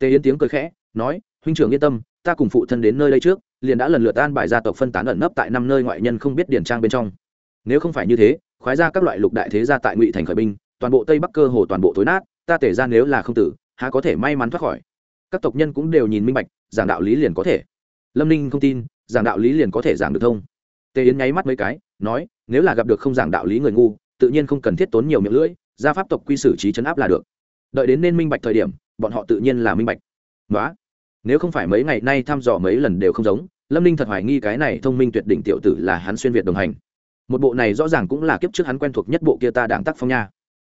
tề yến tiếng cười khẽ, nói, huynh trưởng yên tâm, ta cùng phụ thân đến nơi đây trước, liền đã lần lượt an bài gia tộc phân tán ẩn nấp tại năm nơi ngoại nhân không biết điển trang bên trong. Nếu không phải như thế, khoái ra các loại lục đại thế gia tại ngụy thành khởi binh, toàn bộ tây bắc cơ hồ toàn bộ tối nát, ta tể ra nếu là không tử, há có thể may mắn thoát khỏi? Các tộc nhân cũng đều nhìn minh bạch, giảng đạo lý liền có thể. Lâm ninh không tin, giảng đạo lý liền có thể giảng được thông. Tề yến nháy mắt mấy cái, nói, nếu là gặp được không giảng đạo lý người ngu, tự nhiên không cần thiết tốn nhiều miệng lưỡi, gia pháp tộc quy xử trí chấn áp là được. Đợi đến nên minh bạch thời điểm bọn họ tự nhiên là minh bạch. Nói nếu không phải mấy ngày nay thăm dò mấy lần đều không giống, lâm ninh thật hoài nghi cái này thông minh tuyệt đỉnh tiểu tử là hắn xuyên việt đồng hành. Một bộ này rõ ràng cũng là kiếp trước hắn quen thuộc nhất bộ kia ta đảng tắc phong nha.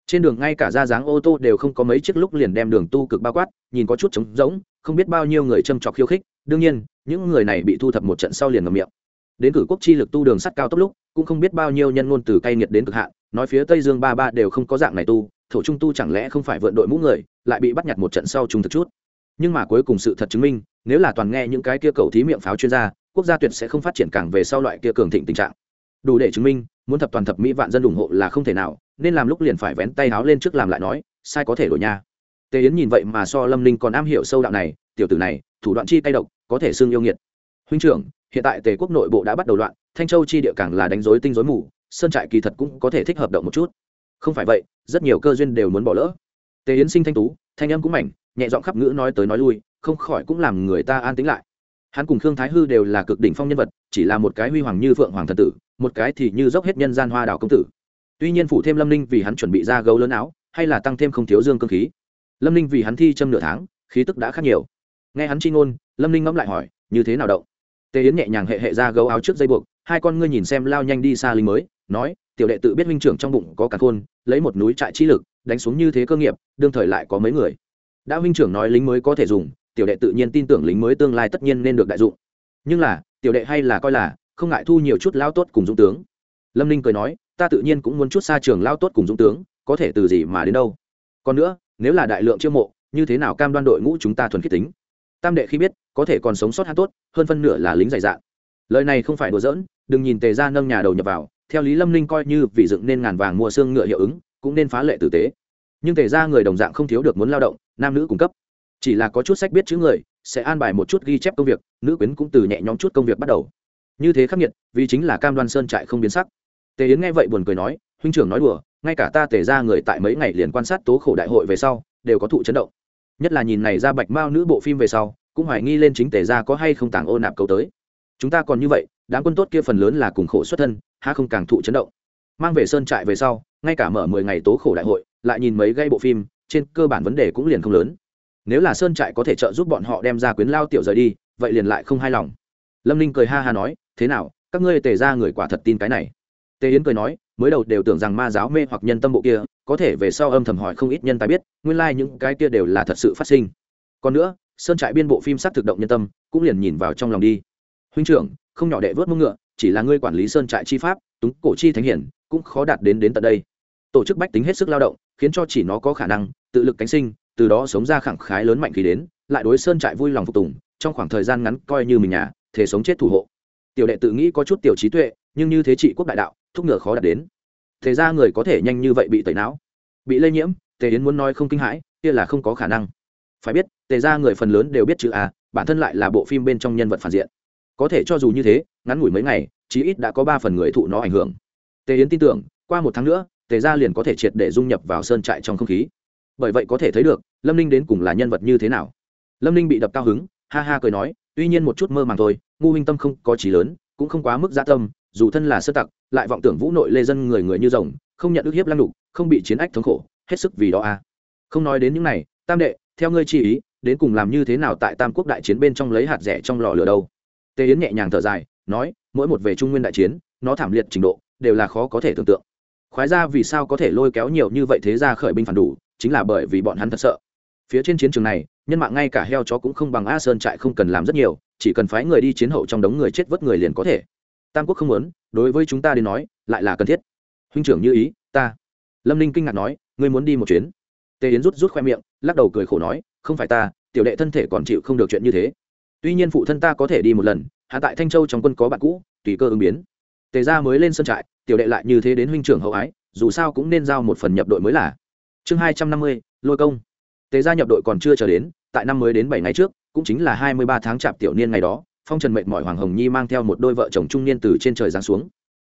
Trên đường ngay cả ra dáng ô tô đều không có mấy chiếc lúc liền đem đường tu cực bao quát, nhìn có chút trống rỗng, không biết bao nhiêu người châm trọc khiêu khích, đương nhiên, những người này bị thu thập một trận sau liền ngầm miệng. Đến cử quốc chi lực tu đường sắt cao tốc lúc, cũng không biết bao nhiêu nhân ngôn từ cay nghiệt đến cực hạn, nói phía tây dương ba ba đều không có dạng này tu, thổ trung tu chẳng lẽ không phải vượn đội mũ người lại bị bắt nhặt một trận sau trung thực chút. Nhưng mà cuối cùng sự thật chứng minh, nếu là toàn nghe những cái kia cầu thí miệng pháo chuyên gia, quốc gia tuyệt sẽ không phát triển càng về sau loại kia cường thịnh tình trạng. Đủ để chứng minh, muốn thập toàn thập mỹ vạn dân ủng hộ là không thể nào, nên làm lúc liền phải vén tay háo lên trước làm lại nói, sai có thể đổi nha. Tề yến nhìn vậy mà so lâm ninh còn am hiểu sâu đạo này, tiểu tử này, thủ đoạn chi tay độc, có thể xương yêu nghiệt. Huynh trưởng, hiện tại tề quốc nội bộ đã bắt đầu loạn, thanh châu chi địa càng là đánh dối tinh dối mù, sơn trại kỳ thật cũng có thể thích hợp động một chút. Không phải vậy, rất nhiều cơ duyên đều muốn bỏ lỡ tề yến sinh thanh tú, thanh âm cũng mảnh, nhẹ giọng khắp ngữ nói tới nói lui, không khỏi cũng làm người ta an tính lại. Hắn cùng khương thái hư đều là cực đỉnh phong nhân vật, chỉ là một cái huy hoàng như phượng hoàng thần tử, một cái thì như dốc hết nhân gian hoa đào công tử. Tuy nhiên phủ thêm lâm ninh vì hắn chuẩn bị ra gấu lớn áo, hay là tăng thêm không thiếu dương cơ khí. Lâm ninh vì hắn thi châm nửa tháng, khí tức đã khác nhiều. Nghe hắn chi ngôn, lâm ninh ngẫm lại hỏi, như thế nào động? Tề yến nhẹ nhàng hệ hệ ra gấu áo trước dây buộc, hai con ngươi nhìn xem lao nhanh đi xa linh mới, nói, tiểu đệ tự biết huynh trưởng trong bụng có cả khôn, lấy một núi trại chi lực đánh xuống như thế cơ nghiệp, đương thời lại có mấy người. Đã huynh trưởng nói lính mới có thể dùng, tiểu đệ tự nhiên tin tưởng lính mới tương lai tất nhiên nên được đại dụng. Nhưng là, tiểu đệ hay là coi là, không ngại thu nhiều chút lao tốt cùng dũng tướng. Lâm ninh cười nói, ta tự nhiên cũng muốn chút xa trường lao tốt cùng dũng tướng, có thể từ gì mà đến đâu. Còn nữa, nếu là đại lượng chiêu mộ, như thế nào cam đoan đội ngũ chúng ta thuần khiết tính? Tam đệ khi biết, có thể còn sống sót hát tốt, hơn phân nửa là lính dày dạn. Lời này không phải đùa giỡn, đừng nhìn tề ra nâng nhà đầu nhập vào, theo lý lâm ninh coi như vì dựng nên ngàn vàng mua xương ngựa hiệu ứng cũng nên phá lệ tử tế. Nhưng tề ra người đồng dạng không thiếu được muốn lao động, nam nữ cung cấp. Chỉ là có chút sách biết chữ người, sẽ an bài một chút ghi chép công việc, nữ quyến cũng từ nhẹ nhõm chút công việc bắt đầu. Như thế khắc nghiệt, vì chính là cam đoan sơn trại không biến sắc. Tề yến nghe vậy buồn cười nói, huynh trưởng nói đùa, ngay cả ta tề ra người tại mấy ngày liền quan sát tố khổ đại hội về sau, đều có thụ chấn động. Nhất là nhìn này ra bạch mao nữ bộ phim về sau, cũng hoài nghi lên chính tề ra có hay không tàng ô nạp cầu tới. Chúng ta còn như vậy, đám quân tốt kia phần lớn là cùng khổ xuất thân, há không càng thụ chấn động? Mang về sơn trại về sau, ngay cả mở mười ngày tố khổ đại hội, lại nhìn mấy gây bộ phim, trên cơ bản vấn đề cũng liền không lớn. Nếu là sơn trại có thể trợ giúp bọn họ đem ra quyến lao tiểu rời đi, vậy liền lại không hài lòng. Lâm ninh cười ha ha nói, thế nào, các ngươi tề ra người quả thật tin cái này? Tề yến cười nói, mới đầu đều tưởng rằng ma giáo mê hoặc nhân tâm bộ kia, có thể về sau âm thầm hỏi không ít nhân tài biết, nguyên lai、like、những cái kia đều là thật sự phát sinh. Còn nữa, sơn trại biên bộ phim sát thực động nhân tâm, cũng liền nhìn vào trong lòng đi. Huynh trưởng, không nhỏ đệ vớt mông ngựa, chỉ là ngươi quản lý sơn trại chi pháp túng cổ chi thánh hiển, cũng khó đạt đến đến tận đây. Tổ chức bách tính hết sức lao động, khiến cho chỉ nó có khả năng, tự lực cánh sinh, từ đó sống ra khẳng khái lớn mạnh khi đến, lại đối sơn trại vui lòng phục tùng, trong khoảng thời gian ngắn coi như mình nhà thể sống chết thủ hộ. Tiểu đệ tự nghĩ có chút tiểu trí tuệ, nhưng như thế trị quốc đại đạo, thúc ngựa khó đạt đến. Thế ra người có thể nhanh như vậy bị tẩy não, bị lây nhiễm, tề yến muốn nói không kinh hãi, kia là không có khả năng. Phải biết, tề ra người phần lớn đều biết chữ a, bản thân lại là bộ phim bên trong nhân vật phản diện có thể cho dù như thế, ngắn ngủi mấy ngày, chí ít đã có ba phần người thụ nó ảnh hưởng. Tề yến tin tưởng, qua một tháng nữa, tề Gia liền có thể triệt để dung nhập vào sơn trại trong không khí. Bởi vậy có thể thấy được, lâm ninh đến cùng là nhân vật như thế nào. Lâm ninh bị đập cao hứng, ha ha cười nói, tuy nhiên một chút mơ màng thôi, ngu huynh tâm không có trí lớn, cũng không quá mức gia tâm, dù thân là sơ tặc, lại vọng tưởng vũ nội lê dân người người như rồng, không nhận ức hiếp lăng đục không bị chiến ách thống khổ, hết sức vì đó a không nói đến những này, tam đệ, theo ngươi chi ý, đến cùng làm như thế nào tại tam quốc đại chiến bên trong lấy hạt rẻ trong lò lửa đâu? Tề yến nhẹ nhàng thở dài, nói, mỗi một về trung nguyên đại chiến, nó thảm liệt trình độ, đều là khó có thể tưởng tượng. Khoái ra vì sao có thể lôi kéo nhiều như vậy thế ra khởi binh phản đủ, chính là bởi vì bọn hắn thật sợ. Phía trên chiến trường này, nhân mạng ngay cả heo chó cũng không bằng a sơn trại không cần làm rất nhiều, chỉ cần phái người đi chiến hậu trong đống người chết vớt người liền có thể. Tam quốc không muốn, đối với chúng ta đến nói, lại là cần thiết. Huynh trưởng như ý, ta. Lâm ninh kinh ngạc nói, ngươi muốn đi một chuyến? Tề yến rút rút khoe miệng, lắc đầu cười khổ nói, không phải ta, tiểu đệ thân thể còn chịu không được chuyện như thế tuy nhiên phụ thân ta có thể đi một lần, hạ tại thanh châu trong quân có bạn cũ, tùy cơ ứng biến. Tề ra mới lên sân trại, tiểu đệ lại như thế đến huynh trưởng hậu ái, dù sao cũng nên giao một phần nhập đội mới là. Chương hai trăm năm mươi, lôi công. Tề gia nhập đội còn chưa chờ đến, tại năm mới đến bảy ngày trước, cũng chính là hai mươi ba tháng chạp tiểu niên ngày đó, phong trần mệnh mọi hoàng hồng nhi mang theo một đôi vợ chồng trung niên từ trên trời giáng xuống.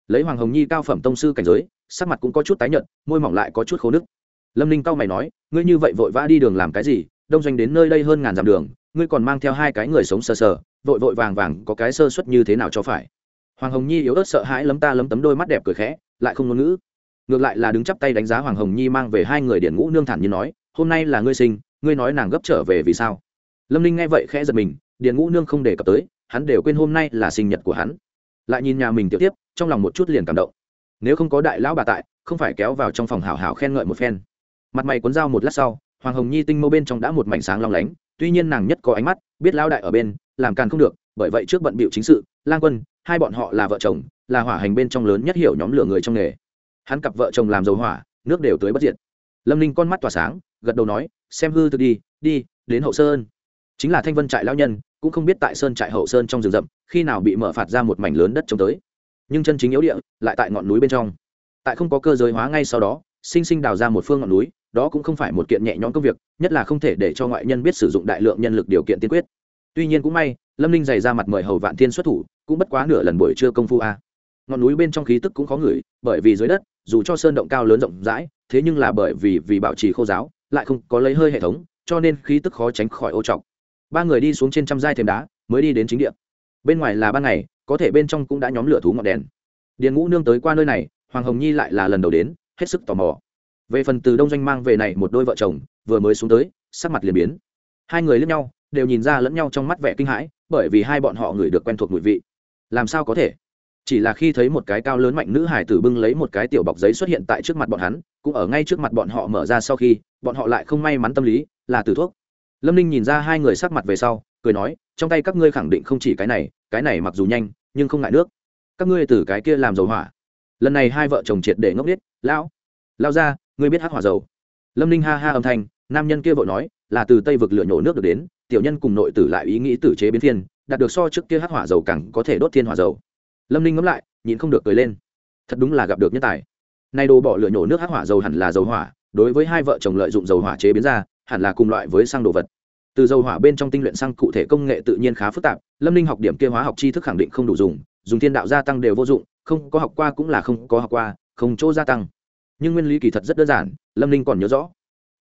Lấy hoàng hồng nhi cao phẩm tông sư cảnh giới, sắc mặt cũng có chút tái nhợt, môi mỏng lại có chút khô nước lâm ninh cao mày nói, ngươi như vậy vội vã đi đường làm cái gì? Đông doanh đến nơi đây hơn ngàn dặm đường ngươi còn mang theo hai cái người sống sờ sờ, vội vội vàng vàng có cái sơ suất như thế nào cho phải. Hoàng hồng nhi yếu ớt sợ hãi lấm ta lấm tấm đôi mắt đẹp cười khẽ, lại không ngôn ngữ. Ngược lại là đứng chắp tay đánh giá hoàng hồng nhi mang về hai người điện ngũ nương thản như nói, hôm nay là ngươi sinh, ngươi nói nàng gấp trở về vì sao? Lâm ninh nghe vậy khẽ giật mình điện ngũ nương không đề cập tới, hắn đều quên hôm nay là sinh nhật của hắn. Lại nhìn nhà mình tiểu tiếp, trong lòng một chút liền cảm động. Nếu không có đại lão bà tại, không phải kéo vào trong phòng hào hào khen ngợi một phen. Mặt mày cuốn dao một lát sau, hoàng hồng nhi tinh mâu bên trong đã một mảnh sáng long lánh tuy nhiên nàng nhất có ánh mắt, biết lao đại ở bên, làm càng không được, bởi vậy trước bận bịu chính sự, lang quân, hai bọn họ là vợ chồng, là hỏa hành bên trong lớn nhất hiểu nhóm lửa người trong nghề. Hắn cặp vợ chồng làm dầu hỏa, nước đều tới bất diệt. Lâm ninh con mắt tỏa sáng, gật đầu nói, xem hư thực đi đi, đến hậu sơn. Chính là thanh vân trại lao nhân, cũng không biết tại sơn trại hậu sơn trong rừng rậm, khi nào bị mở phạt ra một mảnh lớn đất trông tới. Nhưng chân chính yếu địa, lại tại ngọn núi bên trong. Tại không có cơ giới hóa ngay sau đó, sinh sinh đào ra một phương ngọn núi đó cũng không phải một kiện nhẹ nhõm công việc, nhất là không thể để cho ngoại nhân biết sử dụng đại lượng nhân lực điều kiện tiên quyết. Tuy nhiên cũng may, lâm ninh dày ra mặt mời hầu vạn thiên xuất thủ, cũng bất quá nửa lần buổi trưa công phu a. Ngọn núi bên trong khí tức cũng khó ngửi, bởi vì dưới đất, dù cho sơn động cao lớn rộng rãi, thế nhưng là bởi vì vì bảo trì khô giáo, lại không có lấy hơi hệ thống, cho nên khí tức khó tránh khỏi ô trọc. Ba người đi xuống trên trăm giai thềm đá, mới đi đến chính địa. Bên ngoài là ban ngày, có thể bên trong cũng đã nhóm lửa thú ngọn đèn. Điền ngũ nương tới qua nơi này, hoàng hồng nhi lại là lần đầu đến, hết sức tò mò về phần từ đông doanh mang về này một đôi vợ chồng, vừa mới xuống tới, sắc mặt liền biến. Hai người lẫn nhau, đều nhìn ra lẫn nhau trong mắt vẻ kinh hãi, bởi vì hai bọn họ người được quen thuộc mùi vị. Làm sao có thể? Chỉ là khi thấy một cái cao lớn mạnh nữ hải tử bưng lấy một cái tiểu bọc giấy xuất hiện tại trước mặt bọn hắn, cũng ở ngay trước mặt bọn họ mở ra sau khi, bọn họ lại không may mắn tâm lý, là từ thuốc. Lâm ninh nhìn ra hai người sắc mặt về sau, cười nói, trong tay các ngươi khẳng định không chỉ cái này cái này mặc dù nhanh, nhưng không ngại nước. Các ngươi từ cái kia làm dầu hỏa. Lần này hai vợ chồng triệt để ngốc biết lão lao ra ngươi biết hát hỏa dầu. Lâm ninh ha ha âm thanh, nam nhân kia vội nói, là từ tây vực lửa nhổ nước được đến, tiểu nhân cùng nội tử lại ý nghĩ tử chế biến thiên đạt được so trước kia hát hỏa dầu càng có thể đốt thiên hỏa dầu. Lâm ninh ngẫm lại, nhịn không được cười lên. Thật đúng là gặp được nhân tài. Nay đồ bỏ lửa nhổ nước hát hỏa dầu hẳn là dầu hỏa, đối với hai vợ chồng lợi dụng dầu hỏa chế biến ra, hẳn là cùng loại với xăng đồ vật. Từ dầu hỏa bên trong tinh luyện xăng cụ thể công nghệ tự nhiên khá phức tạp, lâm ninh học điểm kia hóa học tri thức khẳng định không đủ dùng dùng thiên đạo gia tăng đều vô dụng, không có học qua cũng là không có học qua, không chỗ gia tăng nhưng nguyên lý kỳ thật rất đơn giản, lâm ninh còn nhớ rõ.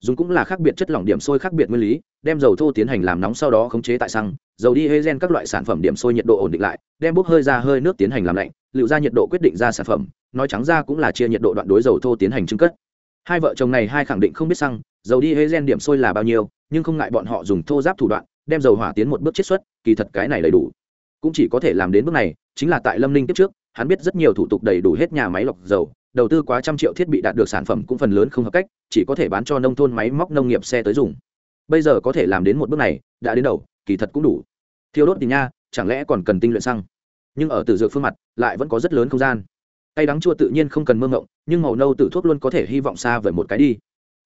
Dùng cũng là khác biệt chất lỏng điểm sôi khác biệt nguyên lý, đem dầu thô tiến hành làm nóng sau đó khống chế tại xăng, dầu đi hê gen các loại sản phẩm điểm sôi nhiệt độ ổn định lại, đem bốc hơi ra hơi nước tiến hành làm lạnh, liệu ra nhiệt độ quyết định ra sản phẩm, nói trắng ra cũng là chia nhiệt độ đoạn đối dầu thô tiến hành trưng cất. Hai vợ chồng này hai khẳng định không biết xăng, dầu đi hê gen điểm sôi là bao nhiêu, nhưng không ngại bọn họ dùng thô giáp thủ đoạn, đem dầu hỏa tiến một bước chiết xuất, kỳ thật cái này đầy đủ. Cũng chỉ có thể làm đến bước này, chính là tại lâm ninh tiếp trước, hắn biết rất nhiều thủ tục đầy đủ hết nhà máy lọc dầu đầu tư quá trăm triệu thiết bị đạt được sản phẩm cũng phần lớn không hợp cách, chỉ có thể bán cho nông thôn máy móc nông nghiệp xe tới dùng. Bây giờ có thể làm đến một bước này, đã đến đầu, kỳ thật cũng đủ. Thiêu đốt thì nha, chẳng lẽ còn cần tinh luyện xăng? Nhưng ở tử dược phương mặt, lại vẫn có rất lớn không gian. Tay đắng chua tự nhiên không cần mơ ngộng nhưng màu nâu tử thuốc luôn có thể hy vọng xa về một cái đi.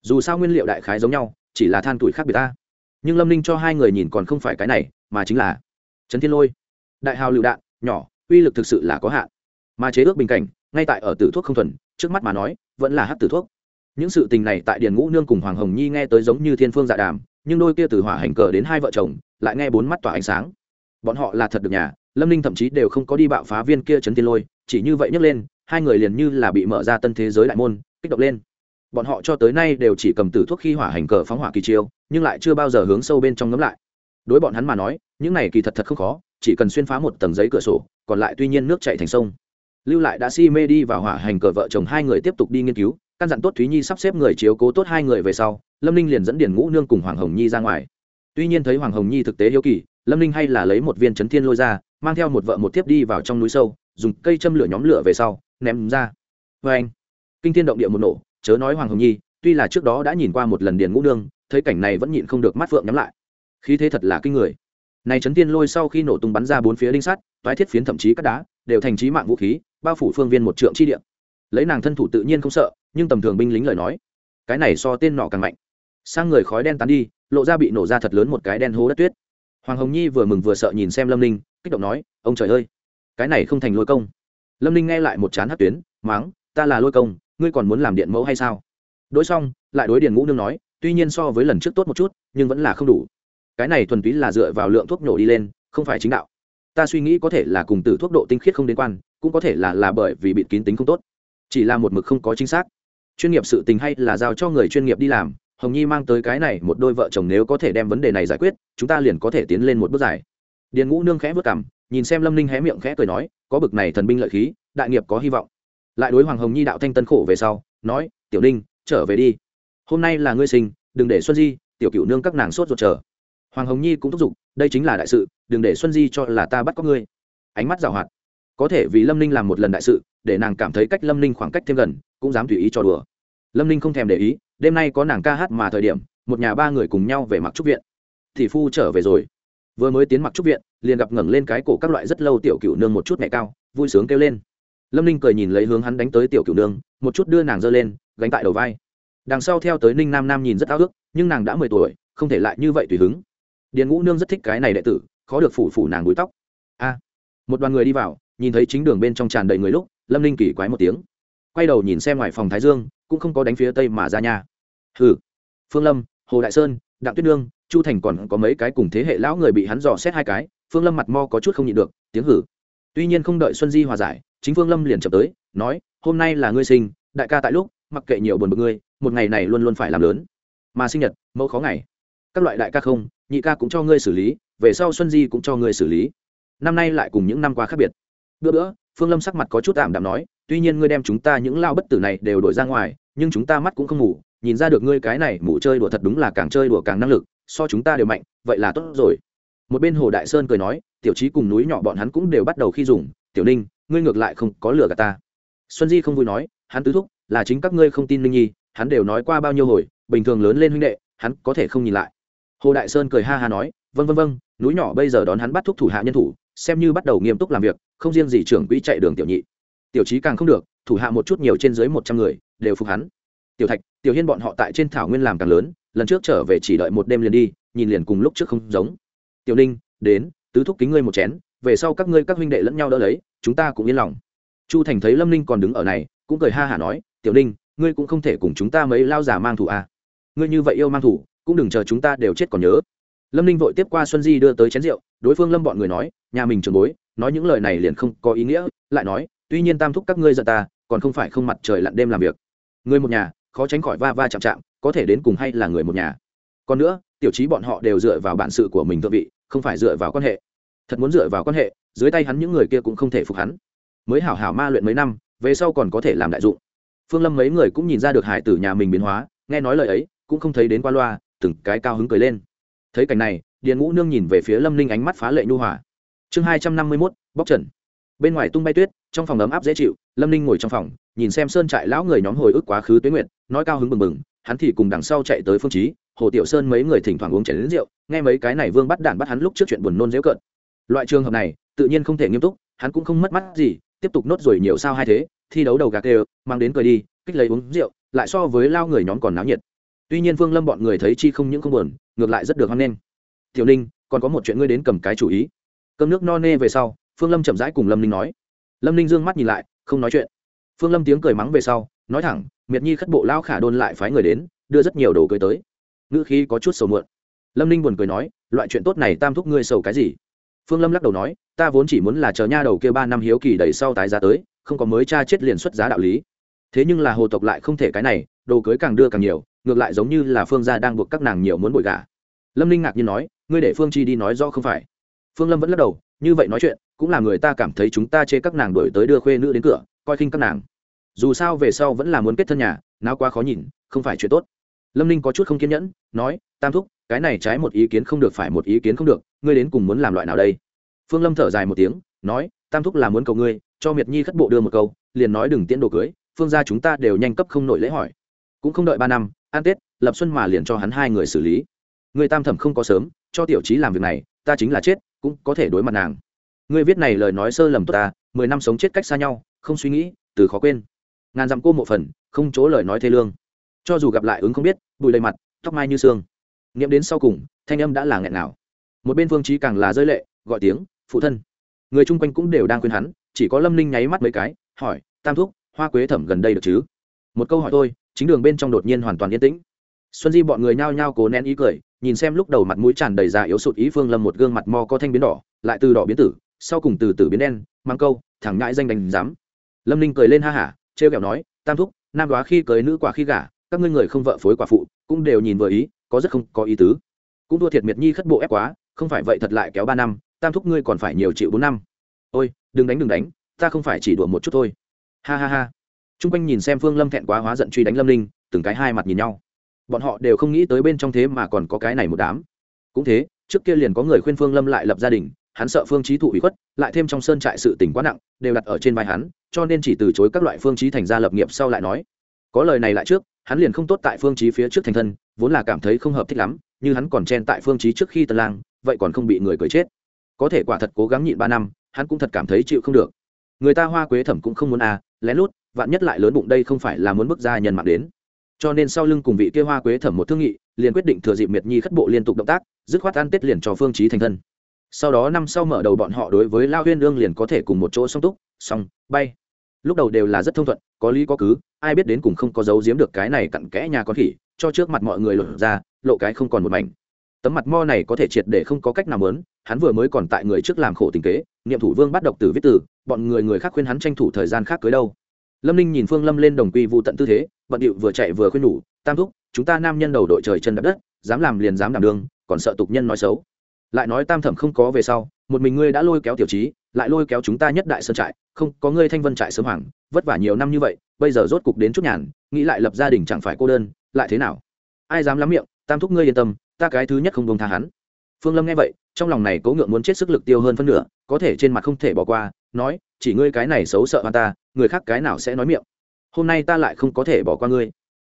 Dù sao nguyên liệu đại khái giống nhau, chỉ là than tuổi khác biệt ta. Nhưng lâm ninh cho hai người nhìn còn không phải cái này, mà chính là trấn thiên lôi. Đại hào lựu đạn, nhỏ, uy lực thực sự là có hạn. Mà chế ước bình cảnh ngay tại ở tử thuốc không thuần, trước mắt mà nói, vẫn là hát tử thuốc. Những sự tình này tại điền ngũ nương cùng hoàng hồng nhi nghe tới giống như thiên phương dạ đàm, nhưng đôi kia từ hỏa hành cờ đến hai vợ chồng, lại nghe bốn mắt tỏa ánh sáng. Bọn họ là thật được nhà, lâm ninh thậm chí đều không có đi bạo phá viên kia chấn thiên lôi, chỉ như vậy nhấc lên, hai người liền như là bị mở ra tân thế giới đại môn, kích động lên. Bọn họ cho tới nay đều chỉ cầm tử thuốc khi hỏa hành cờ phóng hỏa kỳ chiêu, nhưng lại chưa bao giờ hướng sâu bên trong ngấm lại. Đối bọn hắn mà nói, những này kỳ thật thật không khó, chỉ cần xuyên phá một tầng giấy cửa sổ, còn lại tuy nhiên nước chạy thành sông lưu lại đã si mê đi vào hỏa hành cờ vợ chồng hai người tiếp tục đi nghiên cứu, căn dặn tốt thúy nhi sắp xếp người chiếu cố tốt hai người về sau, lâm ninh liền dẫn điển ngũ nương cùng hoàng hồng nhi ra ngoài. Tuy nhiên thấy hoàng hồng nhi thực tế hiếu kỳ, lâm ninh hay là lấy một viên chấn thiên lôi ra, mang theo một vợ một tiếp đi vào trong núi sâu, dùng cây châm lửa nhóm lửa về sau, ném ra. Vê anh, kinh thiên động địa một nổ, chớ nói hoàng hồng nhi, tuy là trước đó đã nhìn qua một lần điền ngũ nương, thấy cảnh này vẫn nhịn không được mắt phượng nhắm lại. Khí thế thật là kinh người. Này chấn thiên lôi sau khi nổ tung bắn ra bốn phía đinh sắt, toái thiết phiến thậm chí các đá, đều thành trí mạng vũ khí bao phủ phương viên một trượng chi địa. Lấy nàng thân thủ tự nhiên không sợ, nhưng tầm thường binh lính lời nói, cái này so tên nọ càng mạnh. Sang người khói đen tán đi, lộ ra bị nổ ra thật lớn một cái đen hố đất tuyết. Hoàng hồng nhi vừa mừng vừa sợ nhìn xem lâm ninh, kích động nói, ông trời ơi, cái này không thành lôi công. Lâm ninh nghe lại một chán hát tuyến, máng, ta là lôi công, ngươi còn muốn làm điện mẫu hay sao? Đối xong, lại đối điền ngũ nương nói, tuy nhiên so với lần trước tốt một chút, nhưng vẫn là không đủ. Cái này thuần túy là dựa vào lượng thuốc nổ đi lên, không phải chính đạo. Ta suy nghĩ có thể là cùng tử thuốc độ tinh khiết không đến quan cũng có thể là là bởi vì bịt kín tính không tốt. Chỉ là một mực không có chính xác. Chuyên nghiệp sự tình hay là giao cho người chuyên nghiệp đi làm, hồng nhi mang tới cái này một đôi vợ chồng nếu có thể đem vấn đề này giải quyết, chúng ta liền có thể tiến lên một bước dài điền ngũ nương khẽ vất cảm nhìn xem lâm ninh hé miệng khẽ cười nói, có bực này thần binh lợi khí, đại nghiệp có hy vọng. Lại đối hoàng hồng nhi đạo thanh tân khổ về sau, nói, tiểu ninh, trở về đi. Hôm nay là ngươi sinh, đừng để xuân di, tiểu cựu nương các nàng sốt ruột chờ. Hoàng hồng nhi cũng thúc giục, đây chính là đại sự, đừng để xuân di cho là ta bắt có ngươi. Ánh mắt giảo hoạt có thể vì lâm ninh làm một lần đại sự, để nàng cảm thấy cách lâm ninh khoảng cách thêm gần, cũng dám tùy ý cho đùa. Lâm ninh không thèm để ý, đêm nay có nàng ca hát mà thời điểm, một nhà ba người cùng nhau về mặc trúc viện. Thì phu trở về rồi. Vừa mới tiến mặc trúc viện, liền gặp ngẩng lên cái cổ các loại rất lâu tiểu cựu nương một chút mẹ cao, vui sướng kêu lên. Lâm ninh cười nhìn lấy hướng hắn đánh tới tiểu cựu nương, một chút đưa nàng giơ lên, gánh tại đầu vai. Đằng sau theo tới ninh nam nam nhìn rất ao ước, nhưng nàng đã mười tuổi, không thể lại như vậy tùy hứng. Điền ngũ nương rất thích cái này đệ tử, khó được phủ phủ nàng búi tóc. A, một đoàn người đi vào nhìn thấy chính đường bên trong tràn đầy người lúc, lâm ninh kỳ quái một tiếng. Quay đầu nhìn xem ngoài phòng thái dương, cũng không có đánh phía tây mà ra nhà hừ. Phương lâm, hồ đại sơn, đặng tuyết nương, chu thành còn có mấy cái cùng thế hệ lão người bị hắn dò xét hai cái, phương lâm mặt mo có chút không nhịn được, tiếng hử. Tuy nhiên không đợi xuân di hòa giải, chính phương lâm liền chậm tới, nói, hôm nay là ngươi sinh, đại ca tại lúc, mặc kệ nhiều buồn bực ngươi, một ngày này luôn luôn phải làm lớn. Mà sinh nhật, mẫu khó ngày. Các loại đại ca không, nhị ca cũng cho ngươi xử lý, về sau xuân di cũng cho ngươi xử lý. Năm nay lại cùng những năm qua khác biệt bữa bữa, phương lâm sắc mặt có chút tạm đạm nói, tuy nhiên ngươi đem chúng ta những lao bất tử này đều đổi ra ngoài, nhưng chúng ta mắt cũng không ngủ, nhìn ra được ngươi cái này mủ chơi đùa thật đúng là càng chơi đùa càng năng lực, so chúng ta đều mạnh, vậy là tốt rồi. Một bên hồ đại sơn cười nói, tiểu trí cùng núi nhỏ bọn hắn cũng đều bắt đầu khi dùng, tiểu ninh, ngươi ngược lại không có lừa gạt ta. Xuân di không vui nói, hắn tứ thúc, là chính các ngươi không tin ninh nhi, hắn đều nói qua bao nhiêu hồi, bình thường lớn lên huynh đệ, hắn có thể không nhìn lại. Hồ đại sơn cười ha ha nói vân vân vân núi nhỏ bây giờ đón hắn bắt thúc thủ hạ nhân thủ, xem như bắt đầu nghiêm túc làm việc không riêng gì trưởng quỹ chạy đường tiểu nhị. Tiểu trí càng không được, thủ hạ một chút nhiều trên dưới một trăm người, đều phục hắn. Tiểu thạch, tiểu hiên bọn họ tại trên thảo nguyên làm càng lớn, lần trước trở về chỉ đợi một đêm liền đi, nhìn liền cùng lúc trước không giống. Tiểu ninh, đến, tứ thúc kính ngươi một chén, về sau các ngươi các huynh đệ lẫn nhau đỡ lấy, chúng ta cũng yên lòng. Chu thành thấy lâm ninh còn đứng ở này, cũng cười ha hả nói, tiểu ninh, ngươi cũng không thể cùng chúng ta mấy lao già mang thủ à. ngươi như vậy yêu mang thủ, cũng đừng chờ chúng ta đều chết còn nhớ. Lâm ninh vội tiếp qua xuân di đưa tới chén rượu, đối phương lâm bọn người nói, nhà mình trường bối nói những lời này liền không có ý nghĩa, lại nói, tuy nhiên tam thúc các ngươi giận ta, còn không phải không mặt trời lặn đêm làm việc. Người một nhà, khó tránh khỏi va va chạm chạm, có thể đến cùng hay là người một nhà. Còn nữa, tiểu trí bọn họ đều dựa vào bản sự của mình thượng vị, không phải dựa vào quan hệ. Thật muốn dựa vào quan hệ, dưới tay hắn những người kia cũng không thể phục hắn. Mới hảo hảo ma luyện mấy năm, về sau còn có thể làm đại dụng. Phương lâm mấy người cũng nhìn ra được hải tử nhà mình biến hóa, nghe nói lời ấy, cũng không thấy đến qua loa, từng cái cao hứng cười lên. Thấy cảnh này, điền ngũ nương nhìn về phía lâm ninh ánh mắt phá lệ nhu hòa chương hai trăm năm mươi mốt, bóc trần. Bên ngoài tung bay tuyết, trong phòng ấm áp dễ chịu, lâm ninh ngồi trong phòng, nhìn xem sơn trại lão người nhóm hồi ức quá khứ tuế nguyệt, nói cao hứng bừng bừng, hắn thì cùng đằng sau chạy tới phương trí, hồ tiểu sơn mấy người thỉnh thoảng uống chảy đến rượu, nghe mấy cái này vương bắt đạn bắt hắn lúc trước chuyện buồn nôn dễu cợt. Loại trường hợp này, tự nhiên không thể nghiêm túc, hắn cũng không mất mắt gì, tiếp tục nốt rồi nhiều sao hai thế, thi đấu đầu gà kêu, mang đến cười đi, kích lấy uống rượu, lại so với lao người nhóm còn náo nhiệt. Tuy nhiên vương lâm bọn người thấy chi không những không buồn, ngược lại rất được hoan nghênh. Tiểu ninh, còn có một chuyện ngươi đến cầm cái chủ ý cơm nước no nê về sau, phương lâm chậm rãi cùng lâm ninh nói. Lâm ninh d ư ơ n g mắt nhìn lại, không nói chuyện. Phương lâm tiếng cười mắng về sau, nói thẳng, miệt nhi khất bộ lao khả đôn lại phái người đến, đưa rất nhiều đồ cưới tới. Ngữ khí có chút sầu muộn. Lâm ninh buồn cười nói, loại chuyện tốt này tam thúc ngươi sầu cái gì? Phương lâm lắc đầu nói, ta vốn chỉ muốn là chờ nha đầu kia ba năm hiếu kỳ đầy sau tái giá tới, không có mới cha chết liền xuất giá đạo lý. Thế nhưng là hồ tộc lại không thể cái này, đồ cưới càng đưa càng nhiều, ngược lại giống như là phương gia đang buộc các nàng nhiều muốn bội gà. Lâm ninh ngạc nhiên nói, ngươi để phương chi đi nói do không phải? Phương lâm vẫn lắc đầu, như vậy nói chuyện, cũng là người ta cảm thấy chúng ta chê các nàng đổi tới đưa khuê nữ đến cửa, coi khinh các nàng. Dù sao về sau vẫn là muốn kết thân nhà, nào quá khó nhìn, không phải chuyện tốt. Lâm ninh có chút không kiên nhẫn, nói, tam thúc, cái này trái một ý kiến không được phải một ý kiến không được, ngươi đến cùng muốn làm loại nào đây? Phương lâm thở dài một tiếng, nói, tam thúc là muốn cầu ngươi, cho miệt nhi khất bộ đưa một câu, liền nói đừng tiễn đồ cưới, phương ra chúng ta đều nhanh cấp không nổi lễ hỏi. Cũng không đợi ba năm an tết, lập xuân mà liền cho hắn hai người xử lý. Người tam thẩm không có sớm, cho tiểu trí làm việc này ta chính là chết, cũng có thể đối mặt nàng. Người viết này lời nói sơ lầm tốt ta, mười năm sống chết cách xa nhau, không suy nghĩ, từ khó quên. Ngàn dặm cô một phần, không chỗ lời nói thê lương. Cho dù gặp lại ứng không biết bụi lầy mặt, tóc mai như xương. Nghiệm đến sau cùng, thanh âm đã là nghẹn nào một bên phương trí càng là rơi lệ, gọi tiếng, phụ thân. Người chung quanh cũng đều đang khuyên hắn, chỉ có lâm ninh nháy mắt mấy cái, hỏi, tam thúc, hoa quế thẩm gần đây được chứ? Một câu hỏi tôi chính đường bên trong đột nhiên hoàn toàn yên tĩnh. Xuân di bọn người nhao nhao cố nén ý cười nhìn xem lúc đầu mặt mũi tràn đầy già yếu sụt ý phương lâm một gương mặt mo có thanh biến đỏ, lại từ đỏ biến tử, sau cùng từ tử biến đen, mang câu thẳng ngãi danh đành dám lâm ninh cười lên ha hả, trêu kẹo nói, tam thúc, nam đoá khi cưới nữ quả khi gả, các ngươi người không vợ phối quả phụ, cũng đều nhìn vừa ý, có rất không có ý tứ. Cũng thua thiệt miệt nhi khất bộ ép quá, không phải vậy thật lại kéo ba năm, tam thúc ngươi còn phải nhiều chịu bốn năm. Ôi, đừng đánh đừng đánh, ta không phải chỉ đùa một chút thôi. Ha ha ha. T r u n g quanh nhìn xem phương lâm thẹn quá hóa giận truy đánh lâm ninh, từng cái hai mặt nhìn nhau bọn họ đều không nghĩ tới bên trong thế mà còn có cái này một đám. Cũng thế, trước kia liền có người khuyên phương lâm lại lập gia đình, hắn sợ phương trí thụ ủy khuất, lại thêm trong sơn trại sự tỉnh quá nặng, đều đặt ở trên vai hắn, cho nên chỉ từ chối các loại phương trí thành gia lập nghiệp sau lại nói. Có lời này lại trước, hắn liền không tốt tại phương trí phía trước thành thân, vốn là cảm thấy không hợp thích lắm, như hắn còn chen tại phương trí trước khi tân lang, vậy còn không bị người cười chết. Có thể quả thật cố gắng nhịn ba năm, hắn cũng thật cảm thấy chịu không được. Người ta hoa quế thẩm cũng không muốn à lén lút, vạn nhất lại lớn bụng đây không phải là muốn bước ra nhân mạng đến cho nên sau lưng cùng vị kia hoa quế thẩm một thương nghị, liền quyết định thừa dịp miệt nhi khất bộ liên tục động tác, dứt khoát ăn tết liền cho phương trí thành thân. Sau đó năm sau mở đầu bọn họ đối với lao huyên lương liền có thể cùng một chỗ song túc, song, bay. Lúc đầu đều là rất thông thuận, có lý có cứ, ai biết đến cùng không có giấu giếm được cái này cặn kẽ nhà con khỉ, cho trước mặt mọi người lộ ra, lộ cái không còn một mảnh. Tấm mặt mo này có thể triệt để không có cách nào lớn hắn vừa mới còn tại người trước làm khổ tình kế, niệm thủ vương bắt độc từ viết tử bọn người người khác khuyên hắn tranh thủ thời gian khác cưới đâu lâm ninh nhìn phương lâm lên đồng quy vụ tận tư thế, bận điệu vừa chạy vừa khuyên nhủ, tam thúc, chúng ta nam nhân đầu đội trời chân đập đất, dám làm liền dám đảm đường, còn sợ tục nhân nói xấu. Lại nói tam thẩm không có về sau, một mình ngươi đã lôi kéo tiểu trí, lại lôi kéo chúng ta nhất đại sơn trại, không, có ngươi thanh vân trại sớm hoàng, vất vả nhiều năm như vậy, bây giờ rốt cục đến chút nhàn, nghĩ lại lập gia đình chẳng phải cô đơn, lại thế nào? Ai dám lắm miệng, tam thúc ngươi yên tâm, ta cái thứ nhất không đông tha hắn. Phương lâm nghe vậy, trong lòng này cố ngượng muốn chết sức lực tiêu hơn phân nửa, có thể trên mặt không thể bỏ qua, nói, chỉ ngươi cái này xấu sợ hoa ta người khác cái nào sẽ nói miệng? Hôm nay ta lại không có thể bỏ qua ngươi.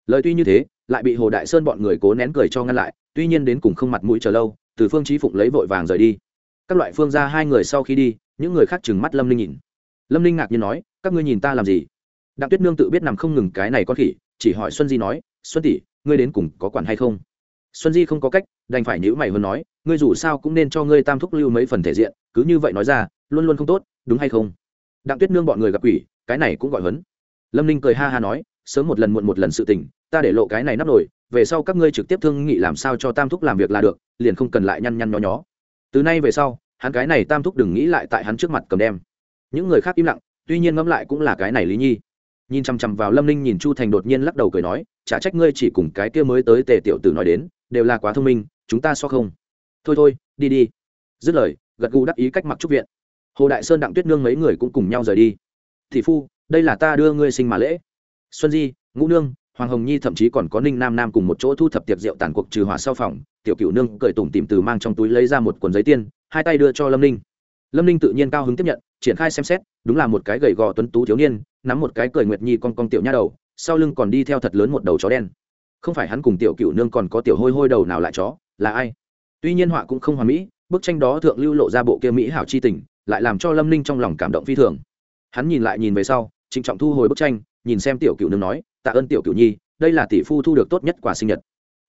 Lời tuy như thế, lại bị hồ đại sơn bọn người cố nén cười cho ngăn lại, tuy nhiên đến cùng không mặt mũi chờ lâu, từ phương trí phụng lấy vội vàng rời đi. Các loại phương ra hai người sau khi đi, những người khác chừng mắt lâm ninh nhìn. Lâm ninh ngạc nhiên nói, các ngươi nhìn ta làm gì? Đặng tuyết nương tự biết nằm không ngừng cái này con khỉ, chỉ hỏi xuân di nói, xuân tỷ, ngươi đến cùng có quản hay không? Xuân di không có cách, đành phải nhữ mày hơn nói, ngươi dù sao cũng nên cho ngươi tam thúc lưu mấy phần thể diện, cứ như vậy nói ra, luôn luôn không tốt, đúng hay không? Đặng tuyết nương bọn người gặp quỷ cái này cũng gọi hấn. Lâm ninh cười ha ha nói, sớm một lần muộn một lần sự tình, ta để lộ cái này nắp nổi về sau các ngươi trực tiếp thương nghị làm sao cho tam thúc làm việc là được, liền không cần lại nhăn nhăn nhó nhó. Từ nay về sau, hắn cái này tam thúc đừng nghĩ lại tại hắn trước mặt cầm đem. Những người khác im lặng, tuy nhiên ngẫm lại cũng là cái này lý nhi. Nhìn chằm chằm vào lâm ninh nhìn chu thành đột nhiên lắc đầu cười nói, chả trách ngươi chỉ cùng cái kia mới tới tề tiểu tử nói đến, đều là quá thông minh, chúng ta so không. Thôi thôi, đi đi. Dứt lời, gật gù đắc ý cách mặc trúc viện. Hồ đại sơn đặng tuyết nương mấy người cũng cùng nhau rời đi thị phu, đây là ta đưa ngươi sinh mà lễ. Xuân di, ngũ nương, hoàng hồng nhi thậm chí còn có ninh nam nam cùng một chỗ thu thập tiệc rượu tàn cuộc trừ hỏa sau phòng, tiểu cựu nương cởi tủm tìm từ mang trong túi lấy ra một cuốn giấy tiên hai tay đưa cho lâm ninh. Lâm ninh tự nhiên cao hứng tiếp nhận, triển khai xem xét, đúng là một cái gầy gò tuấn tú thiếu niên, nắm một cái cười nguyệt nhi con con tiểu nha đầu, sau lưng còn đi theo thật lớn một đầu chó đen. Không phải hắn cùng tiểu cựu nương còn có tiểu hôi hôi đầu nào lại chó, là ai? Tuy nhiên họa cũng không hoàn mỹ, bức tranh đó thượng lưu lộ ra bộ kia mỹ hảo chi tình, lại làm cho lâm ninh trong lòng cảm động phi thường hắn nhìn lại nhìn về sau, trịnh trọng thu hồi bức tranh, nhìn xem tiểu cựu nương nói, tạ ơn tiểu cựu nhi, đây là tỷ phu thu được tốt nhất quà sinh nhật.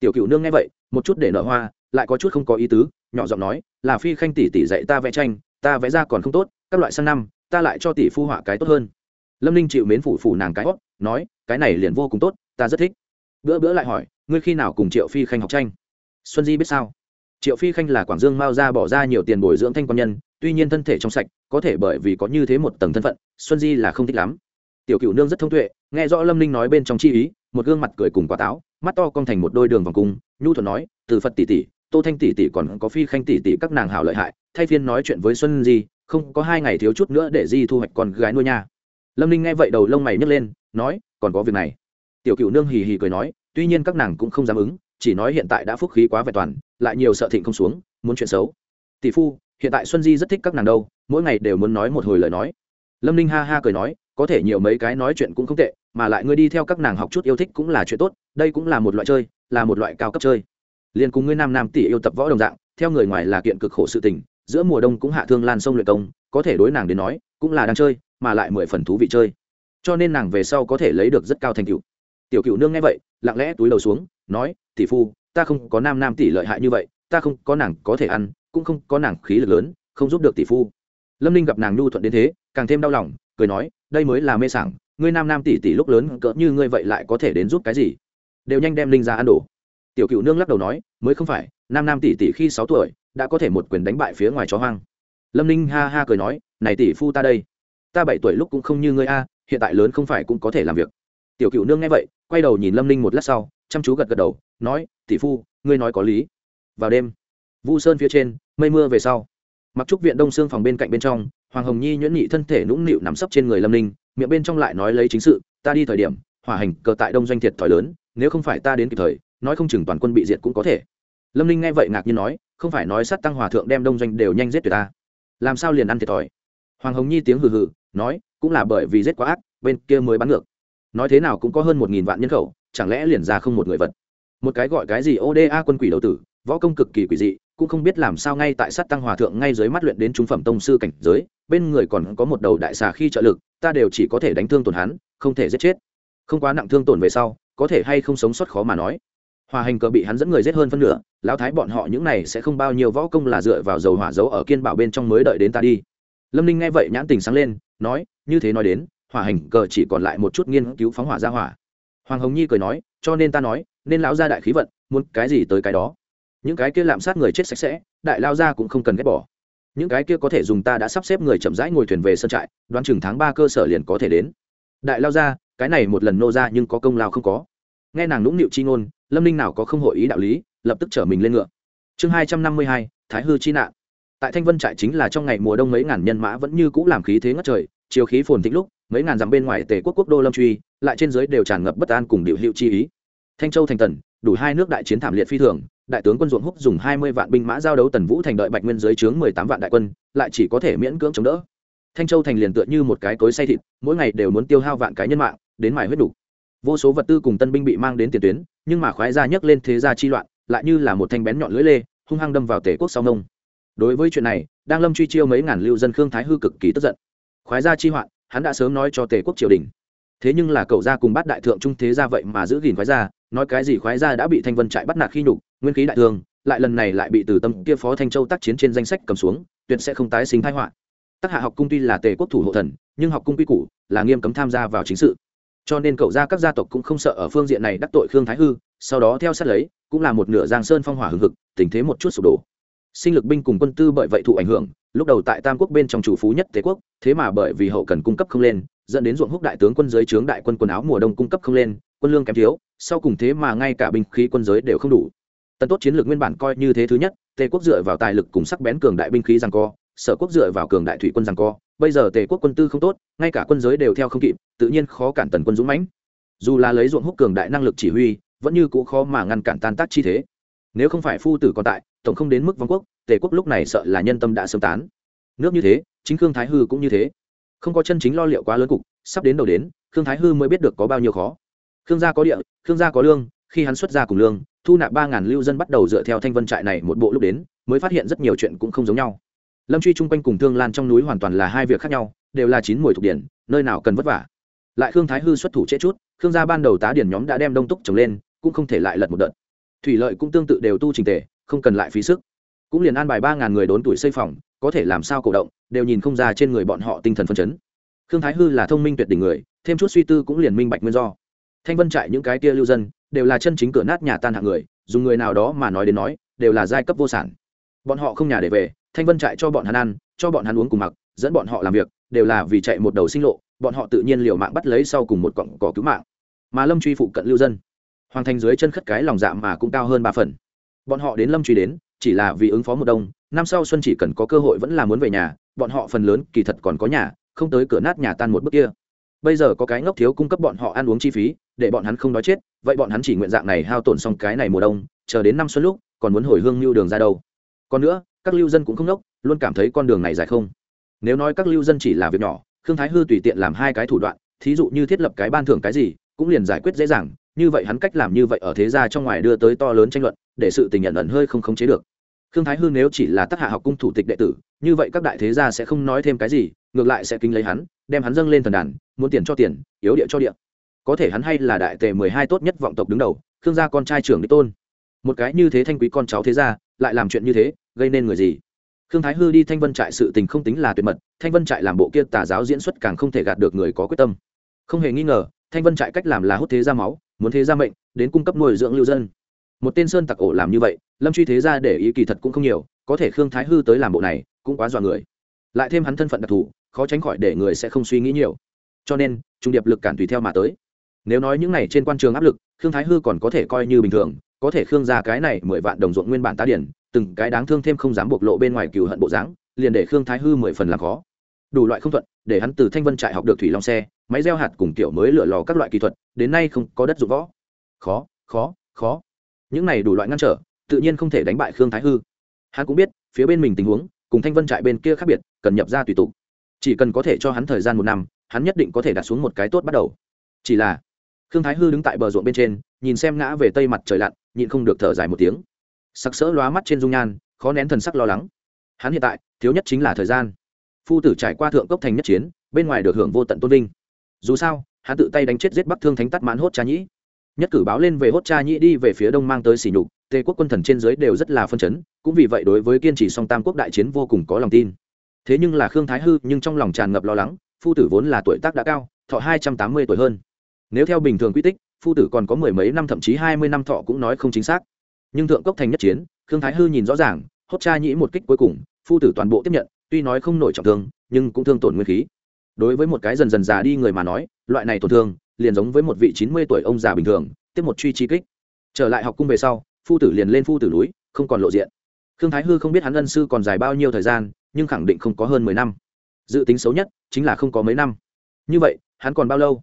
Tiểu cựu nương nghe vậy, một chút để nợ hoa, lại có chút không có ý tứ, nhỏ giọng nói, là phi khanh tỷ tỷ dạy ta vẽ tranh, ta vẽ ra còn không tốt, các loại sang năm, ta lại cho tỷ phu họa cái tốt hơn. Lâm ninh chịu mến phủ phủ nàng cái hót nói, cái này liền vô cùng tốt, ta rất thích. Bữa bữa lại hỏi, ngươi khi nào cùng triệu phi khanh học tranh? Xuân di biết sao? Triệu phi khanh là quảng dương mao ra bỏ ra nhiều tiền bồi dưỡng thanh quan nhân, tuy nhiên thân thể trong sạch, có thể bởi vì có như thế một tầng thân phận, xuân di là không thích lắm. Tiểu cựu nương rất thông tuệ, nghe rõ lâm ninh nói bên trong chi ý, một gương mặt cười cùng quả táo, mắt to cong thành một đôi đường vòng cung, nhu thuận nói, từ phật tỷ tỷ, tô thanh tỷ tỷ còn có phi khanh tỷ tỷ các nàng hảo lợi hại, thay phiên nói chuyện với xuân di, không có hai ngày thiếu chút nữa để di thu hoạch con gái nuôi nha. Lâm ninh nghe vậy đầu lông mày nhấc lên, nói, còn có việc này. Tiểu cựu nương hì hì cười nói, tuy nhiên các nàng cũng không dám ứng chỉ nói hiện tại đã phúc khí quá vẹn toàn, lại nhiều sợ thịnh không xuống, muốn chuyện xấu. Tỷ phu, hiện tại xuân di rất thích các nàng đâu, mỗi ngày đều muốn nói một hồi lời nói. Lâm ninh ha ha cười nói, có thể nhiều mấy cái nói chuyện cũng không tệ, mà lại ngươi đi theo các nàng học chút yêu thích cũng là chuyện tốt, đây cũng là một loại chơi, là một loại cao cấp chơi. Liền cùng ngươi nam nam tỷ yêu tập võ đồng dạng, theo người ngoài là kiện cực khổ sự tình, giữa mùa đông cũng hạ thương lan sông luyện công, có thể đối nàng đến nói, cũng là đang chơi, mà lại mười phần thú vị chơi. Cho nên nàng về sau có thể lấy được rất cao thành tựu. Tiểu cựu nương nghe vậy, lặng lẽ túi đầu xuống, nói tỷ phu, ta không có nam nam tỷ lợi hại như vậy, ta không có nàng có thể ăn, cũng không có nàng khí lực lớn, không giúp được tỷ phu. Lâm ninh gặp nàng nhu thuận đến thế, càng thêm đau lòng, cười nói, đây mới là mê sảng, ngươi nam nam tỷ tỷ lúc lớn cỡ như ngươi vậy lại có thể đến giúp cái gì? Đều nhanh đem linh ra ăn đổ. Tiểu cựu nương lắc đầu nói, mới không phải, nam nam tỷ tỷ khi sáu tuổi, đã có thể một quyền đánh bại phía ngoài chó hoang. Lâm ninh ha ha cười nói, này tỷ phu ta đây, ta bảy tuổi lúc cũng không như ngươi a, hiện tại lớn không phải cũng có thể làm việc. Tiểu cựu nương nghe vậy, quay đầu nhìn lâm ninh một lát sau chăm chú gật gật đầu, nói, tỷ phu, ngươi nói có lý. Vào đêm, vu sơn phía trên, mây mưa về sau. Mặc trúc viện đông xương phòng bên cạnh bên trong, hoàng hồng nhi nhuyễn nhị thân thể nũng nịu nắm sấp trên người lâm ninh, miệng bên trong lại nói lấy chính sự, ta đi thời điểm, hỏa hành cờ tại đông doanh thiệt thòi lớn, nếu không phải ta đến kịp thời, nói không chừng toàn quân bị diệt cũng có thể. Lâm ninh nghe vậy ngạc nhiên nói, không phải nói sát tăng hòa thượng đem đông doanh đều nhanh giết tuyệt ta, làm sao liền ăn thiệt thòi? Hoàng hồng nhi tiếng hừ hừ, nói, cũng là bởi vì giết quá ác, bên kia mới bắn ngược. Nói thế nào cũng có hơn một nghìn vạn nhân khẩu chẳng lẽ liền ra không một người vật? Một cái gọi cái gì oda quân quỷ đầu tử, võ công cực kỳ quỷ dị, cũng không biết làm sao ngay tại sát tăng hòa thượng ngay dưới mắt luyện đến trung phẩm tông sư cảnh giới, bên người còn có một đầu đại xà khi trợ lực, ta đều chỉ có thể đánh thương tổn hắn, không thể giết chết. Không quá nặng thương tổn về sau, có thể hay không sống sót khó mà nói. Hòa hành cờ bị hắn dẫn người giết hơn phân nửa, lão thái bọn họ những này sẽ không bao nhiêu võ công là dựa vào dầu hỏa dấu ở kiên bảo bên trong mới đợi đến ta đi. Lâm ninh nghe vậy nhãn tình sáng lên, nói, như thế nói đến, hòa hành cờ chỉ còn lại một chút nghiên cứu phóng hỏa ra hỏa hoàng hồng nhi cười nói, cho nên ta nói, nên lão gia đại khí vận, muốn cái gì tới cái đó. Những cái kia lạm sát người chết sạch sẽ, đại lao gia cũng không cần ghét bỏ. Những cái kia có thể dùng ta đã sắp xếp người chậm rãi ngồi thuyền về sân trại, đoán chừng tháng ba cơ sở liền có thể đến. Đại lao gia, cái này một lần nô ra nhưng có công lao không có. Nghe nàng nũng nịu chi ngôn, lâm ninh nào có không hội ý đạo lý, lập tức chở mình lên ngựa. Chương hai trăm năm mươi hai, thái hư chi nạn. Tại thanh vân trại chính là trong ngày mùa đông mấy ngàn nhân mã vẫn như cũ làm khí thế ngất trời chiều khí phồn thịnh lúc, mấy ngàn dặm bên ngoài tề quốc quốc đô lâm truy, lại trên dưới đều tràn ngập bất an cùng điệu hiệu chi ý. Thanh châu thành tần, đủ hai nước đại chiến thảm liệt phi thường, đại tướng quân ruộng húc dùng hai mươi vạn binh mã giao đấu tần vũ thành đợi bạch nguyên dưới trướng mười tám vạn đại quân, lại chỉ có thể miễn cưỡng chống đỡ. Thanh châu thành liền tựa như một cái cối say thịt, mỗi ngày đều muốn tiêu hao vạn cái nhân mạng, đến mài huyết đủ. Vô số vật tư cùng tân binh bị mang đến tiền tuyến, nhưng mà khoái gia nhấc lên thế gia chi loạn, lại như là một thanh bén nhọn lưỡi lê, hung hăng đâm vào tể quốc sau nông đối với chuyện này, đang lâm truy chiêu mấy ngàn lưu dân khương thái hư cực kỳ tức giận khoái gia chi hoạn, hắn đã sớm nói cho tề quốc triều đình. Thế nhưng là cậu gia cùng bát đại thượng trung thế gia vậy mà giữ gìn khoái gia, nói cái gì khoái gia đã bị thanh vân trại bắt nạt khi nhục, nguyên khí đại thương, lại lần này lại bị từ tâm kia phó thanh châu tác chiến trên danh sách cầm xuống, tuyệt sẽ không tái sinh thái họa. Tác hạ học cung tuy là tề quốc thủ hộ thần, nhưng học cung quy củ là nghiêm cấm tham gia vào chính sự. Cho nên cậu ra các gia tộc cũng không sợ ở phương diện này đắc tội khương thái hư, sau đó theo sát lấy, cũng là một nửa giang sơn phong hỏa hừng hực, tình thế một chút sụp đổ. Sinh lực binh cùng quân tư bởi vậy thụ ảnh hưởng lúc đầu tại tam quốc bên trong chủ phú nhất thế quốc, thế mà bởi vì hậu cần cung cấp không lên, dẫn đến ruộng húc đại tướng quân giới trướng đại quân quần áo mùa đông cung cấp không lên, quân lương kém thiếu, sau cùng thế mà ngay cả binh khí quân giới đều không đủ. Tần tốt chiến lược nguyên bản coi như thế thứ nhất, tề quốc dựa vào tài lực cùng sắc bén cường đại binh khí rằng co, sở quốc dựa vào cường đại thủy quân rằng co, bây giờ tề quốc quân tư không tốt, ngay cả quân giới đều theo không kịp, tự nhiên khó cản tần quân dũng mãnh. Dù là lấy ruộng húc cường đại năng lực chỉ huy, vẫn như cũ khó mà ngăn cản tan tác chi thế. Nếu không phải phu tử còn tại, tổng không đến mức vong quốc tề quốc lúc này sợ là nhân tâm đã sớm tán. Nước như thế, chính khương thái hư cũng như thế. Không có chân chính lo liệu quá lớn cục, sắp đến đầu đến, khương thái hư mới biết được có bao nhiêu khó. Khương gia có địa, khương gia có lương, khi hắn xuất ra cùng lương, thu nạp ba ngàn lưu dân bắt đầu dựa theo thanh vân trại này một bộ lúc đến, mới phát hiện rất nhiều chuyện cũng không giống nhau. Lâm truy chung quanh cùng thương lan trong núi hoàn toàn là hai việc khác nhau, đều là chín mùi thuộc điển nơi nào cần vất vả. Lại khương thái hư xuất thủ trễ chút, khương gia ban đầu tá điển nhóm đã đem đông túc trồng lên, cũng không thể lại lật một đợt. Thủy lợi cũng tương tự đều tu trình tề, không cần lại phí sức cũng liền an bài ba ngàn người đốn tuổi xây phòng, có thể làm sao cổ động, đều nhìn không ra trên người bọn họ tinh thần phân chấn. Khương thái hư là thông minh tuyệt đỉnh người, thêm chút suy tư cũng liền minh bạch nguyên do. Thanh vân trại những cái kia lưu dân, đều là chân chính cửa nát nhà tan hạng người, dùng người nào đó mà nói đến nói, đều là giai cấp vô sản. Bọn họ không nhà để về, thanh vân trại cho bọn hắn ăn, cho bọn hắn uống cùng mặc, dẫn bọn họ làm việc, đều là vì chạy một đầu sinh lộ, bọn họ tự nhiên liều mạng bắt lấy sau cùng một cọng cỏ cứu mạng. Mà lâm truy phụ cận lưu dân, hoàng thành dưới chân khất cái lòng dạ mà cũng cao hơn ba phần. Bọn họ đến lâm truy đến chỉ là vì ứng phó một đông, năm sau xuân chỉ cần có cơ hội vẫn là muốn về nhà, bọn họ phần lớn kỳ thật còn có nhà, không tới cửa nát nhà tan một bước kia. Bây giờ có cái ngốc thiếu cung cấp bọn họ ăn uống chi phí, để bọn hắn không đói chết, vậy bọn hắn chỉ nguyện dạng này hao tổn xong cái này mùa đông, chờ đến năm xuân lúc, còn muốn hồi hương lưu đường ra đâu. Còn nữa, các lưu dân cũng không ngốc, luôn cảm thấy con đường này dài không. Nếu nói các lưu dân chỉ là việc nhỏ, khương thái hư tùy tiện làm hai cái thủ đoạn, thí dụ như thiết lập cái ban thưởng cái gì, cũng liền giải quyết dễ dàng, như vậy hắn cách làm như vậy ở thế gia trong ngoài đưa tới to lớn tranh luận để sự tình nhận ẩn hơi không khống chế được. Khương thái hư nếu chỉ là tác hạ học cung thủ tịch đệ tử, như vậy các đại thế gia sẽ không nói thêm cái gì, ngược lại sẽ kính lấy hắn, đem hắn dâng lên thần đàn, muốn tiền cho tiền, yếu địa cho địa. Có thể hắn hay là đại tề mười hai tốt nhất vọng tộc đứng đầu, khương gia con trai trưởng đích tôn. Một cái như thế thanh quý con cháu thế gia, lại làm chuyện như thế, gây nên người gì? Khương thái hư đi thanh vân trại sự tình không tính là tuyệt mật, thanh vân trại làm bộ kia tà giáo diễn xuất càng không thể gạt được người có quyết tâm. Không hề nghi ngờ, thanh vân trại cách làm là hút thế ra máu, muốn thế ra mệnh, đến cung cấp nuôi dưỡng lưu dân một tên sơn tặc ổ làm như vậy, lâm truy thế ra để ý kỳ thật cũng không nhiều, có thể khương thái hư tới làm bộ này cũng quá dọa người. Lại thêm hắn thân phận đặc thù, khó tránh khỏi để người sẽ không suy nghĩ nhiều. Cho nên, trung điệp lực cản tùy theo mà tới. Nếu nói những này trên quan trường áp lực, khương thái hư còn có thể coi như bình thường, có thể khương ra cái này mười vạn đồng ruộng nguyên bản tá điển, từng cái đáng thương thêm không dám bộc lộ bên ngoài cừu hận bộ dáng, liền để khương thái hư mười phần làm khó. Đủ loại không thuận, để hắn từ thanh vân trại học được thủy long xe, máy gieo hạt cùng kiểu mới lửa lò các loại kỹ thuật, đến nay không có đất dụng võ. Khó khó khó những này đủ loại ngăn trở, tự nhiên không thể đánh bại khương thái hư. Hắn cũng biết, phía bên mình tình huống, cùng thanh vân trại bên kia khác biệt, cần nhập ra tùy tục. Chỉ cần có thể cho hắn thời gian một năm, hắn nhất định có thể đặt xuống một cái tốt bắt đầu. Chỉ là, khương thái hư đứng tại bờ ruộng bên trên, nhìn xem ngã về tây mặt trời lặn, nhịn không được thở dài một tiếng. Sắc sỡ lóa mắt trên dung nhan, khó nén thần sắc lo lắng. Hắn hiện tại, thiếu nhất chính là thời gian. Phu tử trải qua thượng cốc thành nhất chiến, bên ngoài được hưởng vô tận tôn vinh. Dù sao, hắn tự tay đánh chết giết bắc thương thánh tắt mãn hốt cha nhĩ nhất cử báo lên về hốt cha nhĩ đi về phía đông mang tới xỉ nhục, tề quốc quân thần trên dưới đều rất là phân chấn, cũng vì vậy đối với kiên trì song tam quốc đại chiến vô cùng có lòng tin. Thế nhưng là khương thái hư nhưng trong lòng tràn ngập lo lắng, phu tử vốn là tuổi tác đã cao, thọ hai trăm tám mươi tuổi hơn. Nếu theo bình thường quy tích, phu tử còn có mười mấy năm thậm chí hai mươi năm thọ cũng nói không chính xác. Nhưng thượng cốc thành nhất chiến, khương thái hư nhìn rõ ràng, hốt cha nhĩ một kích cuối cùng, phu tử toàn bộ tiếp nhận, tuy nói không nổi trọng thương, nhưng cũng thương tổn nguyên khí. Đối với một cái dần dần già đi người mà nói, loại này tổn thương liền giống với một vị chín mươi tuổi ông già bình thường, tiếp một truy chi kích. Trở lại học cung về sau, phu tử liền lên phu tử núi, không còn lộ diện. Khương thái hư không biết hắn ân sư còn dài bao nhiêu thời gian, nhưng khẳng định không có hơn mười năm. Dự tính xấu nhất chính là không có mấy năm. Như vậy, hắn còn bao lâu?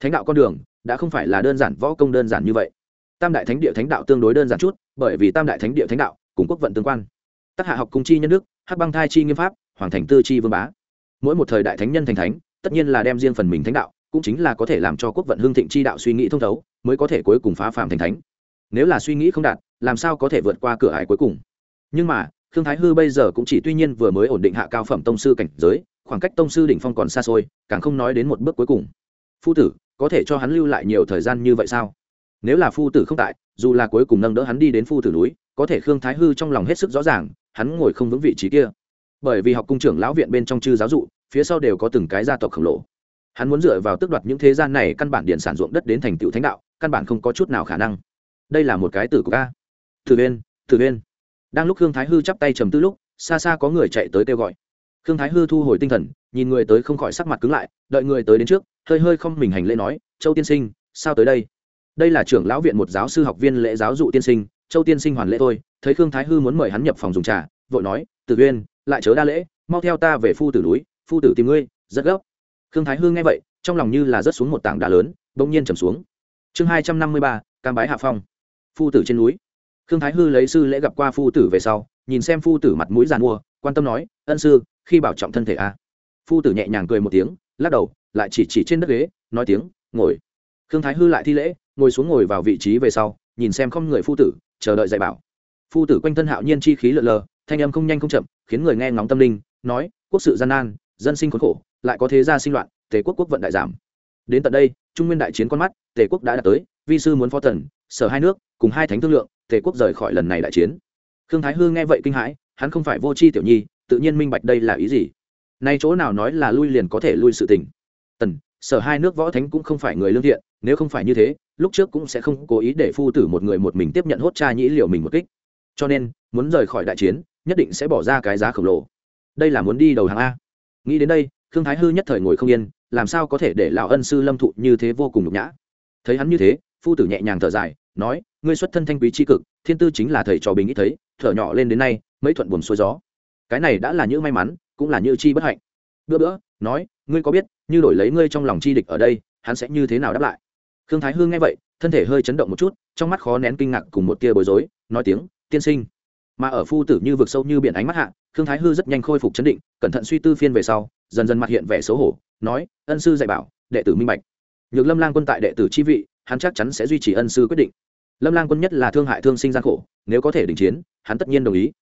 Thánh đạo con đường đã không phải là đơn giản võ công đơn giản như vậy. Tam đại thánh địa thánh đạo tương đối đơn giản chút, bởi vì tam đại thánh địa thánh đạo, cùng quốc vận tương quan. Tác hạ học cung chi nhân đức, hắc băng thai chi nghiêm pháp, hoàng thành tư chi vương bá. Mỗi một thời đại thánh nhân thành thánh, tất nhiên là đem riêng phần mình thánh đạo cũng chính là có thể làm cho quốc vận hương thịnh chi đạo suy nghĩ thông thấu, mới có thể cuối cùng phá phàm thành thánh. Nếu là suy nghĩ không đạt, làm sao có thể vượt qua cửa ải cuối cùng? Nhưng mà, khương thái hư bây giờ cũng chỉ tuy nhiên vừa mới ổn định hạ cao phẩm tông sư cảnh giới, khoảng cách tông sư đỉnh phong còn xa xôi, càng không nói đến một bước cuối cùng. Phu tử, có thể cho hắn lưu lại nhiều thời gian như vậy sao? Nếu là phu tử không tại, dù là cuối cùng nâng đỡ hắn đi đến phu tử núi, có thể khương thái hư trong lòng hết sức rõ ràng, hắn ngồi không vững vị trí kia. Bởi vì học cung trưởng lão viện bên trong chư giáo dụ, phía sau đều có từng cái gia tộc khổng lồ hắn muốn dựa vào tước đoạt những thế gian này căn bản điện sản ruộng đất đến thành tựu thánh đạo, căn bản không có chút nào khả năng. Đây là một cái tử của ca. Thử bên thử bên. Đang lúc khương thái hư chắp tay trầm tư lúc, xa xa có người chạy tới kêu gọi. Khương thái hư thu hồi tinh thần, nhìn người tới không khỏi sắc mặt cứng lại, đợi người tới đến trước, hơi hơi không mình hành lễ nói, châu tiên sinh, sao tới đây? Đây là trưởng lão viện một giáo sư học viên lễ giáo dụ tiên sinh, châu tiên sinh hoàn lễ thôi. Thấy khương thái hư muốn mời hắn nhập phòng dùng trà, vội nói tử uyên lại chớ đa lễ, mau theo ta về phu tử núi, phu tử tìm ngươi, rất gấp khương thái hư nghe vậy, trong lòng như là rớt xuống một tảng đá lớn, bỗng nhiên trầm xuống. Chương hai trăm năm mươi ba, cam bái hạ phong. Phu tử trên núi. Khương thái hư lấy sư lễ gặp qua phu tử về sau, nhìn xem phu tử mặt mũi giàn mua, quan tâm nói, ân sư, khi bảo trọng thân thể a phu tử nhẹ nhàng cười một tiếng, lắc đầu, lại chỉ chỉ trên đất ghế, nói tiếng, ngồi. Khương thái hư lại thi lễ, ngồi xuống ngồi vào vị trí về sau, nhìn xem không người phu tử, chờ đợi dạy bảo. Phu tử quanh thân hạo nhiên chi khí lợn lờ, thanh âm không nhanh không chậm, khiến người nghe ngóng tâm linh, nói, quốc sự gian nan, dân sinh khốn khổ lại có thế gia sinh loạn, tề quốc quốc vận đại giảm. Đến tận đây, trung nguyên đại chiến con mắt, tề quốc đã đạt tới, vi sư muốn phó tần, sở hai nước, cùng hai thánh thương lượng, tề quốc rời khỏi lần này đại chiến. Khương thái hư nghe vậy kinh hãi, hắn không phải vô c h i tiểu nhi, tự nhiên minh bạch đây là ý gì. Nay chỗ nào nói là lui liền có thể lui sự tình. Tần, sở hai nước võ thánh cũng không phải người lương thiện, nếu không phải như thế, lúc trước cũng sẽ không cố ý để phu tử một người một mình tiếp nhận hốt cha nhĩ liệu mình một kích. Cho nên, muốn rời khỏi đại chiến, nhất định sẽ bỏ ra cái giá khổng lồ. Đây là muốn đi đầu hàng a. Nghĩ đến đây khương thái hư nhất thời ngồi không yên, làm sao có thể để lão ân sư lâm thụ như thế vô cùng nhục nhã? Thấy hắn như thế, phu tử nhẹ nhàng thở dài, nói, ngươi xuất thân thanh quý tri cực, thiên tư chính là thầy trò bình ít thấy, thở nhỏ lên đến nay, mấy thuận buồn xuôi gió. Cái này đã là những may mắn, cũng là như chi bất hạnh. Bữa bữa, nói, ngươi có biết, như đổi lấy ngươi trong lòng chi địch ở đây, hắn sẽ như thế nào đáp lại? Khương thái hương nghe vậy, thân thể hơi chấn động một chút, trong mắt khó nén kinh ngạc cùng một tia bối rối, nói tiếng, tiên sinh mà ở phu tử như vực sâu như biển ánh mắt hạ, khương thái hư rất nhanh khôi phục chấn định, cẩn thận suy tư phiên về sau, dần dần mặt hiện vẻ xấu hổ, nói, ân sư dạy bảo, đệ tử minh bạch. Nhược lâm lang quân tại đệ tử chi vị, hắn chắc chắn sẽ duy trì ân sư quyết định. Lâm lang quân nhất là thương hại thương sinh gian khổ, nếu có thể đình chiến, hắn tất nhiên đồng ý.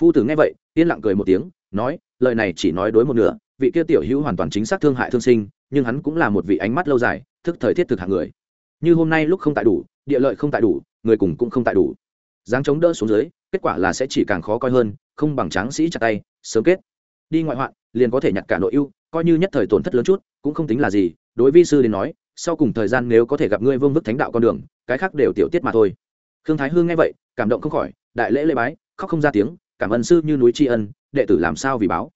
Phu tử nghe vậy, yên lặng cười một tiếng, nói, lời này chỉ nói đối một nửa, vị kia tiểu hữu hoàn toàn chính xác thương hại thương sinh, nhưng hắn cũng là một vị ánh mắt lâu dài, thức thời thiết thực hạng người. Như hôm nay lúc không tại đủ, địa lợi không tại đủ, người cùng cũng không tại đủ. Dáng chống đỡ xuống dưới kết quả là sẽ chỉ càng khó coi hơn, không bằng tráng sĩ chặt tay, sớm kết. Đi ngoại hoạn, liền có thể nhặt cả nội ưu, coi như nhất thời tổn thất lớn chút, cũng không tính là gì, đối vi sư đến nói, sau cùng thời gian nếu có thể gặp ngươi vương vức thánh đạo con đường, cái khác đều tiểu tiết mà thôi. Khương thái hương nghe vậy, cảm động không khỏi, đại lễ lễ bái, khóc không ra tiếng, cảm ơn sư như núi tri ân, đệ tử làm sao vì báo.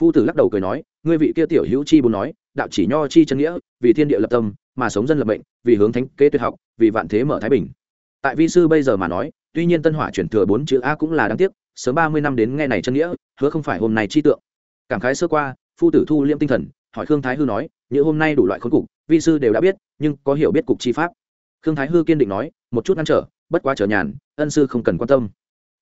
Phu tử lắc đầu cười nói, ngươi vị kia tiểu hữu chi bố nói, đạo chỉ nho chi chân nghĩa, vì thiên địa lập tâm, mà sống dân lập mệnh, vì hướng thánh kế tuyệt học, vì vạn thế mở thái bình tại vi sư bây giờ mà nói tuy nhiên tân hỏa chuyển thừa bốn chữ a cũng là đáng tiếc sớm ba mươi năm đến nghe này chân nghĩa hứa không phải hôm nay chi tượng. Cảm khái sơ qua phu tử thu liêm tinh thần hỏi khương thái hư nói như hôm nay đủ loại khốn cục vi sư đều đã biết nhưng có hiểu biết cục chi pháp? Khương thái hư kiên định nói một chút ngăn trở bất quá trở nhàn ân sư không cần quan tâm.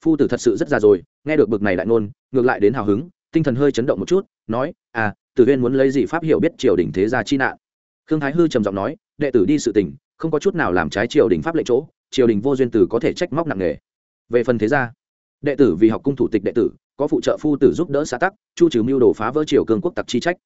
Phu tử thật sự rất già rồi nghe được bực này lại nôn, ngược lại đến hào hứng tinh thần hơi chấn động một chút nói à tử viên muốn lấy gì pháp hiểu biết triều đình thế gia chi nạn? Khương thái hư trầm giọng nói đệ tử đi sự tình không có chút nào làm trái triều đình pháp lệnh chỗ triều đình vô duyên tử có thể trách móc nặng nề. Về phần thế gia, đệ tử vì học cung thủ tịch đệ tử, có phụ trợ phu tử giúp đỡ xã tắc, chu trừ mưu đồ phá vỡ triều cương quốc tặc chi trách.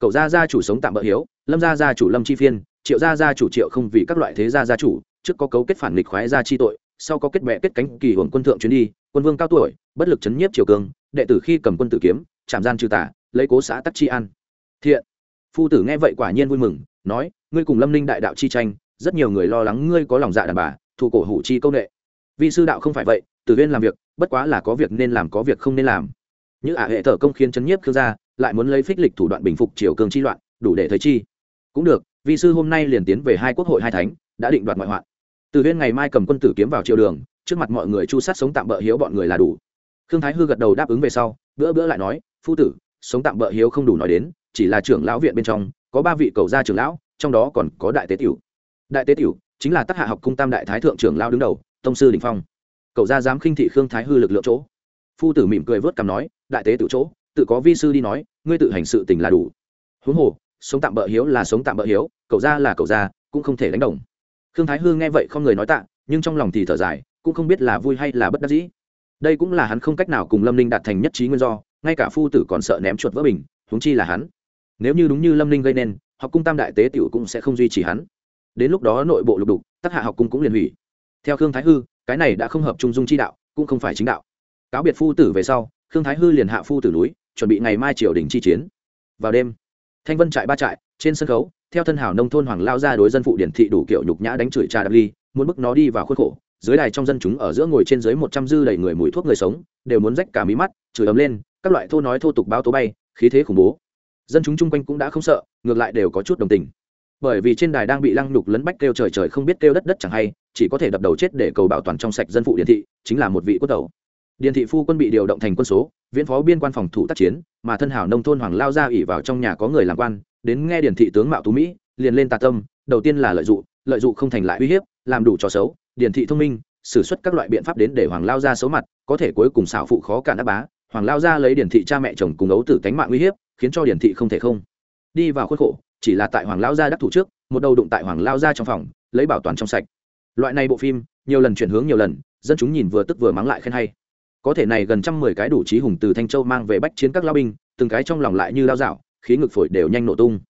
Cậu gia gia chủ sống tạm bỡ hiếu, lâm gia gia chủ lâm chi phiên, triệu gia gia chủ triệu không vì các loại thế gia gia chủ, trước có cấu kết phản nghịch khoái gia chi tội, sau có kết bệ kết cánh kỳ hưởng quân thượng chuyến đi, quân vương cao tuổi, bất lực chấn nhiếp triều cương, đệ tử khi cầm quân tử kiếm, chạm gian trừ tả lấy cố xã tắc chi an. Thiện, phu tử nghe vậy quả nhiên vui mừng, nói, ngươi cùng lâm ninh đại đạo chi tranh, rất nhiều người lo lắng ngươi có lòng dạ đàn bà thủ cổ hủ chi công nghệ vì sư đạo không phải vậy, tử viên làm việc, bất quá là có việc nên làm có việc không nên làm. Như ả hệ thở công khiến chấn nhiếp khương gia, lại muốn lấy phích lịch thủ đoạn bình phục triều cường chi loạn, đủ để thấy chi. Cũng được vì sư hôm nay liền tiến về hai quốc hội hai thánh, đã định đoạt ngoại hoạn. Từ viên ngày mai cầm quân tử kiếm vào triều đường, trước mặt mọi người chu sát sống tạm bỡ hiếu bọn người là đủ. Khương thái hư gật đầu đáp ứng về sau, bữa bữa lại nói, phu tử, sống tạm bỡ hiếu không đủ nói đến, chỉ là trưởng lão viện bên trong, có ba vị cầu gia trưởng lão, trong đó còn có đại tế tiểu. Đại tế tiểu chính là tác hạ học cung tam đại thái thượng trưởng lao đứng đầu, tông sư đình phong. Cậu gia dám khinh thị khương thái hư lực lượng chỗ. Phu tử mỉm cười vớt cằm nói, đại tế tự chỗ, tự có vi sư đi nói, ngươi tự hành sự tình là đủ. Huống hồ, sống tạm bỡ hiếu là sống tạm bỡ hiếu, cậu gia là cậu gia cũng không thể đánh đồng. Khương thái hư nghe vậy không người nói tạ, nhưng trong lòng thì thở dài, cũng không biết là vui hay là bất đắc dĩ. Đây cũng là hắn không cách nào cùng lâm ninh đạt thành nhất trí nguyên do, ngay cả phu tử còn sợ ném chuột vỡ bình, huống chi là hắn. Nếu như đúng như lâm ninh gây nên, học cung tam đại tế tiểu cũng sẽ không duy trì hắn đến lúc đó nội bộ lục đục tác hạ học cung cũng liền hủy. Theo khương thái hư, cái này đã không hợp trung dung chi đạo, cũng không phải chính đạo. Cáo biệt phu tử về sau, khương thái hư liền hạ phu tử núi, chuẩn bị ngày mai triều đình chi chiến. Vào đêm, thanh vân trại ba trại, trên sân khấu, theo thân hảo nông thôn hoàng lao ra đối dân phụ điển thị đủ kiểu nhục nhã đánh chửi trà đạp ly, muốn bức nó đi vào khuất khổ. Dưới đài trong dân chúng ở giữa ngồi trên dưới một trăm dư đầy người mùi thuốc người sống, đều muốn rách cả mí mắt, chửi ấm lên, các loại thô nói thô tục báo tố bay, khí thế khủng bố. Dân chúng chung quanh cũng đã không sợ, ngược lại đều có chút đồng tình bởi vì trên đài đang bị lăng nhục lấn bách kêu trời trời không biết kêu đất đất chẳng hay, chỉ có thể đập đầu chết để cầu bảo toàn trong sạch dân phụ điện thị, chính là một vị quốc tẩu. Điện thị phu quân bị điều động thành quân số, viễn phó biên quan phòng thủ tác chiến, mà thân hảo nông thôn hoàng lao ra ỉ vào trong nhà có người làm quan, đến nghe điện thị tướng mạo tú mỹ, liền lên tà tâm, đầu tiên là lợi dụng lợi dụng không thành lại uy hiếp, làm đủ trò xấu điện thị thông minh, sử xuất các loại biện pháp đến để hoàng lao ra xấu mặt, có thể cuối cùng xảo phụ khó cản đáp bá, hoàng lao ra lấy điển thị cha mẹ chồng cùng ấu tử cánh mạng uy hiếp, khiến cho điển thị không thể không đi vào khuất khổ chỉ là tại hoàng lao gia đắc thủ trước, một đầu đụng tại hoàng lao gia trong phòng, lấy bảo toàn trong sạch. Loại này bộ phim, nhiều lần chuyển hướng nhiều lần, dân chúng nhìn vừa tức vừa mắng lại khen hay. Có thể này gần trăm mười cái đủ trí hùng từ thanh châu mang về bách chiến các lao binh, từng cái trong lòng lại như lao dạo, khí ngực phổi đều nhanh nổ tung.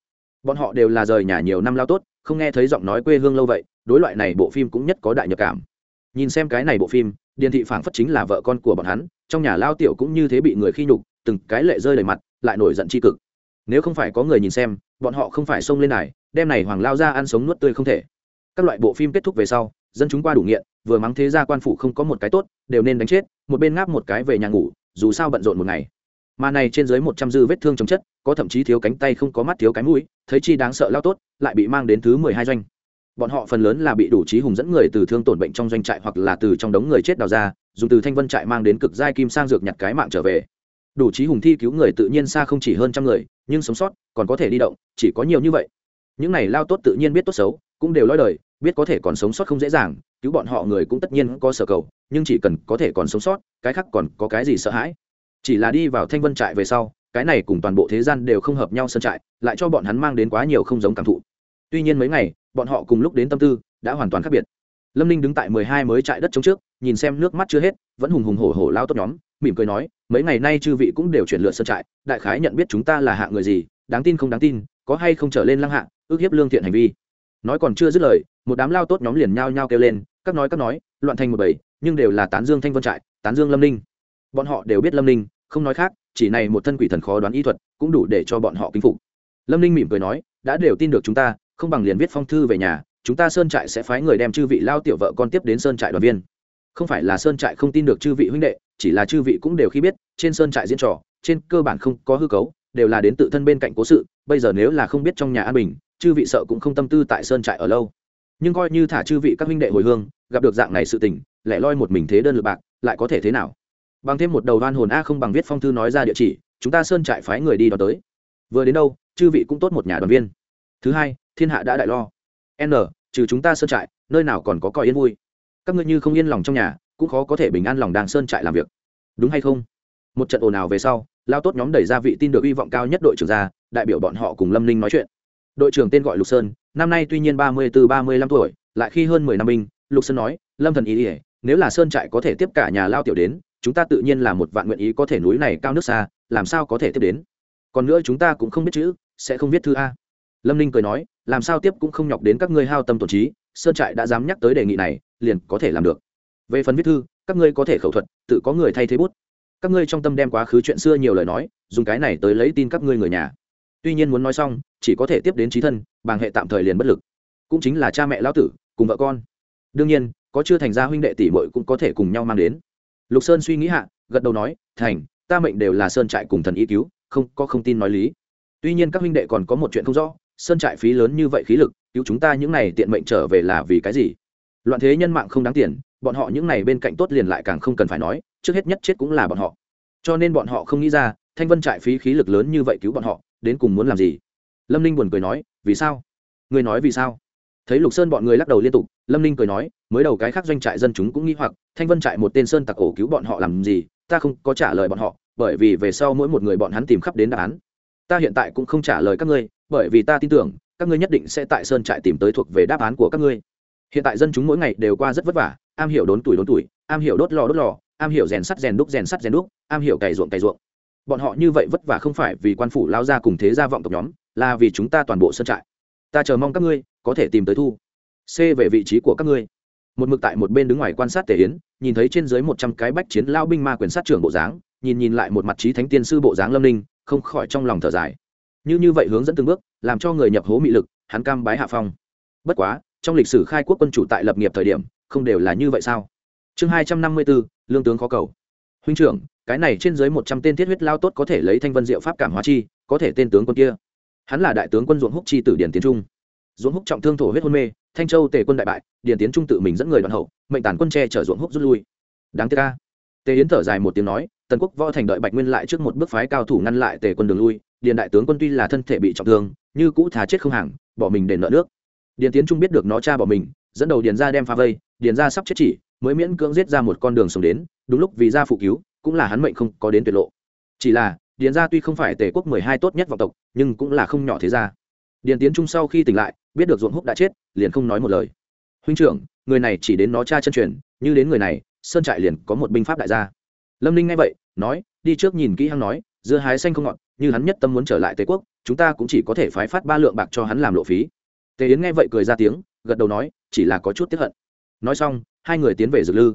Bọn họ đều là rời nhà nhiều năm lao tốt, không nghe thấy giọng nói quê hương lâu vậy, đối loại này bộ phim cũng nhất có đại nhập cảm. Nhìn xem cái này bộ phim, điền thị phảng phất chính là vợ con của bọn hắn, trong nhà lao tiểu cũng như thế bị người khi nhục, từng cái lệ rơi đầy mặt, lại nổi giận tri cực nếu không phải có người nhìn xem, bọn họ không phải xông lên này đem này hoàng lao ra ăn sống nuốt tươi không thể. Các loại bộ phim kết thúc về sau, dân chúng qua đủ nghiện, vừa mắng thế ra quan phủ không có một cái tốt, đều nên đánh chết, một bên ngáp một cái về nhà ngủ, dù sao bận rộn một ngày. Mà này trên dưới một trăm dư vết thương chống chất, có thậm chí thiếu cánh tay không có mắt thiếu cái mũi, thấy chi đáng sợ lao tốt, lại bị mang đến thứ mười hai doanh. Bọn họ phần lớn là bị đủ trí hùng dẫn người từ thương tổn bệnh trong doanh trại hoặc là từ trong đống người chết đào ra, dùng từ thanh vân trại mang đến cực giai kim sang dược nhặt cái mạng trở về. Đủ trí hùng thi cứu người tự nhiên xa không chỉ hơn trăm người nhưng sống sót, còn có thể đi động, chỉ có nhiều như vậy. Những này lao tốt tự nhiên biết tốt xấu, cũng đều lói đời, biết có thể còn sống sót không dễ dàng, cứu bọn họ người cũng tất nhiên có sở cầu, nhưng chỉ cần có thể còn sống sót, cái khác còn có cái gì sợ hãi. Chỉ là đi vào thanh vân trại về sau, cái này cùng toàn bộ thế gian đều không hợp nhau sân trại, lại cho bọn hắn mang đến quá nhiều không giống cảm thụ. Tuy nhiên mấy ngày, bọn họ cùng lúc đến tâm tư, đã hoàn toàn khác biệt lâm ninh đứng tại mười hai mới trại đất chống trước, nhìn xem nước mắt chưa hết, vẫn hùng hùng hổ hổ lao tốt nhóm, mỉm cười nói, mấy ngày nay chư vị cũng đều chuyển lựa sân trại, đại khái nhận biết chúng ta là hạ người gì, đáng tin không đáng tin, có hay không trở lên lăng hạ, ước hiếp lương thiện hành vi. Nói còn chưa dứt lời, một đám lao tốt nhóm liền nhao nhao kêu lên, các nói các nói, loạn thành một bầy, nhưng đều là tán dương thanh vân trại, tán dương lâm ninh. Bọn họ đều biết lâm ninh, không nói khác, chỉ này một thân quỷ thần khó đoán y thuật, cũng đủ để cho bọn họ kính phục. Lâm ninh mỉm cười nói, đã đều tin được chúng ta, không bằng liền viết phong thư về nhà chúng ta sơn trại sẽ phái người đem chư vị lao tiểu vợ con tiếp đến sơn trại đoàn viên. Không phải là sơn trại không tin được chư vị huynh đệ, chỉ là chư vị cũng đều khi biết, trên sơn trại diễn trò, trên cơ bản không có hư cấu, đều là đến tự thân bên cạnh cố sự, bây giờ nếu là không biết trong nhà an bình, chư vị sợ cũng không tâm tư tại sơn trại ở lâu. Nhưng coi như thả chư vị các huynh đệ hồi hương, gặp được dạng này sự tình, lẻ loi một mình thế đơn lượt bạc, lại có thể thế nào? Bằng thêm một đầu đoan hồn a không bằng viết phong thư nói ra địa chỉ, chúng ta sơn trại phái người đi đó tới. Vừa đến đâu, chư vị cũng tốt một nhà đoàn viên. Thứ hai, thiên hạ đã đại lo. N trừ chúng ta sơn trại, nơi nào còn có coi yên vui? Các ngươi như không yên lòng trong nhà, cũng khó có thể bình an lòng đàng sơn trại làm việc. Đúng hay không? Một trận ồn ào về sau, lao tốt nhóm đẩy ra vị tin được hy vọng cao nhất đội trưởng ra, đại biểu bọn họ cùng lâm ninh nói chuyện. Đội trưởng tên gọi lục sơn, năm nay tuy nhiên ba mươi từ ba mươi lăm tuổi, lại khi hơn mười năm binh, lục sơn nói, lâm thần ý ỉa nếu là sơn trại có thể tiếp cả nhà lao tiểu đến, chúng ta tự nhiên là một vạn nguyện ý có thể núi này cao nước xa, làm sao có thể tiếp đến? Còn nữa chúng ta cũng không biết chữ, sẽ không viết thư a lâm ninh cười nói, làm sao tiếp cũng không nhọc đến các ngươi hao tâm tổn trí, sơn trại đã dám nhắc tới đề nghị này, liền có thể làm được. Về phần viết thư, các ngươi có thể khẩu thuật, tự có người thay thế bút. Các ngươi trong tâm đem quá khứ chuyện xưa nhiều lời nói, dùng cái này tới lấy tin các ngươi người nhà. Tuy nhiên muốn nói xong, chỉ có thể tiếp đến trí thân bằng hệ tạm thời liền bất lực. Cũng chính là cha mẹ lão tử, cùng vợ con. Đương nhiên, có chưa thành ra huynh đệ tỷ muội cũng có thể cùng nhau mang đến. Lục sơn suy nghĩ hạ, gật đầu nói, thành, ta mệnh đều là sơn trại cùng thần ý cứu, không, có không tin nói lý. Tuy nhiên các huynh đệ còn có một chuyện không rõ sơn trại phí lớn như vậy khí lực, cứu chúng ta những này tiện mệnh trở về là vì cái gì? Loạn thế nhân mạng không đáng tiền, bọn họ những này bên cạnh tốt liền lại càng không cần phải nói, trước hết nhất chết cũng là bọn họ. Cho nên bọn họ không nghĩ ra, thanh vân trại phí khí lực lớn như vậy cứu bọn họ, đến cùng muốn làm gì? Lâm ninh buồn cười nói, vì sao? Người nói vì sao? Thấy lục sơn bọn người lắc đầu liên tục, lâm ninh cười nói, mới đầu cái khác doanh trại dân chúng cũng nghĩ hoặc, thanh vân trại một tên sơn tặc ổ cứu bọn họ làm gì? Ta không có trả lời bọn họ, bởi vì về sau mỗi một người bọn hắn tìm khắp đến đáp án. Ta hiện tại cũng không trả lời các ngươi bởi vì ta tin tưởng, các ngươi nhất định sẽ tại sơn trại tìm tới thuộc về đáp án của các ngươi. Hiện tại dân chúng mỗi ngày đều qua rất vất vả, am hiểu đốn tuổi đốn tuổi, am hiểu đốt lò đốt lò, am hiểu rèn sắt rèn đúc rèn sắt rèn đúc, am hiểu cày ruộng cày ruộng. Bọn họ như vậy vất vả không phải vì quan phủ lao ra cùng thế gia vọng tộc nhóm, là vì chúng ta toàn bộ sơn trại. Ta chờ mong các ngươi có thể tìm tới thu c về vị trí của các ngươi. Một mực tại một bên đứng ngoài quan sát tề yến, nhìn thấy trên dưới một trăm cái bách chiến lao binh ma quyền sát trưởng bộ dáng, nhìn nhìn lại một mặt trí thánh tiên sư bộ dáng lâm ninh, không khỏi trong lòng thở dài như như vậy hướng dẫn từng bước, làm cho người nhập hố mị lực, hắn cam bái hạ phong. Bất quá, trong lịch sử khai quốc quân chủ tại lập nghiệp thời điểm, không đều là như vậy sao? Chương hai trăm năm mươi bốn lương tướng khó cầu. Huynh trưởng, cái này trên dưới một trăm tên thiết huyết lao tốt có thể lấy thanh vân diệu pháp cảm hóa chi, có thể tên tướng quân kia. Hắn là đại tướng quân ruộng húc chi tử điển tiến trung. Ruộng húc trọng thương thổ huyết hôn mê, thanh châu tề quân đại bại, điển tiến trung tự mình dẫn người đoàn hậu, mệnh tản quân tre chở ruộng húc rút lui. Đáng tiếc ca tề yến thở dài một tiếng nói, tần quốc võ thành đợi bạch nguyên lại trước một bước phái cao thủ ngăn lại tề quân đường lui điền đại tướng quân tuy là thân thể bị trọng thương, như cũ thà chết không hàng, bỏ mình để nợ nước. Điền tiến trung biết được nó cha bỏ mình, dẫn đầu điền ra đem phá vây, điền ra sắp chết chỉ, mới miễn cưỡng giết ra một con đường sống đến, đúng lúc vì gia phụ cứu, cũng là hắn mệnh không có đến tuyệt lộ. Chỉ là, điền gia tuy không phải tề quốc mười hai tốt nhất vọng tộc, nhưng cũng là không nhỏ thế gia. Điền tiến trung sau khi tỉnh lại, biết được ruộng húc đã chết, liền không nói một lời. Huynh trưởng, người này chỉ đến nó cha chân truyền, như đến người này, sơn trại liền có một binh pháp đại gia. Lâm ninh nghe vậy, nói, đi trước nhìn kỹ hăng nói dưa hái xanh không ngọt, như hắn nhất tâm muốn trở lại tề quốc, chúng ta cũng chỉ có thể phái phát ba lượng bạc cho hắn làm lộ phí. Tề yến nghe vậy cười ra tiếng, gật đầu nói, chỉ là có chút tiếp hận. Nói xong, hai người tiến về dược lư.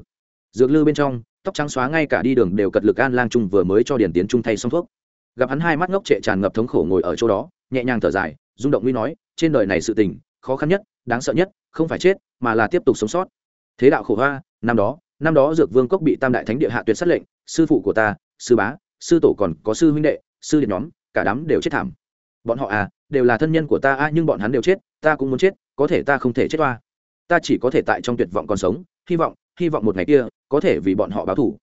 Dược lư bên trong, tóc trắng xóa ngay cả đi đường đều cật lực an lang trung vừa mới cho điển tiến trung thay xong thuốc. Gặp hắn hai mắt ngốc trệ tràn ngập thống khổ ngồi ở chỗ đó, nhẹ nhàng thở dài, rung động nguy nói, trên đời này sự tình, khó khăn nhất, đáng sợ nhất, không phải chết, mà là tiếp tục sống sót. Thế đạo khổ hoa, năm đó năm đó dược vương cốc bị tam đại thánh địa hạ tuyệt sát lệnh, sư phụ của ta, sư bá sư tổ còn có sư huynh đệ, sư điện nhóm, cả đám đều chết thảm. Bọn họ à đều là thân nhân của ta a nhưng bọn hắn đều chết, ta cũng muốn chết, có thể ta không thể chết toa ta chỉ có thể tại trong tuyệt vọng còn sống, hy vọng hy vọng một ngày kia, có thể vì bọn họ báo thủ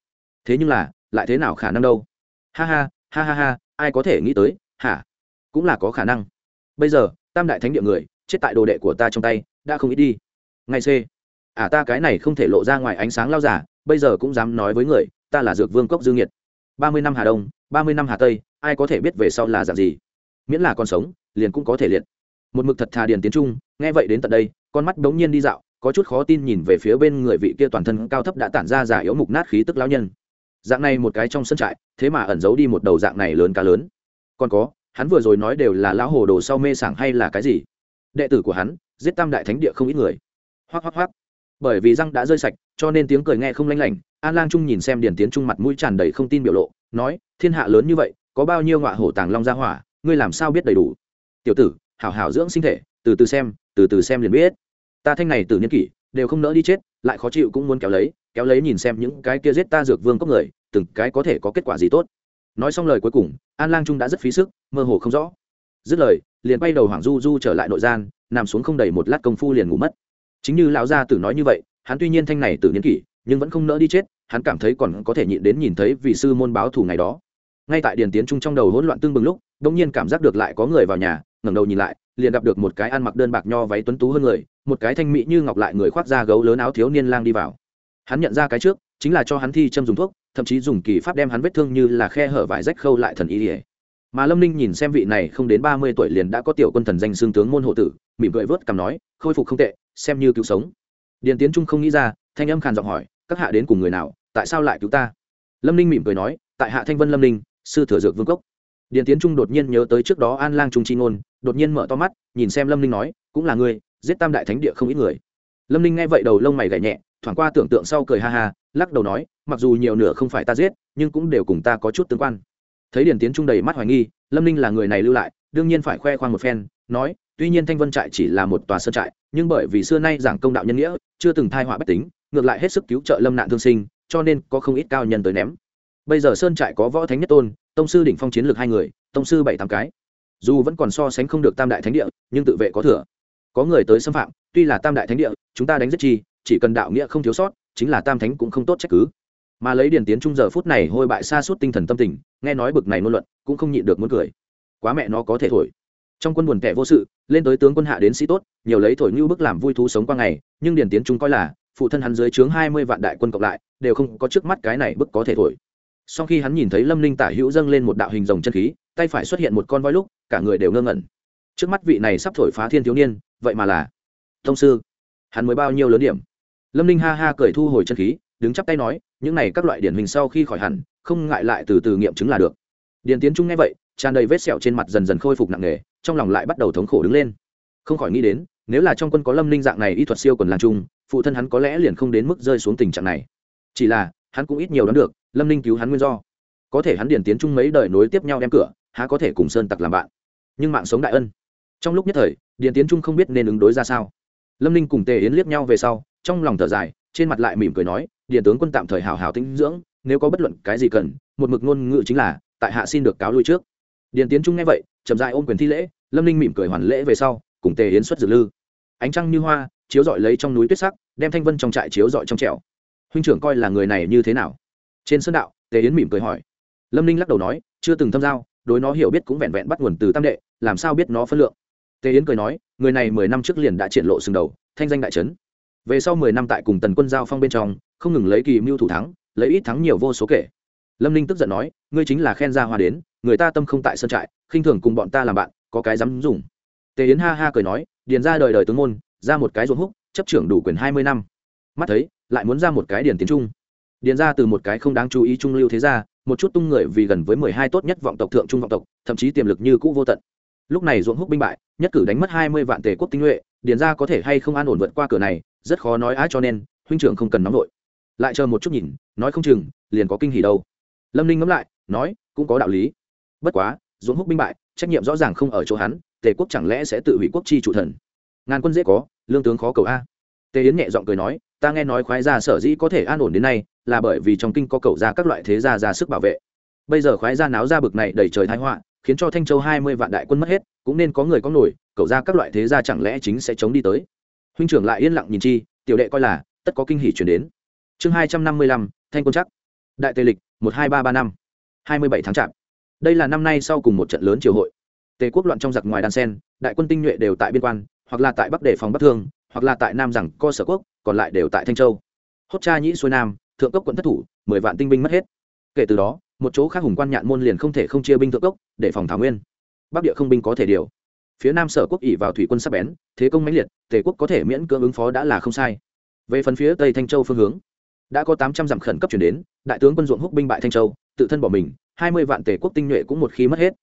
thế nhưng là, lại thế nào khả năng đâu? Ha ha ha ha ha, ai có thể nghĩ tới, hả? Cũng là có khả năng. Bây giờ, tam đại thánh địa người, chết tại đồ đệ của ta trong tay, đã không ít đi. Ngay c à ta cái này không thể lộ ra ngoài ánh sáng lao giả, bây giờ cũng dám nói với người, ta là dược vương cốc dương nhiệt ba mươi năm hà đông ba mươi năm hà tây ai có thể biết về sau là dạng gì? Miễn là còn sống liền cũng có thể liệt. Một mực thật thà điền tiến trung nghe vậy đến tận đây con mắt bỗng nhiên đi dạo có chút khó tin nhìn về phía bên người vị kia toàn thân cao thấp đã tản ra giả yếu mục nát khí tức lão nhân. Dạng này một cái trong sân trại thế mà ẩn giấu đi một đầu dạng này lớn cá lớn. Còn có hắn vừa rồi nói đều là lão hồ đồ sau mê sảng hay là cái gì? Đệ tử của hắn giết tam đại thánh địa không ít người. Hoắc hoắc hoắc, bởi vì răng đã rơi sạch cho nên tiếng cười nghe không lanh lảnh an lang trung nhìn xem điển tiến trung mặt mũi tràn đầy không tin biểu lộ, nói, thiên hạ lớn như vậy, có bao nhiêu ngọa hổ tàng long ra hỏa, ngươi làm sao biết đầy đủ? Tiểu tử, hảo hảo dưỡng sinh thể, từ từ xem, từ từ xem liền biết. Ta thanh này từ niên kỷ, đều không nỡ đi chết, lại khó chịu cũng muốn kéo lấy kéo lấy nhìn xem những cái kia giết ta dược vương cốc người, từng cái có thể có kết quả gì tốt. Nói xong lời cuối cùng, an lang trung đã rất phí sức, mơ hồ không rõ. Dứt lời, liền bay đầu hoàng du du trở lại nội gian, nằm xuống không đầy một lát công phu liền ngủ mất. Chính như lão gia tử nói như vậy, hắn tuy nhiên thanh này từ niên kỷ nhưng vẫn không nỡ đi chết, hắn cảm thấy còn có thể nhịn đến nhìn thấy vị sư môn báo thù ngày đó. Ngay tại điền tiến trung trong đầu hỗn loạn tương bừng lúc đông nhiên cảm giác được lại có người vào nhà, ngẩng đầu nhìn lại, liền gặp được một cái ăn mặc đơn bạc nho váy tuấn tú hơn người, một cái thanh mỹ như ngọc lại người khoác da gấu lớn áo thiếu niên lang đi vào. Hắn nhận ra cái trước, chính là cho hắn thi châm dùng thuốc, thậm chí dùng kỳ pháp đem hắn vết thương như là khe hở vải rách khâu lại thần y ỉa mà lâm ninh nhìn xem vị này không đến ba mươi tuổi liền đã có tiểu quân thần danh xương tướng môn hộ tử, mỉm cười vớt cằm nói, khôi phục không tệ, xem như cứu sống. Điền tiến trung không nghĩ ra thanh âm khàn giọng hỏi, các hạ đến cùng người nào? Tại sao lại cứu ta? Lâm ninh mỉm cười nói, tại hạ thanh vân lâm ninh, sư thừa dược vương cốc. Điền tiến trung đột nhiên nhớ tới trước đó an lang trung chi ngôn, đột nhiên mở to mắt, nhìn xem lâm ninh nói, cũng là ngươi, giết tam đại thánh địa không ít người. Lâm ninh nghe vậy đầu lông mày gảy nhẹ, thoảng qua tưởng tượng sau cười ha ha, lắc đầu nói, mặc dù nhiều nửa không phải ta giết, nhưng cũng đều cùng ta có chút tương quan. Thấy điền tiến trung đầy mắt hoài nghi, lâm ninh là người này lưu lại, đương nhiên phải khoe khoang một phen, nói, tuy nhiên thanh vân trại chỉ là một tòa sơn trại, nhưng bởi vì xưa nay giảng công đạo nhân nghĩa, chưa từng thai họa bách tính ngược lại hết sức cứu trợ lâm nạn thương sinh, cho nên có không ít cao nhân tới ném. Bây giờ sơn trại có võ thánh nhất tôn, tông sư đỉnh phong chiến lược hai người, tông sư bảy tám cái. Dù vẫn còn so sánh không được tam đại thánh địa, nhưng tự vệ có thừa. Có người tới xâm phạm, tuy là tam đại thánh địa, chúng ta đánh rất chi, chỉ cần đạo nghĩa không thiếu sót, chính là tam thánh cũng không tốt trách cứ. Mà lấy điển tiến trung giờ phút này hôi bại xa suốt tinh thần tâm tình, nghe nói bực này ngôn luận, cũng không nhịn được muốn cười. Quá mẹ nó có thể thổi. Trong quân buồn kẻ vô sự, lên tới tướng quân hạ đến sĩ tốt, nhiều lấy thổi như bức làm vui thú sống qua ngày, nhưng điển tiến trung coi là phụ thân hắn dưới trướng hai mươi vạn đại quân cộng lại, đều không có trước mắt cái này bức có thể thổi. Sau khi hắn nhìn thấy lâm ninh tả hữu dâng lên một đạo hình rồng chân khí, tay phải xuất hiện một con voi lúc, cả người đều ngơ ngẩn. Trước mắt vị này sắp thổi phá thiên thiếu niên, vậy mà là thông sư. Hắn mới bao nhiêu lớn điểm? Lâm ninh ha ha cười thu hồi chân khí, đứng chắp tay nói, những này các loại điển hình sau khi khỏi hẳn, không ngại lại từ từ nghiệm chứng là được. Điền tiến trung nghe vậy, tràn đầy vết sẹo trên mặt dần dần khôi phục nặng nề, trong lòng lại bắt đầu thống khổ đứng lên. Không khỏi nghĩ đến, nếu là trong quân có lâm ninh dạng này y thuật siêu quần lang trung phụ thân hắn có lẽ liền không đến mức rơi xuống tình trạng này. Chỉ là, hắn cũng ít nhiều đoán được, lâm ninh cứu hắn nguyên do. Có thể hắn điền tiến chung mấy đời nối tiếp nhau đem cửa, há có thể cùng sơn tặc làm bạn. Nhưng mạng sống đại ân. Trong lúc nhất thời điền tiến trung không biết nên ứng đối ra sao. Lâm ninh cùng tề yến liếc nhau về sau, trong lòng thở dài, trên mặt lại mỉm cười nói điền tướng quân tạm thời hào hào tinh dưỡng, nếu có bất luận cái gì cần, một mực ngôn ngữ chính là, tại hạ xin được cáo lui trước. Điền tiến trung nghe vậy, chậm dại ôm quyền thi lễ, lâm ninh mỉm cười hoàn lễ về sau, cùng tề yến xuất dược lư. Ánh trăng như hoa chiếu dọi lấy trong núi tuyết sắc, đem thanh vân trong trại chiếu dọi trong trẻo. Huynh trưởng coi là người này như thế nào? Trên sân đạo, tề yến mỉm cười hỏi. Lâm ninh lắc đầu nói, chưa từng thâm giao, đối nó hiểu biết cũng vẹn vẹn bắt nguồn từ tam đệ, làm sao biết nó phân lượng? Tề yến cười nói, người này mười năm trước liền đã triển lộ sừng đầu, thanh danh đại trấn. Về sau mười năm tại cùng tần quân giao phong bên trong, không ngừng lấy kỳ mưu thủ thắng, lấy ít thắng nhiều vô số kể. Lâm ninh tức giận nói, ngươi chính là khen ra hoa đến, người ta tâm không tại sân trại, khinh thường cùng bọn ta làm bạn, có cái dám dùng. Tề yến ha ha cười nói, điền ra đời đời tướng môn ra một cái ruộng húc, chấp trưởng đủ quyền hai mươi năm. Mắt thấy, lại muốn ra một cái điển tiến trung. Điền ra từ một cái không đáng chú ý trung lưu thế ra một chút tung người vì gần với mười hai tốt nhất vọng tộc thượng trung vọng tộc, thậm chí tiềm lực như cũ vô tận. Lúc này ruộng húc binh bại, nhất cử đánh mất hai mươi vạn tề quốc tinh nhuệ, điền ra có thể hay không an ổn vượt qua cửa này, rất khó nói á cho nên, huynh trưởng không cần nóng vội. Lại chờ một chút nhìn, nói không chừng, liền có kinh hỉ đâu. Lâm ninh ngẫm lại, nói, cũng có đạo lý. Bất quá, ruộng húc binh bại, trách nhiệm rõ ràng không ở chỗ hắn, tề quốc chẳng lẽ sẽ tự hủy quốc chi chủ thần? Ngàn quân dễ có, lương tướng khó cầu a. Tề yến nhẹ giọng cười nói, ta nghe nói khoái gia sở dĩ có thể an ổn đến nay, là bởi vì trong kinh có cầu ra các loại thế gia ra sức bảo vệ. Bây giờ khoái gia náo ra bực này đầy trời thái họa, khiến cho thanh châu hai mươi vạn đại quân mất hết, cũng nên có người có nổi, cầu ra các loại thế gia chẳng lẽ chính sẽ chống đi tới. Huynh trưởng lại yên lặng nhìn chi, tiểu đệ coi là, tất có kinh hỷ chuyển đến. Chương hai trăm năm mươi lăm, thanh quân chắc. Đại tề lịch, một hai ba ba năm. hai mươi bảy tháng chạp đây là năm nay sau cùng một trận lớn triều hội. Tề quốc loạn trong giặc ngoài đan sen, đại quân tinh nhuệ đều tại biên quan hoặc là tại bắc đề phòng bắc thương, hoặc là tại nam rằng co sở quốc, còn lại đều tại thanh châu. Hốt cha nhĩ xuôi nam, thượng cốc quận thất thủ, mười vạn tinh binh mất hết. Kể từ đó, một chỗ khác hùng quan nhạn môn liền không thể không chia binh thượng cốc, để phòng thảo nguyên. Bắc địa không binh có thể điều. Phía nam sở quốc ỉ vào thủy quân sắp bén, thế công mãnh liệt, tề quốc có thể miễn cưỡng ứng phó đã là không sai. Về phần phía tây thanh châu phương hướng, đã có tám trăm dặm khẩn cấp chuyển đến, đại tướng quân ruộng húc binh bại thanh châu, tự thân bỏ mình, hai mươi vạn tề quốc tinh nhuệ cũng một khi mất hết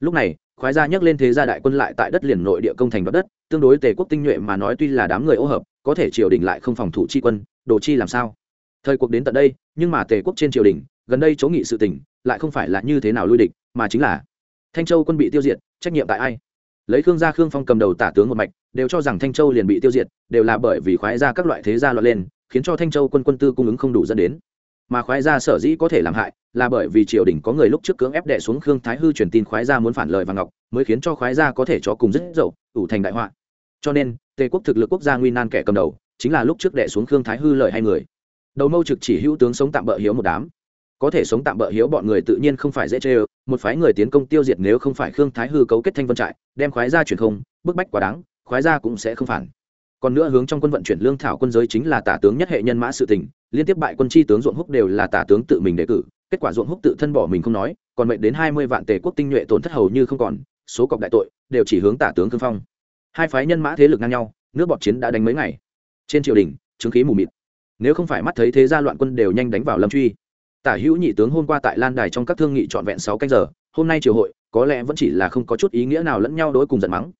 lúc này, khoái gia nhắc lên thế gia đại quân lại tại đất liền nội địa công thành đoạt đất, tương đối tề quốc tinh nhuệ mà nói tuy là đám người ô hợp, có thể triều đình lại không phòng thủ chi quân, đồ chi làm sao? Thời cuộc đến tận đây, nhưng mà tề quốc trên triều đình, gần đây chỗ nghị sự tỉnh lại không phải là như thế nào lui địch, mà chính là thanh châu quân bị tiêu diệt, trách nhiệm tại ai? Lấy khương gia khương phong cầm đầu tả tướng một mạch, đều cho rằng thanh châu liền bị tiêu diệt, đều là bởi vì khoái ra các loại thế gia loạn lên, khiến cho thanh châu quân quân tư cung ứng không đủ dẫn đến mà khoái gia sở dĩ có thể làm hại là bởi vì triều đình có người lúc trước cưỡng ép đệ xuống khương thái hư truyền tin khoái gia muốn phản lời và ngọc, mới khiến cho khoái gia có thể cho cùng rất dậu, ủ thành đại họa. Cho nên, tề quốc thực lực quốc gia nguy nan kẻ cầm đầu, chính là lúc trước đệ xuống khương thái hư lời hay người. Đầu mâu trực chỉ hữu tướng sống tạm bỡ hiếu một đám. Có thể sống tạm bỡ hiếu bọn người tự nhiên không phải dễ chê ơ một phái người tiến công tiêu diệt nếu không phải khương thái hư cấu kết thanh vân trại, đem khoái gia truyền không, bức bách quá đáng, khoái gia cũng sẽ không phản còn nữa hướng trong quân vận chuyển lương thảo quân giới chính là tả tướng nhất hệ nhân mã sự tình, liên tiếp bại quân chi tướng ruộng húc đều là tả tướng tự mình đề cử, kết quả ruộng húc tự thân bỏ mình không nói, còn mệnh đến hai mươi vạn tề quốc tinh nhuệ tổn thất hầu như không còn, số cọc đại tội đều chỉ hướng tả tướng cương phong. Hai phái nhân mã thế lực ngang nhau, nước bọt chiến đã đánh mấy ngày. Trên triều đình, chứng khí mù mịt. Nếu không phải mắt thấy thế gia loạn quân đều nhanh đánh vào lâm truy. Tả hữu nhị tướng hôm qua tại lan đài trong các thương nghị trọn vẹn sáu canh giờ, hôm nay triều hội, có lẽ vẫn chỉ là không có chút ý nghĩa nào lẫn nhau đối cùng giận mắng.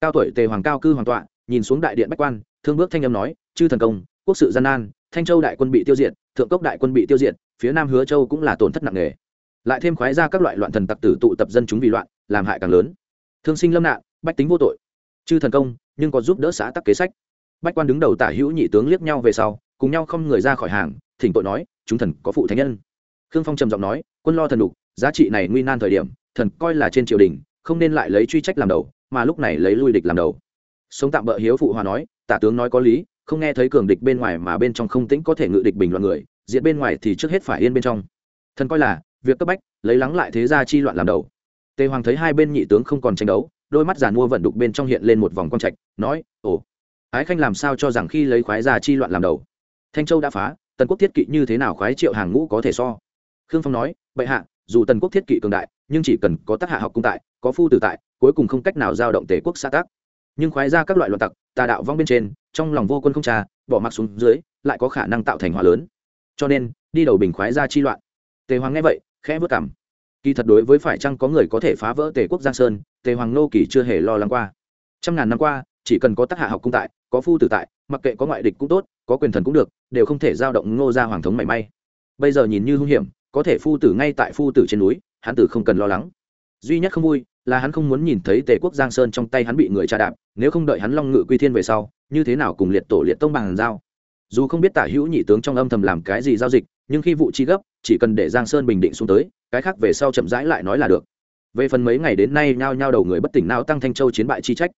Cao tuổi tề hoàng cao cư hoàng tọa nhìn xuống đại điện bách quan, thương bước thanh âm nói, chư thần công, quốc sự gian nan, thanh châu đại quân bị tiêu diệt, thượng cốc đại quân bị tiêu diệt, phía nam hứa châu cũng là tổn thất nặng nề. Lại thêm khoái ra các loại loạn thần tặc tử tụ tập dân chúng vì loạn, làm hại càng lớn. Thương sinh lâm nạn, bách tính vô tội. Chư thần công, nhưng có giúp đỡ xã tắc kế sách. Bách quan đứng đầu tả hữu nhị tướng liếc nhau về sau, cùng nhau không người ra khỏi hàng, thỉnh tội nói, chúng thần có phụ thánh nhân. Khương phong trầm giọng nói, quân lo thần đục, giá trị này nguy nan thời điểm, thần coi là trên triều đình, không nên lại lấy truy trách làm đầu, mà lúc này lấy lui địch làm đầu sống tạm bỡ hiếu phụ hòa nói, tả tướng nói có lý, không nghe thấy cường địch bên ngoài mà bên trong không tĩnh có thể ngự địch bình loạn người, diện bên ngoài thì trước hết phải yên bên trong. Thần coi là, việc cấp bách, lấy lắng lại thế gia chi loạn làm đầu. Tề hoàng thấy hai bên nhị tướng không còn tranh đấu, đôi mắt giàn mua vận đục bên trong hiện lên một vòng quang trạch, nói, ồ, ái khanh làm sao cho rằng khi lấy khoái gia chi loạn làm đầu? Thanh châu đã phá, tần quốc thiết kỵ như thế nào khoái triệu hàng ngũ có thể so? Khương phong nói, bệ hạ, dù tần quốc thiết kỵ cường đại, nhưng chỉ cần có tác hạ học cung tại, có phu tử tại, cuối cùng không cách nào giao động tề quốc xã tác nhưng khoái ra các loại loạn tặc, tà đạo vong bên trên, trong lòng vô quân không trà, bỏ mặc xuống dưới, lại có khả năng tạo thành hỏa lớn. Cho nên, đi đầu bình khoái ra chi loạn. Tề hoàng nghe vậy, khẽ vất cảm kỳ thật đối với phải chăng có người có thể phá vỡ tề quốc giang sơn, tề hoàng nô kỳ chưa hề lo lắng qua. Trăm ngàn năm qua, chỉ cần có tác hạ học cung tại, có phu tử tại, mặc kệ có ngoại địch cũng tốt, có quyền thần cũng được, đều không thể giao động ngô ra hoàng thống mảy may. Bây giờ nhìn như hung hiểm, có thể phu tử ngay tại phu tử trên núi hán tử không cần lo lắng. Duy nhất không vui là hắn không muốn nhìn thấy tề quốc giang sơn trong tay hắn bị người tra đạp, nếu không đợi hắn long ngự quy thiên về sau, như thế nào cùng liệt tổ liệt tông bằng giao? Dù không biết tả hữu nhị tướng trong âm thầm làm cái gì giao dịch, nhưng khi vụ chi gấp, chỉ cần để giang sơn bình định xuống tới, cái khác về sau chậm rãi lại nói là được. Về phần mấy ngày đến nay nhao nhao đầu người bất tỉnh nào tăng thanh châu chiến bại chi trách.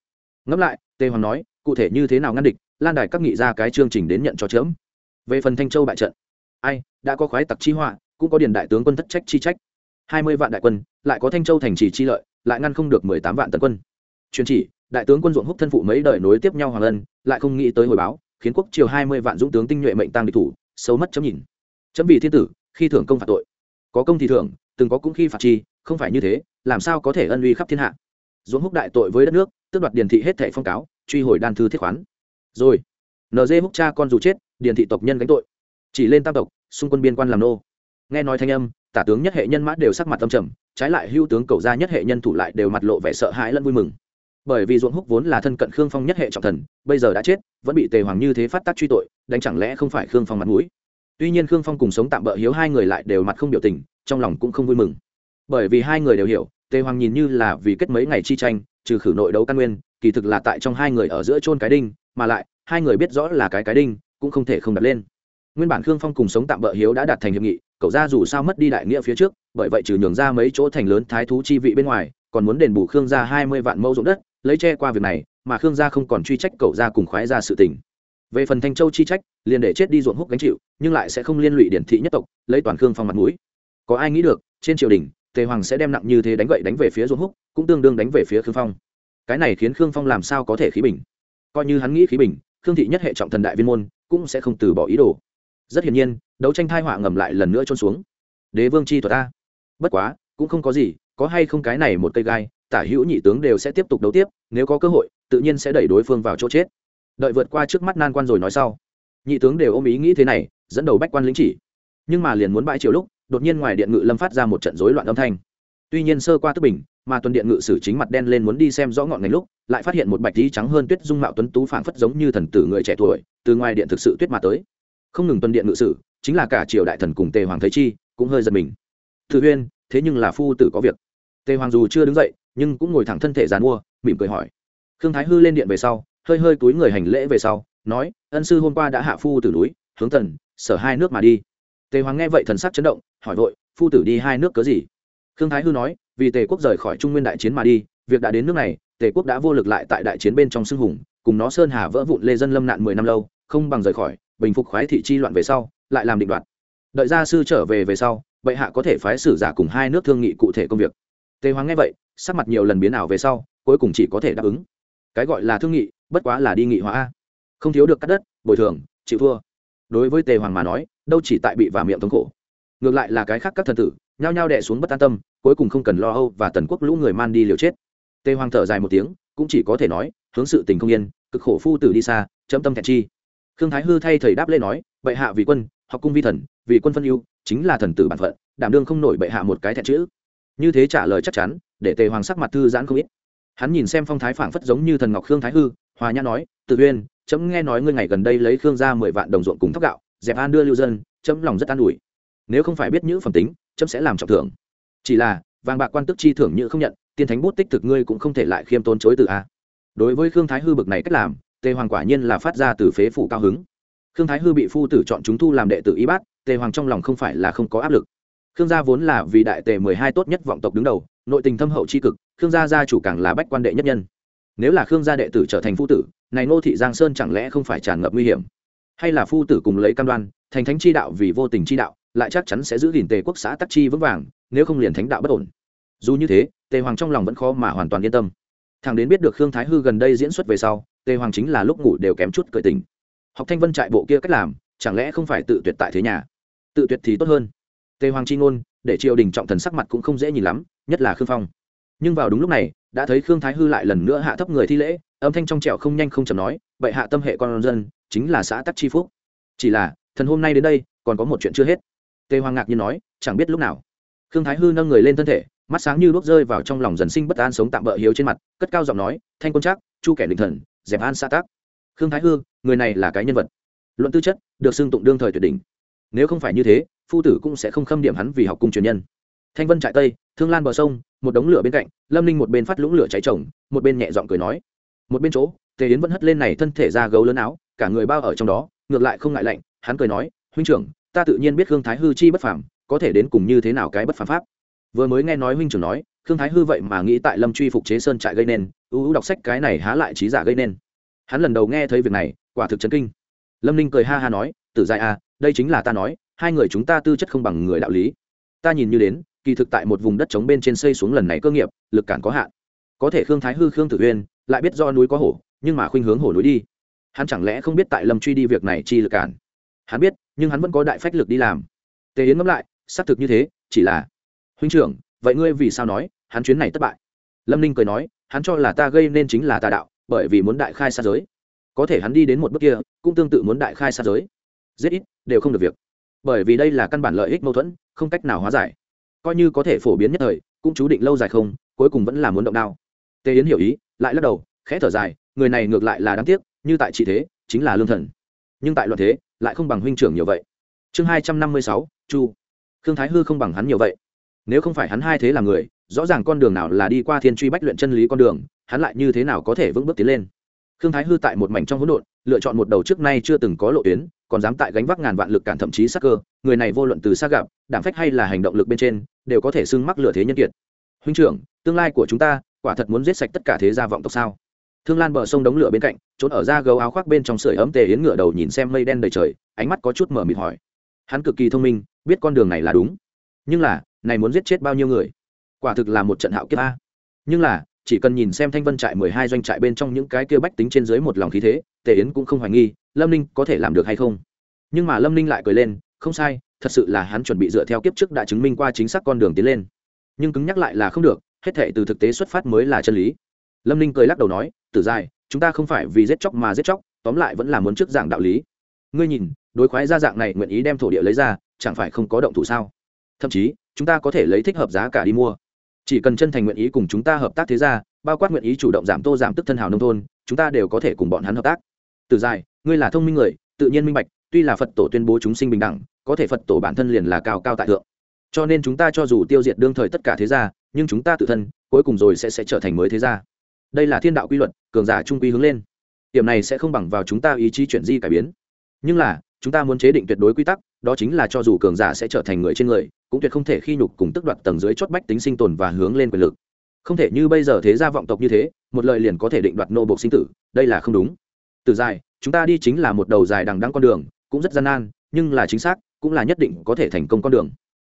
Ngẫm lại, tề hoàng nói, cụ thể như thế nào ngăn địch, lan đài các nghị ra cái chương trình đến nhận cho chớm. Về phần thanh châu bại trận, ai, đã có khoái tặc chi họa, cũng có điền đại tướng quân thất trách chi trách. Hai mươi vạn đại quân, lại có thanh châu thành trì chi lợi lại ngăn không được mười tám vạn tấn quân. Truyền chỉ, đại tướng quân ruộng húc thân phụ mấy đời nối tiếp nhau hoàng ân, lại không nghĩ tới hồi báo, khiến quốc triều hai mươi vạn dũng tướng tinh nhuệ mệnh tăng địch thủ xấu mất chấm nhìn. Chấm vì thiên tử, khi thưởng công phạt tội. Có công thì thưởng, từng có cũng khi phạt chi, không phải như thế, làm sao có thể ân uy khắp thiên hạ? Dũng húc đại tội với đất nước, tước đoạt điền thị hết thệ phong cáo, truy hồi đan thư thiết khoán. Rồi nd húc cha con dù chết, điền thị tộc nhân gánh tội. Chỉ lên tam tộc, xung quân biên quan làm nô. Nghe nói thanh âm tả tướng nhất hệ nhân mã đều sắc mặt tâm trầm, trái lại hưu tướng cầu ra nhất hệ nhân thủ lại đều mặt lộ vẻ sợ hãi lẫn vui mừng. Bởi vì ruộng húc vốn là thân cận khương phong nhất hệ trọng thần, bây giờ đã chết, vẫn bị tề hoàng như thế phát tác truy tội, đánh chẳng lẽ không phải khương phong mặt mũi? Tuy nhiên khương phong cùng sống tạm bỡ hiếu hai người lại đều mặt không biểu tình, trong lòng cũng không vui mừng. Bởi vì hai người đều hiểu, tề hoàng nhìn như là vì kết mấy ngày chi tranh, trừ khử nội đấu căn nguyên, kỳ thực là tại trong hai người ở giữa chôn cái đinh, mà lại, hai người biết rõ là cái cái đinh, cũng không thể không đặt lên nguyên bản khương phong cùng sống tạm bỡ hiếu đã đạt thành hiệp nghị cậu ra dù sao mất đi đại nghĩa phía trước bởi vậy trừ nhường ra mấy chỗ thành lớn thái thú chi vị bên ngoài còn muốn đền bù khương gia hai mươi vạn mẫu ruộng đất lấy che qua việc này mà khương gia không còn truy trách cậu ra cùng khoái ra sự tình về phần thanh châu chi trách liền để chết đi ruộng húc gánh chịu nhưng lại sẽ không liên lụy điển thị nhất tộc lấy toàn khương phong mặt mũi có ai nghĩ được trên triều đình tề hoàng sẽ đem nặng như thế đánh gậy đánh về phía ruộng húc cũng tương đương đánh về phía khương phong cái này khiến khương phong làm sao có thể khí bình coi như hắn nghĩ khí bình khương thị nhất hệ trọng thần đại viên môn cũng sẽ không từ bỏ ý đồ rất hiển nhiên, đấu tranh thai họa ngầm lại lần nữa trôn xuống. Đế vương chi thuật ta bất quá, cũng không có gì, có hay không cái này một cây gai, tả hữu nhị tướng đều sẽ tiếp tục đấu tiếp, nếu có cơ hội, tự nhiên sẽ đẩy đối phương vào chỗ chết. Đợi vượt qua trước mắt nan quan rồi nói sau. Nhị tướng đều ôm ý nghĩ thế này, dẫn đầu bách quan lính chỉ. Nhưng mà liền muốn bãi chiều lúc, đột nhiên ngoài điện ngự lâm phát ra một trận rối loạn âm thanh. Tuy nhiên sơ qua tức bình, mà tuần điện ngự sử chính mặt đen lên muốn đi xem rõ ngọn ngành lúc, lại phát hiện một bạch tí trắng hơn tuyết dung mạo tuấn tú phảng phất giống như thần tử người trẻ tuổi, từ ngoài điện thực sự tuyết mà tới không ngừng tuần điện ngự sử, chính là cả triều đại thần cùng tề hoàng thấy chi cũng hơi giật mình. Thử huyên thế nhưng là phu tử có việc. Tề hoàng dù chưa đứng dậy, nhưng cũng ngồi thẳng thân thể dàn mua, mỉm cười hỏi. Khương thái hư lên điện về sau, hơi hơi túi người hành lễ về sau, nói, ân sư hôm qua đã hạ phu từ núi, hướng tần sở hai nước mà đi. Tề hoàng nghe vậy thần sắc chấn động, hỏi vội, phu tử đi hai nước cớ gì? Khương thái hư nói, vì tề quốc rời khỏi trung nguyên đại chiến mà đi, việc đã đến nước này, tề quốc đã vô lực lại tại đại chiến bên trong sưng hùng, cùng nó sơn hà vỡ vụn lê dân lâm nạn mười năm lâu không bằng rời khỏi, bình phục khoái thị chi loạn về sau, lại làm định đoạt. Đợi gia sư trở về về sau, bệ hạ có thể phái sử giả cùng hai nước thương nghị cụ thể công việc. Tề hoàng nghe vậy, sắc mặt nhiều lần biến ảo về sau, cuối cùng chỉ có thể đáp ứng. Cái gọi là thương nghị, bất quá là đi nghị hóa không thiếu được cắt đất, bồi thường, chịu thua. Đối với tề hoàng mà nói, đâu chỉ tại bị và miệng thống khổ. Ngược lại là cái khác các thần tử, nhao nhao đẻ xuống bất an tâm, cuối cùng không cần lo âu và tần quốc lũ người man đi liều chết. Tề hoàng thở dài một tiếng, cũng chỉ có thể nói, hướng sự tình không yên, cực khổ phu tử đi xa, chấm tâm thẹn chi khương thái hư thay thầy đáp lễ nói, bệ hạ vì quân, học cung vi thần, vì quân phân ưu, chính là thần tử bản phận, đảm đương không nổi bệ hạ một cái thẹn chữ. Như thế trả lời chắc chắn, để tề hoàng sắc mặt thư giãn không ít. Hắn nhìn xem phong thái phảng phất giống như thần ngọc khương thái hư, hòa nhã nói tự uyên, chấm nghe nói ngươi ngày gần đây lấy khương ra mười vạn đồng ruộng cùng thóc gạo, dẹp an đưa lưu dân, chấm lòng rất an ủi. Nếu không phải biết những phẩm tính, chấm sẽ làm trọng thưởng. Chỉ là, vàng bạc quan tức chi thưởng như không nhận, tiên thánh bút tích thực ngươi cũng không thể lại khiêm tốn chối từ a. Đối với khương thái hư bực này cách làm tề hoàng quả nhiên là phát ra từ phế phủ cao hứng. Khương thái hư bị phu tử chọn chúng thu làm đệ tử y bát, tề hoàng trong lòng không phải là không có áp lực. Khương gia vốn là vì đại tề mười hai tốt nhất vọng tộc đứng đầu, nội tình thâm hậu c h i cực, khương gia gia chủ càng là bách quan đệ nhất nhân. Nếu là khương gia đệ tử trở thành phu tử, này ngô thị giang sơn chẳng lẽ không phải tràn ngập nguy hiểm? Hay là phu tử cùng lấy cam đoan, thành thánh chi đạo vì vô tình chi đạo, lại chắc chắn sẽ giữ gìn tề quốc xã tắc chi vững vàng, nếu không liền thánh đạo bất ổn. Dù như thế, tề hoàng trong lòng vẫn khó mà hoàn toàn yên tâm thằng đến biết được khương thái hư gần đây diễn xuất về sau, tề hoàng chính là lúc ngủ đều kém chút cởi tình học thanh vân trại bộ kia cách làm, chẳng lẽ không phải tự tuyệt tại thế nhà? Tự tuyệt thì tốt hơn. Tề hoàng c h i ngôn, để triều đình trọng thần sắc mặt cũng không dễ nhìn lắm, nhất là khương phong. Nhưng vào đúng lúc này, đã thấy khương thái hư lại lần nữa hạ thấp người thi lễ, âm thanh trong trẻo không nhanh không chầm nói vậy hạ tâm hệ con dân, chính là xã tắc chi phúc. Chỉ là, thần hôm nay đến đây, còn có một chuyện chưa hết. Tề hoàng ngạc nhiên nói, chẳng biết lúc nào. Khương thái hư nâng người lên thân thể mắt sáng như đuốc rơi vào trong lòng dần sinh bất an sống tạm bỡ hiếu trên mặt, cất cao giọng nói, thanh quân chắc chu kẻ định thần, dẹp an xã tắc. Khương thái hư, người này là cái nhân vật. Luận tư chất, được xưng tụng đương thời tuyệt đỉnh. Nếu không phải như thế, phu tử cũng sẽ không khâm điểm hắn vì học cung truyền nhân. Thanh vân trại tây, thương lan bờ sông, một đống lửa bên cạnh, lâm ninh một bên phát lũng lửa cháy trồng một bên nhẹ giọng cười nói. Một bên chỗ, tề yến vẫn hất lên này thân thể ra gấu lớn áo, cả người bao ở trong đó, ngược lại không ngại lạnh, hắn cười nói, huynh trưởng, ta tự nhiên biết khương thái hư chi bất phàm, có thể đến cùng như thế nào cái bất phàm pháp vừa mới nghe nói huynh trưởng nói, khương thái hư vậy mà nghĩ tại lâm truy phục chế sơn trại gây nên, ưu ưu đọc sách cái này há lại trí giả gây nên. Hắn lần đầu nghe thấy việc này, quả thực chấn kinh. Lâm ninh cười ha ha nói, tử dài à đây chính là ta nói, hai người chúng ta tư chất không bằng người đạo lý. Ta nhìn như đến, kỳ thực tại một vùng đất trống bên trên xây xuống lần này cơ nghiệp, lực cản có hạn. Có thể khương thái hư, khương tử uyên, lại biết do núi có hổ, nhưng mà khuynh hướng hổ núi đi. Hắn chẳng lẽ không biết tại lâm truy đi việc này chi lực cản? Hắn biết, nhưng hắn vẫn có đại phách lực đi làm. Tề yến ngẫm lại, xác thực như thế, chỉ là huynh trưởng, vậy ngươi vì sao nói, hắn chuyến này thất bại? Lâm ninh cười nói, hắn cho là ta gây nên chính là tà đạo, bởi vì muốn đại khai xa giới. Có thể hắn đi đến một bước kia, cũng tương tự muốn đại khai xa giới. Giết ít, đều không được việc. Bởi vì đây là căn bản lợi ích mâu thuẫn, không cách nào hóa giải. Coi như có thể phổ biến nhất thời, cũng chú định lâu dài không, cuối cùng vẫn là muốn động đao. Tề yến hiểu ý, lại lắc đầu, khẽ thở dài, người này ngược lại là đáng tiếc, như tại trị thế, chính là lương thần. Nhưng tại loạn thế, lại không bằng huynh trưởng nhiều vậy. Chương hai trăm năm mươi sáu, chu. Khương thái hư không bằng hắn nhiều vậy nếu không phải hắn hai thế là người, rõ ràng con đường nào là đi qua thiên truy bách luyện chân lý con đường, hắn lại như thế nào có thể vững bước tiến lên? Khương thái hư tại một mảnh trong hỗn độn, lựa chọn một đầu trước nay chưa từng có lộ tuyến, còn dám tại gánh vác ngàn vạn lực cản thậm chí sắc cơ, người này vô luận từ xa gặp đảm phách hay là hành động lực bên trên, đều có thể xưng mắc lửa thế nhân kiệt. Huynh trưởng, tương lai của chúng ta, quả thật muốn giết sạch tất cả thế gia vọng tộc sao? Thương lan bờ sông đống lửa bên cạnh, trốn ở ra gấu áo khoác bên trong sưởi ấm tề yến ngựa đầu nhìn xem mây đen đầy trời, ánh mắt có chút mở mịt hỏi. Hắn cực kỳ thông minh, biết con đường này là đúng. Nhưng là này muốn giết chết bao nhiêu người? Quả thực là một trận hạo kiếp a. Nhưng là, chỉ cần nhìn xem thanh vân trại mười hai doanh trại bên trong những cái kia bách tính trên dưới một lòng khí thế, tề yến cũng không hoài nghi, lâm ninh có thể làm được hay không? Nhưng mà lâm ninh lại cười lên, không sai, thật sự là hắn chuẩn bị dựa theo kiếp trước đã chứng minh qua chính xác con đường tiến lên. Nhưng cứng nhắc lại là không được, hết thể từ thực tế xuất phát mới là chân lý. Lâm ninh cười lắc đầu nói, tử dài chúng ta không phải vì giết chóc mà giết chóc, tóm lại vẫn là muốn trước dạng đạo lý. Ngươi nhìn, đối khoái gia dạng này nguyện ý đem thổ địa lấy ra, chẳng phải không có động thủ sao? Thậm chí chúng ta có thể lấy thích hợp giá cả đi mua. Chỉ cần chân thành nguyện ý cùng chúng ta hợp tác thế ra bao quát nguyện ý chủ động giảm tô giảm tức thân hào nông thôn, chúng ta đều có thể cùng bọn hắn hợp tác. Từ dài ngươi là thông minh người, tự nhiên minh bạch, tuy là phật tổ tuyên bố chúng sinh bình đẳng, có thể phật tổ bản thân liền là cao cao tại thượng. Cho nên chúng ta cho dù tiêu diệt đương thời tất cả thế gia, nhưng chúng ta tự thân, cuối cùng rồi sẽ sẽ trở thành mới thế gia. Đây là thiên đạo quy luật, cường giả trung quy hướng lên. Điểm này sẽ không bằng vào chúng ta ý chí chuyển di cải biến. Nhưng là, chúng ta muốn chế định tuyệt đối quy tắc, đó chính là cho dù cường giả sẽ trở thành người trên người cũng tuyệt không thể khi nhục cùng tức đoạt tầng dưới chót bách tính sinh tồn và hướng lên quyền lực. Không thể như bây giờ thế gia vọng tộc như thế, một lời liền có thể định đoạt nô bộc sinh tử, đây là không đúng. Từ dài, chúng ta đi chính là một đầu dài đằng đăng con đường, cũng rất gian nan, nhưng là chính xác, cũng là nhất định có thể thành công con đường.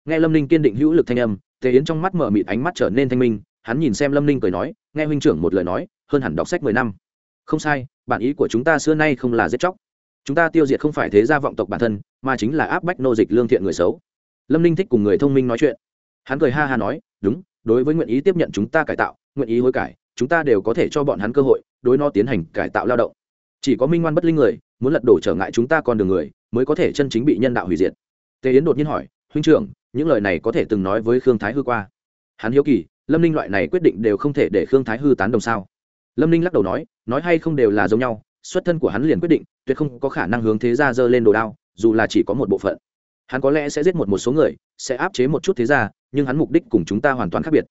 Nghe lâm ninh kiên định hữu lực thanh âm thế yến trong mắt mở mịt ánh mắt trở nên thanh minh, hắn nhìn xem lâm ninh cười nói, nghe huynh trưởng một lời nói, hơn hẳn đọc sách mười năm. Không sai, bản ý của chúng ta xưa nay không là giết chóc. Chúng ta tiêu diệt không phải thế gia vọng tộc bản thân, mà chính là áp bách nô dịch lương thiện người xấu lâm ninh thích cùng người thông minh nói chuyện. Hắn cười ha ha nói, đúng, đối với nguyện ý tiếp nhận chúng ta cải tạo, nguyện ý hối cải, chúng ta đều có thể cho bọn hắn cơ hội, đối nó tiến hành cải tạo lao động. Chỉ có minh ngoan bất linh người, muốn lật đổ trở ngại chúng ta còn đường người, mới có thể chân chính bị nhân đạo hủy diệt. Tề yến đột nhiên hỏi, huynh trưởng, những lời này có thể từng nói với khương thái hư qua? Hắn hiếu kỳ, lâm ninh loại này quyết định đều không thể để khương thái hư tán đồng sao? Lâm ninh lắc đầu nói nói hay không đều là giống nhau, xuất thân của hắn liền quyết định, tuyệt không có khả năng hướng thế gia dơ lên đồ đao, dù là chỉ có một bộ phận hắn có lẽ sẽ giết một một số người, sẽ áp chế một chút thế gia, nhưng hắn mục đích cùng chúng ta hoàn toàn khác biệt.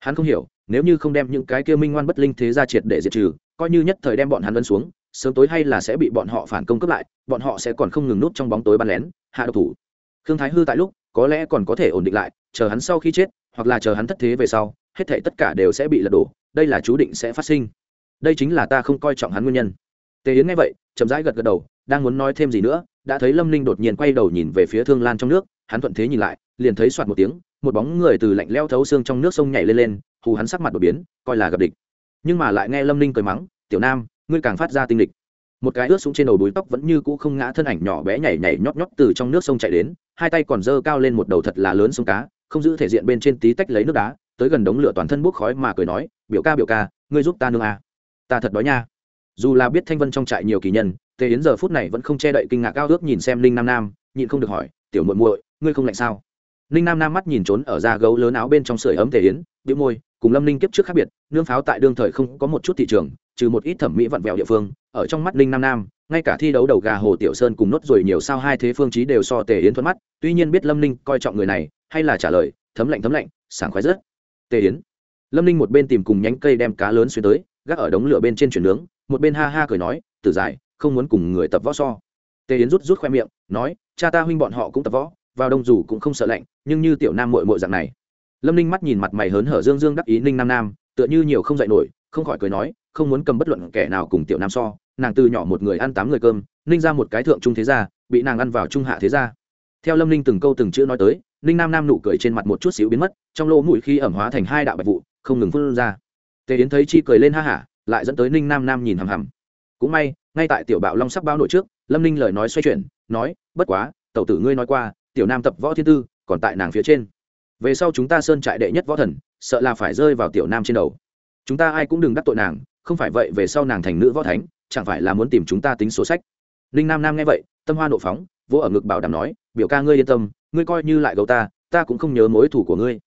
Hắn không hiểu, nếu như không đem những cái kia minh ngoan bất linh thế gia triệt để diệt trừ, coi như nhất thời đem bọn hắn lân xuống, sớm tối hay là sẽ bị bọn họ phản công cấp lại, bọn họ sẽ còn không ngừng nút trong bóng tối bắn lén, hạ độc thủ. Khương thái hư tại lúc, có lẽ còn có thể ổn định lại, chờ hắn sau khi chết, hoặc là chờ hắn thất thế về sau, hết thể tất cả đều sẽ bị lật đổ, đây là chú định sẽ phát sinh. Đây chính là ta không coi trọng hắn nguyên nhân. Tề yến nghe vậy, chậm rãi gật gật đầu đang muốn nói thêm gì nữa, đã thấy lâm ninh đột nhiên quay đầu nhìn về phía thương lan trong nước, hắn thuận thế nhìn lại, liền thấy soạt một tiếng, một bóng người từ lạnh leo thấu xương trong nước sông nhảy lên lên, hù hắn sắc mặt đột biến, coi là gặp địch. Nhưng mà lại nghe lâm ninh cười mắng, tiểu nam, ngươi càng phát ra tinh địch một cái ướt xuống trên đầu đuối tóc vẫn như cũ không ngã thân ảnh nhỏ bé nhảy nhảy nhót nhót từ trong nước sông chạy đến, hai tay còn dơ cao lên một đầu thật là lớn sông cá, không giữ thể diện bên trên tí tách lấy nước đá, tới gần đống lửa toàn thân bốc khói mà cười nói, biểu ca biểu ca, ngươi giúp ta nương à. ta thật đói nha. Dù là biết thanh vân trong trại nhiều kỳ nhân tề yến giờ phút này vẫn không che đậy kinh ngạc cao ước nhìn xem linh nam nam, nhịn không được hỏi, tiểu muội muội, ngươi không lạnh sao? Linh nam nam mắt nhìn trốn ở da gấu lớn áo bên trong sưởi ấm tề yến biểu môi, cùng lâm linh kiếp trước khác biệt, nương pháo tại đương thời không có một chút thị trường, trừ một ít thẩm mỹ vặn vẹo địa phương, ở trong mắt linh nam nam, ngay cả thi đấu đầu gà hồ tiểu sơn cùng nốt rồi nhiều sao hai thế phương chí đều so tề yến thuận mắt, tuy nhiên biết lâm linh coi trọng người này, hay là trả lời, thấm lạnh thấm lạnh, sảng khoái rất. Tề yến, lâm linh một bên tìm cùng nhánh cây đem cá lớn xuyên tới, gác ở đống lửa bên trên chuyển nướng, một bên ha ha cười nói, tử dài không muốn cùng người tập võ so. Tề yến rút rút khoe miệng, nói, cha ta huynh bọn họ cũng tập võ, vào đông dù cũng không sợ lạnh, nhưng như tiểu nam mội mội dạng này. Lâm ninh mắt nhìn mặt mày hớn hở dương dương đắc ý ninh nam nam, tựa như nhiều không dạy nổi, không khỏi cười nói, không muốn cầm bất luận kẻ nào cùng tiểu nam so, nàng từ nhỏ một người ăn tám người cơm, ninh ra một cái thượng trung thế gia, bị nàng ăn vào trung hạ thế gia. Theo lâm ninh từng câu từng chữ nói tới, ninh nam nam nụ cười trên mặt một chút xíu biến mất, trong lỗ mũi khi ẩm hóa thành hai đạo bạch vụ, không ngừng phun ra. Tề yến thấy chi cười lên ha hả, lại dẫn tới ninh nam nam nhìn hằm hằm. Cũng may ngay tại tiểu bạo long sắp bao nổi trước, lâm ninh lời nói xoay chuyển, nói, bất quá, tẩu tử ngươi nói qua, tiểu nam tập võ thiên tư, còn tại nàng phía trên. Về sau chúng ta sơn trại đệ nhất võ thần, sợ là phải rơi vào tiểu nam trên đầu. Chúng ta ai cũng đừng đắc tội nàng, không phải vậy về sau nàng thành nữ võ thánh, chẳng phải là muốn tìm chúng ta tính số sách? Ninh nam nam nghe vậy, tâm hoa nộ phóng, vỗ ở ngực bảo đảm nói, biểu ca ngươi yên tâm, ngươi coi như lại gấu ta ta cũng không nhớ mối thủ của ngươi.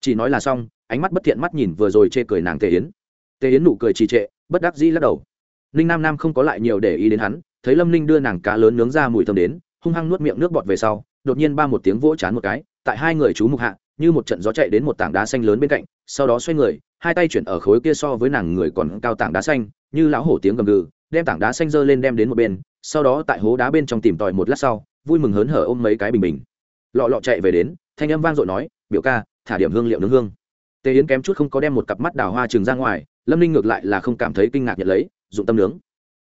Chỉ nói là xong, ánh mắt bất thiện mắt nhìn vừa rồi chê cười nàng tề yến. Tề yến nụ cười trì trệ, bất đắc dĩ lắc đầu ninh nam nam không có lại nhiều để ý đến hắn, thấy lâm ninh đưa nàng cá lớn nướng ra mùi thơm đến, hung hăng nuốt miệng nước bọt về sau, đột nhiên ba một tiếng vỗ chán một cái, tại hai người chú mục hạ, như một trận gió chạy đến một tảng đá xanh lớn bên cạnh, sau đó xoay người, hai tay chuyển ở khối kia so với nàng người còn cao tảng đá xanh, như lão hổ tiếng gầm gừ, đem tảng đá xanh dơ lên đem đến một bên, sau đó tại hố đá bên trong tìm tòi một lát sau, vui mừng hớn hở ôm mấy cái bình bình. Lọ lọ chạy về đến, thanh âm vang dội nói, biểu ca, thả điểm hương liệu nướng hương. Tề yến kém chút không có đem một cặp mắt đào hoa trừng ra ngoài, lâm ninh ngược lại là không cảm thấy kinh ngạc nhận lấy dụng tâm nướng.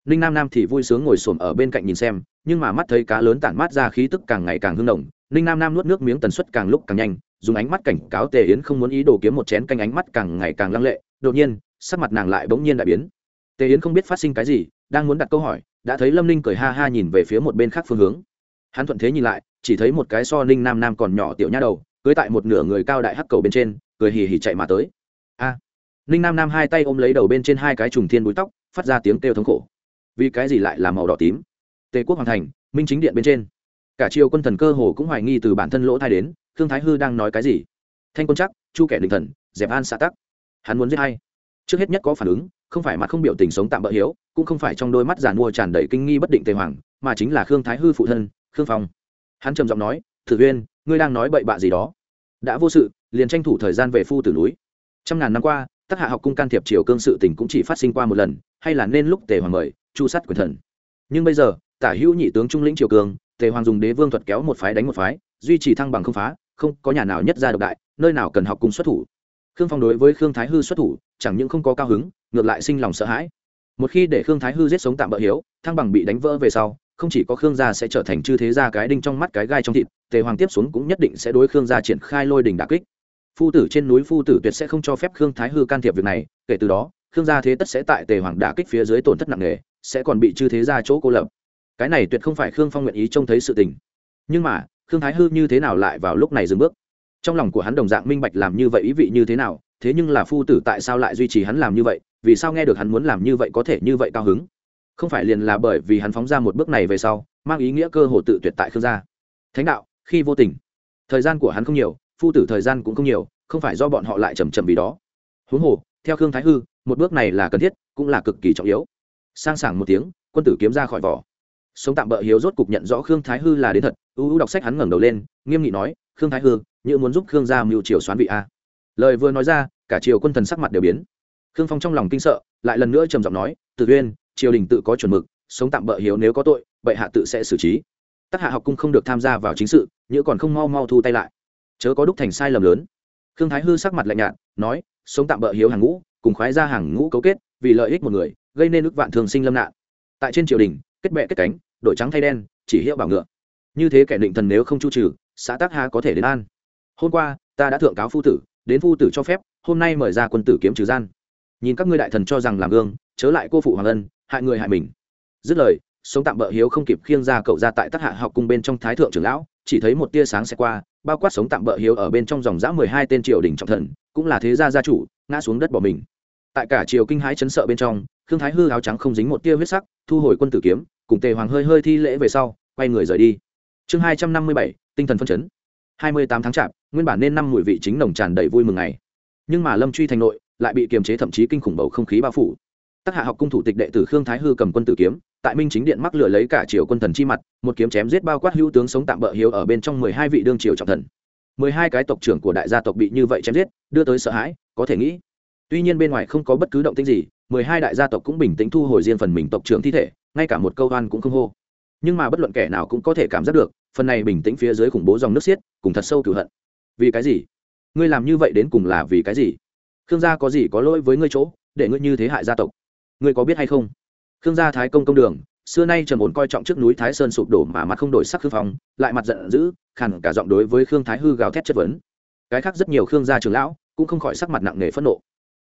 Ninh nam nam thì vui sướng ngồi xổm ở bên cạnh nhìn xem, nhưng mà mắt thấy cá lớn tản mát ra khí tức càng ngày càng hưng đồng ninh nam nam nuốt nước miếng tần suất càng lúc càng nhanh, dùng ánh mắt cảnh cáo tề yến không muốn ý đồ kiếm một chén canh ánh mắt càng ngày càng lăng lệ, đột nhiên, sắc mặt nàng lại bỗng nhiên đại biến. Tề yến không biết phát sinh cái gì, đang muốn đặt câu hỏi, đã thấy lâm ninh cười ha ha nhìn về phía một bên khác phương hướng. Hắn thuận thế nhìn lại, chỉ thấy một cái so ninh nam nam còn nhỏ tiểu nhá đầu, cưới tại một nửa người cao đại hắc cầu bên trên, cười hì hì chạy mà tới. A! Ninh nam nam hai tay ôm lấy đầu bên trên hai cái trùng thiên búi tóc phát ra tiếng kêu thống khổ. Vì cái gì lại là màu đỏ tím? Tề quốc hoàng thành, minh chính điện bên trên. Cả triều quân thần cơ hồ cũng hoài nghi từ bản thân lỗ thai đến thương thái hư đang nói cái gì? Thanh quân chắc chu kẻ định thần, dẹp an xã tắc. Hắn muốn giết hay trước hết nhất có phản ứng, không phải mặt không biểu tình sống tạm bỡ hiếu, cũng không phải trong đôi mắt giàn mua tràn đầy kinh nghi bất định tề hoàng, mà chính là khương thái hư phụ thân, khương phong. Hắn trầm giọng nói, thử uyên, ngươi đang nói bậy bạ gì đó? Đã vô sự, liền tranh thủ thời gian về phu tử núi. Trăm ngàn năm qua tác hạ học cung can thiệp triều cương sự tình cũng chỉ phát sinh qua một lần, hay là nên lúc tề hoàng mời, chu sát quyền thần. Nhưng bây giờ, tả hữu nhị tướng trung lĩnh triều cương, tề hoàng dùng đế vương thuật kéo một phái đánh một phái, duy trì thăng bằng không phá, không có nhà nào nhất ra độc đại, nơi nào cần học cùng xuất thủ. Khương phong đối với khương thái hư xuất thủ, chẳng những không có cao hứng, ngược lại sinh lòng sợ hãi. Một khi để khương thái hư giết sống tạm bỡ hiếu, thăng bằng bị đánh vỡ về sau, không chỉ có khương gia sẽ trở thành chư thế gia cái đinh trong mắt cái gai trong thịt, tề hoàng tiếp xuống cũng nhất định sẽ đối khương gia triển khai lôi đình đà kích phu tử trên núi phu tử tuyệt sẽ không cho phép khương thái hư can thiệp việc này, kể từ đó, khương gia thế tất sẽ tại tề hoàng đả kích phía dưới tổn thất nặng nề, sẽ còn bị chư thế gia chỗ cô lập. Cái này tuyệt không phải khương phong nguyện ý trông thấy sự tình. Nhưng mà, khương thái hư như thế nào lại vào lúc này dừng bước? Trong lòng của hắn đồng dạng minh bạch làm như vậy ý vị như thế nào, thế nhưng là phu tử tại sao lại duy trì hắn làm như vậy, vì sao nghe được hắn muốn làm như vậy có thể như vậy cao hứng? Không phải liền là bởi vì hắn phóng ra một bước này về sau, mang ý nghĩa cơ hồ tự tuyệt tại khương gia. Thánh đạo, khi vô tình, thời gian của hắn không nhiều phu tử thời gian cũng không nhiều, không phải do bọn họ lại chầm chậm vì đó. Huống hồ, theo khương thái hư, một bước này là cần thiết, cũng là cực kỳ trọng yếu. Sang sảng một tiếng, quân tử kiếm ra khỏi vỏ. Sống tạm bỡ hiếu rốt cục nhận rõ khương thái hư là đến thật, ưu ưu đọc sách hắn ngẩng đầu lên, nghiêm nghị nói, khương thái hư, như muốn giúp khương gia mưu triều xoán vị a? Lời vừa nói ra, cả triều quân thần sắc mặt đều biến. Khương phong trong lòng kinh sợ, lại lần nữa trầm giọng nói tự uyên, triều đình tự có chuẩn mực, sống tạm bỡ hiếu nếu có tội, bệ hạ tự sẽ xử trí. Tác hạ học cung không được tham gia vào chính sự như còn không mau mau thu tay lại chớ có đúc thành sai lầm lớn. Khương thái hư sắc mặt lạnh nhạt, nói, sống tạm bỡ hiếu hàng ngũ, cùng khoái ra hàng ngũ cấu kết, vì lợi ích một người, gây nên ức vạn thường sinh lâm nạn. Tại trên triều đình, kết bệ kết cánh đổi trắng thay đen, chỉ hiệu bảo ngựa. Như thế kẻ định thần nếu không chu trừ, xã tác hà có thể đến an. Hôm qua, ta đã thượng cáo phu tử, đến phu tử cho phép, hôm nay mời ra quân tử kiếm trừ gian. Nhìn các ngươi đại thần cho rằng làm gương, chớ lại cô phụ hoàng ân, hại người hại mình. Dứt lời, sống tạm bỡ hiếu không kịp khiêng ra cậu ra tại tác hạ học cung bên trong thái thượng trưởng lão, chỉ thấy một tia sáng xe qua bao quát sống tạm bỡ hiếu ở bên trong dòng dã mười hai tên triều đình trọng thần, cũng là thế gia gia chủ, ngã xuống đất bỏ mình. Tại cả triều kinh hãi chấn sợ bên trong, khương thái hư áo trắng không dính một tia huyết sắc, thu hồi quân tử kiếm, cùng tề hoàng hơi hơi thi lễ về sau, quay người rời đi. Chương hai trăm năm mươi bảy, tinh thần phân chấn. hai mươi tám tháng chạp, nguyên bản nên năm mùi vị chính nồng tràn đầy vui mừng ngày. Nhưng mà lâm truy thành nội, lại bị kiềm chế thậm chí kinh khủng bầu không khí bao phủ. Tác hạ học cung thủ tịch đệ tử khương thái hư cầm quân tử kiếm tại minh chính điện mắc lửa lấy cả triều quân thần chi mặt, một kiếm chém giết bao quát hữu tướng sống tạm bỡ hiếu ở bên trong mười hai vị đương triều trọng thần. Mười hai cái tộc trưởng của đại gia tộc bị như vậy chém giết, đưa tới sợ hãi, có thể nghĩ. Tuy nhiên bên ngoài không có bất cứ động tĩnh gì, mười hai đại gia tộc cũng bình tĩnh thu hồi riêng phần mình tộc trưởng thi thể, ngay cả một câu oan cũng không hô. Nhưng mà bất luận kẻ nào cũng có thể cảm giác được, phần này bình tĩnh phía dưới khủng bố dòng nước xiết, cùng thật sâu cửu hận. Vì cái gì? Ngươi làm như vậy đến cùng là vì cái gì? Khương gia có gì có lỗi với ngươi chỗ, để ngươi như thế hại gia tộc? Ngươi có biết hay không? Khương gia thái công công đường, xưa nay trầm ổn coi trọng trước núi thái sơn sụp đổ mà mặt không đổi sắc khương phong, lại mặt giận dữ khẳng cả giọng đối với khương thái hư gào thét chất vấn. Cái khác rất nhiều khương gia trưởng lão cũng không khỏi sắc mặt nặng nề phẫn nộ.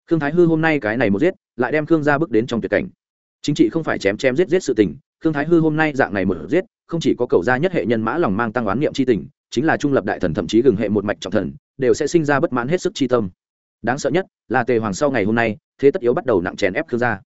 Khương thái hư hôm nay cái này một giết, lại đem khương gia bước đến trong tuyệt cảnh. Chính trị không phải chém chém giết giết sự tình, khương thái hư hôm nay dạng này một giết, không chỉ có cầu gia nhất hệ nhân mã lòng mang tăng oán niệm c h i tình, chính là trung lập đại thần thậm chí gừng hệ một mạch trọng thần, đều sẽ sinh ra bất mãn hết sức chi tâm. Đáng sợ nhất là tề hoàng sau ngày hôm nay, thế tất yếu bắt đầu nặng chèn ép khương gia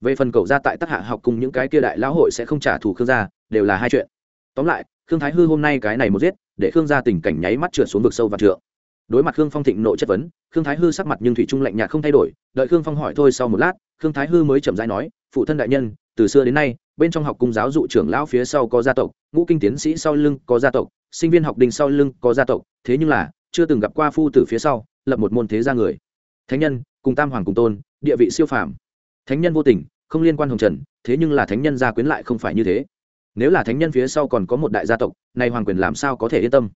về phần cậu gia tại tác hạ học cùng những cái kia đại lão hội sẽ không trả thù khương gia, đều là hai chuyện. Tóm lại, khương thái hư hôm nay cái này một giết, để khương gia tình cảnh nháy mắt trượt xuống vực sâu và trượng. Đối mặt khương phong thịnh nộ chất vấn, khương thái hư sắc mặt nhưng thủy trung lạnh nhạt không thay đổi, đợi khương phong hỏi thôi sau một lát, khương thái hư mới chậm rãi nói, phụ thân đại nhân, từ xưa đến nay, bên trong học cung giáo dụ trưởng lão phía sau có gia tộc, ngũ kinh tiến sĩ sau lưng có gia tộc, sinh viên học đình sau lưng có gia tộc, thế nhưng là, chưa từng gặp qua phu tử phía sau, lập một môn thế gia người. Thánh nhân, cùng tam hoàng cùng tôn, địa vị siêu phàm thánh nhân vô tình, không liên quan hồng trần, thế nhưng là thánh nhân gia quyến lại không phải như thế. Nếu là thánh nhân phía sau còn có một đại gia tộc nay hoàng quyền làm sao có thể yên tâm?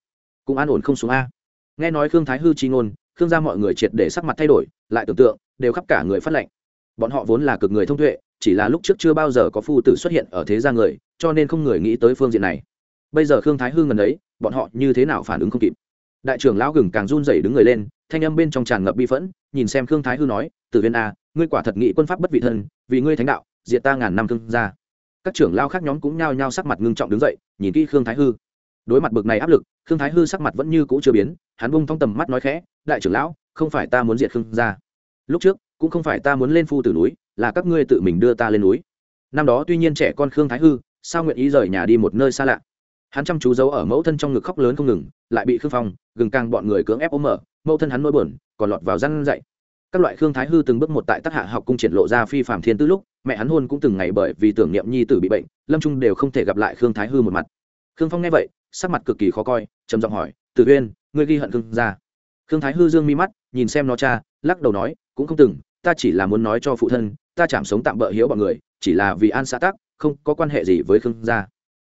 Cũng an ổn không xuống a. Nghe nói khương thái hư chi ngôn, khương gia mọi người triệt để sắc mặt thay đổi, lại tưởng tượng, đều khắp cả người phát lệnh. Bọn họ vốn là cực người thông tuệ, chỉ là lúc trước chưa bao giờ có phu tử xuất hiện ở thế gia người, cho nên không người nghĩ tới phương diện này. Bây giờ khương thái hư ngần ấy, bọn họ như thế nào phản ứng không kịp. Đại trưởng lão gừng càng run rẩy đứng người lên, thanh âm bên trong tràn ngập bi phẫn, nhìn xem khương thái hư nói, tử viên a ngươi quả thật nghị quân pháp bất vị thân, vì ngươi thánh đạo, diệt ta ngàn năm thương gia. Các trưởng lao khác nhóm cũng nhao nhao sắc mặt ngưng trọng đứng dậy, nhìn kỹ khương thái hư. Đối mặt bực này áp lực, khương thái hư sắc mặt vẫn như cũ chưa biến, hắn bung thong tầm mắt nói khẽ, đại trưởng lão, không phải ta muốn diệt khương gia. Lúc trước, cũng không phải ta muốn lên phu tử núi, là các ngươi tự mình đưa ta lên núi. Năm đó tuy nhiên trẻ con khương thái hư, sao nguyện ý rời nhà đi một nơi xa lạ? Hắn chăm chú giấu ở mẫu thân trong ngực khóc lớn không ngừng, lại bị khương phong, gừng càng bọn người cưỡng ép ôm mở, mẫu thân hắn nỗi buồn, còn lọt vào răn dậy các loại khương thái hư từng bước một tại tác hạ học cung triển lộ ra phi phạm thiên tư lúc, mẹ hắn hôn cũng từng ngày bởi vì tưởng niệm nhi tử bị bệnh, lâm trung đều không thể gặp lại khương thái hư một mặt. Khương phong nghe vậy, sắc mặt cực kỳ khó coi, trầm giọng hỏi, tử uyên, ngươi ghi hận khương ra khương thái hư dương mi mắt, nhìn xem nó cha, lắc đầu nói, cũng không từng, ta chỉ là muốn nói cho phụ thân, ta chạm sống tạm bỡ hiếu bọn người, chỉ là vì an xã tắc, không có quan hệ gì với khương gia.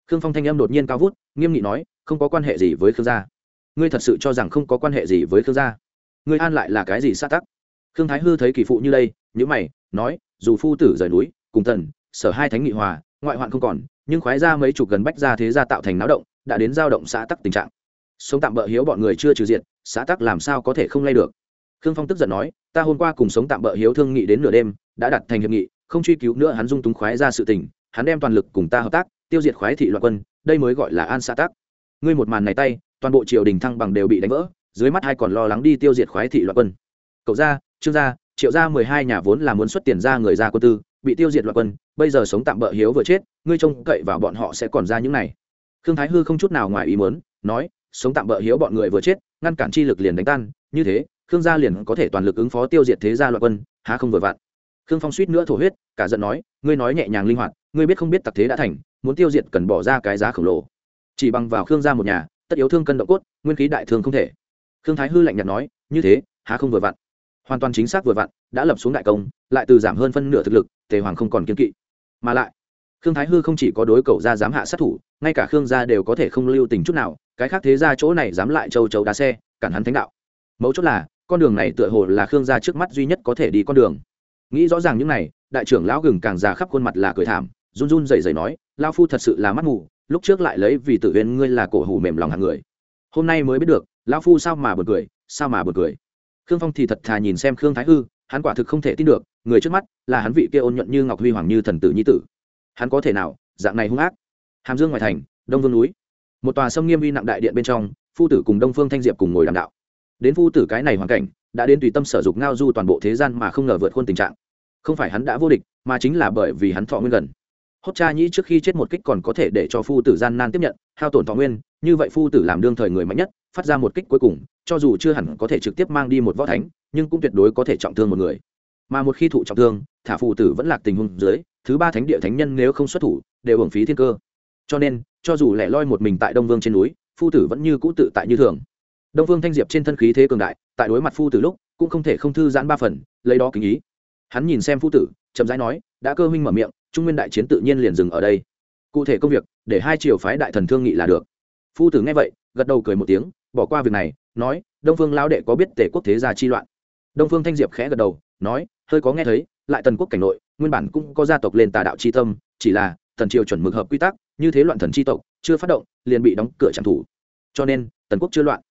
Khương phong thanh âm đột nhiên cao vút, nghiêm nghị nói, không có quan hệ gì với khương gia. Ngươi thật sự cho rằng không có quan hệ gì với khương gia? Ngươi an lại là cái gì xã tắc? Khương thái hư thấy kỳ phụ như đây nhữ mày nói dù phu tử rời núi cùng thần, sở hai thánh nghị hòa ngoại hoạn không còn nhưng khoái ra mấy chục gần bách ra thế gia tạo thành náo động đã đến giao động xã tắc tình trạng. Sống tạm bỡ hiếu bọn người chưa trừ diện xã tắc làm sao có thể không lay được? Khương phong tức giận nói ta hôm qua cùng sống tạm bỡ hiếu thương nghị đến nửa đêm đã đặt thành hiệp nghị không truy cứu nữa hắn dung túng khoái ra sự tình hắn đem toàn lực cùng ta hợp tác tiêu diệt khoái thị loạn quân đây mới gọi là an xã tắc. Ngươi một màn này tay toàn bộ triều đình thăng bằng đều bị đánh vỡ dưới mắt hai còn lo lắng đi tiêu diệt khoái thị loạn quân? Cậu ra trương gia, triệu gia mười hai nhà vốn là muốn xuất tiền ra người ra quân tư, bị tiêu diệt loạn quân, bây giờ sống tạm bỡ hiếu vừa chết, ngươi trông cậy vào bọn họ sẽ còn ra những này. Khương thái hư không chút nào ngoài ý muốn, nói, sống tạm bỡ hiếu bọn người vừa chết, ngăn cản chi lực liền đánh tan, như thế, khương gia liền có thể toàn lực ứng phó tiêu diệt thế gia loạn quân, há không vừa vặn khương phong suýt nữa thổ huyết, cả giận nói, ngươi nói nhẹ nhàng linh hoạt, ngươi biết không biết tặc thế đã thành, muốn tiêu diệt cần bỏ ra cái giá khổng lồ. Chỉ bằng vào khương gia một nhà, tất yếu thương cân động cốt, nguyên khí đại thương không thể. Khương thái hư lạnh nhạt nói, như thế, há không vừa vặn hoàn toàn chính xác vừa vặn, đã lập xuống đại công, lại từ giảm hơn phân nửa thực lực, tề hoàng không còn kiên kỵ. Mà lại, khương thái hư không chỉ có đối cầu ra dám hạ sát thủ, ngay cả khương gia đều có thể không lưu tình chút nào, cái khác thế ra chỗ này dám lại châu chấu đá xe, cản hắn thánh đạo. Mấu chốt là, con đường này tựa hồ là khương gia trước mắt duy nhất có thể đi con đường. Nghĩ rõ ràng những này, đại trưởng lão gừng càng già khắp khuôn mặt là cười thảm, run run dày dày nói lao phu thật sự là mắt mù, lúc trước lại lấy vì tự huyền ngươi là cổ hủ mềm lòng hàng người. Hôm nay mới biết được lao phu sao mà bật cười, sao mà bật cười khương phong thì thật thà nhìn xem khương thái hư, hắn quả thực không thể tin được, người trước mắt là hắn vị kia ôn nhuận như ngọc huy hoàng như thần tử nhi tử. Hắn có thể nào, dạng này hung ác? Hàm dương ngoài thành, đông vương núi. Một tòa sông nghiêm uy nặng đại điện bên trong, phu tử cùng đông phương thanh diệp cùng ngồi đàm đạo. Đến phu tử cái này hoàn cảnh, đã đến tùy tâm sở dục ngao du toàn bộ thế gian mà không ngờ vượt khuôn tình trạng. Không phải hắn đã vô địch, mà chính là bởi vì hắn thọ nguyên gần hốt cha nhĩ trước khi chết một kích còn có thể để cho phu tử gian nan tiếp nhận, hao tổn thọ nguyên, như vậy phu tử làm đương thời người mạnh nhất, phát ra một kích cuối cùng, cho dù chưa hẳn có thể trực tiếp mang đi một võ thánh, nhưng cũng tuyệt đối có thể trọng thương một người. Mà một khi thụ trọng thương, thả phù tử vẫn lạc tình huống dưới, thứ ba thánh địa thánh nhân nếu không xuất thủ, đều hưởng phí thiên cơ. Cho nên, cho dù lẻ loi một mình tại đông vương trên núi, phu tử vẫn như cũ tự tại như thường. Đông vương thanh diệp trên thân khí thế cường đại, tại đối mặt phu tử lúc, cũng không thể không thư giãn ba phần, lấy đó kính ý. Hắn nhìn xem phu tử, chậm rãi nói đã cơ huynh mở miệng, trung nguyên đại chiến tự nhiên liền dừng ở đây. Cụ thể công việc, để hai triều phái đại thần thương nghị là được. Phu tử nghe vậy, gật đầu cười một tiếng, bỏ qua việc này, nói, đông phương lão đệ có biết tể quốc thế gia chi loạn? Đông phương thanh diệp khẽ gật đầu, nói, hơi có nghe thấy, lại tần quốc cảnh nội, nguyên bản cũng có gia tộc lên tà đạo c h i tâm, chỉ là tần triều chuẩn mực hợp quy tắc, như thế loạn thần c h i tộc, chưa phát động, liền bị đóng cửa trạm thủ. Cho nên tần quốc chưa loạn.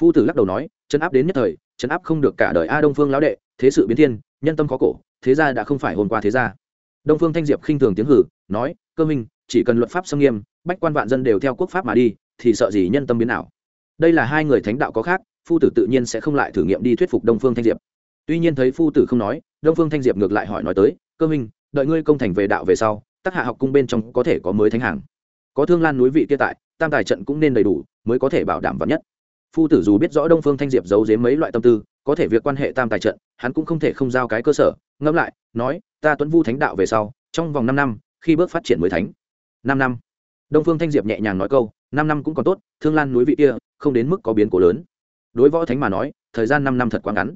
Phu tử lắc đầu nói, chấn áp đến nhất thời, chấn áp không được cả đời a đông phương lão đệ, thế sự biến thiên, nhân tâm khó cổ, thế gia đã không phải hôm qua thế gia đông phương thanh diệp khinh thường tiếng hử nói, cơ minh chỉ cần luật pháp xâm nghiêm, bách quan vạn dân đều theo quốc pháp mà đi, thì sợ gì nhân tâm biến nào đây là hai người thánh đạo có khác, phu tử tự nhiên sẽ không lại thử nghiệm đi thuyết phục đông phương thanh diệp. Tuy nhiên thấy phu tử không nói, đông phương thanh diệp ngược lại hỏi nói tới, cơ minh đợi ngươi công thành về đạo về sau tác hạ học cung bên trong có thể có mới thánh hàng. Có thương lan núi vị kia tại, tam tài trận cũng nên đầy đủ, mới có thể bảo đảm vắn nhất phu tử dù biết rõ đông phương thanh diệp giấu giếm mấy loại tâm tư, có thể việc quan hệ tam tài trận, hắn cũng không thể không giao cái cơ sở. Ngẫm lại, nói, ta tuấn vu thánh đạo về sau, trong vòng năm năm, khi bước phát triển mới thánh. Năm năm. Đông phương thanh diệp nhẹ nhàng nói câu, năm năm cũng còn tốt, thương lan núi vị kia, không đến mức có biến cố lớn. Đối võ thánh mà nói, thời gian năm năm thật quá ngắn.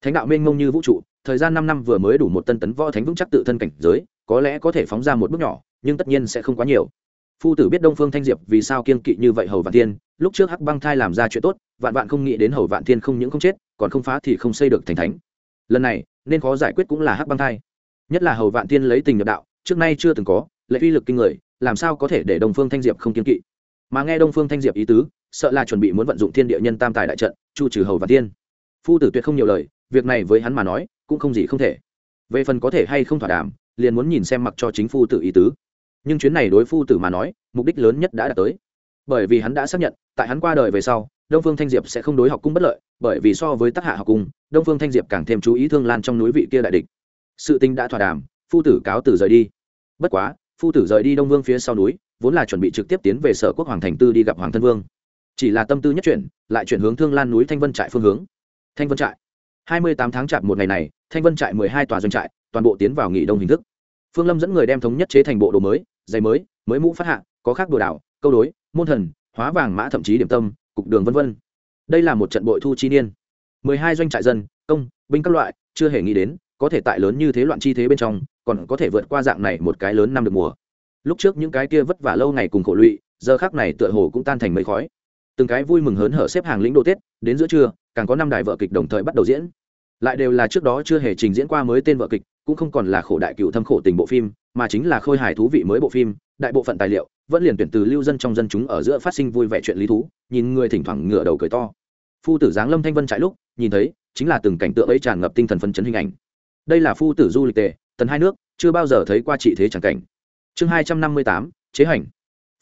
Thánh đạo mênh mông như vũ trụ, thời gian năm năm vừa mới đủ một tân tấn võ thánh vững chắc tự thân cảnh giới, có lẽ có thể phóng ra một bước nhỏ, nhưng tất nhiên sẽ không quá nhiều phu tử biết đông phương thanh diệp vì sao kiên kỵ như vậy hầu vạn thiên, lúc trước hắc băng thai làm ra chuyện tốt, vạn vạn không nghĩ đến hầu vạn thiên không những không chết, còn không phá thì không xây được thành thánh. Lần này, nên khó giải quyết cũng là hắc băng thai. Nhất là hầu vạn thiên lấy tình nhập đạo, trước nay chưa từng có, lệ uy lực kinh người, làm sao có thể để đông phương thanh diệp không kiên kỵ? Mà nghe đông phương thanh diệp ý tứ, sợ là chuẩn bị muốn vận dụng thiên địa nhân tam tài đại trận, chu trừ hầu vạn tiên phu tử tuyệt không nhiều lời, việc này với hắn mà nói, cũng không gì không thể. Về phần có thể hay không thỏa đàm, liền muốn nhìn xem mặc cho chính phu tử ý tứ nhưng chuyến này đối phu tử mà nói, mục đích lớn nhất đã đạt tới. Bởi vì hắn đã xác nhận, tại hắn qua đời về sau, đông phương thanh diệp sẽ không đối học cung bất lợi, bởi vì so với tác hạ học cung, đông phương thanh diệp càng thêm chú ý thương lan trong núi vị kia đại địch. Sự tình đã thỏa đàm, phu tử cáo tử rời đi. Bất quá, phu tử rời đi đông vương phía sau núi, vốn là chuẩn bị trực tiếp tiến về sở quốc hoàng thành tư đi gặp hoàng thân vương. Chỉ là tâm tư nhất chuyển, lại chuyển hướng thương lan núi thanh vân trại phương hướng. Thanh vân trại. Hai mươi tám tháng chạp một ngày này, thanh vân trại mười hai tòa doanh trại, toàn bộ tiến vào nghỉ đông hình thức. Phương lâm dẫn người đem thống nhất chế thành bộ đồ mới giày mới mới mũ phát hạ, có khác đồ đảo, câu đối, môn thần, hóa vàng mã thậm chí điểm tâm, cục đường vân vân. đây là một trận bội thu chi niên. Mười hai doanh trại dân, công, binh các loại, chưa hề nghĩ đến, có thể tại lớn như thế loạn chi thế bên trong, còn có thể vượt qua dạng này một cái lớn năm được mùa. Lúc trước những cái kia vất vả lâu ngày cùng khổ lụy, giờ khác này tựa hồ cũng tan thành mây khói. Từng cái vui mừng hớn hở xếp hàng lĩnh đồ tết, đến giữa trưa, càng có năm đài vợ kịch đồng thời bắt đầu diễn. Lại đều là trước đó chưa hề trình diễn qua mới tên vợ kịch cũng không còn là khổ đại cựu thâm khổ tình bộ phim, mà chính là khôi hài thú vị mới bộ phim, đại bộ phận tài liệu vẫn liền tuyển từ lưu dân trong dân chúng ở giữa phát sinh vui vẻ chuyện lý thú, nhìn người thỉnh thoảng ngửa đầu cười to. Phu tử giáng lâm thanh vân trại lúc, nhìn thấy, chính là từng cảnh tượng ấy tràn ngập tinh thần phân chấn hình ảnh. Đây là phu tử du lịch tề, tần hai nước, chưa bao giờ thấy qua trị thế tràng cảnh. Chương hai trăm năm mươi tám, chế hành.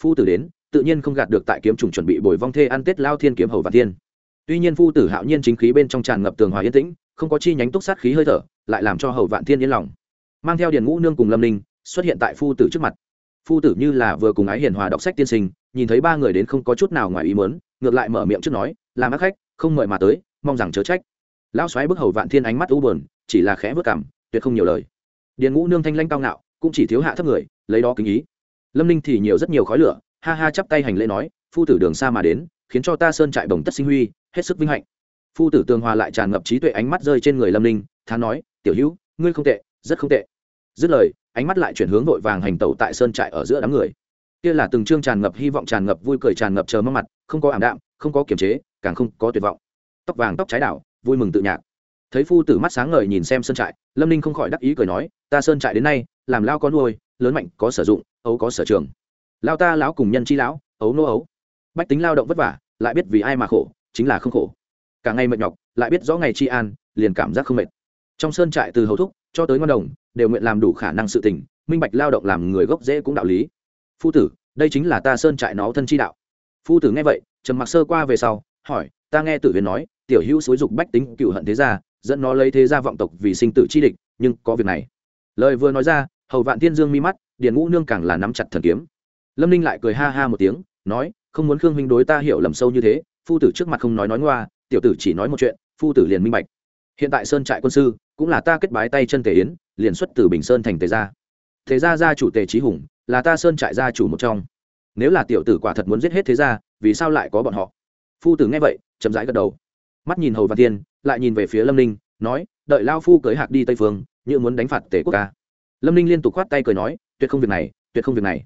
Phu tử đến, tự nhiên không gạt được tại kiếm trùng chuẩn bị bồi vong thê ăn tết lao thiên kiếm hầu và thiên. Tuy nhiên phu tử hạo nhiên chính khí bên trong tràn ngập tường hòa yên tĩnh, không có chi nhánh túc sát khí hơi thở lại làm cho hầu vạn thiên yên lòng. Mang theo điền ngũ nương cùng lâm ninh xuất hiện tại phu tử trước mặt. Phu tử như là vừa cùng ái hiền hòa đọc sách tiên sinh, nhìn thấy ba người đến không có chút nào ngoài ý mớn ngược lại mở miệng trước nói, làm ác khách, không mời mà tới, mong rằng chớ trách. Lão xoáy bức hầu vạn thiên ánh mắt u buồn, chỉ là khẽ vất cảm tuyệt không nhiều lời. Điền ngũ nương thanh lanh cao ngạo, cũng chỉ thiếu hạ thấp người, lấy đó kính ý. Lâm ninh thì nhiều rất nhiều khói lửa, ha ha chắp tay hành lễ nói, phu tử đường xa mà đến, khiến cho ta sơn trại bồng tất sinh huy, hết sức vinh hạnh. Phu tử tường hòa lại tràn ngập trí tuệ ánh mắt rơi trên người lâm ninh, thán nói tiểu hữu, ngươi không tệ, rất không tệ. Dứt lời, ánh mắt lại chuyển hướng vội vàng hành tẩu tại sơn trại ở giữa đám người. Kia là từng chương tràn ngập hy vọng, tràn ngập vui cười, tràn ngập chờ mong mặt, không có ảm đạm, không có kiềm chế, càng không có tuyệt vọng. Tóc vàng tóc trái đảo, vui mừng tự nhạc. Thấy phu tử mắt sáng ngời nhìn xem sơn trại, lâm ninh không khỏi đắc ý cười nói, ta sơn trại đến nay, làm lao có nuôi, lớn mạnh, có sử dụng, ấu có sở trường. Lao ta lão cùng nhân chi lão, ấu nô ấu. Bách tính lao động vất vả, lại biết vì ai mà khổ, chính là không khổ. Cả ngày mệt nhọc, lại biết rõ ngày chi an, liền cảm giác không mệt trong sơn trại từ hầu thúc cho tới ngon đồng đều nguyện làm đủ khả năng sự tình, minh bạch lao động làm người gốc dễ cũng đạo lý. Phu tử, đây chính là ta sơn trại nó thân chi đạo. Phu tử nghe vậy, trầm mặc sơ qua về sau, hỏi, ta nghe tử huyền nói, tiểu hữu xúi dục bách tính cựu hận thế gia, dẫn nó lấy thế gia vọng tộc vì sinh tử chi địch, nhưng có việc này. Lời vừa nói ra, hầu vạn thiên dương mi mắt, điền ngũ nương càng là nắm chặt thần kiếm. Lâm ninh lại cười ha ha một tiếng, nói, không muốn khương huynh đối ta hiểu lầm sâu như thế, phu tử trước mặt không nói nói ngoa, tiểu tử chỉ nói một chuyện, phu tử liền minh bạch hiện tại sơn trại quân sư cũng là ta kết bái tay chân tề yến, liền xuất từ bình sơn thành tề gia. Thế gia gia chủ tề trí hùng, là ta sơn trại gia chủ một trong. Nếu là tiểu tử quả thật muốn giết hết thế gia, vì sao lại có bọn họ? Phu tử nghe vậy, chậm rãi gật đầu. Mắt nhìn hầu văn thiên, lại nhìn về phía lâm ninh, nói, đợi lao phu cưới hạc đi tây phương, như muốn đánh phạt tề quốc ca. Lâm ninh liên tục khoát tay cười nói, tuyệt không việc này, tuyệt không việc này.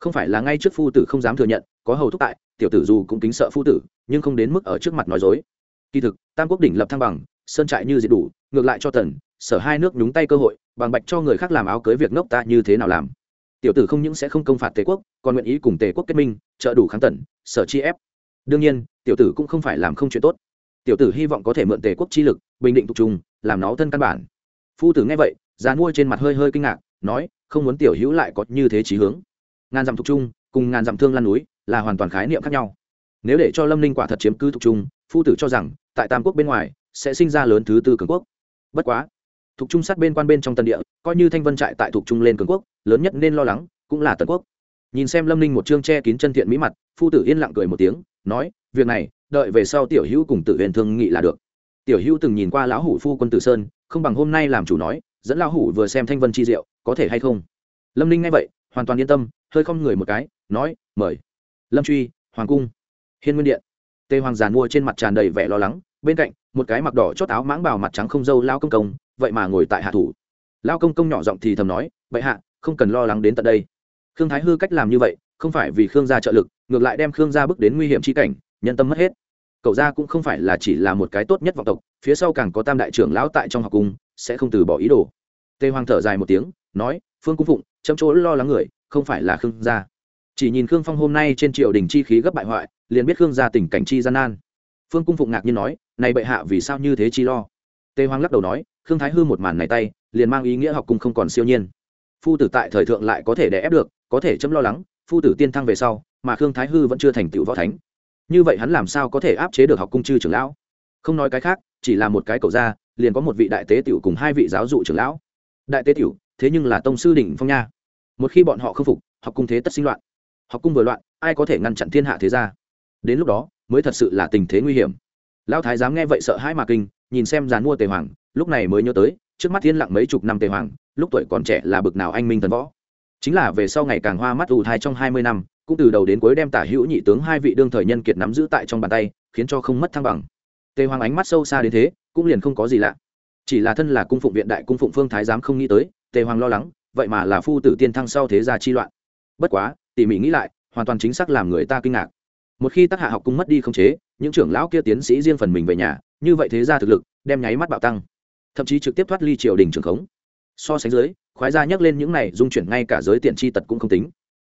Không phải là ngay trước phu tử không dám thừa nhận, có hầu thúc tại, tiểu tử dù cũng kính sợ phu tử, nhưng không đến mức ở trước mặt nói dối. Kỳ thực, tam quốc đỉnh lập thăng bằng sơn trại như diệt đủ, ngược lại cho tần, sở hai nước nhúng tay cơ hội, bằng bạch cho người khác làm áo cưới việc ngốc ta như thế nào làm. Tiểu tử không những sẽ không công phạt tề quốc, còn nguyện ý cùng tề quốc kết minh, trợ đủ kháng tần, sở chi ép. Đương nhiên, tiểu tử cũng không phải làm không chuyện tốt. Tiểu tử hy vọng có thể mượn tề quốc chi lực, bình định tục trùng, làm nó thân căn bản. Phu tử nghe vậy, già nuôi trên mặt hơi hơi kinh ngạc, nói, không muốn tiểu hữu lại có như thế trí hướng. Ngàn dặm tục trung cùng ngàn dặm thương lan núi là hoàn toàn khái niệm khác nhau. Nếu để cho lâm ninh quả thật chiếm cứ tục trung phu tử cho rằng, tại tam quốc bên ngoài sẽ sinh ra lớn thứ tư cường quốc. Bất quá, thuộc trung sát bên quan bên trong tân địa, coi như thanh vân trại tại thuộc trung lên cường quốc, lớn nhất nên lo lắng cũng là tần quốc. Nhìn xem lâm ninh một chương che kín chân thiện mỹ mặt, phu tử yên lặng cười một tiếng, nói, việc này, đợi về sau tiểu hữu cùng tự huyền thương nghị là được. Tiểu hữu từng nhìn qua lão hủ phu quân tử sơn, không bằng hôm nay làm chủ nói, dẫn lão hủ vừa xem thanh vân chi diệu, có thể hay không? Lâm ninh nghe vậy, hoàn toàn yên tâm, hơi không người một cái, nói, mời. Lâm truy, hoàng cung, hiên nguyên điện. Tề hoàng giàn mua trên mặt tràn đầy vẻ lo lắng bên cạnh, một cái mặc đỏ chót áo mãng bào mặt trắng không dâu lao công công, vậy mà ngồi tại hạ thủ. Lao công công nhỏ giọng thì thầm nói vậy hạ, không cần lo lắng đến tận đây. Khương thái hư cách làm như vậy, không phải vì khương gia trợ lực, ngược lại đem khương gia bước đến nguy hiểm chi cảnh, nhân tâm mất hết. Cậu gia cũng không phải là chỉ là một cái tốt nhất vọng tộc, phía sau càng có tam đại trưởng lão tại trong học cung, sẽ không từ bỏ ý đồ. Tề hoàng thở dài một tiếng, nói, phương cung phụng, chấm chỗ lo lắng người, không phải là khương gia. Chỉ nhìn khương phong hôm nay trên triều đình chi khí gấp bại hoại, liền biết khương gia tình cảnh chi gian nan. Phương cung phụng ngạc nhiên nói này bệ hạ vì sao như thế chi lo? Tề hoàng lắc đầu nói, khương thái hư một màn này tay, liền mang ý nghĩa học cung không còn siêu nhiên. Phu tử tại thời thượng lại có thể đè ép được, có thể chấm lo lắng, phu tử tiên thăng về sau, mà khương thái hư vẫn chưa thành tựu võ thánh. Như vậy hắn làm sao có thể áp chế được học cung chư trưởng lão? Không nói cái khác, chỉ là một cái cầu ra, liền có một vị đại tế tiểu cùng hai vị giáo dụ trưởng lão. Đại tế tiểu, thế nhưng là tông sư đỉnh phong nha. Một khi bọn họ không phục, học cung thế tất sinh loạn. Học cung vừa loạn, ai có thể ngăn chặn thiên hạ thế ra đến lúc đó, mới thật sự là tình thế nguy hiểm lão thái dám nghe vậy sợ hãi mà kinh, nhìn xem dàn mua tề hoàng, lúc này mới nhớ tới, trước mắt thiên lặng mấy chục năm tề hoàng, lúc tuổi còn trẻ là bực nào anh minh thần võ. Chính là về sau ngày càng hoa mắt ù thai trong hai mươi năm, cũng từ đầu đến cuối đem tả hữu nhị tướng hai vị đương thời nhân kiệt nắm giữ tại trong bàn tay, khiến cho không mất thăng bằng. Tề hoàng ánh mắt sâu xa đến thế, cũng liền không có gì lạ. Chỉ là thân là cung phụng viện đại cung phụng phương thái giám không nghĩ tới, tề hoàng lo lắng, vậy mà là phu tử tiên thăng sau thế gia chi loạn. Bất quá, tỉ mỉ nghĩ lại, hoàn toàn chính xác làm người ta kinh ngạc một khi tác hạ học cung mất đi không chế, những trưởng lão kia tiến sĩ riêng phần mình về nhà, như vậy thế ra thực lực đem nháy mắt bạo tăng, thậm chí trực tiếp thoát ly triều đình trường khống. So sánh dưới, khoái gia nhắc lên những này dung chuyển ngay cả giới tiện tri tật cũng không tính.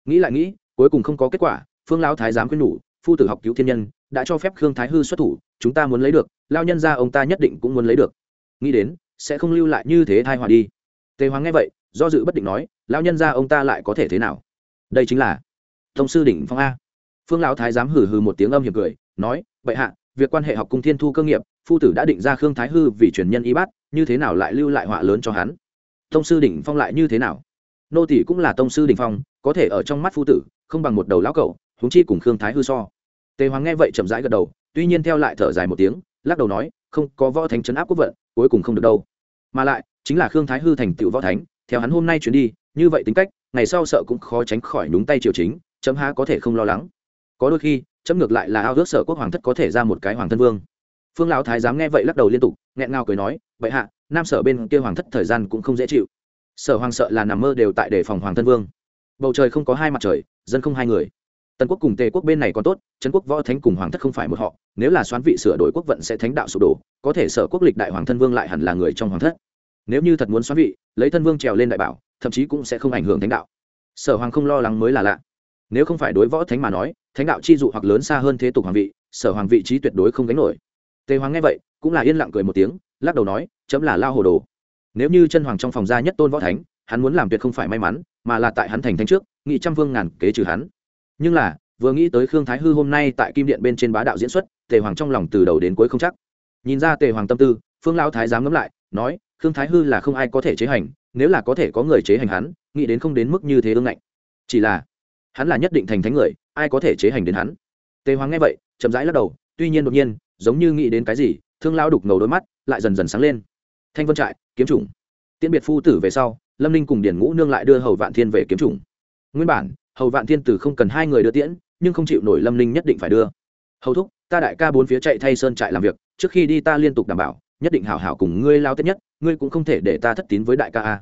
Nghĩ lại nghĩ, cuối cùng không có kết quả, phương lão thái giám khuyên nhủ, phu tử học cứu thiên nhân, đã cho phép khương thái hư xuất thủ, chúng ta muốn lấy được lao nhân ra ông ta nhất định cũng muốn lấy được. Nghĩ đến, sẽ không lưu lại như thế thai hòa đi. Tề hoàng nghe vậy, do dự bất định nói lao nhân ra ông ta lại có thể thế nào? Đây chính là thông sư đỉnh phong a phương lão thái giám hử hừ một tiếng âm hiểm cười, nói, Bệ hạ, việc quan hệ học cung thiên thu cơ nghiệp, phu tử đã định ra khương thái hư vì truyền nhân y bát, như thế nào lại lưu lại họa lớn cho hắn? Tông sư đỉnh phong lại như thế nào? Nô tỷ cũng là tông sư đỉnh phong, có thể ở trong mắt phu tử, không bằng một đầu lão cẩu, huống chi cùng khương thái hư so. Tề hoàng nghe vậy chậm rãi gật đầu, tuy nhiên theo lại thở dài một tiếng, lắc đầu nói, không, có võ thánh chấn áp quốc vận, cuối cùng không được đâu. Mà lại, chính là khương thái hư thành tựu võ thánh, theo hắn hôm nay chuyến đi, như vậy tính cách, ngày sau sợ cũng khó tránh khỏi nhúng tay triều chính, chấm há có thể không lo lắng có đôi khi, chấm ngược lại là ao ước sở quốc hoàng thất có thể ra một cái hoàng thân vương. Phương lão thái giám nghe vậy lắc đầu liên tục, nghẹn ngào cười nói, vậy hạ, nam sở bên kia hoàng thất thời gian cũng không dễ chịu. Sở hoàng sợ là nằm mơ đều tại đề phòng hoàng thân vương. Bầu trời không có hai mặt trời, dân không hai người. Tần quốc cùng tề quốc bên này còn tốt, trấn quốc võ thánh cùng hoàng thất không phải một họ, nếu là xoán vị sửa đổi quốc vận sẽ thánh đạo sụp đổ, có thể sở quốc lịch đại hoàng thân vương lại hẳn là người trong hoàng thất. Nếu như thật muốn xoán vị, lấy thân vương trèo lên đại bảo, thậm chí cũng sẽ không ảnh hưởng thánh đạo. Sở hoàng không lo lắng mới là lạ nếu không phải đối võ thánh mà nói, thánh đạo chi dụ hoặc lớn xa hơn thế tục hoàng vị, sở hoàng vị trí tuyệt đối không gánh nổi. Tề hoàng nghe vậy, cũng là yên lặng cười một tiếng, lắc đầu nói, chấm là lao hồ đồ. Nếu như chân hoàng trong phòng gia nhất tôn võ thánh, hắn muốn làm tuyệt không phải may mắn, mà là tại hắn thành thánh trước, nghị trăm vương ngàn kế trừ hắn. Nhưng là, vừa nghĩ tới khương thái hư hôm nay tại kim điện bên trên bá đạo diễn xuất, tề hoàng trong lòng từ đầu đến cuối không chắc. Nhìn ra tề hoàng tâm tư, phương lao thái dám ngẫm lại, nói, khương thái hư là không ai có thể chế hành, nếu là có thể có người chế hành hắn, nghĩ đến không đến mức như thế ương ngạnh. Chỉ là hắn là nhất định thành thánh người, ai có thể chế hành đến hắn? Tề hoàng nghe vậy, chậm rãi lắc đầu, tuy nhiên đột nhiên, giống như nghĩ đến cái gì, thương lao đục ngầu đôi mắt lại dần dần sáng lên. Thanh vân trại, kiếm chủng. Tiễn biệt phu tử về sau, lâm ninh cùng điển ngũ nương lại đưa hầu vạn thiên về kiếm chủng. Nguyên bản, hầu vạn thiên tử không cần hai người đưa tiễn, nhưng không chịu nổi lâm ninh nhất định phải đưa. Hầu thúc, ta đại ca bốn phía chạy thay sơn trại làm việc, trước khi đi ta liên tục đảm bảo, nhất định hảo hảo cùng ngươi lao tết nhất, ngươi cũng không thể để ta thất tín với đại ca a.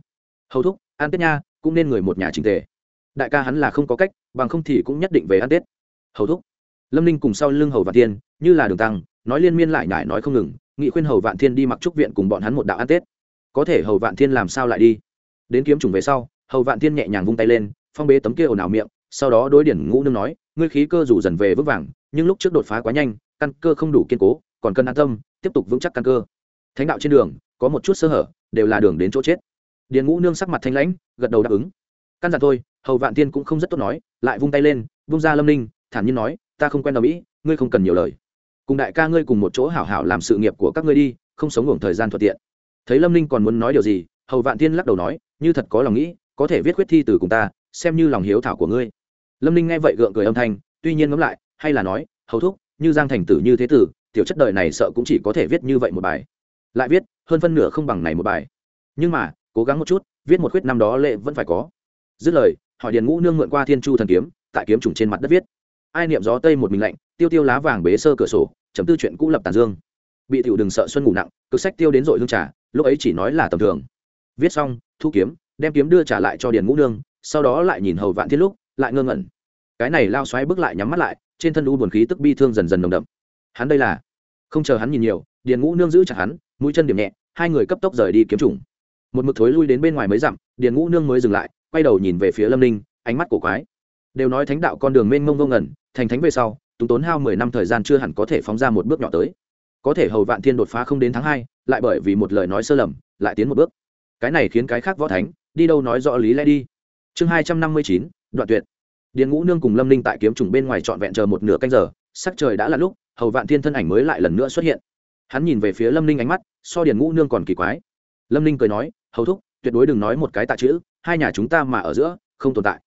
Hầu thúc, an tết nha, cũng nên người một nhà trình tề đại ca hắn là không có cách, bằng không thì cũng nhất định về ăn tết. Hầu thúc. Lâm ninh cùng sau lưng hầu vạn thiên, như là đường tăng, nói liên miên lại nhải nói không ngừng, nghị khuyên hầu vạn thiên đi mặc trúc viện cùng bọn hắn một đạo ăn tết. Có thể hầu vạn thiên làm sao lại đi? Đến kiếm trùng về sau, hầu vạn thiên nhẹ nhàng vung tay lên, phong bế tấm kia ồn ào miệng, sau đó đối điển ngũ nương nói, ngươi khí cơ rủ dần về vững vàng, nhưng lúc trước đột phá quá nhanh, căn cơ không đủ kiên cố, còn cần an tâm, tiếp tục vững chắc căn cơ. Thánh đạo trên đường, có một chút sơ hở, đều là đường đến chỗ chết. Điền ngũ nương sắc mặt thanh lãnh, gật đầu đáp ứng. Căn dặn thôi hầu vạn tiên cũng không rất tốt nói, lại vung tay lên, vung ra lâm ninh, thản nhiên nói, ta không quen đồng ý ngươi không cần nhiều lời. Cùng đại ca ngươi cùng một chỗ hảo hảo làm sự nghiệp của các ngươi đi, không sống hưởng thời gian thuận tiện. Thấy lâm ninh còn muốn nói điều gì, hầu vạn tiên lắc đầu nói, như thật có lòng nghĩ, có thể viết khuyết thi từ cùng ta, xem như lòng hiếu thảo của ngươi. Lâm ninh nghe vậy gượng cười âm thanh, tuy nhiên ngẫm lại, hay là nói, hầu thúc, như giang thành tử như thế tử, tiểu chất đời này sợ cũng chỉ có thể viết như vậy một bài. Lại viết, hơn phân nửa không bằng này một bài. Nhưng mà, cố gắng một chút, viết một khuyết năm đó lệ vẫn phải có. Dứt lời hỏi điền ngũ nương mượn qua thiên chu thần kiếm, tại kiếm trùng trên mặt đất viết. Ai niệm gió tây một mình lạnh, tiêu tiêu lá vàng bế sơ cửa sổ, chấm tư chuyện cũ lập tàn dương. Bị tiểu đừng sợ xuân ngủ nặng, cực sách tiêu đến dội hương trà, lúc ấy chỉ nói là tầm thường. Viết xong, thu kiếm, đem kiếm đưa trả lại cho điền ngũ nương, sau đó lại nhìn hầu vạn thiên lúc, lại ngơ ngẩn. Cái này lao xoáy bước lại nhắm mắt lại, trên thân u buồn khí tức bi thương dần dần nồng đậm. Hắn đây là? Không chờ hắn nhìn nhiều, điền ngũ nương giữ chặt hắn, mũi chân điểm nhẹ, hai người cấp tốc rời đi kiếm trùng. Một mực thối lui đến bên ngoài mới dặm, điền ngũ nương mới dừng lại quay đầu nhìn về phía lâm ninh, ánh mắt cổ quái. Đều nói thánh đạo con đường mênh mông vô ngẩn thành thánh về sau túng tốn hao mười năm thời gian chưa hẳn có thể phóng ra một bước nhỏ tới. Có thể hầu vạn thiên đột phá không đến tháng hai, lại bởi vì một lời nói sơ lầm, lại tiến một bước. Cái này khiến cái khác võ thánh, đi đâu nói rõ lý lẽ đi. Chương hai trăm năm mươi chín, đoạn tuyệt. Điền ngũ nương cùng lâm ninh tại kiếm trùng bên ngoài trọn vẹn chờ một nửa canh giờ, sắc trời đã là lúc, hầu vạn thiên thân ảnh mới lại lần nữa xuất hiện. Hắn nhìn về phía lâm ninh ánh mắt, so điền ngũ nương còn kỳ quái. Lâm ninh cười nói, hầu thúc, tuyệt đối đừng nói một cái tạ chữ hai nhà chúng ta mà ở giữa không tồn tại.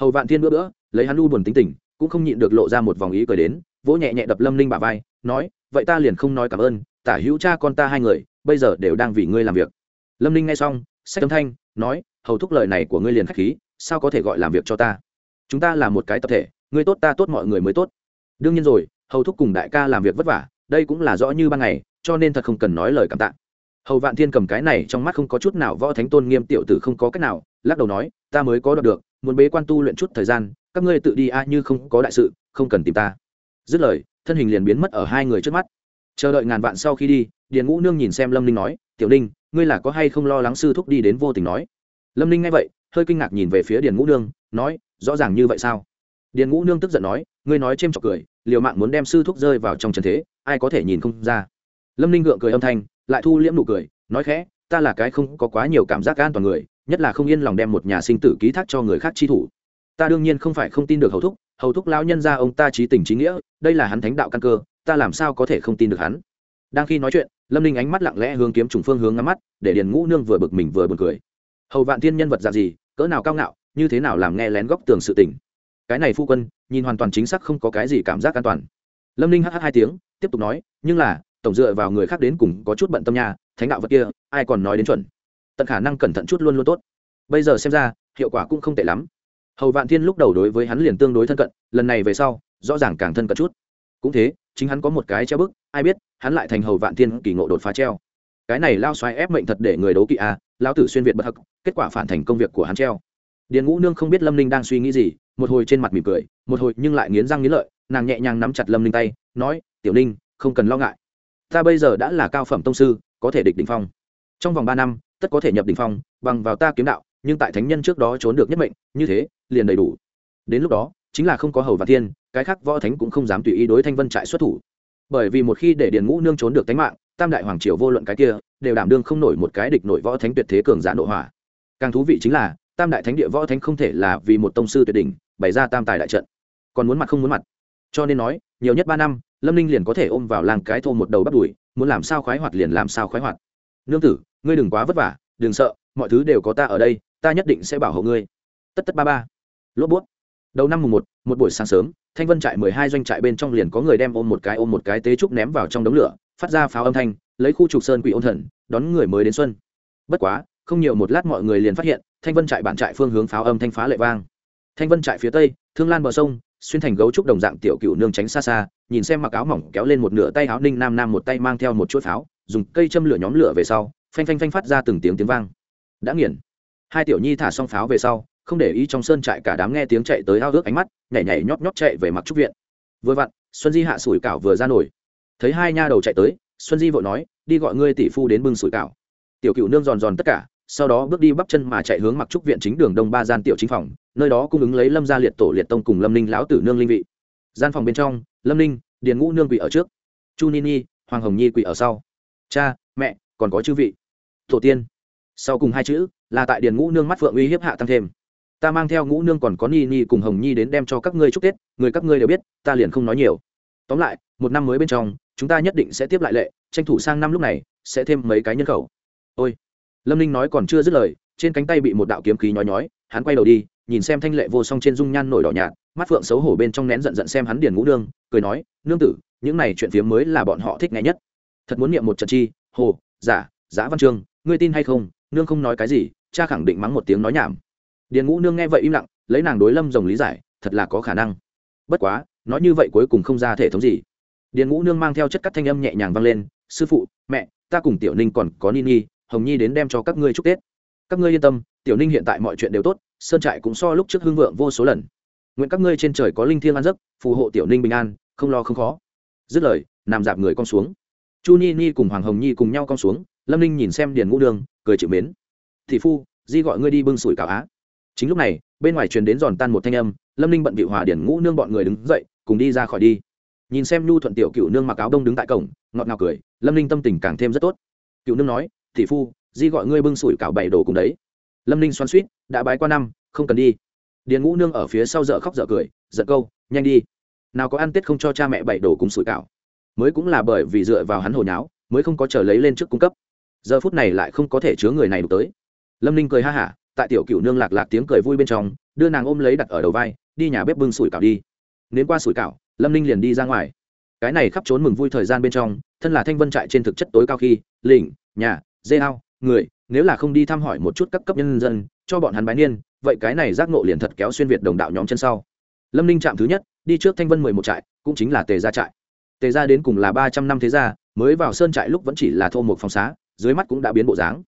Hầu vạn thiên bữa bữa, lấy hắn u buồn tính tình, cũng không nhịn được lộ ra một vòng ý cười đến, vỗ nhẹ nhẹ đập lâm ninh bả vai, nói, vậy ta liền không nói cảm ơn, tả hữu cha con ta hai người, bây giờ đều đang vì ngươi làm việc. Lâm ninh nghe xong sách âm thanh, nói, hầu thúc lời này của ngươi liền k h á c h khí, sao có thể gọi làm việc cho ta? Chúng ta là một cái tập thể, ngươi tốt ta tốt mọi người mới tốt. Đương nhiên rồi, hầu thúc cùng đại ca làm việc vất vả, đây cũng là rõ như ban ngày, cho nên thật không cần nói lời cảm tạ hầu vạn thiên cầm cái này trong mắt không có chút nào võ thánh tôn nghiêm tiểu tử không có cách nào, lắc đầu nói, ta mới có đọc được, muốn bế quan tu luyện chút thời gian, các ngươi tự đi a, như không có đại sự, không cần tìm ta. Dứt lời, thân hình liền biến mất ở hai người trước mắt. Chờ đợi ngàn vạn sau khi đi, điền ngũ nương nhìn xem lâm ninh nói, tiểu ninh, ngươi là có hay không lo lắng sư thúc đi đến vô tình nói? Lâm ninh nghe vậy, hơi kinh ngạc nhìn về phía điền ngũ nương, nói, rõ ràng như vậy sao? Điền ngũ nương tức giận nói, ngươi nói c h ê m cười, liều mạng muốn đem sư thúc rơi vào trong trần thế, ai có thể nhìn không ra? Lâm ninh gượng cười âm thanh lại thu liễm nụ cười, nói khẽ, ta là cái không có quá nhiều cảm giác an toàn người, nhất là không yên lòng đem một nhà sinh tử ký thác cho người khác chi thủ. Ta đương nhiên không phải không tin được hầu thúc hầu thúc lão nhân ra ông ta trí tình trí nghĩa, đây là hắn thánh đạo căn cơ, ta làm sao có thể không tin được hắn? Đang khi nói chuyện, lâm ninh ánh mắt lặng lẽ hướng kiếm trùng phương hướng ngắm mắt, để điền ngũ nương vừa bực mình vừa bực cười. Hầu vạn thiên nhân vật dạng gì, cỡ nào cao ngạo, như thế nào làm nghe lén góc tường sự tình? Cái này phu quân, nhìn hoàn toàn chính xác không có cái gì cảm giác an toàn. Lâm ninh hh hai tiếng, tiếp tục nói, nhưng là tổng dựa vào người khác đến cùng có chút bận tâm nha thánh đạo vật kia ai còn nói đến chuẩn. Tận khả năng cẩn thận chút luôn luôn tốt. Bây giờ xem ra hiệu quả cũng không tệ lắm. Hầu vạn thiên lúc đầu đối với hắn liền tương đối thân cận lần này về sau rõ ràng càng thân cận chút. Cũng thế chính hắn có một cái treo bức ai biết hắn lại thành hầu vạn thiên kỳ ngộ đột phá treo. Cái này lao xoáy ép mệnh thật để người đấu kỵ a à, lao tử xuyên việt bất hắc kết quả phản thành công việc của hắn treo. Điền ngũ nương không biết lâm ninh đang suy nghĩ gì một hồi trên mặt mỉm cười một hồi nhưng lại nghiến răng nghiến lợi nàng nhẹ nhàng nắm chặt lâm ninh tay nói tiểu ninh không cần lo ngại ta bây giờ đã là cao phẩm tông sư, có thể địch đ ỉ n h phong. Trong vòng ba năm, tất có thể nhập đ ỉ n h phong, bằng vào ta kiếm đạo, nhưng tại thánh nhân trước đó trốn được nhất mệnh, như thế, liền đầy đủ. Đến lúc đó, chính là không có hầu và thiên, cái khác võ thánh cũng không dám tùy ý đối thanh vân trại xuất thủ. Bởi vì một khi để điền ngũ nương trốn được tánh mạng, tam đại hoàng triều vô luận cái kia, đều đảm đương không nổi một cái địch nội võ thánh tuyệt thế cường giả nội hỏa. Càng thú vị chính là, tam đại thánh địa võ thánh không thể là vì một tông sư tuyệt đỉnh, bày ra tam tài đại trận. Còn muốn mặt không muốn mặt. Cho nên nói, nhiều nhất ba năm lâm ninh liền có thể ôm vào làng cái thô một đầu bắt đùi, muốn làm sao khoái hoạt liền làm sao khoái hoạt. Nương tử, ngươi đừng quá vất vả, đừng sợ, mọi thứ đều có ta ở đây, ta nhất định sẽ bảo hộ ngươi. Tất tất ba ba. Lốp bút. Đầu năm mùng một một buổi sáng sớm, thanh vân trại mười hai doanh trại bên trong liền có người đem ôm một cái ôm một cái tế trúc ném vào trong đống lửa, phát ra pháo âm thanh, lấy khu trục sơn quỷ ôn thần, đón người mới đến xuân. Bất quá, không nhiều một lát mọi người liền phát hiện, thanh vân trại bản trại phương hướng pháo âm thanh phá lệ vang. Thanh vân trại phía tây, thương lan bờ sông xuyên thành gấu trúc đồng dạng tiểu cựu nương tránh xa xa, nhìn xem mặc áo mỏng kéo lên một nửa tay áo ninh nam nam một tay mang theo một chuỗi pháo, dùng cây châm lửa nhóm lửa về sau, phanh phanh phanh phát ra từng tiếng tiếng vang. Đã nghiền. Hai tiểu nhi thả xong pháo về sau, không để ý trong sơn trại cả đám nghe tiếng chạy tới ao ước ánh mắt, nhảy nhảy nhót nhót chạy về mặc trúc viện. Vừa vặn, xuân di hạ sủi cảo vừa ra nổi. Thấy hai nha đầu chạy tới, xuân di vội nói, đi gọi ngươi tỷ phu đến bưng sủi cảo. Tiểu cựu nương giòn giòn tất cả, sau đó bước đi bắp chân mà chạy hướng mặc trúc viện chính đường đông ba gian tiểu chính phòng nơi đó cung ứng lấy lâm gia liệt tổ liệt tông cùng lâm ninh lão tử nương linh vị. Gian phòng bên trong, lâm ninh, điền ngũ nương quỷ ở trước. Chu Ni Ni, hoàng hồng nhi quỷ ở sau. Cha, mẹ, còn có chư vị. Tổ tiên. Sau cùng hai chữ, là tại điền ngũ nương mắt phượng uy hiếp hạ tăng thêm. Ta mang theo ngũ nương còn có ni ni cùng hồng nhi đến đem cho các ngươi chúc tết, người các ngươi đều biết, ta liền không nói nhiều. Tóm lại, một năm mới bên trong, chúng ta nhất định sẽ tiếp lại lệ, tranh thủ sang năm lúc này, sẽ thêm mấy cái nhân khẩu. Ôi. Lâm ninh nói còn chưa dứt lời, trên cánh tay bị một đạo kiếm khí nhói nhói, hắn quay đầu đi nhìn xem thanh lệ vô song trên dung nhan nổi đỏ nhạt, mắt phượng xấu hổ bên trong nén giận giận xem hắn điền ngũ nương, cười nói, nương tử, những này chuyện phiếm mới là bọn họ thích nghe nhất. Thật muốn niệm một trận chi, hồ, giả giả văn chương, ngươi tin hay không? Nương không nói cái gì, cha khẳng định mắng một tiếng nói nhảm. Điền ngũ nương nghe vậy im lặng, lấy nàng đối lâm rồng lý giải, thật là có khả năng. Bất quá, nói như vậy cuối cùng không ra thể thống gì. Điền ngũ nương mang theo chất cắt thanh âm nhẹ nhàng vang lên, sư phụ, mẹ, ta cùng tiểu ninh còn có ni nhi, hồng nhi đến đem cho các ngươi chúc tết. Các ngươi yên tâm, tiểu ninh hiện tại mọi chuyện đều tốt sơn trại cũng so lúc trước hưng vượng vô số lần. Nguyện các ngươi trên trời có linh thiêng an giấc, phù hộ tiểu ninh bình an, không lo không khó. Dứt lời, nằm dạp người con xuống. Chu ni ni cùng hoàng hồng nhi cùng nhau con xuống, lâm ninh nhìn xem điền ngũ đường, cười chịu mến. Thị phu, di gọi ngươi đi bưng sủi cảo á. Chính lúc này, bên ngoài truyền đến giòn tan một thanh âm, lâm ninh bận bị hòa điển ngũ nương bọn người đứng dậy, cùng đi ra khỏi đi. Nhìn xem nhu thuận tiểu cựu nương mặc áo đông đứng tại cổng, ngọt ngào cười, lâm ninh tâm tình càng thêm rất tốt. Cựu nương nói, thị phu, di gọi ngươi bưng sủi cảo bảy đồ cùng đấy lâm ninh xoan suýt đã bái qua năm, không cần đi. Điền ngũ nương ở phía sau dợ khóc dợ cười, giận câu, nhanh đi. Nào có ăn tết không cho cha mẹ bậy đổ cùng sủi cảo. Mới cũng là bởi vì dựa vào hắn hồi nháo, mới không có chờ lấy lên trước cung cấp. Giờ phút này lại không có thể chứa người này đụng tới. Lâm ninh cười ha hả, tại tiểu cựu nương lạc lạc tiếng cười vui bên trong, đưa nàng ôm lấy đặt ở đầu vai, đi nhà bếp bưng sủi cảo đi. Nến qua sủi cảo, lâm ninh liền đi ra ngoài. Cái này khắp trốn mừng vui thời gian bên trong, thân là thanh vân trại trên thực chất tối cao khi lỉnh nhà, dê ao, người nếu là không đi thăm hỏi một chút các cấp nhân dân, cho bọn hắn bái niên, vậy cái này giác nộ liền thật kéo xuyên việt đồng đạo nhóm chân sau. Lâm ninh trạm thứ nhất, đi trước thanh vân mười một trại, cũng chính là tề gia trại. Tề gia đến cùng là ba trăm năm thế gia, mới vào sơn trại lúc vẫn chỉ là thô một phòng xá, dưới mắt cũng đã biến bộ dáng.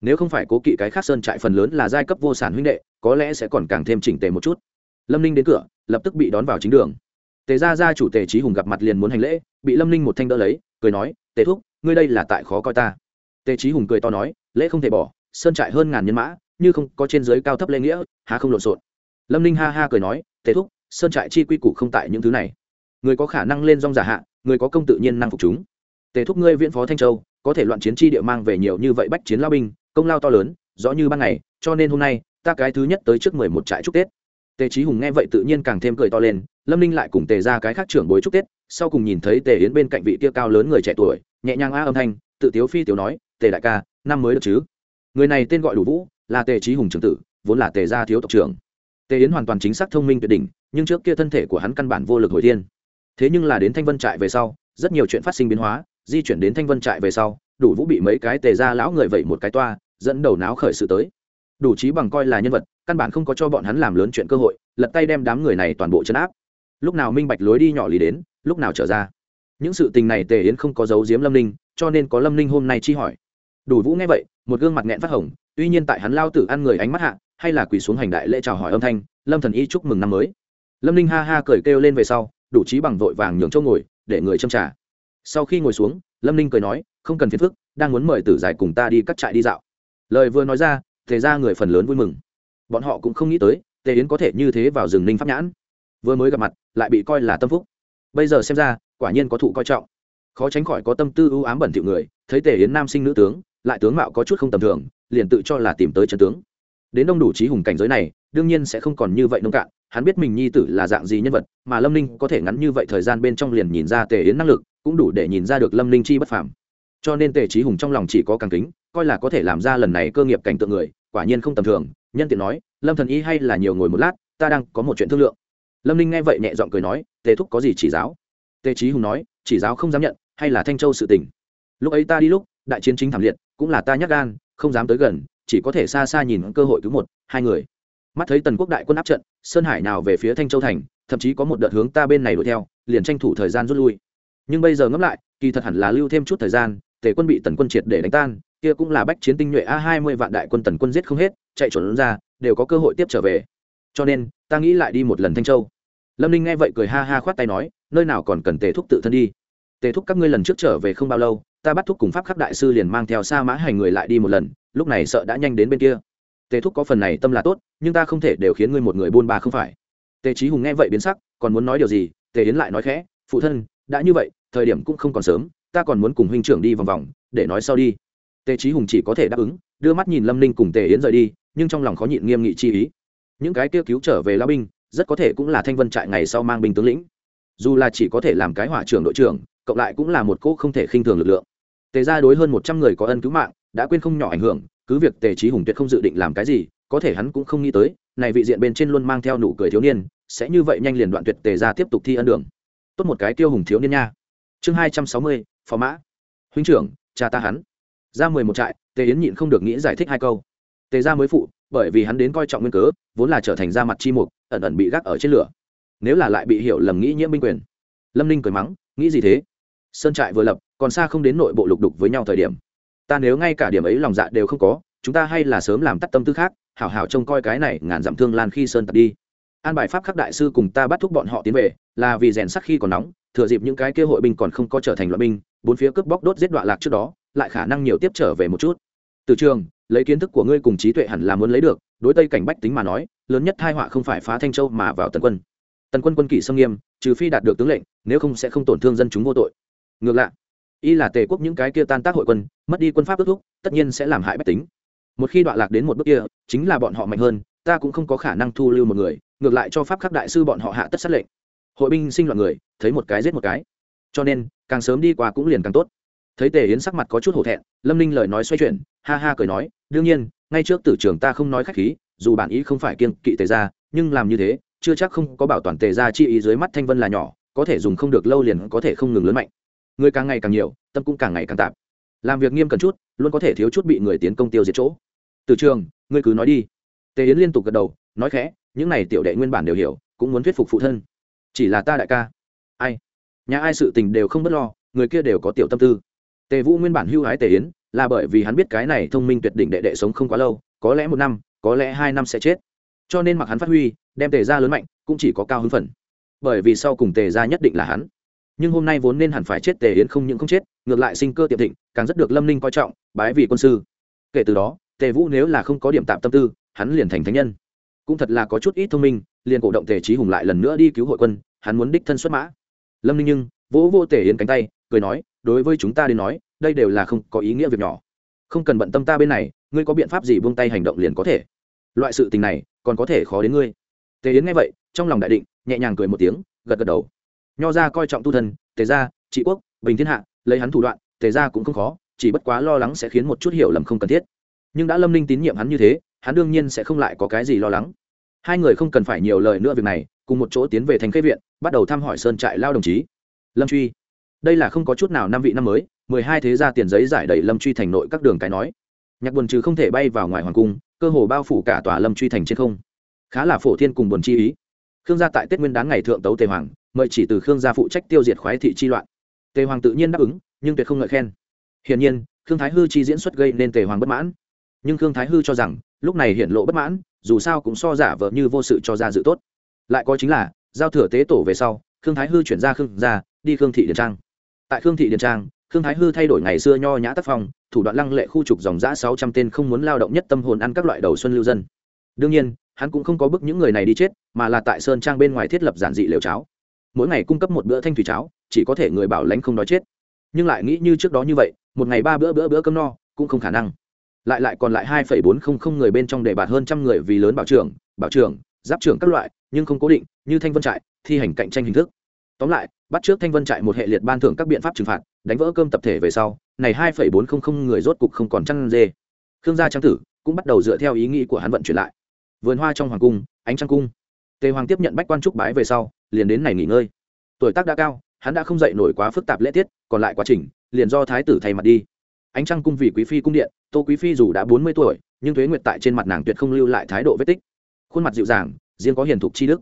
Nếu không phải cố kỵ cái khác sơn trại phần lớn là giai cấp vô sản huynh đệ, có lẽ sẽ còn càng thêm chỉnh tề một chút. Lâm ninh đến cửa, lập tức bị đón vào chính đường. Tề gia gia chủ tề trí hùng gặp mặt liền muốn hành lễ, bị lâm ninh một thanh đỡ lấy, cười nói, tề thúc, ngươi đây là tại khó coi ta. Tề trí hùng cười to nói lễ không thể bỏ, sơn trại hơn ngàn nhân mã, như không có trên giới cao thấp lễ nghĩa, há không lộn xộn. Lâm ninh ha ha cười nói, tề thúc, sơn trại chi quy củ không tại những thứ này. Người có khả năng lên dong giả hạ, người có công tự nhiên năng phục chúng. Tề thúc ngươi viễn phó thanh châu, có thể loạn chiến chi địa mang về nhiều như vậy bách chiến lao binh, công lao to lớn, rõ như ban ngày, cho nên hôm nay, ta cái thứ nhất tới trước mười một trại chúc tết. Tề trí hùng nghe vậy tự nhiên càng thêm cười to lên, lâm ninh lại cùng tề ra cái khác trưởng bối chúc tết, sau cùng nhìn thấy tề yến bên cạnh vị kia cao lớn người trẻ tuổi, nhẹ nhàng a âm thanh, tự tiếu phi tiếu nói, tề đại ca năm mới được chứ? Người này tên gọi đủ vũ, là tề trí hùng trưởng tử, vốn là tề gia thiếu tộc trưởng. Tề yến hoàn toàn chính xác thông minh tuyệt đỉnh, nhưng trước kia thân thể của hắn căn bản vô lực hồi thiên. Thế nhưng là đến thanh vân trại về sau, rất nhiều chuyện phát sinh biến hóa, di chuyển đến thanh vân trại về sau, đủ vũ bị mấy cái tề ra lão người vậy một cái toa, dẫn đầu náo khởi sự tới. Đủ trí bằng coi là nhân vật, căn bản không có cho bọn hắn làm lớn chuyện cơ hội, lật tay đem đám người này toàn bộ chấn áp. Lúc nào minh bạch lối đi nhỏ lì đến, lúc nào trở ra. Những sự tình này tề yến không có giấu giếm lâm ninh, cho nên có lâm ninh hôm nay chi hỏi đủ vũ nghe vậy, một gương mặt nghẹn phát hồng, tuy nhiên tại hắn lao tử ăn người ánh mắt hạ, hay là quỳ xuống hành đại lễ chào hỏi âm thanh, lâm thần y chúc mừng năm mới. Lâm ninh ha ha cười kêu lên về sau, đủ trí bằng vội vàng nhường chỗ ngồi, để người châm trà. sau khi ngồi xuống, lâm ninh cười nói, không cần phiền phức, đang muốn mời tử giải cùng ta đi cắt trại đi dạo. Lời vừa nói ra, thế ra người phần lớn vui mừng. Bọn họ cũng không nghĩ tới, tề yến có thể như thế vào rừng ninh pháp nhãn. Vừa mới gặp mặt, lại bị coi là tâm phúc. Bây giờ xem ra, quả nhiên có thụ coi trọng. Khó tránh khỏi có tâm tư ưu ám bẩn thiệu người, thấy tề yến nam sinh nữ tướng lại tướng mạo có chút không tầm thường, liền tự cho là tìm tới chân tướng. Đến đông đủ trí hùng cảnh giới này, đương nhiên sẽ không còn như vậy nông cạn, hắn biết mình nhi tử là dạng gì nhân vật, mà lâm ninh có thể ngắn như vậy thời gian bên trong liền nhìn ra tề yến năng lực, cũng đủ để nhìn ra được lâm ninh chi bất phàm. Cho nên tề trí hùng trong lòng chỉ có càng kính, coi là có thể làm ra lần này cơ nghiệp cảnh tượng người, quả nhiên không tầm thường, nhân tiện nói, lâm thần y hay là nhiều ngồi một lát, ta đang có một chuyện thương lượng. Lâm ninh nghe vậy nhẹ giọng cười nói, tề thúc có gì chỉ giáo? Tề trí hùng nói, chỉ giáo không dám nhận, hay là thanh châu sự tình. Lúc ấy ta đi lúc, đại chiến chính thảm liệt cũng là ta nhắc gan, không dám tới gần, chỉ có thể xa xa nhìn cơ hội cứ một, hai người. Mắt thấy tần quốc đại quân áp trận, sơn hải nào về phía thanh châu thành, thậm chí có một đợt hướng ta bên này đuổi theo, liền tranh thủ thời gian rút lui. Nhưng bây giờ ngẫm lại, kỳ thật hẳn là lưu thêm chút thời gian, tề quân bị tần quân triệt để đánh tan, kia cũng là bách chiến tinh nhuệ a hai mươi vạn đại quân tần quân giết không hết, chạy trốn ra, đều có cơ hội tiếp trở về. Cho nên, ta nghĩ lại đi một lần thanh châu. Lâm ninh nghe vậy cười ha ha khoát tay nói, nơi nào còn cần tề thúc tự thân đi tề thúc các ngươi lần trước trở về không bao lâu, ta bắt thúc cùng pháp khắc đại sư liền mang theo sa mã hành người lại đi một lần, lúc này sợ đã nhanh đến bên kia. Tề thúc có phần này tâm là tốt, nhưng ta không thể đều khiến ngươi một người buôn ba không phải. Tề trí hùng nghe vậy biến sắc, còn muốn nói điều gì? Tề yến lại nói khẽ, phụ thân, đã như vậy, thời điểm cũng không còn sớm, ta còn muốn cùng huynh trưởng đi vòng vòng, để nói sau đi. Tề trí hùng chỉ có thể đáp ứng, đưa mắt nhìn lâm ninh cùng tề yến rời đi, nhưng trong lòng khó nhịn nghiêm nghị chi ý. Những cái kêu cứu trở về lao binh, rất có thể cũng là thanh vân trại ngày sau mang binh tướng lĩnh. Dù là chỉ có thể làm cái hỏa trưởng đội trưởng cộng lại cũng là một cỗ không thể khinh thường lực lượng. Tề ra đối hơn một trăm người có ân cứu mạng, đã quên không nhỏ ảnh hưởng, cứ việc tề trí hùng tuyệt không dự định làm cái gì, có thể hắn cũng không nghĩ tới, này vị diện bên trên luôn mang theo nụ cười thiếu niên, sẽ như vậy nhanh liền đoạn tuyệt tề ra tiếp tục thi ân đường. Tốt một cái tiêu hùng thiếu niên nha. Chương hai trăm sáu mươi phó mã. Huynh trưởng, cha ta hắn. Ra mười một trại, tề yến nhịn không được nghĩ giải thích hai câu. Tề ra mới phụ, bởi vì hắn đến coi trọng nguyên cớ, vốn là trở thành ra mặt chi mục, ẩn ẩn bị gác ở trên lửa. Nếu là lại bị hiểu lầm nghĩ nhiễm binh quyền. Lâm ninh cười mắng, nghĩ gì thế? Sơn trại vừa lập, còn xa không đến nội bộ lục đục với nhau thời điểm. Ta nếu ngay cả điểm ấy lòng dạ đều không có, chúng ta hay là sớm làm tắt tâm tư khác, hảo hảo trông coi cái này ngàn dặm thương lan khi sơn tập đi. An bài pháp khắc đại sư cùng ta bắt thúc bọn họ tiến về, là vì rèn sắc khi còn nóng, thừa dịp những cái kia hội binh còn không có trở thành loại binh, bốn phía cướp bóc đốt giết đoạn lạc trước đó, lại khả năng nhiều tiếp trở về một chút. Từ trường, lấy kiến thức của ngươi cùng trí tuệ hẳn là muốn lấy được, đối tây cảnh bách tính mà nói, lớn nhất thai họa không phải phá thanh châu mà vào tần quân. Tần quân quân kỷ xâm nghiêm, trừ phi đạt được tướng lệnh, nếu không sẽ không tổn thương dân chúng vô tội ngược lại, y là tề quốc những cái kia tan tác hội quân, mất đi quân pháp ước thúc, tất nhiên sẽ làm hại bách tính. Một khi đoạn lạc đến một bước kia, chính là bọn họ mạnh hơn, ta cũng không có khả năng thu lưu một người, ngược lại cho pháp khắc đại sư bọn họ hạ tất sát lệnh. Hội binh sinh loạn người, thấy một cái giết một cái. Cho nên, càng sớm đi qua cũng liền càng tốt. Thấy tề yến sắc mặt có chút hổ thẹn, lâm ninh lời nói xoay chuyển, ha ha cười nói, đương nhiên, ngay trước tử trường ta không nói khách khí, dù bản ý không phải kiên kỵ tề ra nhưng làm như thế, chưa chắc không có bảo toàn tề ra chi ý dưới mắt thanh vân là nhỏ, có thể dùng không được lâu liền có thể không ngừng lớn mạnh người càng ngày càng nhiều, tâm cũng càng ngày càng tạp. Làm việc nghiêm cần chút, luôn có thể thiếu chút bị người tiến công tiêu diệt chỗ. Từ trường, ngươi cứ nói đi. Tề yến liên tục gật đầu, nói khẽ, những này tiểu đệ nguyên bản đều hiểu, cũng muốn thuyết phục phụ thân. Chỉ là ta đại ca. Ai? Nhà ai sự tình đều không b ấ t lo, người kia đều có tiểu tâm tư. Tề vũ nguyên bản hưu hái tề yến, là bởi vì hắn biết cái này thông minh tuyệt đỉnh đệ đệ sống không quá lâu, có lẽ một năm, có lẽ hai năm sẽ chết. Cho nên mặc hắn phát huy, đem tề ra lớn mạnh, cũng chỉ có cao hứng phần. Bởi vì sau cùng tề ra nhất định là hắn nhưng hôm nay vốn nên hẳn phải chết tề yến không những không chết, ngược lại sinh cơ tiệm thịnh, càng rất được lâm ninh coi trọng, bái vì quân sư. Kể từ đó, tề vũ nếu là không có điểm tạm tâm tư, hắn liền thành thánh nhân. Cũng thật là có chút ít thông minh, liền cổ động tề trí hùng lại lần nữa đi cứu hội quân, hắn muốn đích thân xuất mã. Lâm ninh nhưng vỗ vô tề yến cánh tay, cười nói, đối với chúng ta đến nói, đây đều là không có ý nghĩa việc nhỏ. Không cần bận tâm ta bên này, ngươi có biện pháp gì buông tay hành động liền có thể. Loại sự tình này, còn có thể khó đến ngươi. Tề yến nghe vậy, trong lòng đại định, nhẹ nhàng cười một tiếng, gật gật đầu nho ra coi trọng tu thân, tề gia, trị quốc, bình thiên hạ, lấy hắn thủ đoạn, tề gia cũng không khó, chỉ bất quá lo lắng sẽ khiến một chút hiểu lầm không cần thiết. Nhưng đã lâm ninh tín nhiệm hắn như thế, hắn đương nhiên sẽ không lại có cái gì lo lắng. Hai người không cần phải nhiều lời nữa việc này, cùng một chỗ tiến về thành khê viện, bắt đầu thăm hỏi sơn trại lao đồng chí. Lâm truy. Đây là không có chút nào năm vị năm mới, mười hai thế gia tiền giấy giải đầy lâm truy thành nội các đường cái nói. Nhạc buồn trừ không thể bay vào ngoài hoàng cung, cơ hồ bao phủ cả tòa lâm truy thành trên không. Khá là phổ thiên cùng buồn chi ý. Khương gia tại tết nguyên đán ngày thượng tấu tề hoàng mời chỉ từ khương gia phụ trách tiêu diệt khoái thị chi loạn. Tề hoàng tự nhiên đáp ứng, nhưng tuyệt không ngợi khen. Hiển nhiên, khương thái hư chi diễn xuất gây nên tề hoàng bất mãn. Nhưng khương thái hư cho rằng, lúc này hiện lộ bất mãn, dù sao cũng so giả vờ như vô sự cho ra dự tốt. Lại có chính là, giao thừa tế tổ về sau, khương thái hư chuyển ra khương gia, đi khương thị điền trang. Tại khương thị điền trang, khương thái hư thay đổi ngày xưa nho nhã tác phong, thủ đoạn lăng lệ khu trục dòng giã sáu trăm tên không muốn lao động nhất tâm hồn ăn các loại đầu xuân lưu dân. Đương nhiên, hắn cũng không có bức những người này đi chết, mà là tại sơn trang bên ngoài thiết lập giản dị lều cháo mỗi ngày cung cấp một bữa thanh thủy cháo, chỉ có thể người bảo lãnh không đói chết. Nhưng lại nghĩ như trước đó như vậy, một ngày ba bữa bữa bữa cơm no, cũng không khả năng. Lại lại còn lại hai bốn không không người bên trong đề bạt hơn trăm người vì lớn bảo trưởng bảo trưởng, giáp trưởng các loại, nhưng không cố định, như thanh vân trại, thi hành cạnh tranh hình thức. Tóm lại, bắt trước thanh vân trại một hệ liệt ban thưởng các biện pháp trừng phạt, đánh vỡ cơm tập thể về sau, này hai bốn không không người rốt cục không còn chăn dê. Khương gia trang tử cũng bắt đầu dựa theo ý nghĩ của hắn vận chuyển lại. Vườn hoa trong hoàng cung, ánh trăng cung tề hoàng tiếp nhận bách quan trúc bái về sau, liền đến này nghỉ ngơi. Tuổi tác đã cao, hắn đã không dậy nổi quá phức tạp lễ tiết, còn lại quá trình, liền do thái tử thay mặt đi. Ánh trăng cung vì quý phi cung điện, tô quý phi dù đã bốn mươi tuổi, nhưng thuế nguyệt tại trên mặt nàng tuyệt không lưu lại thái độ vết tích. Khuôn mặt dịu dàng, riêng có hiền thục chi đức.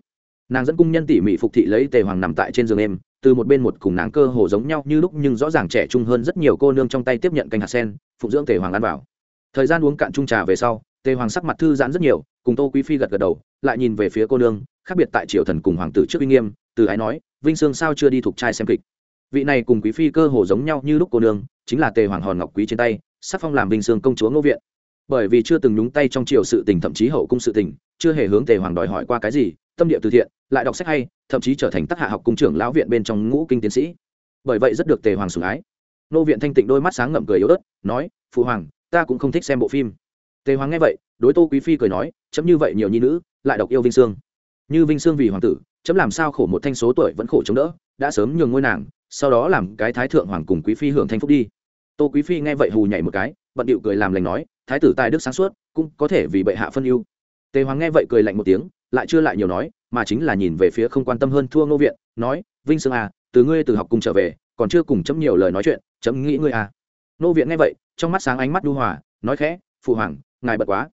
Nàng dẫn cung nhân tỉ mỉ phục thị lấy tề hoàng nằm tại trên giường em từ một bên một cùng nàng cơ hồ giống nhau như lúc nhưng rõ ràng trẻ trung hơn rất nhiều cô nương trong tay tiếp nhận canh hạt sen, phụng dưỡng tề hoàng ăn vào. Thời gian uống cạn chung trà về sau, tề hoàng sắc mặt thư giãn rất nhiều, cùng tô quý phi gật gật đầu lại nhìn về phía cô nương, khác biệt tại triều thần cùng hoàng tử trước uy nghiêm, từ ái nói, vinh sương sao chưa đi thuộc trai xem kịch? Vị này cùng quý phi cơ hồ giống nhau như lúc cô nương, chính là tề hoàng hòn ngọc quý trên tay, sắc phong làm vinh sương công chúa ngô viện. Bởi vì chưa từng nhúng tay trong triều sự tình thậm chí hậu cung sự tình, chưa hề hướng tề hoàng đòi hỏi qua cái gì, tâm địa từ thiện, lại đọc sách hay, thậm chí trở thành tác hạ học cung trưởng lão viện bên trong ngũ kinh tiến sĩ. Bởi vậy rất được tề hoàng sủng ái. Nô viện thanh tịnh đôi mắt sáng ngậm cười yếu ớt, nói, phụ hoàng, ta cũng không thích xem bộ phim. Tề hoàng nghe vậy, đối tô quý phi cười nói, chấm như vậy nhiều nhi nữ lại độc yêu vinh sương. Như vinh sương vì hoàng tử, chấm làm sao khổ một thanh số tuổi vẫn khổ chống đỡ, đã sớm nhường ngôi nàng, sau đó làm cái thái thượng hoàng cùng quý phi hưởng thanh phúc đi. Tô quý phi nghe vậy hù nhảy một cái, bận điệu cười làm lành nói, thái tử tài đức sáng suốt, cũng có thể vì bệ hạ phân ưu. Tề hoàng nghe vậy cười lạnh một tiếng, lại chưa lại nhiều nói, mà chính là nhìn về phía không quan tâm hơn thua ngô viện, nói, vinh sương à từ ngươi từ học cùng trở về, còn chưa cùng chấm nhiều lời nói chuyện, chấm nghĩ ngươi à. Nô viện nghe vậy, trong mắt sáng ánh mắt đu hòa, nói khẽ, phụ hoàng, ngài bật quá.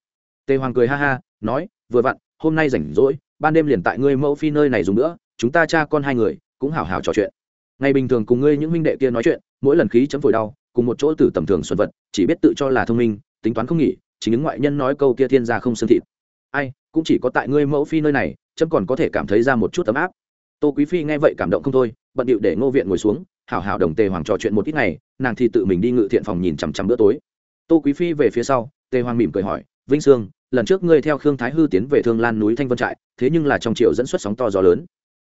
Tề hoàng cười ha ha, nói, vừa vặn hôm nay rảnh rỗi, ban đêm liền tại ngươi mẫu phi nơi này dùng nữa, chúng ta cha con hai người cũng hào hào trò chuyện. Ngày bình thường cùng ngươi những minh đệ kia nói chuyện, mỗi lần khí chấm phổi đau, cùng một chỗ từ tầm thường xuân vật, chỉ biết tự cho là thông minh, tính toán không nghỉ chỉ những ngoại nhân nói câu kia thiên gia không xương thịt. Ai, cũng chỉ có tại ngươi mẫu phi nơi này, chấm còn có thể cảm thấy ra một chút tấm áp. Tô quý phi nghe vậy cảm động không thôi, bận điệu để ngô viện ngồi xuống, hảo hảo đồng tề hoàng trò chuyện một ít ngày, nàng thì tự mình đi ngự thiện phòng nhìn chằm chằm bữa tối. Tô quý phi về phía sau, tề hoàng mỉm cười hỏi vinh sương lần trước ngươi theo khương thái hư tiến về thương lan núi thanh vân trại, thế nhưng là trong triệu dẫn xuất sóng to gió lớn.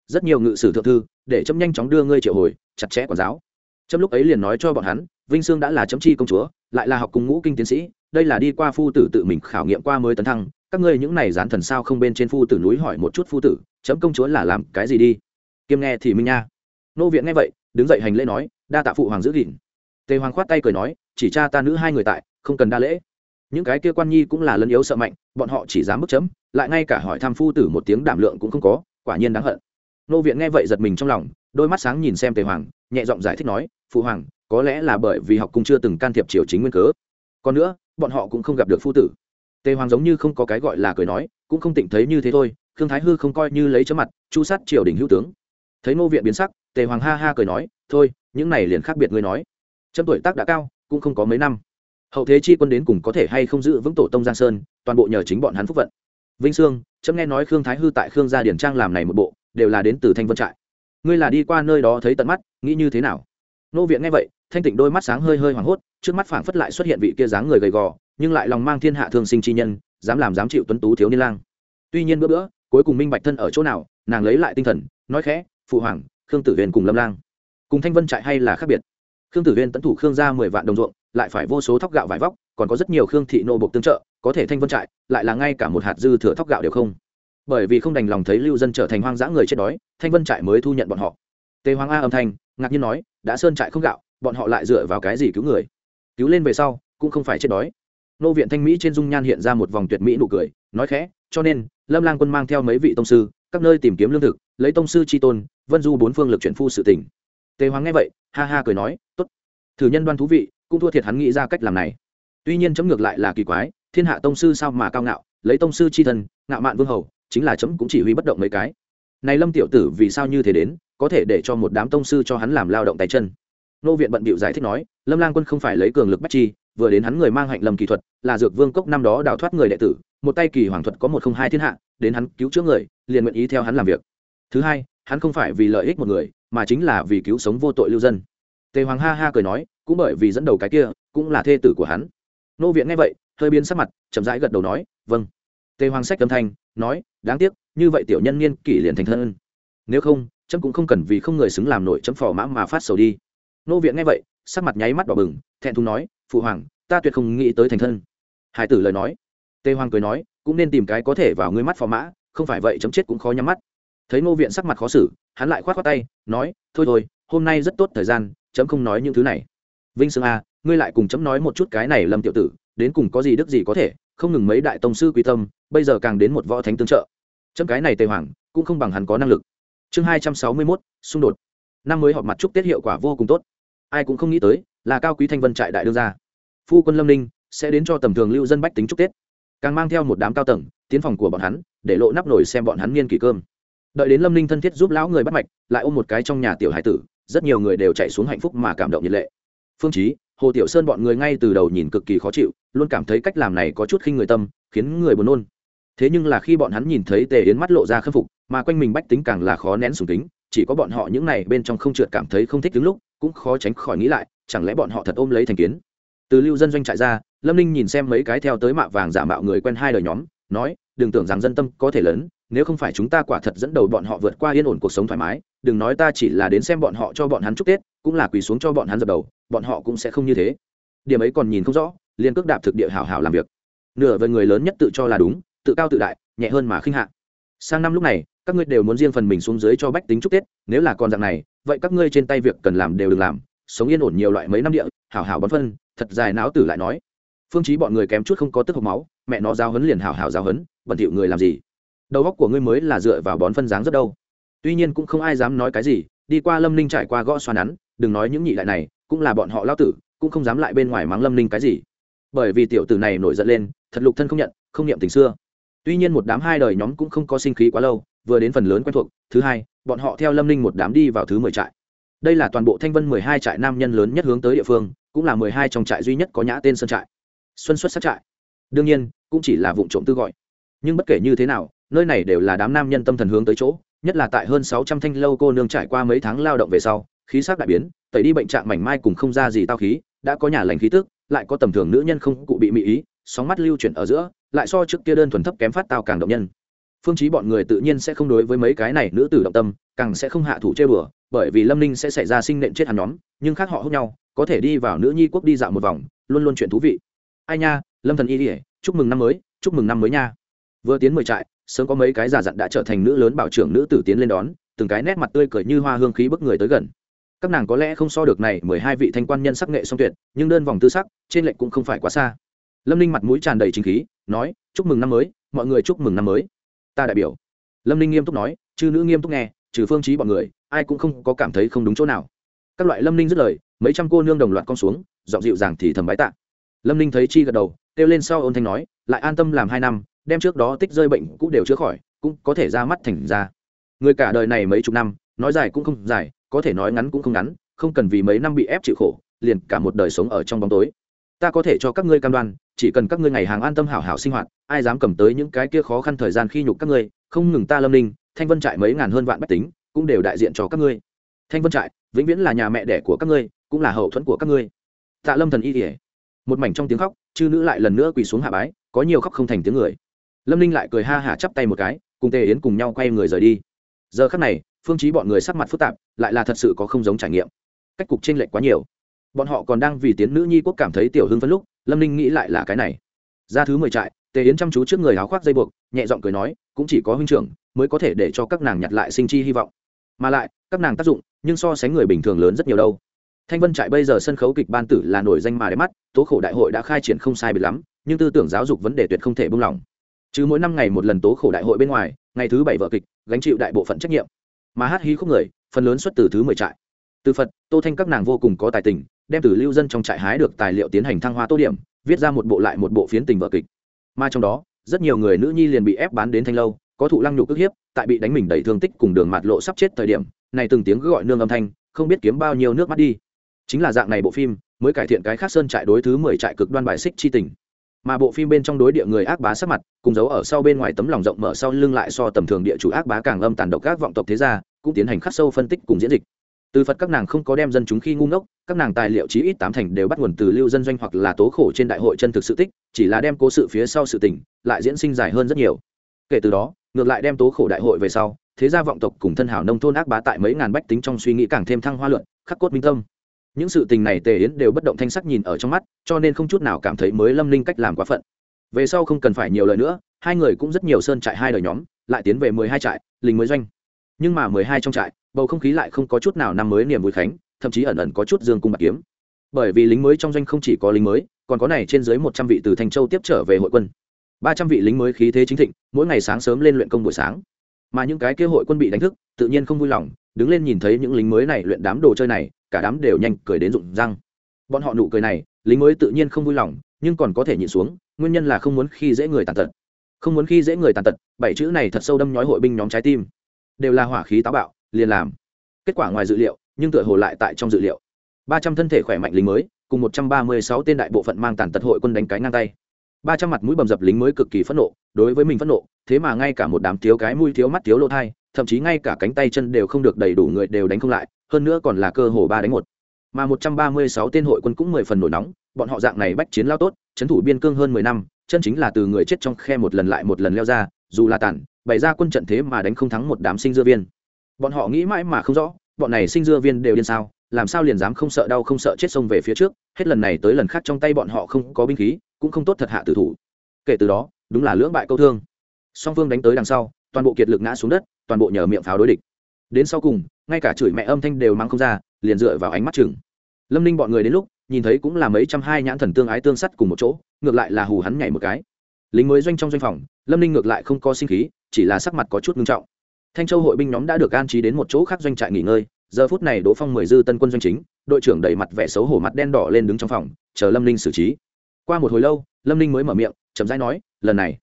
Rất nhiều ngự sử thượng thư, để chấm nhanh chóng đưa ngươi triệu hồi, chặt chẽ quản giáo. Chấm lúc ấy liền nói cho bọn hắn, vinh sương đã là chấm chi công chúa, lại là học cùng ngũ kinh tiến sĩ, đây là đi qua phu tử tự mình khảo nghiệm qua mới tấn thăng, các ngươi những này dán thần sao không bên trên phu tử núi hỏi một chút phu tử, chấm công chúa là làm cái gì đi? Kiêm nghe thì minh nha. Nô viện nghe vậy, đứng dậy hành lễ nói, đa tạ phụ hoàng giữ gìn. Tề hoàng khoát tay cười nói, chỉ cha ta nữ hai người tại, không cần đa lễ những cái kia quan nhi cũng là lân yếu sợ mạnh, bọn họ chỉ dám bức chấm, lại ngay cả hỏi tham phu tử một tiếng đảm lượng cũng không có, quả nhiên đáng hận. Nô viện nghe vậy giật mình trong lòng, đôi mắt sáng nhìn xem tề hoàng, nhẹ giọng giải thích nói, phụ hoàng, có lẽ là bởi vì học cung chưa từng can thiệp triều chính nguyên cớ. Còn nữa, bọn họ cũng không gặp được phu tử. Tề hoàng giống như không có cái gọi là cười nói, cũng không tỉnh thấy như thế thôi, khương thái hư không coi như lấy chấm mặt, chu sát triều đình hữu tướng. Thấy nô viện biến sắc, tề hoàng ha ha cười nói, thôi, những này liền khác biệt ngươi nói. Chấm tuổi tác đã cao, cũng không có mấy năm hậu thế chi quân đến cùng có thể hay không giữ vững tổ tông giang sơn, toàn bộ nhờ chính bọn hắn phúc vận. Vinh sương, chấm nghe nói khương thái hư tại khương gia điển trang làm này một bộ, đều là đến từ thanh vân trại. Ngươi là đi qua nơi đó thấy tận mắt, nghĩ như thế nào? Nô viện nghe vậy, thanh tịnh đôi mắt sáng hơi hơi hoảng hốt, trước mắt phảng phất lại xuất hiện vị kia dáng người gầy gò, nhưng lại lòng mang thiên hạ thương sinh chi nhân, dám làm dám chịu tuấn tú thiếu niên lang. Tuy nhiên bữa bữa, cuối cùng minh bạch thân ở chỗ nào, nàng lấy lại tinh thần, nói khẽ, phụ hoàng, khương tử huyền cùng lâm lang. Cùng thanh vân trại hay là khác biệt. Khương tử huyền tấn thủ khương ra mười vạn đồng ruộng lại phải vô số thóc gạo vải vóc, còn có rất nhiều khương thị nô bộc tương trợ, có thể thanh vân trại, lại là ngay cả một hạt dư thừa thóc gạo đều không. Bởi vì không đành lòng thấy lưu dân trở thành hoang dã người chết đói, thanh vân trại mới thu nhận bọn họ. Tề hoàng a âm thanh, ngạc nhiên nói, đã sơn trại không gạo, bọn họ lại dựa vào cái gì cứu người? Cứu lên về sau, cũng không phải chết đói. Nô viện thanh mỹ trên dung nhan hiện ra một vòng tuyệt mỹ nụ cười, nói khẽ, cho nên, lâm lang quân mang theo mấy vị tông sư, các nơi tìm kiếm lương thực, lấy tông sư tri tôn, vân du bốn phương lực chuyển phu sự tỉnh tề hoàng nghe vậy, ha ha cười nói, tốt. Thử nhân đoan thú vị cũng thua thiệt hắn nghĩ ra cách làm này. Tuy nhiên chấm ngược lại là kỳ quái, thiên hạ tông sư sao mà cao ngạo, lấy tông sư tri thân, ngạo mạn vương hầu, chính là chấm cũng chỉ huy bất động mấy cái. Này lâm tiểu tử vì sao như thế đến, có thể để cho một đám tông sư cho hắn làm lao động tay chân. Nô viện bận bịu giải thích nói, lâm lang quân không phải lấy cường lực bắt chi, vừa đến hắn người mang hạnh lâm kỳ thuật, là dược vương cốc năm đó đào thoát người đệ tử, một tay kỳ hoàng thuật có một không hai thiên hạ, đến hắn cứu chữa người, liền nguyện ý theo hắn làm việc. Thứ hai, hắn không phải vì lợi ích một người, mà chính là vì cứu sống vô tội lưu dân tề hoàng ha ha cười nói, cũng bởi vì dẫn đầu cái kia, cũng là thê tử của hắn. Nô viện nghe vậy, hơi biến sắc mặt, chậm rãi gật đầu nói vâng. Tề hoàng sách âm thanh, nói, đáng tiếc, như vậy tiểu nhân niên kỷ liền thành thân. Nếu không, chấm cũng không cần vì không người xứng làm nổi chấm phò mã mà phát sầu đi. Nô viện nghe vậy, sắc mặt nháy mắt đỏ bừng, thẹn thùng nói, phụ hoàng, ta tuyệt không nghĩ tới thành thân. Hải tử lời nói. Tề hoàng cười nói, cũng nên tìm cái có thể vào ngươi mắt phò mã, không phải vậy chấm chết cũng khó nhắm mắt. Thấy nô viện sắc mặt khó xử, hắn lại khoát khoát tay, nói, thôi thôi, hôm nay rất tốt thời gian chấm không nói những thứ này. Vinh sương a, ngươi lại cùng chấm nói một chút cái này lâm tiểu tử, đến cùng có gì đức gì có thể, không ngừng mấy đại tông sư quý tâm, bây giờ càng đến một võ thánh tương trợ. Chấm cái này tề hoàng, cũng không bằng hắn có năng lực. Chương hai trăm sáu mươi mốt, xung đột. Năm mới họp mặt chúc tết hiệu quả vô cùng tốt. Ai cũng không nghĩ tới, là cao quý thanh vân trại đại đương gia. Phu quân lâm ninh, sẽ đến cho tầm thường lưu dân bách tính chúc tết. Càng mang theo một đám cao tầng, tiến phòng của bọn hắn, để lộ nắp nổi xem bọn hắn niên kỷ cơm. Đợi đến lâm ninh thân thiết giúp lão người bắt mạch, lại ôm một cái trong nhà tiểu hải tử rất nhiều người đều chạy xuống hạnh phúc mà cảm động nhiệt lệ. Phương chí, hồ tiểu sơn bọn người ngay từ đầu nhìn cực kỳ khó chịu, luôn cảm thấy cách làm này có chút khinh người tâm, khiến người buồn nôn. Thế nhưng là khi bọn hắn nhìn thấy tề yến mắt lộ ra khâm phục, mà quanh mình bách tính càng là khó nén sùng tính chỉ có bọn họ những này bên trong không trượt cảm thấy không thích đứng lúc, cũng khó tránh khỏi nghĩ lại, chẳng lẽ bọn họ thật ôm lấy thành kiến? Từ lưu dân doanh trại ra, lâm ninh nhìn xem mấy cái theo tới mạ vàng giả mạo người quen hai đời nhóm, nói, đừng tưởng rằng dân tâm có thể lớn nếu không phải chúng ta quả thật dẫn đầu bọn họ vượt qua yên ổn cuộc sống thoải mái, đừng nói ta chỉ là đến xem bọn họ cho bọn hắn chúc tết, cũng là quỳ xuống cho bọn hắn dập đầu, bọn họ cũng sẽ không như thế. Điểm ấy còn nhìn không rõ liên cước đạp thực địa hảo hảo làm việc. Nửa về người lớn nhất tự cho là đúng, tự cao tự đại, nhẹ hơn mà khinh hạ. Sang năm lúc này, các ngươi đều muốn riêng phần mình xuống dưới cho bách tính chúc tết, nếu là còn dạng này, vậy các ngươi trên tay việc cần làm đều được làm, sống yên ổn nhiều loại mấy năm địa, hảo hảo bón phân, thật dài não tử lại nói. Phương chí bọn người kém chút không có tức hộc máu, mẹ nó giao hấn liền hảo hảo giao hấn bẩn thỉu người làm gì? Đầu góc của ngươi mới là dựa vào bón phân dáng rất đâu. Tuy nhiên cũng không ai dám nói cái gì, đi qua lâm ninh trải qua gõ xoa nắn, đừng nói những nhị lại này, cũng là bọn họ lao tử, cũng không dám lại bên ngoài mắng lâm ninh cái gì. Bởi vì tiểu tử này nổi giận lên, thật lục thân không nhận, không niệm tình xưa. Tuy nhiên một đám hai đời nhóm cũng không có sinh khí quá lâu, vừa đến phần lớn quen thuộc, thứ hai, bọn họ theo lâm ninh một đám đi vào thứ mười trại. Đây là toàn bộ thanh vân mười hai trại nam nhân lớn nhất hướng tới địa phương, cũng là mười hai trong trại duy nhất có nhã tên sơn trại. Xuân xuất sát trại. Đương nhiên, cũng chỉ là vụ trộm tư gọi. Nhưng bất kể như thế nào nơi này đều là đám nam nhân tâm thần hướng tới chỗ, nhất là tại hơn sáu trăm thanh lâu cô nương trải qua mấy tháng lao động về sau, khí sắc đại biến, tẩy đi bệnh trạng mảnh mai cùng không ra gì tao khí, đã có nhà lành khí tức, lại có tầm thường nữ nhân không cụ bị mỹ ý, sóng mắt lưu chuyển ở giữa, lại so trước kia đơn thuần thấp kém phát tao càng động nhân. Phương chí bọn người tự nhiên sẽ không đối với mấy cái này nữ tử động tâm, càng sẽ không hạ thủ chơi bừa, bởi vì lâm ninh sẽ xảy ra sinh nện chết hắn nhóm, nhưng khác họ hút nhau, có thể đi vào nữ nhi quốc đi dạo một vòng, luôn luôn chuyện thú vị. Ai nha, lâm thần y ỉa chúc mừng năm mới, chúc mừng năm mới nha. Vừa tiến mười trại sớm có mấy cái giả dặn đã trở thành nữ lớn bảo trưởng nữ tử tiến lên đón, từng cái nét mặt tươi cười như hoa hương khí bức người tới gần. Các nàng có lẽ không so được này mười hai vị thanh quan nhân sắc nghệ song tuyệt, nhưng đơn vòng tư sắc, trên lệnh cũng không phải quá xa. Lâm ninh mặt mũi tràn đầy chính khí, nói, chúc mừng năm mới, mọi người chúc mừng năm mới. Ta đại biểu. Lâm ninh nghiêm túc nói, chư nữ nghiêm túc nghe, trừ phương trí bọn người, ai cũng không có cảm thấy không đúng chỗ nào. Các loại lâm ninh dứt lời, mấy trăm cô nương đồng loạt con xuống dọn dịu dàng thì thầm bái tạ. Lâm ninh thấy chi gật đầu, kêu lên sau ôn thanh nói, lại an tâm làm hai năm đem trước đó tích rơi bệnh cũng đều chữa khỏi, cũng có thể ra mắt thành ra. Người cả đời này mấy chục năm, nói dài cũng không dài, có thể nói ngắn cũng không ngắn, không cần vì mấy năm bị ép chịu khổ, liền cả một đời sống ở trong bóng tối. Ta có thể cho các ngươi cam đoan, chỉ cần các ngươi ngày hàng an tâm hảo hảo sinh hoạt, ai dám cầm tới những cái kia khó khăn thời gian khi nhục các ngươi, không ngừng ta lâm ninh, thanh vân trại mấy ngàn hơn vạn bách tính, cũng đều đại diện cho các ngươi. Thanh vân trại, vĩnh viễn là nhà mẹ đẻ của các ngươi, cũng là hậu thuẫn của các ngươi. Tạ lâm thần y kỉa một mảnh trong tiếng khóc, chư nữ lại lần nữa quỳ xuống hạ bái, có nhiều khóc không thành tiếng người lâm ninh lại cười ha hả chắp tay một cái cùng tề yến cùng nhau quay người rời đi giờ khắc này phương chí bọn người sắc mặt phức tạp lại là thật sự có không giống trải nghiệm cách cục trên lệch quá nhiều bọn họ còn đang vì tiến nữ nhi quốc cảm thấy tiểu hưng phân lúc lâm ninh nghĩ lại là cái này ra thứ mười trại tề yến chăm chú trước người áo khoác dây buộc nhẹ giọng cười nói cũng chỉ có huynh trưởng mới có thể để cho các nàng nhặt lại sinh chi hy vọng mà lại các nàng tác dụng nhưng so sánh người bình thường lớn rất nhiều đâu thanh vân trại bây giờ sân khấu kịch ban tử là nổi danh mà đẹp mắt tố khổ đại hội đã khai triển không sai biệt lắm nhưng tư tưởng giáo dục vấn đề tuyệt không thể buông lỏng chứ mỗi năm ngày một lần tố khổ đại hội bên ngoài, ngày thứ bảy vợ kịch, gánh chịu đại bộ phận trách nhiệm. Mà hát hí khúc người, phần lớn xuất từ thứ mười trại. Từ phật, tô thanh các nàng vô cùng có tài tình, đem từ lưu dân trong trại hái được tài liệu tiến hành thăng hoa tô điểm, viết ra một bộ lại một bộ phiến tình vợ kịch. Mà trong đó, rất nhiều người nữ nhi liền bị ép bán đến thanh lâu, có thụ lăng nhục ức hiếp, tại bị đánh mình đầy thương tích cùng đường mạt lộ sắp chết thời điểm, này từng tiếng gọi nương âm thanh, không biết kiếm bao nhiêu nước mắt đi. Chính là dạng này bộ phim, mới cải thiện cái khác sơn trại đối thứ mười trại cực đoan bài xích chi tình mà bộ phim bên trong đối địa người ác bá sắc mặt, cùng giấu ở sau bên ngoài tấm lòng rộng mở sau lưng lại so tầm thường địa chủ ác bá càng âm tàn độc các vọng tộc thế gia, cũng tiến hành khắc sâu phân tích cùng diễn dịch. Từ phật các nàng không có đem dân chúng khi ngu ngốc, các nàng tài liệu chí ít tám thành đều bắt nguồn từ lưu dân doanh hoặc là tố khổ trên đại hội chân thực sự tích, chỉ là đem cố sự phía sau sự tình, lại diễn sinh dài hơn rất nhiều. Kể từ đó, ngược lại đem tố khổ đại hội về sau, thế gia vọng tộc cùng thân hảo nông thôn ác bá tại mấy ngàn bách tính trong suy nghĩ càng thêm thăng hoa luận, khắc cốt minh tâm những sự tình này tề yến đều bất động thanh sắc nhìn ở trong mắt, cho nên không chút nào cảm thấy mới lâm linh cách làm quá phận. Về sau không cần phải nhiều lời nữa, hai người cũng rất nhiều sơn trại hai đời nhóm, lại tiến về mười hai trại lính mới doanh. Nhưng mà mười hai trong trại, bầu không khí lại không có chút nào năm mới niềm vui khánh, thậm chí ẩn ẩn có chút dương cung bạc kiếm. Bởi vì lính mới trong doanh không chỉ có lính mới, còn có này trên dưới một trăm vị từ thành châu tiếp trở về hội quân. Ba trăm vị lính mới khí thế chính thịnh, mỗi ngày sáng sớm lên luyện công buổi sáng. Mà những cái kế hội quân bị đánh thức, tự nhiên không vui lòng, đứng lên nhìn thấy những lính mới này luyện đám đồ chơi này cả đám đều nhanh cười đến rụng răng. Bọn họ nụ cười này, lính mới tự nhiên không vui lòng, nhưng còn có thể nhịn xuống, nguyên nhân là không muốn khi dễ người tàn tật. Không muốn khi dễ người tàn tật, bảy chữ này thật sâu đâm nhói hội binh nhóm trái tim. Đều là hỏa khí táo bạo, liền làm. Kết quả ngoài dự liệu, nhưng tựa hồ lại tại trong dự liệu. Ba trăm thân thể khỏe mạnh lính mới, cùng một trăm ba mươi sáu tên đại bộ phận mang tàn tật hội quân đánh cái ngang tay. Ba trăm mặt mũi bầm dập lính mới cực kỳ phẫn nộ, đối với mình phẫn nộ, thế mà ngay cả một đám thiếu cái mũi thiếu mắt thiếu lỗ thai, thậm chí ngay cả cánh tay chân đều không được đầy đủ người đều đánh không lại hơn nữa còn là cơ hồ ba đánh một. Mà một trăm ba mươi sáu tên hội quân cũng mười phần nổi nóng, bọn họ dạng này bách chiến lao tốt trấn thủ biên cương hơn mười năm, chân chính là từ người chết trong khe một lần lại một lần leo ra, dù là tản, bày ra quân trận thế mà đánh không thắng một đám sinh dưa viên. Bọn họ nghĩ mãi mà không rõ, bọn này sinh dưa viên đều điên sao, làm sao liền dám không sợ đau không sợ chết xông về phía trước, hết lần này tới lần khác trong tay bọn họ không có binh khí, cũng không tốt thật hạ tử thủ. Kể từ đó, đúng là lưỡng bại câu thương. Song phương đánh tới đằng sau, toàn bộ kiệt lực ngã xuống đất, toàn bộ nhờ miệng pháo đối địch đến sau cùng, ngay cả chửi mẹ âm thanh đều mang không ra, liền dựa vào ánh mắt chừng. Lâm ninh bọn người đến lúc, nhìn thấy cũng là mấy trăm hai nhãn thần tương ái tương sắt cùng một chỗ, ngược lại là hù hắn nhảy một cái. Lính mới doanh trong doanh phòng, lâm ninh ngược lại không có sinh khí, chỉ là sắc mặt có chút ngưng trọng. Thanh châu hội binh nhóm đã được an trí đến một chỗ khác doanh trại nghỉ ngơi, giờ phút này đỗ phong mười dư tân quân doanh chính, đội trưởng đẩy mặt vẻ xấu hổ mặt đen đỏ lên đứng trong phòng, chờ lâm ninh xử trí. Qua một hồi lâu, lâm ninh mới mở miệng, chậm rãi nói, lần này.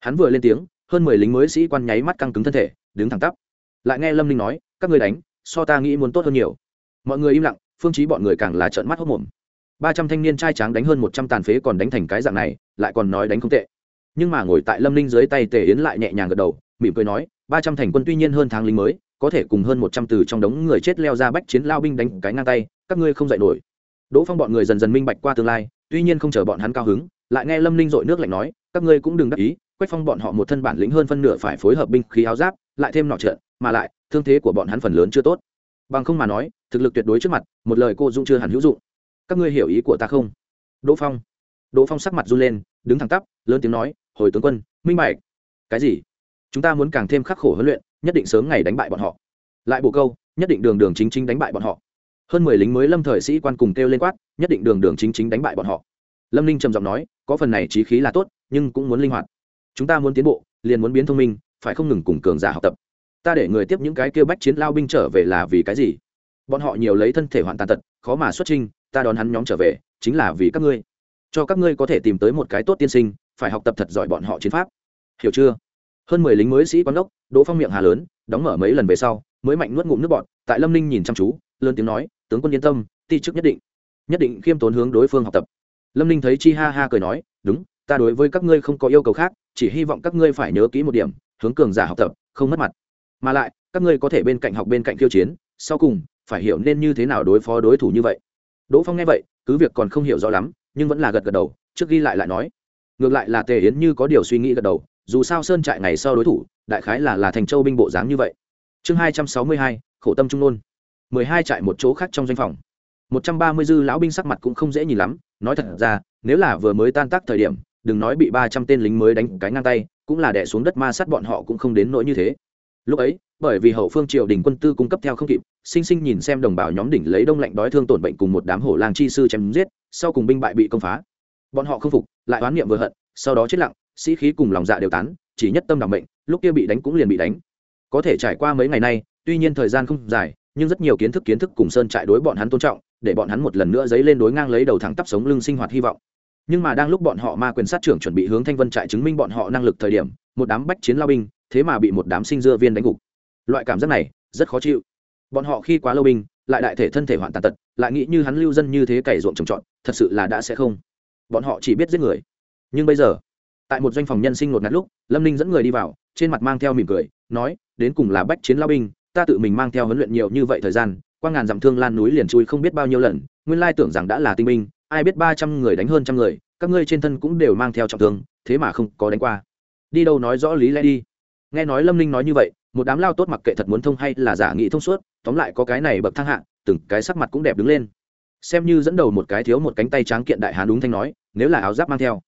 Hắn vừa lên tiếng, hơn mười lính mới sĩ quan nháy mắt căng cứng thân thể, đứng thẳng tắp lại nghe lâm ninh nói, các người đánh, so ta nghĩ muốn tốt hơn nhiều. Mọi người im lặng, phương chí bọn người càng là trợn mắt hốc mồm ba trăm thanh niên trai tráng đánh hơn một trăm tàn phế còn đánh thành cái dạng này, lại còn nói đánh không tệ. Nhưng mà ngồi tại lâm ninh dưới tay tề yến lại nhẹ nhàng gật đầu, mỉm cười nói, ba trăm thành quân tuy nhiên hơn tháng lính mới, có thể cùng hơn một trăm từ trong đống người chết leo ra bách chiến lao binh đánh cái ngang tay, các ngươi không dạy nổi. Đỗ phong bọn người dần dần minh bạch qua tương lai, tuy nhiên không chờ bọn hắn cao hứng, lại nghe lâm ninh dội nước lạnh nói, các ngươi cũng đừng đắc ý, quách phong bọn họ một thân bản lĩnh hơn phân nửa phải phối hợp binh khí áo giáp, lại thêm nọ trợn mà lại, thương thế của bọn hắn phần lớn chưa tốt. Bằng không mà nói, thực lực tuyệt đối trước mặt, một lời cô dung chưa hẳn hữu dụng. Các ngươi hiểu ý của ta không? Đỗ phong. Đỗ phong sắc mặt run lên, đứng thẳng tắp, lớn tiếng nói, hồi tướng quân, minh bạch. Cái gì? Chúng ta muốn càng thêm khắc khổ huấn luyện, nhất định sớm ngày đánh bại bọn họ. Lại bộ câu, nhất định đường đường chính chính đánh bại bọn họ. Hơn mười lính mới lâm thời sĩ quan cùng kêu lên quát, nhất định đường đường chính chính đánh bại bọn họ. Lâm ninh trầm giọng nói, có phần này trí khí là tốt, nhưng cũng muốn linh hoạt. Chúng ta muốn tiến bộ, liền muốn biến thông minh, phải không ngừng cùng cường giả học tập ta để người tiếp những cái kêu bách chiến lao binh trở về là vì cái gì? Bọn họ nhiều lấy thân thể hoạn tàn tật, khó mà xuất trinh ta đón hắn nhóm trở về, chính là vì các ngươi. Cho các ngươi có thể tìm tới một cái tốt tiên sinh, phải học tập thật giỏi bọn họ chiến pháp. Hiểu chưa? Hơn mười lính mới sĩ quán đốc, đỗ phong miệng hà lớn, đóng mở mấy lần về sau, mới mạnh nuốt ngụm nước bọn tại lâm ninh nhìn chăm chú, lớn tiếng nói, tướng quân yên tâm, ti chức nhất định nhất định khiêm tốn hướng đối phương học tập. Lâm ninh thấy chi ha ha cười nói, đúng, ta đối với các ngươi không có yêu cầu khác, chỉ hy vọng các ngươi phải nhớ kỹ một điểm, hướng cường giả học tập, không mất mặt mà lại, các ngươi có thể bên cạnh học bên cạnh khiêu chiến, sau cùng, phải hiểu nên như thế nào đối phó đối thủ như vậy. Đỗ phong nghe vậy, cứ việc còn không hiểu rõ lắm, nhưng vẫn là gật gật đầu, trước ghi lại lại nói. Ngược lại là tề yến như có điều suy nghĩ gật đầu, dù sao sơn trại ngày sau đối thủ, đại khái là là thành châu binh bộ dáng như vậy. Chương hai trăm sáu mươi hai, khổ tâm trung nôn. mười hai trại một chỗ khác trong doanh phòng. một trăm ba mươi dư lão binh sắc mặt cũng không dễ nhìn lắm, nói thật ra, nếu là vừa mới tan tác thời điểm, đừng nói bị ba trăm tên lính mới đánh cái ngang tay, cũng là đẻ xuống đất ma sát bọn họ cũng không đến nỗi như thế lúc ấy, bởi vì hậu phương triều đình quân tư cung cấp theo không kịp, sinh sinh nhìn xem đồng bào nhóm đỉnh lấy đông lạnh đói thương tổn bệnh cùng một đám hổ lang chi sư chém giết, sau cùng binh bại bị công phá. Bọn họ không phục, lại oán niệm vừa hận, sau đó chết lặng, sĩ khí cùng lòng dạ đều tán, chỉ nhất tâm đảm bệnh lúc kia bị đánh cũng liền bị đánh. Có thể trải qua mấy ngày nay, tuy nhiên thời gian không dài, nhưng rất nhiều kiến thức kiến thức cùng sơn trại đối bọn hắn tôn trọng, để bọn hắn một lần nữa dấy lên đối ngang lấy đầu thẳng tắp sống lưng sinh hoạt hy vọng. Nhưng mà đang lúc bọn họ ma quyền sát trưởng chuẩn bị hướng thanh vân trại chứng minh bọn họ năng lực thời điểm, một đám bách chiến lao binh thế mà bị một đám sinh dưa viên đánh gục. Loại cảm giác này, rất khó chịu. Bọn họ khi quá lâu binh, lại đại thể thân thể hoạn tàn tật, lại nghĩ như hắn lưu dân như thế cày ruộng trồng trọt, thật sự là đã sẽ không. Bọn họ chỉ biết giết người. Nhưng bây giờ, tại một doanh phòng nhân sinh ngột ngạt lúc, lâm ninh dẫn người đi vào, trên mặt mang theo mỉm cười, nói, đến cùng là bách chiến lao binh, ta tự mình mang theo huấn luyện nhiều như vậy thời gian, qua ngàn dặm thương lan núi liền chui không biết bao nhiêu lần, nguyên lai tưởng rằng đã là tinh binh, ai biết ba trăm người đánh hơn trăm người, các ngươi trên thân cũng đều mang theo trọng thương, thế mà không có đánh qua. Đi đâu nói rõ lý lẽ đi nghe nói lâm ninh nói như vậy, một đám lao tốt mặc kệ thật muốn thông hay là giả nghị thông suốt, tóm lại có cái này bậc thang hạ, từng cái sắc mặt cũng đẹp đứng lên. Xem như dẫn đầu một cái thiếu một cánh tay tráng kiện đại hán đúng thanh nói, nếu là áo giáp mang theo,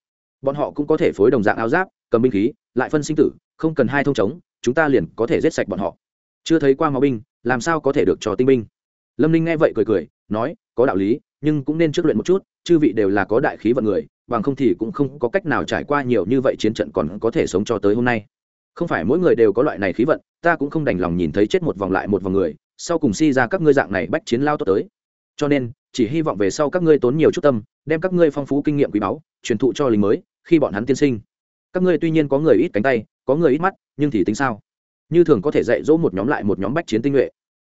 bọn họ cũng có thể phối đồng dạng áo giáp, cầm binh khí, lại phân sinh tử, không cần hai thông chống, chúng ta liền có thể giết sạch bọn họ. Chưa thấy qua máu binh, làm sao có thể được cho tinh binh? Lâm ninh nghe vậy cười cười, nói, có đạo lý, nhưng cũng nên trước luyện một chút, chư vị đều là có đại khí vận người, bằng không thì cũng không có cách nào trải qua nhiều như vậy chiến trận còn có thể sống cho tới hôm nay không phải mỗi người đều có loại này khí vận, ta cũng không đành lòng nhìn thấy chết một vòng lại một vòng người, sau cùng si ra các ngươi dạng này bách chiến lao tốt tới. Cho nên, chỉ hy vọng về sau các ngươi tốn nhiều chút tâm, đem các ngươi phong phú kinh nghiệm quý báu, truyền thụ cho lính mới, khi bọn hắn tiên sinh. Các ngươi tuy nhiên có người ít cánh tay, có người ít mắt, nhưng thì tính sao? Như thường có thể dạy dỗ một nhóm lại một nhóm bách chiến tinh nhuệ.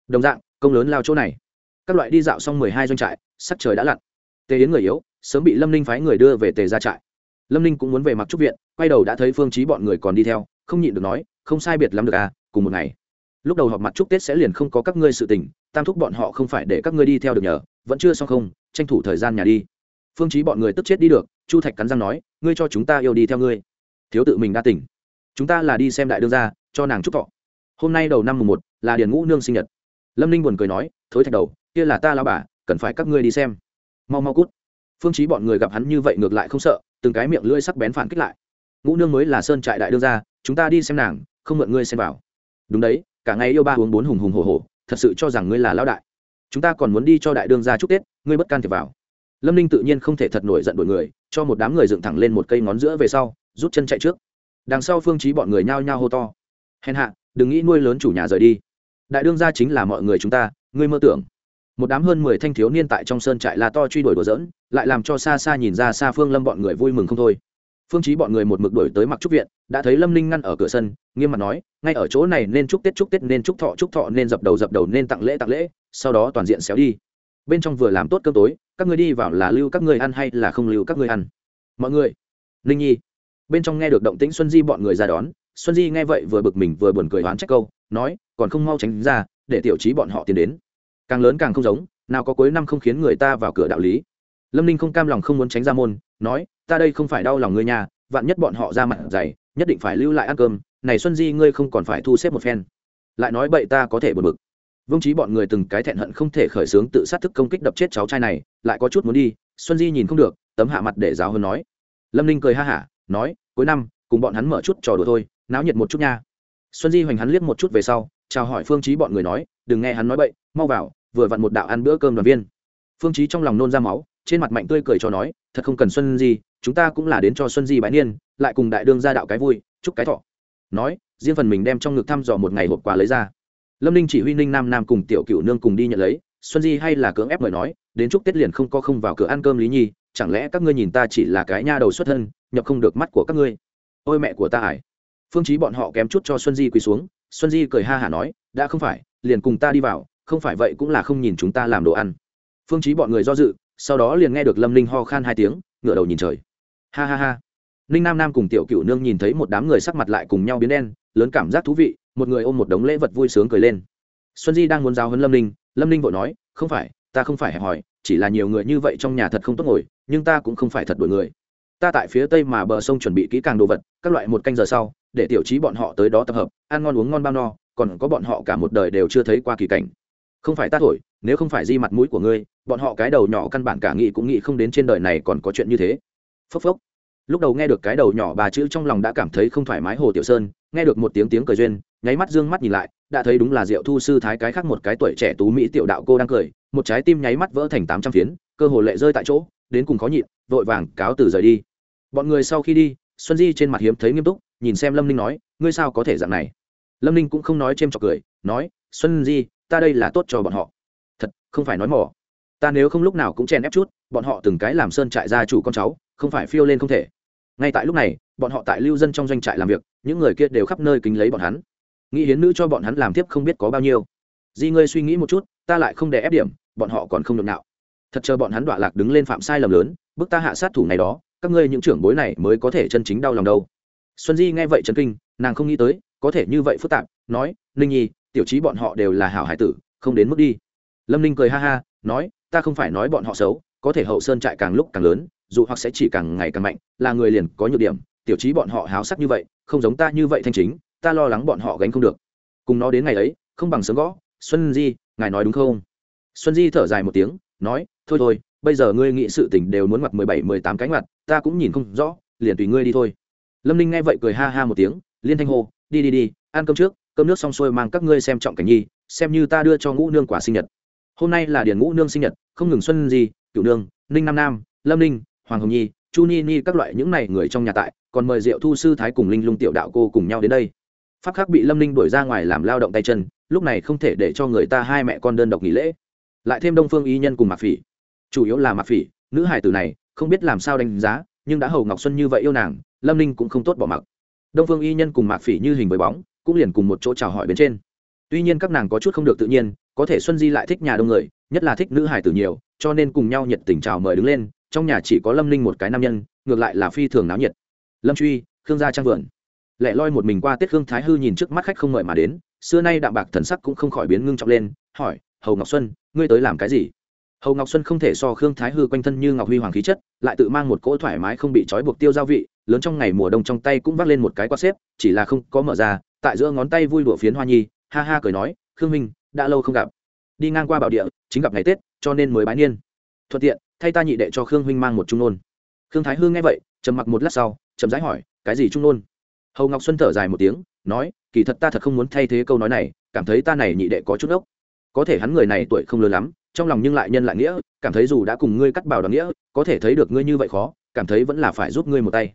Đồng dạng, công lớn lao chỗ này. Các loại đi dạo xong mười hai doanh trại, sắc trời đã lặn. Tề yến người yếu, sớm bị lâm ninh phái người đưa về tề ra trại. Lâm ninh cũng muốn về mặc trúc viện, quay đầu đã thấy phương trí bọn người còn đi theo không nhịn được nói, không sai biệt lắm được à cùng một ngày. Lúc đầu họp mặt chúc tết sẽ liền không có các ngươi sự tình, tam thúc bọn họ không phải để các ngươi đi theo được nhờ, vẫn chưa xong không, tranh thủ thời gian nhà đi. Phương chí bọn người tức chết đi được, chu thạch cắn răng nói, ngươi cho chúng ta yêu đi theo ngươi. Thiếu tự mình đa tỉnh chúng ta là đi xem đại đương gia, cho nàng chúc thọ. Hôm nay đầu năm mùng một, là điền ngũ nương sinh nhật. Lâm ninh buồn cười nói, thối thạch đầu, kia là ta lao bà, cần phải các ngươi đi xem. Mau mau cút. Phương chí bọn người gặp hắn như vậy ngược lại không sợ, từng cái miệng lưỡi sắc bén phản kích lại ngũ nương mới là sơn trại đại đương gia, chúng ta đi xem nàng, không mượn ngươi xem vào. Đúng đấy, cả ngày yêu ba uống bốn hùng hùng hổ hổ, thật sự cho rằng ngươi là lão đại. Chúng ta còn muốn đi cho đại đương gia chúc tết, ngươi bất can thiệp vào. Lâm ninh tự nhiên không thể thật nổi giận đổi người, cho một đám người dựng thẳng lên một cây ngón giữa về sau, rút chân chạy trước. Đằng sau phương trí bọn người nhao nhao hô to. Hèn hạ, đừng nghĩ nuôi lớn chủ nhà rời đi. Đại đương gia chính là mọi người chúng ta, ngươi mơ tưởng. Một đám hơn mười thanh thiếu niên tại trong sơn trại là to truy đuổi đùa dỡn lại làm cho xa xa nhìn ra xa phương lâm bọn người vui mừng không thôi phương chí bọn người một mực đuổi tới mặc trúc viện, đã thấy lâm ninh ngăn ở cửa sân, nghiêm mặt nói, ngay ở chỗ này nên chúc tết chúc tết, nên chúc thọ chúc thọ, nên dập đầu dập đầu, nên tặng lễ tặng lễ, sau đó toàn diện xéo đi. Bên trong vừa làm tốt cơm tối, các ngươi đi vào là lưu các ngươi ăn hay là không lưu các ngươi ăn? Mọi người. Ninh nhi. Bên trong nghe được động tĩnh xuân di bọn người ra đón, xuân di nghe vậy vừa bực mình vừa buồn cười oán trách câu, nói, còn không mau tránh ra, để tiểu trí bọn họ tiến đến. Càng lớn càng không giống, nào có cuối năm không khiến người ta vào cửa đạo lý. Lâm ninh không cam lòng không muốn tránh ra môn, nói ta đây không phải đau lòng ngươi nhà vạn nhất bọn họ ra mặt dày, nhất định phải lưu lại ăn cơm, này xuân di ngươi không còn phải thu xếp một phen. Lại nói bậy ta có thể buồn bực. Vương trí bọn người từng cái thẹn hận không thể khởi xướng tự sát thức công kích đập chết cháu trai này, lại có chút muốn đi, xuân di nhìn không được, tấm hạ mặt để giáo hơn nói. Lâm ninh cười ha hả, nói, cuối năm, cùng bọn hắn mở chút trò đùa thôi, náo nhiệt một chút nha. Xuân di hoành hắn liếc một chút về sau, chào hỏi phương trí bọn người nói, đừng nghe hắn nói bậy, mau vào, vừa vặn một đạo ăn bữa cơm đoàn viên. Phương trí trong lòng nôn ra máu trên mặt mạnh tươi cười cho nói, thật không cần xuân di, chúng ta cũng là đến cho xuân di bãi niên, lại cùng đại đương ra đạo cái vui, chúc cái thọ. Nói, riêng phần mình đem trong ngực thăm dò một ngày hộp quà lấy ra. Lâm ninh chỉ huy ninh nam nam cùng tiểu cựu nương cùng đi nhận lấy, xuân di hay là cưỡng ép mời nói, đến chúc tết liền không có không vào cửa ăn cơm lý nhi, chẳng lẽ các ngươi nhìn ta chỉ là cái nha đầu xuất thân, nhập không được mắt của các ngươi? Ôi mẹ của ta ải. Phương chí bọn họ kém chút cho xuân di quỳ xuống, xuân di cười ha hả nói, đã không phải, liền cùng ta đi vào, không phải vậy cũng là không nhìn chúng ta làm đồ ăn. Phương chí bọn người do dự sau đó liền nghe được lâm ninh ho khan hai tiếng ngửa đầu nhìn trời ha ha ha ninh nam nam cùng tiểu cựu nương nhìn thấy một đám người sắc mặt lại cùng nhau biến đen lớn cảm giác thú vị một người ôm một đống lễ vật vui sướng cười lên xuân di đang muốn giao hấn lâm ninh lâm ninh vội nói không phải ta không phải hẹp hòi chỉ là nhiều người như vậy trong nhà thật không tốt ngồi nhưng ta cũng không phải thật đổi người ta tại phía tây mà bờ sông chuẩn bị kỹ càng đồ vật các loại một canh giờ sau để tiểu trí bọn họ tới đó tập hợp ăn ngon uống ngon bao no còn có bọn họ cả một đời đều chưa thấy qua kỳ cảnh không phải ta thổi nếu không phải di mặt mũi của ngươi, bọn họ cái đầu nhỏ căn bản cả nghĩ cũng nghĩ không đến trên đời này còn có chuyện như thế. Phốc phốc. Lúc đầu nghe được cái đầu nhỏ bà chữ trong lòng đã cảm thấy không thoải mái hồ tiểu sơn, nghe được một tiếng tiếng cười duyên, nháy mắt d ư ơ n g mắt nhìn lại, đã thấy đúng là diệu thu sư thái cái khác một cái tuổi trẻ tú mỹ tiểu đạo cô đang cười, một trái tim nháy mắt vỡ thành tám trăm phiến, cơ hồ lệ rơi tại chỗ, đến cùng khó nhịn, vội vàng cáo từ rời đi. Bọn người sau khi đi, xuân di trên mặt hiếm thấy nghiêm túc, nhìn xem lâm ninh nói, ngươi sao có thể dạng này? Lâm ninh cũng không nói c h ê m trọc cười, nói, xuân di, ta đây là tốt cho bọn họ không phải nói mỏ. Ta nếu không lúc nào cũng chen ép chút, bọn họ từng cái làm sơn trại gia chủ con cháu, không phải phiêu lên không thể. Ngay tại lúc này, bọn họ tại lưu dân trong doanh trại làm việc, những người kia đều khắp nơi kính lấy bọn hắn. Nghĩ hiến nữ cho bọn hắn làm tiếp không biết có bao nhiêu. Di ngươi suy nghĩ một chút, ta lại không để ép điểm, bọn họ còn không được nạo thật chờ bọn hắn đọa lạc đứng lên phạm sai lầm lớn, bức ta hạ sát thủ này đó, các ngươi những trưởng bối này mới có thể chân chính đau lòng đâu. Xuân di nghe vậy trấn kinh, nàng không nghĩ tới, có thể như vậy phức tạp, nói, ninh nhi, tiểu trí bọn họ đều là hảo hải tử, không đến mức đi lâm ninh cười ha ha, nói, ta không phải nói bọn họ xấu, có thể hậu sơn trại càng lúc càng lớn, dù hoặc sẽ chỉ càng ngày càng mạnh, là người liền có nhược điểm, tiểu trí bọn họ háo sắc như vậy, không giống ta như vậy thanh chính, ta lo lắng bọn họ gánh không được. Cùng nó đến ngày ấy, không bằng sớm gõ, xuân di, ngài nói đúng không? Xuân di thở dài một tiếng, nói, thôi thôi, bây giờ ngươi nghị sự tỉnh đều muốn mặc mười bảy, mười tám cánh mặt, ta cũng nhìn không rõ, liền tùy ngươi đi thôi. Lâm ninh nghe vậy cười ha ha một tiếng, liên thanh hô, đi đi đi, ăn cơm trước, cơm nước xong xuôi mang các ngươi xem trọng cảnh nhi, xem như ta đưa cho ngũ nương quả sinh nhật hôm nay là điền ngũ nương sinh nhật, không ngừng xuân di cựu nương, ninh nam nam, lâm ninh, hoàng hồng nhi, chu ni ni các loại những này người trong nhà tại, còn mời diệu thu sư thái cùng linh lung tiểu đạo cô cùng nhau đến đây. Pháp khắc bị lâm ninh đuổi ra ngoài làm lao động tay chân, lúc này không thể để cho người ta hai mẹ con đơn độc nghỉ lễ. Lại thêm đông phương y nhân cùng mạc phỉ. Chủ yếu là mạc phỉ, nữ hải tử này, không biết làm sao đánh giá, nhưng đã hầu ngọc xuân như vậy yêu nàng, lâm ninh cũng không tốt bỏ mặc. Đông phương y nhân cùng mạc phỉ như hình với bóng, cũng liền cùng một chỗ chào hỏi bên trên tuy nhiên các nàng có chút không được tự nhiên, có thể xuân di lại thích nhà đông người, nhất là thích nữ hải tử nhiều, cho nên cùng nhau nhiệt tình chào mời đứng lên, trong nhà chỉ có lâm ninh một cái nam nhân, ngược lại là phi thường náo nhiệt. Lâm truy, khương gia trang vườn. Lẹ loi một mình qua tết khương thái hư nhìn trước mắt khách không mời mà đến, xưa nay đạm bạc thần sắc cũng không khỏi biến ngưng trọng lên, hỏi, hầu ngọc xuân, ngươi tới làm cái gì? Hầu ngọc xuân không thể so khương thái hư quanh thân như ngọc huy hoàng khí chất, lại tự mang một cỗ thoải mái không bị trói buộc tiêu gia vị, lớn trong ngày mùa đông trong tay cũng vác lên một cái quạt xếp, chỉ là không có mở ra, tại giữa ngón tay vui đùa phiến hoa nhi ha ha cười nói, khương minh đã lâu không gặp. Đi ngang qua bảo địa, chính gặp ngày tết, cho nên mới bái niên. Thuận tiện, thay ta nhị đệ cho khương huynh mang một trung nôn. Khương thái hương nghe vậy, trầm mặc một lát sau, chậm rãi hỏi, cái gì trung nôn? Hầu ngọc xuân thở dài một tiếng, nói, kỳ thật ta thật không muốn thay thế câu nói này, cảm thấy ta này nhị đệ có chút ốc có thể hắn người này tuổi không lớn lắm, trong lòng nhưng lại nhân lại nghĩa, cảm thấy dù đã cùng ngươi cắt bảo đoàn nghĩa, có thể thấy được ngươi như vậy khó, cảm thấy vẫn là phải giúp ngươi một tay.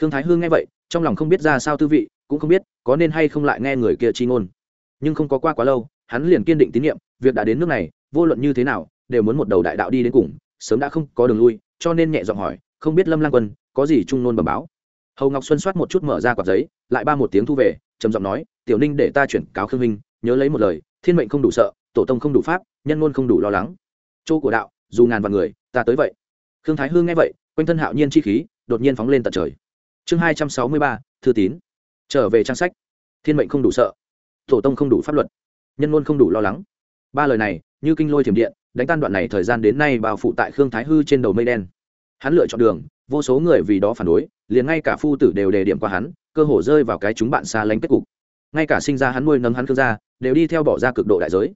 Khương thái hương nghe vậy, trong lòng không biết ra sao tư vị, cũng không biết có nên hay không lại nghe người kia chi ngôn nhưng không có qua quá lâu, hắn liền kiên định tín nhiệm, việc đã đến nước này, vô luận như thế nào, đều muốn một đầu đại đạo đi đến cùng, sớm đã không có đường lui, cho nên nhẹ giọng hỏi, không biết lâm lang quân, có gì trung nôn bẩm báo? Hầu ngọc xuân soát một chút mở ra quạt giấy, lại ba một tiếng thu về, trầm giọng nói, tiểu ninh để ta chuyển cáo khương minh, nhớ lấy một lời, thiên mệnh không đủ sợ, tổ tông không đủ pháp, nhân ngôn không đủ lo lắng. Chỗ của đạo, dù ngàn vạn người, ta tới vậy. Khương thái hương nghe vậy, quanh thân hạo nhiên chi khí, đột nhiên phóng lên tận trời. Chương hai trăm sáu mươi ba, thư tín. Trở về trang sách. Thiên mệnh không đủ sợ tổ tông không đủ pháp luật, nhân ngôn không đủ lo lắng. Ba lời này, như kinh lôi thiểm điện, đánh tan đoạn này thời gian đến nay bao phụ tại khương thái hư trên đầu mây đen. Hắn lựa chọn đường, vô số người vì đó phản đối, liền ngay cả phu tử đều đề điểm qua hắn, cơ hồ rơi vào cái chúng bạn xa lánh kết cục. Ngay cả sinh ra hắn nuôi nấng hắn khương gia, đều đi theo bỏ ra cực độ đại giới.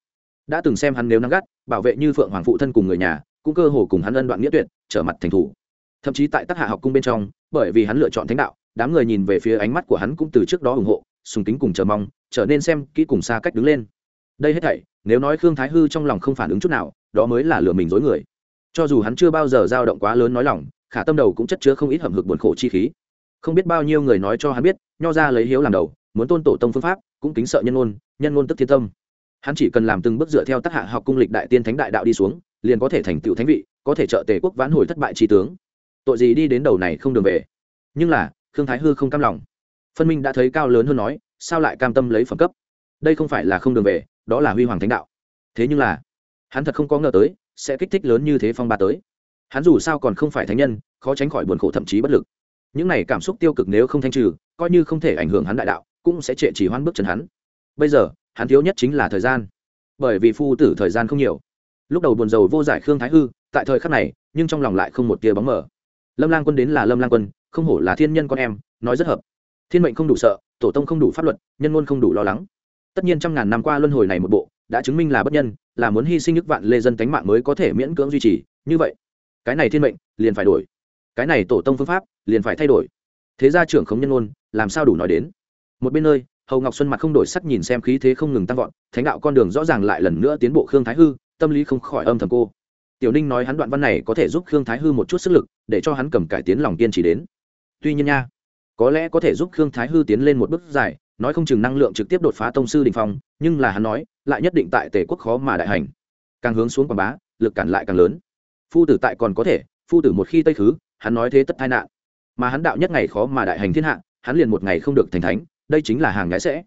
Đã từng xem hắn nếu nắng gắt, bảo vệ như phượng hoàng phụ thân cùng người nhà, cũng cơ hồ cùng hắn ân đoạn nghĩa tuyệt, trở mặt thành thủ. Thậm chí tại tác hạ học cung bên trong, bởi vì hắn lựa chọn thánh đạo, đám người nhìn về phía ánh mắt của hắn cũng từ trước đó ủng hộ sùng kính cùng chờ mong, trở nên xem kỹ cùng xa cách đứng lên. Đây hết thảy, nếu nói khương thái hư trong lòng không phản ứng chút nào, đó mới là lừa mình dối người. Cho dù hắn chưa bao giờ dao động quá lớn nói lòng, khả tâm đầu cũng chất chứa không ít hầm hực buồn khổ chi khí. Không biết bao nhiêu người nói cho hắn biết, nho ra lấy hiếu làm đầu, muốn tôn tổ tông phương pháp, cũng kính sợ nhân ngôn nhân ngôn tức thiên tâm. Hắn chỉ cần làm từng bước dựa theo tác hạ học cung lịch đại tiên thánh đại đạo đi xuống, liền có thể thành tựu thánh vị, có thể trợ tề quốc vãn hồi thất bại trí tướng. Tội gì đi đến đầu này không đường về. Nhưng là, khương thái hư không cam lòng phân minh đã thấy cao lớn hơn nói, sao lại cam tâm lấy phẩm cấp? Đây không phải là không đường về, đó là huy hoàng thánh đạo. Thế nhưng là, hắn thật không có ngờ tới, sẽ kích thích lớn như thế phong ba tới. Hắn dù sao còn không phải thánh nhân, khó tránh khỏi buồn khổ thậm chí bất lực. Những này cảm xúc tiêu cực nếu không thanh trừ, coi như không thể ảnh hưởng hắn đại đạo, cũng sẽ trệ chỉ hoan bước chân hắn. Bây giờ, hắn thiếu nhất chính là thời gian. Bởi vì phu tử thời gian không nhiều. Lúc đầu buồn rầu vô giải khương thái hư, tại thời khắc này, nhưng trong lòng lại không một tia bóng mờ. Lâm lang quân đến là lâm lang quân, không hổ là thiên nhân con em, nói rất hợp thiên mệnh không đủ sợ, tổ tông không đủ pháp luật, nhân ngôn không đủ lo lắng. Tất nhiên trăm ngàn năm qua luân hồi này một bộ, đã chứng minh là bất nhân, là muốn hy sinh nước vạn lê dân tánh mạng mới có thể miễn cưỡng duy trì. Như vậy, cái này thiên mệnh, liền phải đổi. Cái này tổ tông phương pháp, liền phải thay đổi. Thế gia trưởng khống nhân ngôn, làm sao đủ nói đến? Một bên nơi, hầu ngọc xuân mặt không đổi sắc nhìn xem khí thế không ngừng tăng vọt, thánh đạo con đường rõ ràng lại lần nữa tiến bộ khương thái hư, tâm lý không khỏi âm thầm cô. Tiểu ninh nói hắn đoạn văn này có thể giúp khương thái hư một chút sức lực, để cho hắn cầm cải tiến lòng kiên trì đến. Tuy nhiên nha có lẽ có thể giúp khương thái hư tiến lên một bước dài, nói không chừng năng lượng trực tiếp đột phá tông sư đình phong, nhưng là hắn nói, lại nhất định tại tề quốc khó mà đại hành. Càng hướng xuống quảng bá, lực cản lại càng lớn. Phu tử tại còn có thể, phu tử một khi tây khứ, hắn nói thế tất tai nạn. Mà hắn đạo nhất ngày khó mà đại hành thiên hạ, hắn liền một ngày không được thành thánh, đây chính là hàng ngái sẽ.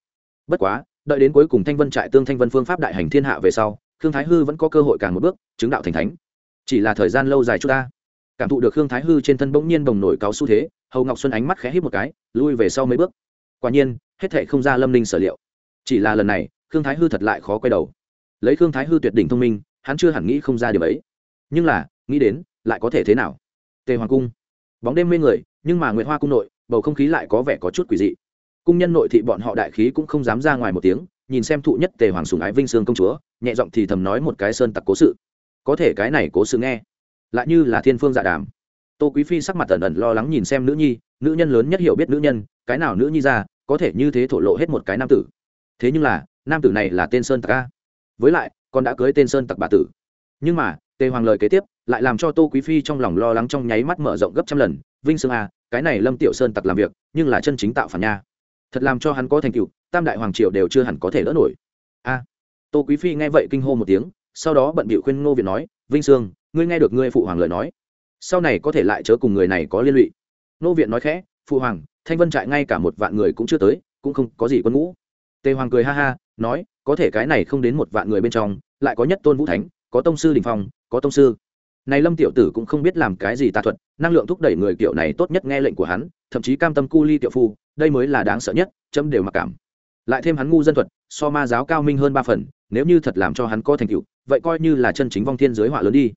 Bất quá, đợi đến cuối cùng thanh vân trại tương thanh vân phương pháp đại hành thiên hạ về sau, khương thái hư vẫn có cơ hội càng một bước, chứng đạo thành thánh. Chỉ là thời gian lâu dài chút ta cảm thụ được khương thái hư trên thân bỗng nhiên bồng nổi cáo xu thế, hầu ngọc xuân ánh mắt khẽ hít một cái, lui về sau mấy bước. Quả nhiên, hết thệ không ra lâm ninh sở liệu. Chỉ là lần này, khương thái hư thật lại khó quay đầu. Lấy khương thái hư tuyệt đỉnh thông minh, hắn chưa hẳn nghĩ không ra điều ấy. Nhưng là, nghĩ đến, lại có thể thế nào? Tề hoàng cung. Bóng đêm mê người, nhưng mà nguyễn hoa cung nội, bầu không khí lại có vẻ có chút quỷ dị. Cung nhân nội thị bọn họ đại khí cũng không dám ra ngoài một tiếng, nhìn xem thụ nhất tề hoàng sùng ái vinh sương công chúa, nhẹ giọng thì thầm nói một cái sơn tặc cố sự. Có thể cái này cố sự nghe lại như là thiên phương dạ đàm. Tô quý phi sắc mặt ẩn ẩn lo lắng nhìn xem nữ nhi, nữ nhân lớn nhất hiểu biết nữ nhân, cái nào nữ nhi ra, có thể như thế thổ lộ hết một cái nam tử. Thế nhưng là, nam tử này là tên sơn tặc a. Với lại con đã cưới tên sơn tặc bà tử. Nhưng mà, tề hoàng lời kế tiếp, lại làm cho tô quý phi trong lòng lo lắng trong nháy mắt mở rộng gấp trăm lần. Vinh sương a, cái này lâm tiểu sơn tặc làm việc, nhưng là chân chính tạo phản nha. Thật làm cho hắn có thành tựu, tam đại hoàng triều đều chưa hẳn có thể đỡ nổi. A. Tô quý phi nghe vậy kinh hô một tiếng, sau đó bận bịu khuyên ngô việt nói, vinh sương ngươi nghe được ngươi phụ hoàng lời nói. Sau này có thể lại chớ cùng người này có liên lụy. Nô viện nói khẽ, phụ hoàng, thanh vân trại ngay cả một vạn người cũng chưa tới, cũng không có gì quân ngũ. Tề hoàng cười ha ha, nói, có thể cái này không đến một vạn người bên trong, lại có nhất tôn vũ thánh, có tông sư đình phong, có tông sư. Này lâm tiểu tử cũng không biết làm cái gì tà thuật, năng lượng thúc đẩy người kiểu này tốt nhất nghe lệnh của hắn, thậm chí cam tâm cu ly tiểu phu, đây mới là đáng sợ nhất, chấm đều mặc cảm. Lại thêm hắn ngu dân thuật, so ma giáo cao minh hơn ba phần, nếu như thật làm cho hắn có thành tựu, vậy coi như là chân chính vong thiên giới họa lớn đi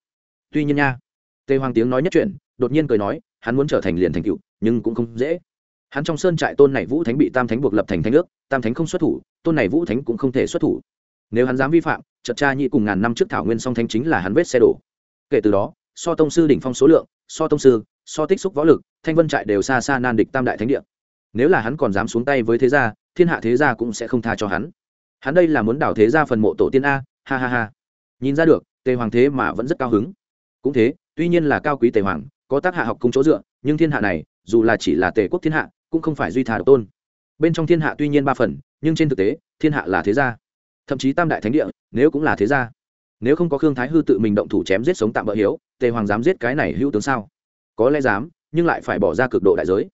tuy nhiên nha. Tề hoàng tiếng nói nhất chuyện đột nhiên cười nói, hắn muốn trở thành liền thành cựu, nhưng cũng không dễ. Hắn trong sơn trại tôn này vũ thánh bị tam thánh buộc lập thành thánh ước, tam thánh không xuất thủ, tôn này vũ thánh cũng không thể xuất thủ. Nếu hắn dám vi phạm, chợt cha nhị cùng ngàn năm trước thảo nguyên song thánh chính là hắn vết xe đổ. Kể từ đó, so tông sư đỉnh phong số lượng, so tông sư, so tích xúc võ lực, thanh vân trại đều xa xa nan địch tam đại thánh địa. Nếu là hắn còn dám xuống tay với thế gia, thiên hạ thế gia cũng sẽ không tha cho hắn. Hắn đây là muốn đảo thế gia phần mộ tổ tiên a, ha ha ha. Nhìn ra được, tề hoàng thế mà vẫn rất cao hứng cũng thế, tuy nhiên là cao quý tề hoàng, có tác hạ học cung chỗ dựa, nhưng thiên hạ này, dù là chỉ là tề quốc thiên hạ, cũng không phải duy thà độc tôn. Bên trong thiên hạ tuy nhiên ba phần, nhưng trên thực tế, thiên hạ là thế gia. Thậm chí tam đại thánh địa, nếu cũng là thế gia. Nếu không có khương thái hư tự mình động thủ chém giết sống tạm vợ hiếu, tề hoàng dám giết cái này hữu tướng sao? Có lẽ dám, nhưng lại phải bỏ ra cực độ đại giới.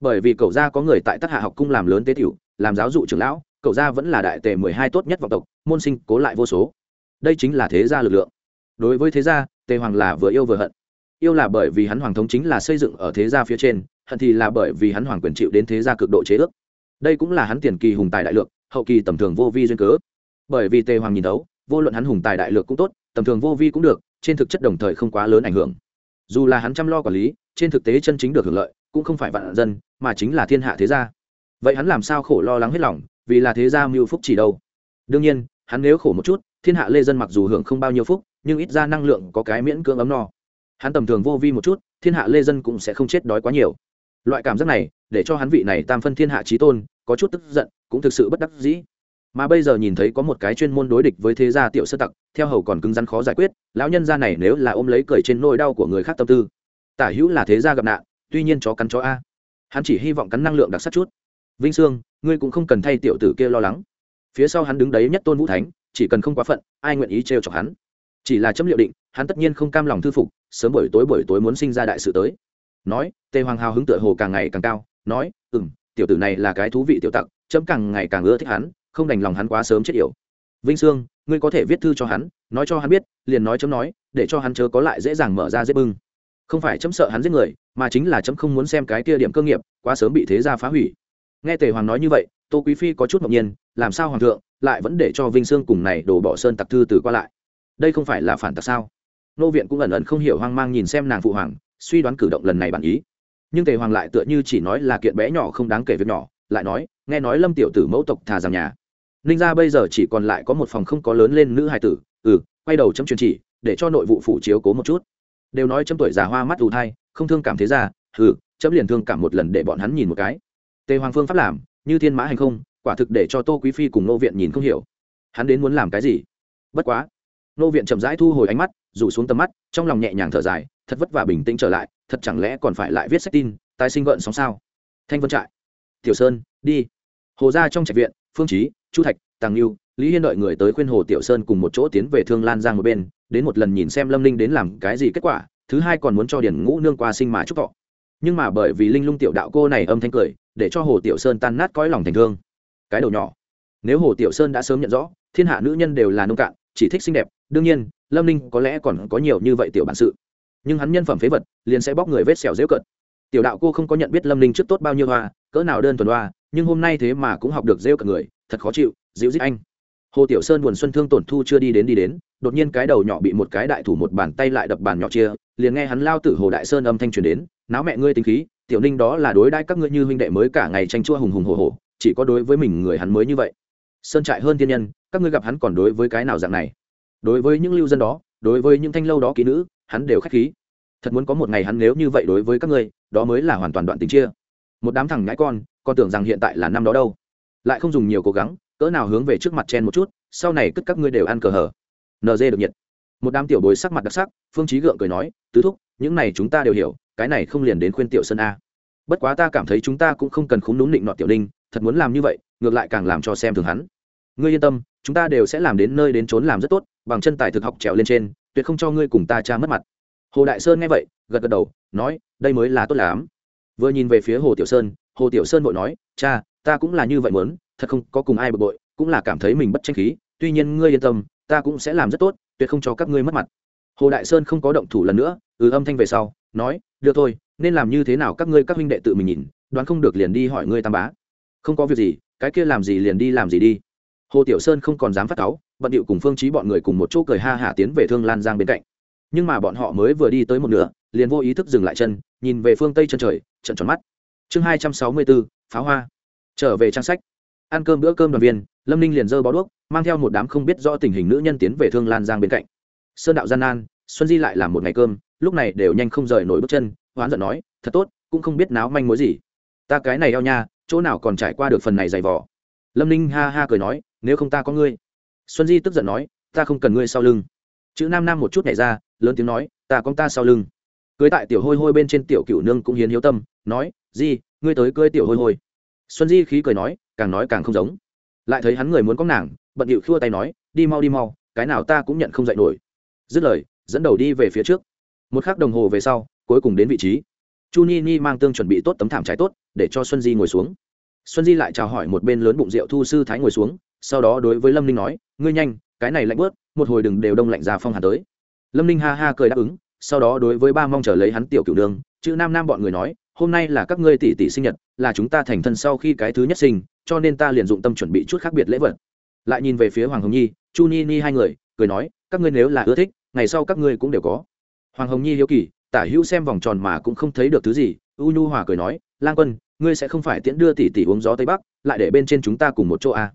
Bởi vì cậu gia có người tại tác hạ học cung làm lớn tế tiểu, làm giáo dụ trưởng lão, cậu gia vẫn là đại tề mười hai tốt nhất vọng tộc, môn sinh cố lại vô số. Đây chính là thế gia lực lượng. Đối với thế gia tề hoàng là vừa yêu vừa hận. Yêu là bởi vì hắn hoàng thống chính là xây dựng ở thế gia phía trên, hận thì là bởi vì hắn hoàng quyền chịu đến thế gia cực độ chế ước. Đây cũng là hắn tiền kỳ hùng tài đại lượng hậu kỳ tầm thường vô vi duyên cớ. Bởi vì tề hoàng nhìn thấu, vô luận hắn hùng tài đại lược cũng tốt, tầm thường vô vi cũng được, trên thực chất đồng thời không quá lớn ảnh hưởng. Dù là hắn chăm lo quản lý, trên thực tế chân chính được hưởng lợi, cũng không phải vạn dân, mà chính là thiên hạ thế gia. Vậy hắn làm sao khổ lo lắng hết lòng, vì là thế gia mưu phúc chỉ đâu? Đương nhiên, hắn nếu khổ một chút thiên hạ lê dân mặc dù hưởng không bao nhiêu phúc, nhưng ít ra năng lượng có cái miễn cưỡng ấm no. Hắn tầm thường vô vi một chút, thiên hạ lê dân cũng sẽ không chết đói quá nhiều. Loại cảm giác này, để cho hắn vị này tam phân thiên hạ trí tôn, có chút tức giận, cũng thực sự bất đắc dĩ. Mà bây giờ nhìn thấy có một cái chuyên môn đối địch với thế gia tiểu sơ tặc, theo hầu còn cứng rắn khó giải quyết, lão nhân gia này nếu là ôm lấy cười trên nỗi đau của người khác tâm tư, tả hữu là thế gia gặp nạn, tuy nhiên chó cắn chó a. Hắn chỉ hy vọng cắn năng lượng đặc sắc chút. Vinh sương, ngươi cũng không cần thay tiểu tử kia lo lắng. Phía sau hắn đứng đấy nhất tôn vũ thánh chỉ cần không quá phận, ai nguyện ý trêu chọc hắn? Chỉ là chấm liệu định, hắn tất nhiên không cam lòng thư phục, sớm buổi tối buổi tối muốn sinh ra đại sự tới. Nói, tề hoàng hào hứng tựa hồ càng ngày càng cao, nói ừ m tiểu tử này là cái thú vị tiểu tặc, chấm càng ngày càng ưa thích hắn, không đành lòng hắn quá sớm chết yểu. Vinh sương, ngươi có thể viết thư cho hắn, nói cho hắn biết, liền nói chấm nói, để cho hắn chớ có lại dễ dàng mở ra dễ bưng. Không phải chấm sợ hắn giết người, mà chính là chấm không muốn xem cái kia điểm cơ nghiệp, quá sớm bị thế gia phá hủy. Nghe tề hoàng nói như vậy, tô quý phi có chút ngẫu nhiên, làm sao hoàng thượng lại vẫn để cho vinh sương cùng này đổ bỏ sơn tặc thư từ qua lại. Đây không phải là phản tặc sao? Nô viện cũng ẩn ẩn không hiểu hoang mang nhìn xem nàng phụ hoàng, suy đoán cử động lần này bản ý. Nhưng tề hoàng lại tựa như chỉ nói là kiện bé nhỏ không đáng kể việc nhỏ, lại nói, nghe nói lâm tiểu tử mẫu tộc thà rằng nhà. Ninh gia bây giờ chỉ còn lại có một phòng không có lớn lên nữ hài tử ừ quay đầu chấm truyền chỉ, để cho nội vụ phủ chiếu cố một chút. Đều nói chấm tuổi già hoa mắt ù thai, không thương cảm thế ra ừ chấm liền thương cảm một lần để bọn hắn nhìn một cái. Tề hoàng phương pháp làm, như thiên mã hành không quả thực để cho tô quý phi cùng nô viện nhìn không hiểu. Hắn đến muốn làm cái gì? Bất quá nô viện chậm rãi thu hồi ánh mắt, rủ xuống tầm mắt, trong lòng nhẹ nhàng thở dài, thật vất vả bình tĩnh trở lại, thật chẳng lẽ còn phải lại viết sách tin, tái sinh gợn sóng sao? Thanh vân trại, tiểu sơn, đi. Hồ ra trong trạch viện, phương trí chu thạch, tàng lưu lý hiên đợi người tới khuyên hồ tiểu sơn cùng một chỗ tiến về thương lan giang một bên, đến một lần nhìn xem lâm linh đến làm cái gì kết quả, thứ hai còn muốn cho điển ngũ nương qua sinh mà chúc thọ. Nhưng mà bởi vì linh lung tiểu đạo cô này âm thanh cười, để cho hồ tiểu sơn tan nát cõi lòng thành thương cái đầu nhỏ. Nếu hồ tiểu sơn đã sớm nhận rõ, thiên hạ nữ nhân đều là nông cạn, chỉ thích xinh đẹp, đương nhiên, lâm ninh có lẽ còn có nhiều như vậy tiểu bản sự. Nhưng hắn nhân phẩm phế vật, liền sẽ bóc người vết xẻo dễu cận. Tiểu đạo cô không có nhận biết lâm ninh trước tốt bao nhiêu hoa, cỡ nào đơn thuần hoa, nhưng hôm nay thế mà cũng học được rêu cận người, thật khó chịu, dịu dít anh. Hồ tiểu sơn buồn xuân thương tổn thu chưa đi đến đi đến, đột nhiên cái đầu nhỏ bị một cái đại thủ một bàn tay lại đập bàn nhỏ chia, liền nghe hắn lao tử hồ đại sơn âm thanh truyền đến, náo mẹ ngươi tính khí, tiểu ninh đó là đối đãi các ngươi như huynh đệ mới cả ngày tranh chua hùng hùng hồ hồ chỉ có đối với mình người hắn mới như vậy. Sơn trại hơn thiên nhân, các ngươi gặp hắn còn đối với cái nào dạng này? Đối với những lưu dân đó, đối với những thanh lâu đó kỹ nữ, hắn đều khách khí. Thật muốn có một ngày hắn nếu như vậy đối với các ngươi, đó mới là hoàn toàn đoạn tình chia. Một đám thằng ngãi con con tưởng rằng hiện tại là năm đó đâu. Lại không dùng nhiều cố gắng, cỡ nào hướng về trước mặt chen một chút, sau này cất các ngươi đều ăn cờ hở nd được nhiệt. Một đám tiểu bối sắc mặt đặc sắc, phương trí gượng cười nói, tứ thúc, những này chúng ta đều hiểu, cái này không liền đến khuyên tiểu sơn a. Bất quá ta cảm thấy chúng ta cũng không cần khúng đúng định nọ tiểu ninh thật muốn làm như vậy, ngược lại càng làm cho xem thường hắn. Ngươi yên tâm, chúng ta đều sẽ làm đến nơi đến trốn làm rất tốt, bằng chân tài thực học trèo lên trên, tuyệt không cho ngươi cùng ta cha mất mặt. Hồ đại sơn nghe vậy, gật gật đầu, nói, đây mới là tốt lắm. Vừa nhìn về phía hồ tiểu sơn, hồ tiểu sơn vội nói, cha, ta cũng là như vậy muốn, thật không có cùng ai bực bội, cũng là cảm thấy mình bất tranh khí, tuy nhiên ngươi yên tâm, ta cũng sẽ làm rất tốt, tuyệt không cho các ngươi mất mặt. Hồ đại sơn không có động thủ lần nữa ừ âm thanh về sau, nói, được thôi, nên làm như thế nào các ngươi các huynh đệ tự mình nhìn, đoán không được liền đi hỏi ngươi tam bá không có việc gì, cái kia làm gì liền đi làm gì đi. Hồ tiểu sơn không còn dám phát cáu, bận điệu cùng phương trí bọn người cùng một chỗ cười ha hả tiến về thương lan giang bên cạnh. Nhưng mà bọn họ mới vừa đi tới một nửa, liền vô ý thức dừng lại chân, nhìn về phương tây chân trời, trận tròn mắt. Chương hai trăm sáu mươi bốn pháo hoa. Trở về trang sách. Ăn cơm, bữa cơm đoàn viên, lâm ninh liền dơ bó đuốc, mang theo một đám không biết rõ tình hình nữ nhân tiến về thương lan giang bên cạnh. Sơn đạo gian nan, xuân di lại làm một ngày cơm, lúc này đều nhanh không rời nổi bước chân, hoán giận nói, thật tốt, cũng không biết náo manh mối gì. Ta cái này eo nha chỗ nào còn trải qua được phần này dày vỏ lâm ninh ha ha cười nói, nếu không ta có ngươi. Xuân di tức giận nói, ta không cần ngươi sau lưng. Chữ nam nam một chút nhảy ra, lớn tiếng nói, ta con ta sau lưng. Cưới tại tiểu hôi hôi bên trên tiểu cựu nương cũng hiến hiếu tâm, nói, di, ngươi tới cưới tiểu hôi hôi. Xuân di khí cười nói, càng nói càng không giống. Lại thấy hắn người muốn có nàng, bận điệu khua tay nói, đi mau đi mau, cái nào ta cũng nhận không dạy nổi. Dứt lời, dẫn đầu đi về phía trước. Một khắc đồng hồ về sau, cuối cùng đến vị trí chu ni ni mang tương chuẩn bị tốt tấm thảm trái tốt, để cho xuân di ngồi xuống. Xuân di lại chào hỏi một bên lớn bụng rượu thu sư thái ngồi xuống, sau đó đối với lâm ninh nói, ngươi nhanh, cái này lạnh bớt, một hồi đừng đều đông lạnh ra phong hà tới. Lâm ninh ha ha cười đáp ứng, sau đó đối với ba mong chờ lấy hắn tiểu cửu đường, chữ nam nam bọn người nói, hôm nay là các ngươi tỷ tỷ sinh nhật, là chúng ta thành thân sau khi cái thứ nhất sinh, cho nên ta liền dụng tâm chuẩn bị chút khác biệt lễ vật. Lại nhìn về phía hoàng hồng nhi, chu ni ni hai người, cười nói, các ngươi nếu là ưa thích, ngày sau các ngươi cũng đều có. Hoàng hồng nhi hiếu kỳ tả hữu xem vòng tròn mà cũng không thấy được thứ gì, u nhu hòa cười nói, lang quân, ngươi sẽ không phải tiễn đưa tỷ tỷ uống gió tây bắc, lại để bên trên chúng ta cùng một chỗ à.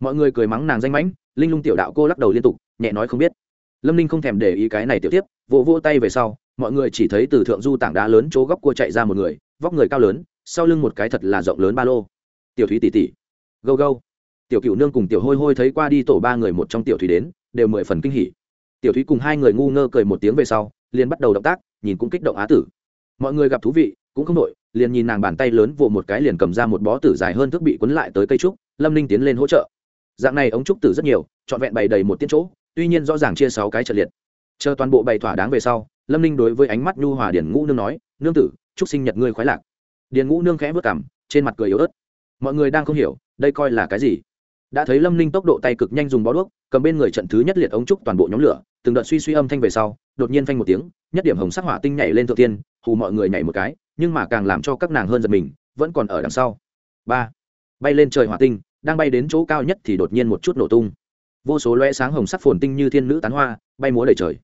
mọi người cười mắng nàng danh mãnh, linh lung tiểu đạo cô lắc đầu liên tục, nhẹ nói không biết. Lâm ninh không thèm để ý cái này tiểu tiếp, vỗ vỗ tay về sau, mọi người chỉ thấy từ thượng du tảng đá lớn chỗ góc cua chạy ra một người, vóc người cao lớn, sau lưng một cái thật là rộng lớn ba lô. Tiểu thúy tỷ tỷ. Gâu gâu. Tiểu cựu nương cùng tiểu hôi hôi thấy qua đi tổ ba người một trong tiểu thúy đến, đều mười phần kinh hỉ. Tiểu thúy cùng hai người ngu ngơ cười một tiếng về sau, liền bắt đầu động tác nhìn cũng kích động á tử. Mọi người gặp thú vị, cũng không đội liền nhìn nàng bàn tay lớn vồ một cái liền cầm ra một bó tử dài hơn thước bị quấn lại tới cây trúc, lâm ninh tiến lên hỗ trợ. Dạng này ống trúc tử rất nhiều, trọn vẹn bày đầy một tiết chỗ, tuy nhiên rõ ràng chia sáu cái trận liệt. Chờ toàn bộ bày thỏa đáng về sau, lâm ninh đối với ánh mắt nhu hòa điển ngũ nương nói, nương tử, chúc sinh nhật ngươi khoái lạc. Điền ngũ nương khẽ vất cảm trên mặt cười yếu ớt. Mọi người đang không hiểu, đây coi là cái gì? Đã thấy lâm ninh tốc độ tay cực nhanh dùng bó đuốc cầm bên người trận thứ nhất liệt ống trúc toàn bộ nhóm lửa, từng đợt suy suy âm thanh về sau, đột nhiên phanh một tiếng, nhất điểm hồng sắc hỏa tinh nhảy lên thượng tiên, hù mọi người nhảy một cái, nhưng mà càng làm cho các nàng hơn giật mình, vẫn còn ở đằng sau. Ba, bay lên trời hỏa tinh, đang bay đến chỗ cao nhất thì đột nhiên một chút nổ tung. Vô số loe sáng hồng sắc phồn tinh như thiên nữ tán hoa, bay múa đầy trời.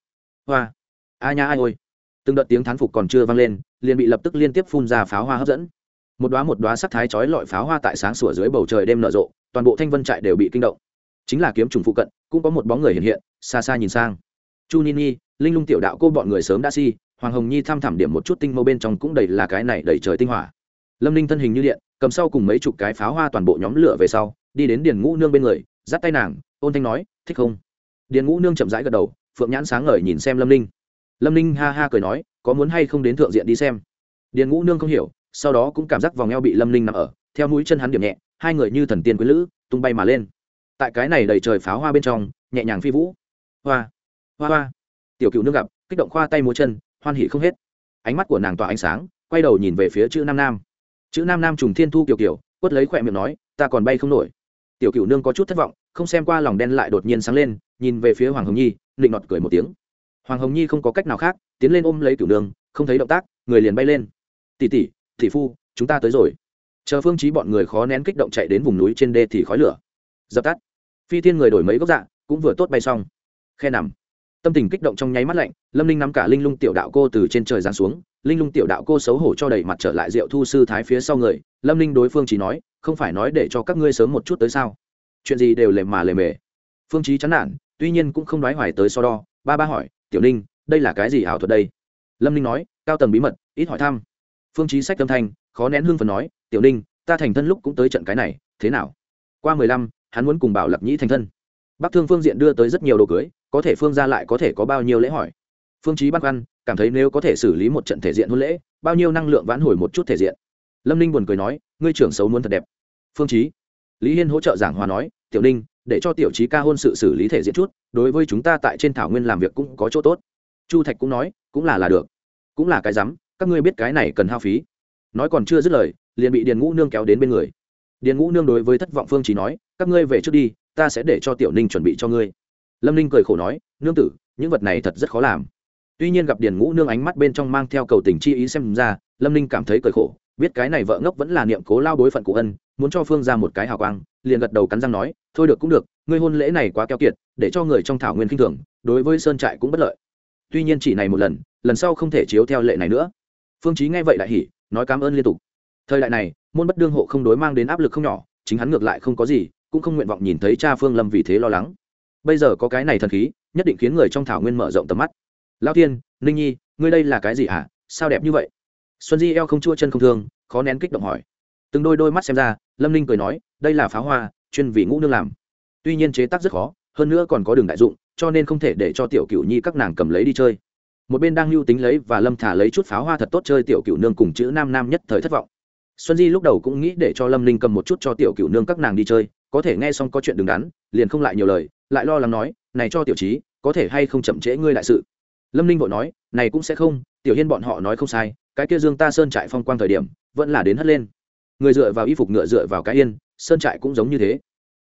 Hoa, a nha ai ôi. Từng đợt tiếng thán phục còn chưa vang lên, liền bị lập tức liên tiếp phun ra pháo hoa hấp dẫn. Một đoá một đoá sắc thái chói lọi pháo hoa tại sáng sủa dưới bầu trời đêm nở rộ, toàn bộ thanh vân trại đều bị kinh động chính là kiếm trùng phụ cận, cũng có một bóng người hiện hiện, xa xa nhìn sang. Chu nini linh lung tiểu đạo cô bọn người sớm đã si, hoàng hồng nhi thăm thẳm điểm một chút tinh mâu bên trong cũng đầy là cái này đầy trời tinh hỏa. Lâm ninh thân hình như điện, cầm sau cùng mấy chục cái pháo hoa toàn bộ nhóm lửa về sau, đi đến điền ngũ nương bên người dắt tay nàng, ôn thanh nói, thích không? Điền ngũ nương chậm rãi gật đầu, phượng nhãn sáng ngời nhìn xem lâm ninh. Lâm ninh ha ha cười nói, có muốn hay không đến thượng diện đi xem? Điền ngũ nương không hiểu, sau đó cũng cảm giác vòng eo bị lâm ninh nằm ở, theo mũi chân hắn điểm nhẹ, hai người như thần tiên quý lữ, tung bay mà lên tại cái này đầy trời pháo hoa bên trong, nhẹ nhàng phi vũ. Hoa hoa hoa. Tiểu cựu nương gặp, kích động khoa tay múa chân, hoan hỉ không hết. Ánh mắt của nàng tỏa ánh sáng, quay đầu nhìn về phía chữ nam nam. Chữ nam nam trùng thiên thu kiểu kiểu, quất lấy khỏe miệng nói, ta còn bay không nổi. Tiểu cựu nương có chút thất vọng, không xem qua lòng đen lại đột nhiên sáng lên, nhìn về phía hoàng hồng nhi định nọt cười một tiếng. Hoàng hồng nhi không có cách nào khác, tiến lên ôm lấy cựu nương, không thấy động tác, người liền bay lên. Tỉ tỉ tỉ phu, chúng ta tới rồi. Chờ phương trí bọn người khó nén kích động chạy đến vùng núi trên đê thì khói lửa. Dập tắt phi Thiên người đổi mấy gốc dạ cũng vừa tốt bay xong. Khe nằm. Tâm tình kích động trong nháy mắt lạnh, lâm linh nắm cả linh lung tiểu đạo cô từ trên trời giáng xuống, linh lung tiểu đạo cô xấu hổ cho đầy mặt trở lại rượu thu sư thái phía sau người, lâm linh đối phương chỉ nói, không phải nói để cho các ngươi sớm một chút tới sao? Chuyện gì đều lề mà lề mề. Phương trí chán nản, tuy nhiên cũng không nói hoài tới so đo, ba ba hỏi, tiểu ninh, đây là cái gì ảo thuật đây? Lâm ninh nói, cao tầng bí mật, ít hỏi thăm. Phương trí sách tâm thanh, khó nén hương phần nói, tiểu ninh, ta thành thân lúc cũng tới trận cái này, thế nào? Qua mười lăm hắn muốn cùng bảo lập nhĩ thành thân. Bắc thương phương diện đưa tới rất nhiều đồ cưới, có thể phương ra lại có thể có bao nhiêu lễ hỏi. Phương trí băn khoăn, cảm thấy nếu có thể xử lý một trận thể diện hôn lễ, bao nhiêu năng lượng vãn hồi một chút thể diện. Lâm ninh buồn cười nói, ngươi trưởng xấu muốn thật đẹp. Phương trí lý hiên hỗ trợ giảng hòa nói, tiểu ninh, để cho tiểu trí ca hôn sự xử lý thể diện chút, đối với chúng ta tại trên thảo nguyên làm việc cũng có chỗ tốt. Chu thạch cũng nói, cũng là là được. Cũng là cái rắm, các ngươi biết cái này cần hao phí. Nói còn chưa dứt lời, liền bị điền ngũ nương kéo đến bên người điền ngũ nương đối với thất vọng phương chí nói, các ngươi về trước đi, ta sẽ để cho tiểu ninh chuẩn bị cho ngươi. Lâm ninh cười khổ nói, nương tử, những vật này thật rất khó làm. Tuy nhiên gặp điền ngũ nương ánh mắt bên trong mang theo cầu tình chi ý xem ra, lâm ninh cảm thấy cười khổ, biết cái này vợ ngốc vẫn là niệm cố lao bối phận cụ ân, muốn cho phương ra một cái hào quang, liền gật đầu cắn răng nói, thôi được cũng được, ngươi hôn lễ này quá keo kiệt, để cho người trong thảo nguyên khinh thường, đối với sơn trại cũng bất lợi. Tuy nhiên chỉ này một lần lần sau không thể chiếu theo lệ này nữa. Phương chí nghe vậy đại hỉ, nói cảm ơn liên tục. Thời đại này môn bất đương hộ không đối mang đến áp lực không nhỏ, chính hắn ngược lại không có gì, cũng không nguyện vọng nhìn thấy cha phương lâm vì thế lo lắng. Bây giờ có cái này thần khí, nhất định khiến người trong thảo nguyên mở rộng tầm mắt. Lao tiên ninh nhi, ngươi đây là cái gì hả? Sao đẹp như vậy? Xuân di eo không chua chân không thương, khó nén kích động hỏi. Từng đôi đôi mắt xem ra, lâm ninh cười nói, đây là pháo hoa, chuyên vị ngũ nương làm. Tuy nhiên chế tác rất khó, hơn nữa còn có đường đại dụng, cho nên không thể để cho tiểu cửu nhi các nàng cầm lấy đi chơi. Một bên đang lưu tính lấy và lâm thả lấy chút pháo hoa thật tốt chơi tiểu cửu nương cùng chữ nam nam nhất thời thất vọng xuân di lúc đầu cũng nghĩ để cho lâm ninh cầm một chút cho tiểu Cựu nương các nàng đi chơi, có thể nghe xong có chuyện đứng đắn, liền không lại nhiều lời, lại lo lắng nói, này cho tiểu trí có thể hay không chậm trễ ngươi đại sự? Lâm ninh vội nói, này cũng sẽ không, tiểu hiên bọn họ nói không sai, cái kia dương ta sơn trại phong quang thời điểm, vẫn là đến hất lên. Người dựa vào y phục ngựa dựa vào cái yên, sơn trại cũng giống như thế.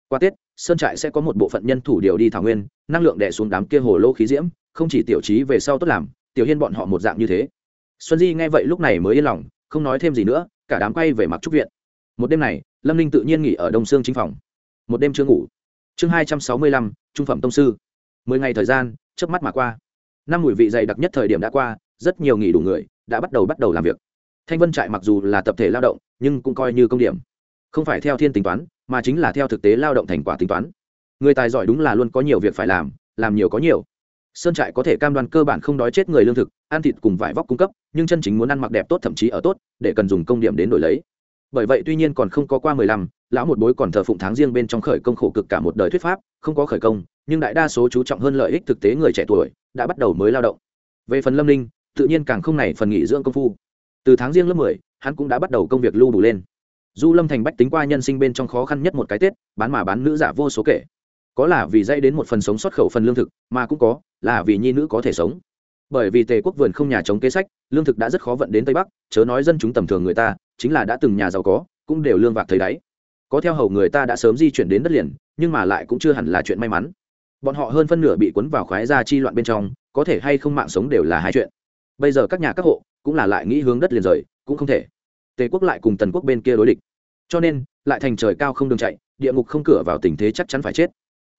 Qua tết, sơn trại sẽ có một bộ phận nhân thủ điều đi thảo nguyên, năng lượng đẻ xuống đám kia hồ lô khí diễm, không chỉ tiểu trí về sau tốt làm, tiểu hiên bọn họ một dạng như thế. Xuân di nghe vậy lúc này mới yên lòng, không nói thêm gì nữa cả đám quay về mặc trúc viện. Một đêm này, lâm ninh tự nhiên nghỉ ở đông sương chính phòng. Một đêm chưa ngủ. Chương hai trăm sáu mươi lăm, trung phẩm tông sư. Mười ngày thời gian trước mắt mà qua. Năm mùi vị dày đặc nhất thời điểm đã qua, rất nhiều nghỉ đủ người, đã bắt đầu bắt đầu làm việc. Thanh vân trại mặc dù là tập thể lao động, nhưng cũng coi như công điểm. Không phải theo thiên tính toán, mà chính là theo thực tế lao động thành quả tính toán. Người tài giỏi đúng là luôn có nhiều việc phải làm làm nhiều có nhiều sơn trại có thể cam đoan cơ bản không đói chết người lương thực, ăn thịt cùng vải vóc cung cấp, nhưng chân chính muốn ăn mặc đẹp tốt thậm chí ở tốt, để cần dùng công điểm đến đổi lấy. Bởi vậy tuy nhiên còn không có qua mười lăm, lão một bối còn thờ phụng tháng riêng bên trong khởi công khổ cực cả một đời thuyết pháp, không có khởi công, nhưng đại đa số chú trọng hơn lợi ích thực tế người trẻ tuổi, đã bắt đầu mới lao động. Về phần lâm ninh, tự nhiên càng không này phần nghỉ dưỡng công phu. Từ tháng riêng lớp mười, hắn cũng đã bắt đầu công việc lưu đủ lên. Du lâm thành bách tính qua nhân sinh bên trong khó khăn nhất một cái tết, bán mà bán nữ giả vô số kể có là vì dây đến một phần sống xuất khẩu phần lương thực, mà cũng có là vì nhi nữ có thể sống. Bởi vì tề quốc vườn không nhà chống kế sách, lương thực đã rất khó vận đến tây bắc, chớ nói dân chúng tầm thường người ta, chính là đã từng nhà giàu có, cũng đều lương vạc thấy đáy. Có theo hầu người ta đã sớm di chuyển đến đất liền, nhưng mà lại cũng chưa hẳn là chuyện may mắn. Bọn họ hơn phân nửa bị cuốn vào khoái ra chi loạn bên trong, có thể hay không mạng sống đều là hai chuyện. Bây giờ các nhà các hộ cũng là lại nghĩ hướng đất liền rời, cũng không thể. Tề quốc lại cùng tần quốc bên kia đối địch. Cho nên, lại thành trời cao không đường chạy, địa ngục không cửa vào tình thế chắc chắn phải chết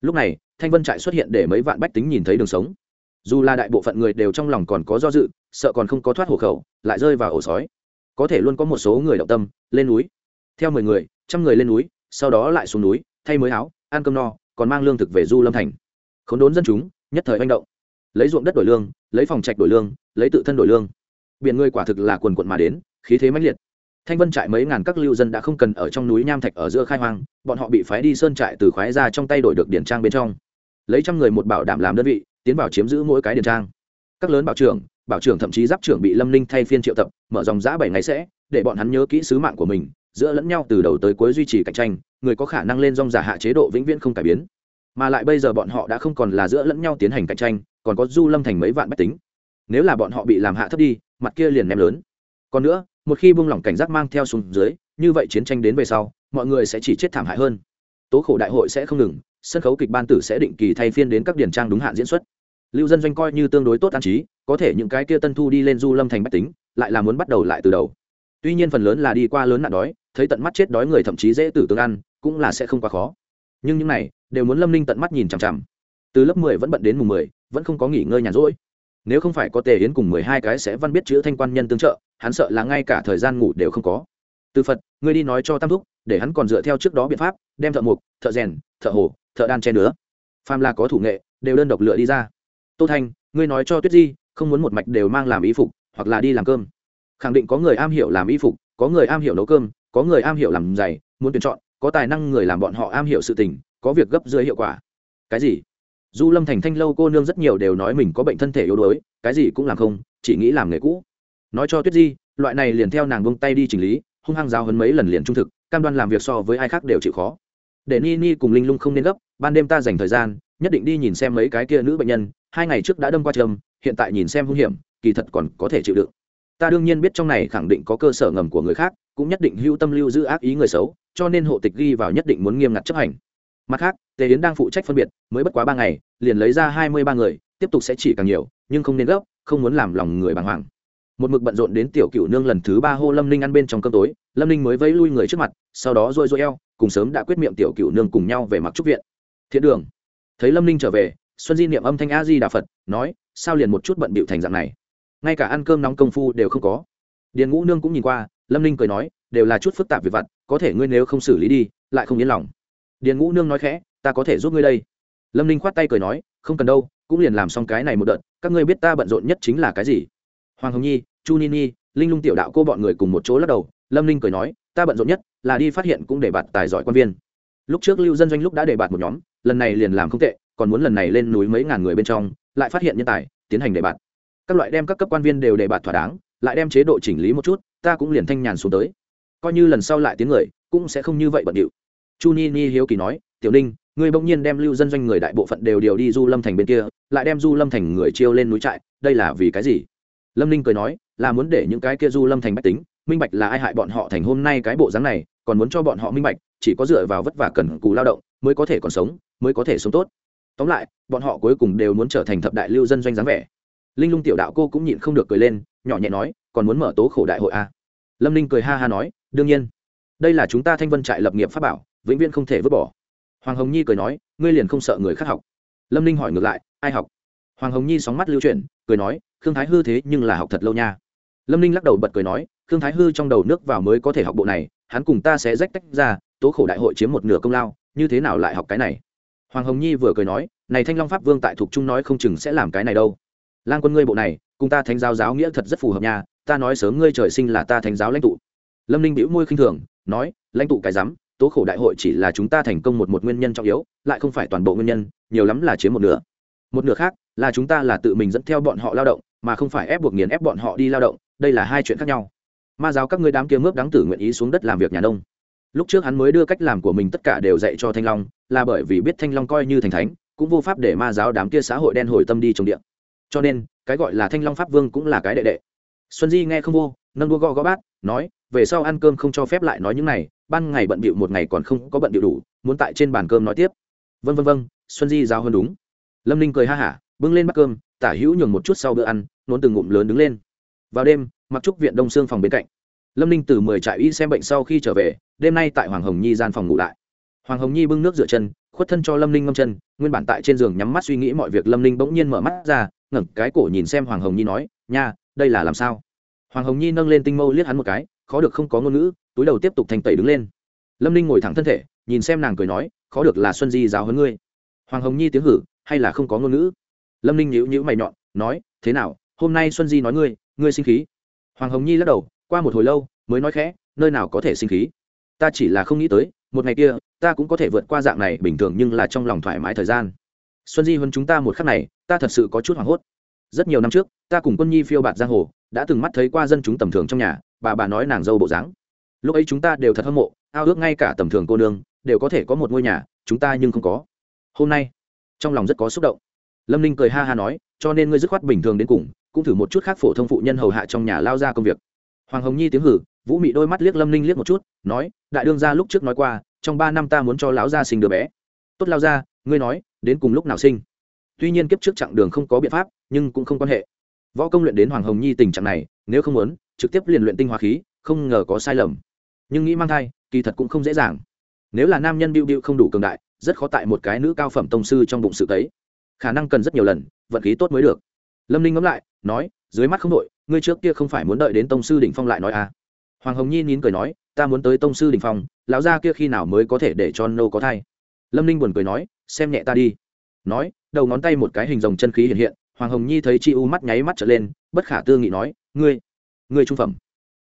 lúc này, thanh vân trại xuất hiện để mấy vạn bách tính nhìn thấy đường sống. Dù là đại bộ phận người đều trong lòng còn có do dự, sợ còn không có thoát hộ khẩu, lại rơi vào ổ sói. Có thể luôn có một số người động tâm, lên núi. Theo mười người, trăm người lên núi, sau đó lại xuống núi, thay mới áo, ăn cơm no, còn mang lương thực về du lâm thành. K h ố n đốn dân chúng, nhất thời manh động. Lấy ruộng đất đổi lương, lấy phòng trạch đổi lương, lấy tự thân đổi lương. Biển người quả thực là quần quận mà đến, khí thế mãnh liệt thanh vân trại mấy ngàn các lưu dân đã không cần ở trong núi nham thạch ở giữa khai hoang, bọn họ bị phái đi sơn trại từ khoái ra trong tay đổi được điển trang bên trong. Lấy trăm người một bảo đảm làm đơn vị, tiến vào chiếm giữ mỗi cái điển trang. Các lớn bảo trưởng bảo trưởng thậm chí giáp trưởng bị lâm ninh thay phiên triệu tập, mở dòng giã bảy ngày sẽ, để bọn hắn nhớ kỹ sứ mạng của mình, giữa lẫn nhau từ đầu tới cuối duy trì cạnh tranh, người có khả năng lên dòng giả hạ chế độ vĩnh viễn không cải biến. Mà lại bây giờ bọn họ đã không còn là giữa lẫn nhau tiến hành cạnh tranh, còn có du lâm thành mấy vạn bách tính. Nếu là bọn họ bị làm hạ thấp đi, mặt kia liền ném lớn. Còn nữa một khi buông lỏng cảnh giác mang theo xuống dưới, như vậy chiến tranh đến về sau, mọi người sẽ chỉ chết thảm hại hơn. Tố khổ đại hội sẽ không ngừng, sân khấu kịch ban tử sẽ định kỳ thay phiên đến các điển trang đúng hạn diễn xuất. Lưu dân doanh coi như tương đối tốt an trí, có thể những cái kia tân thu đi lên du lâm thành bách tính, lại là muốn bắt đầu lại từ đầu. Tuy nhiên phần lớn là đi qua lớn nạn đói, thấy tận mắt chết đói người thậm chí dễ tử tương ăn, cũng là sẽ không quá khó. Nhưng những này, đều muốn lâm ninh tận mắt nhìn chằm chằm. Từ lớp mười vẫn bận đến mùng mười, vẫn không có nghỉ ngơi nhàn rỗi nếu không phải có tề yến cùng mười hai cái sẽ văn biết chữ thanh quan nhân tương trợ, hắn sợ là ngay cả thời gian ngủ đều không có. Từ phật, ngươi đi nói cho tam thúc, để hắn còn dựa theo trước đó biện pháp, đem thợ mục thợ rèn, thợ hồ, thợ đan che nữa. Pham là có thủ nghệ, đều đơn độc lựa đi ra. Tô thanh, ngươi nói cho tuyết di, không muốn một mạch đều mang làm y phục, hoặc là đi làm cơm. Khẳng định có người am hiểu làm y phục, có người am hiểu nấu cơm, có người am hiểu làm giày, muốn tuyển chọn, có tài năng người làm bọn họ am hiểu sự tình, có việc gấp dưới hiệu quả. Cái gì? Du lâm thành thanh lâu cô nương rất nhiều đều nói mình có bệnh thân thể yếu đuối, cái gì cũng làm không, chỉ nghĩ làm nghề cũ. Nói cho tuyết di, loại này liền theo nàng bông tay đi chỉnh lý, hung hăng giao hấn mấy lần liền trung thực, cam đoan làm việc so với ai khác đều chịu khó. Để ni ni cùng linh lung không nên gấp, ban đêm ta dành thời gian, nhất định đi nhìn xem mấy cái kia nữ bệnh nhân, hai ngày trước đã đâm qua trầm, hiện tại nhìn xem hung hiểm, kỳ thật còn có thể chịu đựng. Ta đương nhiên biết trong này khẳng định có cơ sở ngầm của người khác, cũng nhất định hưu tâm lưu giữ ác ý người xấu, cho nên hộ tịch ghi vào nhất định muốn nghiêm ngặt chấp hành mặt khác, tề yến đang phụ trách phân biệt, mới bất quá ba ngày, liền lấy ra hai mươi ba người, tiếp tục sẽ chỉ càng nhiều, nhưng không nên gấp, không muốn làm lòng người bàng hoàng. Một mực bận rộn đến tiểu cựu nương lần thứ ba hô lâm ninh ăn bên trong cơm tối, lâm ninh mới vẫy lui người trước mặt, sau đó rôi rôi eo, cùng sớm đã quyết miệng tiểu cựu nương cùng nhau về mặc trúc viện. Thiện đường. Thấy lâm ninh trở về, xuân di niệm âm thanh a di đà phật, nói, sao liền một chút bận bịu thành dạng này? Ngay cả ăn cơm nóng công phu đều không có. Điền ngũ nương cũng nhìn qua, lâm ninh cười nói, đều là chút phức tạp về vặt, có thể ngươi nếu không xử lý đi, lại không yên lòng điền ngũ nương nói khẽ, ta có thể giúp ngươi đây. Lâm ninh khoát tay cười nói, không cần đâu, cũng liền làm xong cái này một đợt, các ngươi biết ta bận rộn nhất chính là cái gì? Hoàng hồng nhi, chu ni ni, linh lung tiểu đạo cô bọn người cùng một chỗ lắc đầu. Lâm ninh cười nói, ta bận rộn nhất là đi phát hiện cũng để bạt tài giỏi quan viên. Lúc trước lưu dân doanh lúc đã để bạt một nhóm, lần này liền làm không tệ, còn muốn lần này lên núi mấy ngàn người bên trong, lại phát hiện nhân tài, tiến hành để bạt các loại đem các cấp quan viên đều để bạt thỏa đáng, lại đem chế độ chỉnh lý một chút, ta cũng liền thanh nhàn xuống tới. Coi như lần sau lại tiếng người, cũng sẽ không như vậy bận điệu chu ni ni hiếu kỳ nói, tiểu ninh, ngươi bỗng nhiên đem lưu dân doanh người đại bộ phận đều điều đi du lâm thành bên kia, lại đem du lâm thành người chiêu lên núi trại, đây là vì cái gì? Lâm ninh cười nói, là muốn để những cái kia du lâm thành bách tính, minh bạch là ai hại bọn họ thành hôm nay cái bộ dáng này, còn muốn cho bọn họ minh bạch, chỉ có dựa vào vất vả cần cù lao động mới có thể còn sống, mới có thể sống tốt. Tóm lại, bọn họ cuối cùng đều muốn trở thành thập đại lưu dân doanh dáng vẻ. Linh lung tiểu đạo cô cũng nhịn không được cười lên, nhỏ nhẹ nói, còn muốn mở tố khổ đại hội à. lâm ninh cười ha ha nói, đương nhiên. Đây là chúng ta thanh vân trại lập nghiệp pháp bảo vĩnh viễn không thể vứt bỏ. Hoàng hồng nhi cười nói, ngươi liền không sợ người khác học? Lâm ninh hỏi ngược lại, ai học? Hoàng hồng nhi sóng mắt lưu chuyển, cười nói, khương thái hư thế nhưng là học thật lâu nha. Lâm ninh lắc đầu bật cười nói, khương thái hư trong đầu nước vào mới có thể học bộ này, hắn cùng ta sẽ rách tách ra, tố khổ đại hội chiếm một nửa công lao, như thế nào lại học cái này? Hoàng hồng nhi vừa cười nói, này thanh long pháp vương tại thục trung nói không chừng sẽ làm cái này đâu. Lan quân ngươi bộ này, cùng ta thánh giáo giáo nghĩa thật rất phù hợp nha, ta nói sớm ngươi trời sinh là ta thánh giáo lãnh tụ. Lâm ninh bĩu môi khinh thường, nói, lãnh tụ cái rắm tố khổ đại hội chỉ là chúng ta thành công một một nguyên nhân trọng yếu, lại không phải toàn bộ nguyên nhân, nhiều lắm là chiếm một nửa. Một nửa khác là chúng ta là tự mình dẫn theo bọn họ lao động, mà không phải ép buộc nghiền ép bọn họ đi lao động, đây là hai chuyện khác nhau. Ma giáo các ngươi đám kia mướp đáng tử nguyện ý xuống đất làm việc nhà nông. Lúc trước hắn mới đưa cách làm của mình tất cả đều dạy cho thanh long, là bởi vì biết thanh long coi như thành thánh, cũng vô pháp để ma giáo đám kia xã hội đen hồi tâm đi trồng điện cho nên, cái gọi là thanh long pháp vương cũng là cái đệ đệ. Xuân di nghe không vô, nâng đua gõ gõ bát, nói, về sau ăn cơm không cho phép lại nói những này ban ngày bận bịu một ngày còn không có bận bịu đủ, muốn tại trên bàn cơm nói tiếp. Vân vân vân xuân di giao hơn đúng. Lâm ninh cười ha hả, bưng lên bát cơm, tả hữu nhường một chút sau bữa ăn, nốn từng ngụm lớn đứng lên. Vào đêm, mặc trúc viện đông xương phòng bên cạnh. Lâm ninh từ mười trại y xem bệnh sau khi trở về, đêm nay tại hoàng hồng nhi gian phòng ngủ lại. Hoàng hồng nhi bưng nước rửa chân, khuất thân cho lâm ninh ngâm chân, nguyên bản tại trên giường nhắm mắt suy nghĩ mọi việc, lâm ninh bỗng nhiên mở mắt ra, ngẩng cái cổ nhìn xem hoàng hồng nhi nói, nha, đây là làm sao? Hoàng hồng nhi nâng lên tinh mâu liếc hắn một cái khó được không có ngôn ngữ, túi đầu tiếp tục thành tẩy đứng lên. Lâm ninh ngồi thẳng thân thể, nhìn xem nàng cười nói, khó được là xuân di giáo hơn ngươi. Hoàng hồng nhi tiếng hử, hay là không có ngôn ngữ? Lâm ninh nhíu nhíu mày nhọn, nói, thế nào, hôm nay xuân di nói ngươi ngươi sinh khí? Hoàng hồng nhi lắc đầu, qua một hồi lâu, mới nói khẽ, nơi nào có thể sinh khí? Ta chỉ là không nghĩ tới, một ngày kia, ta cũng có thể vượt qua dạng này, bình thường nhưng là trong lòng thoải mái thời gian. Xuân di hơn chúng ta một khắc này, ta thật sự có chút hoảng hốt. Rất nhiều năm trước, ta cùng quân nhi phiêu bạt giang hồ, đã từng mắt thấy qua dân chúng tầm thường trong nhà bà bà nói nàng dâu bộ dáng. Lúc ấy chúng ta đều thật hâm mộ, ao ước ngay cả tầm thường cô nương đều có thể có một ngôi nhà, chúng ta nhưng không có. Hôm nay, trong lòng rất có xúc động. Lâm ninh cười ha ha nói, cho nên ngươi dứt khoát bình thường đến cùng, cũng thử một chút khác phổ thông phụ nhân hầu hạ trong nhà lao ra công việc. Hoàng hồng nhi tiếng hử, vũ mị đôi mắt liếc lâm ninh liếc một chút, nói, đại đương gia lúc trước nói qua, trong ba năm ta muốn cho lão gia sinh đứa bé. Tốt lao ra ngươi nói, đến cùng lúc nào sinh? Tuy nhiên kiếp trước chặng đường không có biện pháp, nhưng cũng không quan hệ. Võ công luyện đến hoàng hồng nhi tình trạng này, nếu không muốn trực tiếp liền luyện tinh hoa khí, không ngờ có sai lầm. Nhưng nghĩ mang thai, kỳ thật cũng không dễ dàng. Nếu là nam nhân biu biu không đủ cường đại, rất khó tại một cái nữ cao phẩm tông sư trong bụng sự tấy. Khả năng cần rất nhiều lần, vận khí tốt mới được. Lâm ninh ngẫm lại, nói, dưới mắt không đội ngươi trước kia không phải muốn đợi đến tông sư đỉnh phong lại nói à? Hoàng hồng nhi nín cười nói, ta muốn tới tông sư đỉnh phong, lão gia kia khi nào mới có thể để cho nô có thai? Lâm ninh buồn cười nói, xem nhẹ ta đi. Nói, đầu ngón tay một cái hình rồng chân khí hiện hiện, hoàng hồng nhi thấy chi u mắt nháy mắt trở lên, bất khả tư nghị nói, ngươi Người trung phẩm.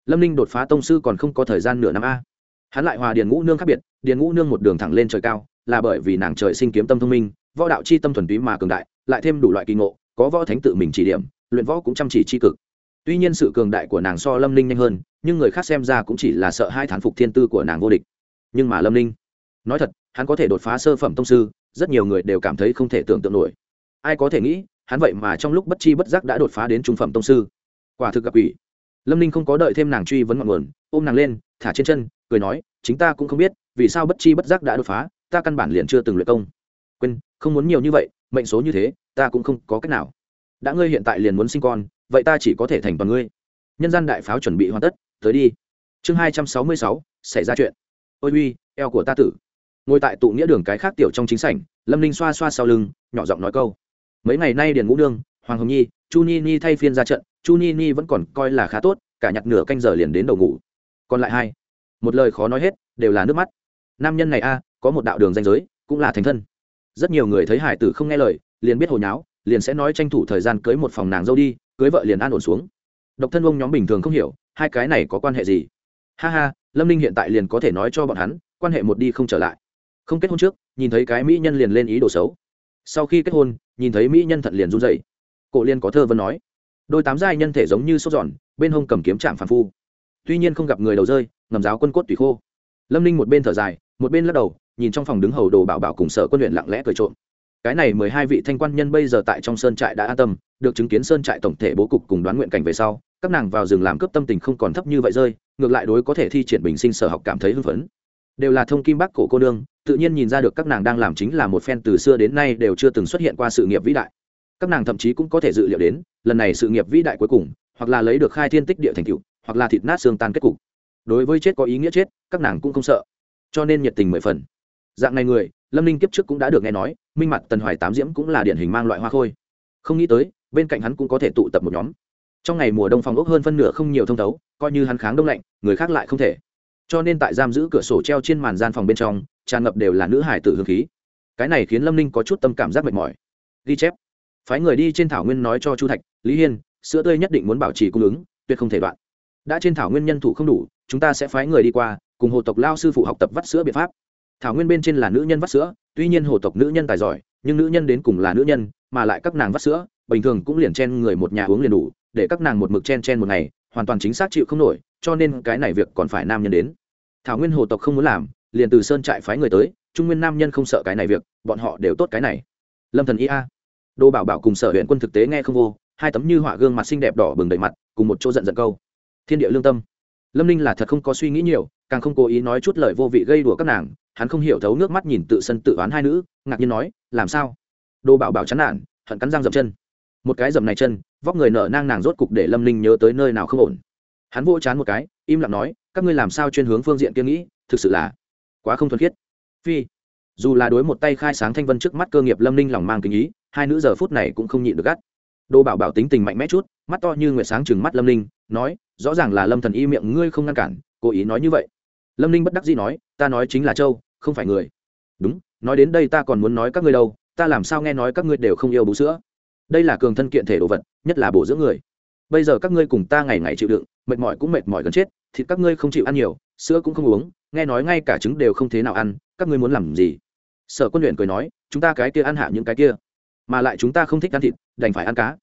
Lâm ninh đột phá tông sư còn không có thời gian nửa năm a. Hắn lại hòa điền ngũ nương khác biệt, điền ngũ nương một đường thẳng lên trời cao, là bởi vì nàng trời sinh kiếm tâm thông minh, võ đạo chi tâm thuần túy mà cường đại, lại thêm đủ loại kỳ ngộ, có võ thánh tự mình chỉ điểm, luyện võ cũng chăm chỉ chi cực. Tuy nhiên sự cường đại của nàng so lâm ninh nhanh hơn, nhưng người khác xem ra cũng chỉ là sợ hai thán phục thiên tư của nàng vô địch. Nhưng mà lâm ninh, nói thật, hắn có thể đột phá sơ phẩm tông sư, rất nhiều người đều cảm thấy không thể tưởng tượng nổi. Ai có thể nghĩ, hắn vậy mà trong lúc bất chi bất giác đã đột phá đến trung phẩm tông sư. Quả thực gặp ủy lâm ninh không có đợi thêm nàng truy vấn ngọn nguồn, ôm nàng lên, thả trên chân, cười nói, chính ta cũng không biết, vì sao bất chi bất giác đã đột phá, ta căn bản liền chưa từng luyện công. Quên, không muốn nhiều như vậy, mệnh số như thế, ta cũng không có cách nào. Đã ngươi hiện tại liền muốn sinh con, vậy ta chỉ có thể thành toàn ngươi. Nhân gian đại pháo chuẩn bị hoàn tất, tới đi. Chương hai trăm sáu mươi sáu, xảy ra chuyện. Ôi uy, eo của ta tử. Ngồi tại tụ nghĩa đường cái khác tiểu trong chính sảnh, lâm ninh xoa xoa sau lưng, nhỏ giọng nói câu. Mấy ngày nay điền ngũ đương hoàng hồng nhi, chu ni ni thay phiên ra trận chu ni ni vẫn còn coi là khá tốt, cả nhặt nửa canh giờ liền đến đầu ngủ. Còn lại hai, một lời khó nói hết, đều là nước mắt. Nam nhân này a, có một đạo đường danh giới, cũng là thành thân. Rất nhiều người thấy hải tử không nghe lời, liền biết hồi nháo, liền sẽ nói tranh thủ thời gian cưới một phòng nàng dâu đi, cưới vợ liền an ổn xuống. Độc thân ông nhóm bình thường không hiểu, hai cái này có quan hệ gì? Ha ha, lâm ninh hiện tại liền có thể nói cho bọn hắn, quan hệ một đi không trở lại. Không kết hôn trước, nhìn thấy cái mỹ nhân liền lên ý đồ xấu. Sau khi kết hôn, nhìn thấy mỹ nhân thận liền run dậy cổ liên có thơ vân nói đôi tám giai nhân thể giống như sốt giòn, bên hông cầm kiếm trạm phản phu. Tuy nhiên không gặp người đầu rơi, ngầm giáo quân cốt tùy khô. Lâm ninh một bên thở dài, một bên lắc đầu, nhìn trong phòng đứng hầu đồ bảo bảo cùng sở quân luyện lặng lẽ cười trộm. Cái này mười hai vị thanh quan nhân bây giờ tại trong sơn trại đã an tâm, được chứng kiến sơn trại tổng thể bố cục cùng đoán nguyện cảnh về sau, các nàng vào rừng làm cướp tâm tình không còn thấp như vậy rơi, ngược lại đối có thể thi triển bình sinh sở học cảm thấy hưng phấn. Đều là thông kim bác cổ cô đương tự nhiên nhìn ra được các nàng đang làm chính là một phen từ xưa đến nay đều chưa từng xuất hiện qua sự nghiệp vĩ đại các nàng thậm chí cũng có thể dự liệu đến, lần này sự nghiệp vĩ đại cuối cùng, hoặc là lấy được khai thiên tích địa thành cựu hoặc là thịt nát xương tan kết cục. Đối với chết có ý nghĩa chết, các nàng cũng không sợ. Cho nên nhiệt tình mười phần. Dạng này người, lâm ninh kiếp trước cũng đã được nghe nói, minh mặt tần hoài tám diễm cũng là điển hình mang loại hoa khôi. Không nghĩ tới, bên cạnh hắn cũng có thể tụ tập một nhóm. Trong ngày mùa đông phòng ốc hơn phân nửa không nhiều thông thấu, coi như hắn kháng đông lạnh, người khác lại không thể. Cho nên tại giam giữ cửa sổ treo trên màn gian phòng bên trong, tràn ngập đều là nữ hải tử hương khí. Cái này khiến lâm ninh có chút tâm cảm giác mệt mỏi. Ghi chép phái người đi trên thảo nguyên nói cho chu thạch, lý hiên, sữa tươi nhất định muốn bảo trì cung ứng, tuyệt không thể đoạn. Đã trên thảo nguyên nhân thủ không đủ, chúng ta sẽ phái người đi qua, cùng hồ tộc lao sư phụ học tập vắt sữa biện pháp. Thảo nguyên bên trên là nữ nhân vắt sữa, tuy nhiên hồ tộc nữ nhân tài giỏi, nhưng nữ nhân đến cùng là nữ nhân, mà lại các nàng vắt sữa, bình thường cũng liền chen người một nhà uống liền đủ, để các nàng một mực chen chen một ngày, hoàn toàn chính xác chịu không nổi, cho nên cái này việc còn phải nam nhân đến. Thảo nguyên hồ tộc không muốn làm, liền từ sơn trại phái người tới, trung nguyên nam nhân không sợ cái này việc, bọn họ đều tốt cái này. Lâm thần ia đô bảo bảo cùng sở huyện quân thực tế nghe không vô, hai tấm như họa gương mặt xinh đẹp đỏ bừng đầy mặt, cùng một chỗ giận giận câu. Thiên địa lương tâm. Lâm ninh là thật không có suy nghĩ nhiều, càng không cố ý nói chút lời vô vị gây đùa các nàng, hắn không hiểu thấu nước mắt nhìn tự sân tự oán hai nữ, ngạc nhiên nói, làm sao? Đồ bảo bảo chán nản, hận cắn răng dậm chân. Một cái dầm này chân, vóc người nở nang nàng rốt cục để lâm ninh nhớ tới nơi nào không ổn. Hắn vỗ chán một cái, im lặng nói, các ngươi làm sao chuyên hướng phương diện kia nghĩ, thực sự là quá không thuần khiết. Phi, dù là đối một tay khai sáng thanh vân trước mắt cơ nghiệp, lâm ninh lòng mang kinh ý hai nữ giờ phút này cũng không nhịn được gắt. Đồ bảo bảo tính tình mạnh mẽ chút, mắt to như nguyệt sáng chừng mắt lâm ninh, nói, rõ ràng là lâm thần y miệng ngươi không ngăn cản, cố ý nói như vậy. Lâm ninh bất đắc dĩ nói, ta nói chính là châu, không phải người. Đúng, nói đến đây ta còn muốn nói các ngươi đâu, ta làm sao nghe nói các ngươi đều không yêu bú sữa? Đây là cường thân kiện thể đồ vật, nhất là bổ dưỡng người. Bây giờ các ngươi cùng ta ngày ngày chịu đựng, mệt mỏi cũng mệt mỏi gần chết, thịt các ngươi không chịu ăn nhiều, sữa cũng không uống, nghe nói ngay cả trứng đều không thế nào ăn, các ngươi muốn làm gì? Sở quân luyện cười nói, chúng ta cái kia ăn hạ những cái kia mà lại chúng ta không thích ăn thịt, đành phải ăn cá.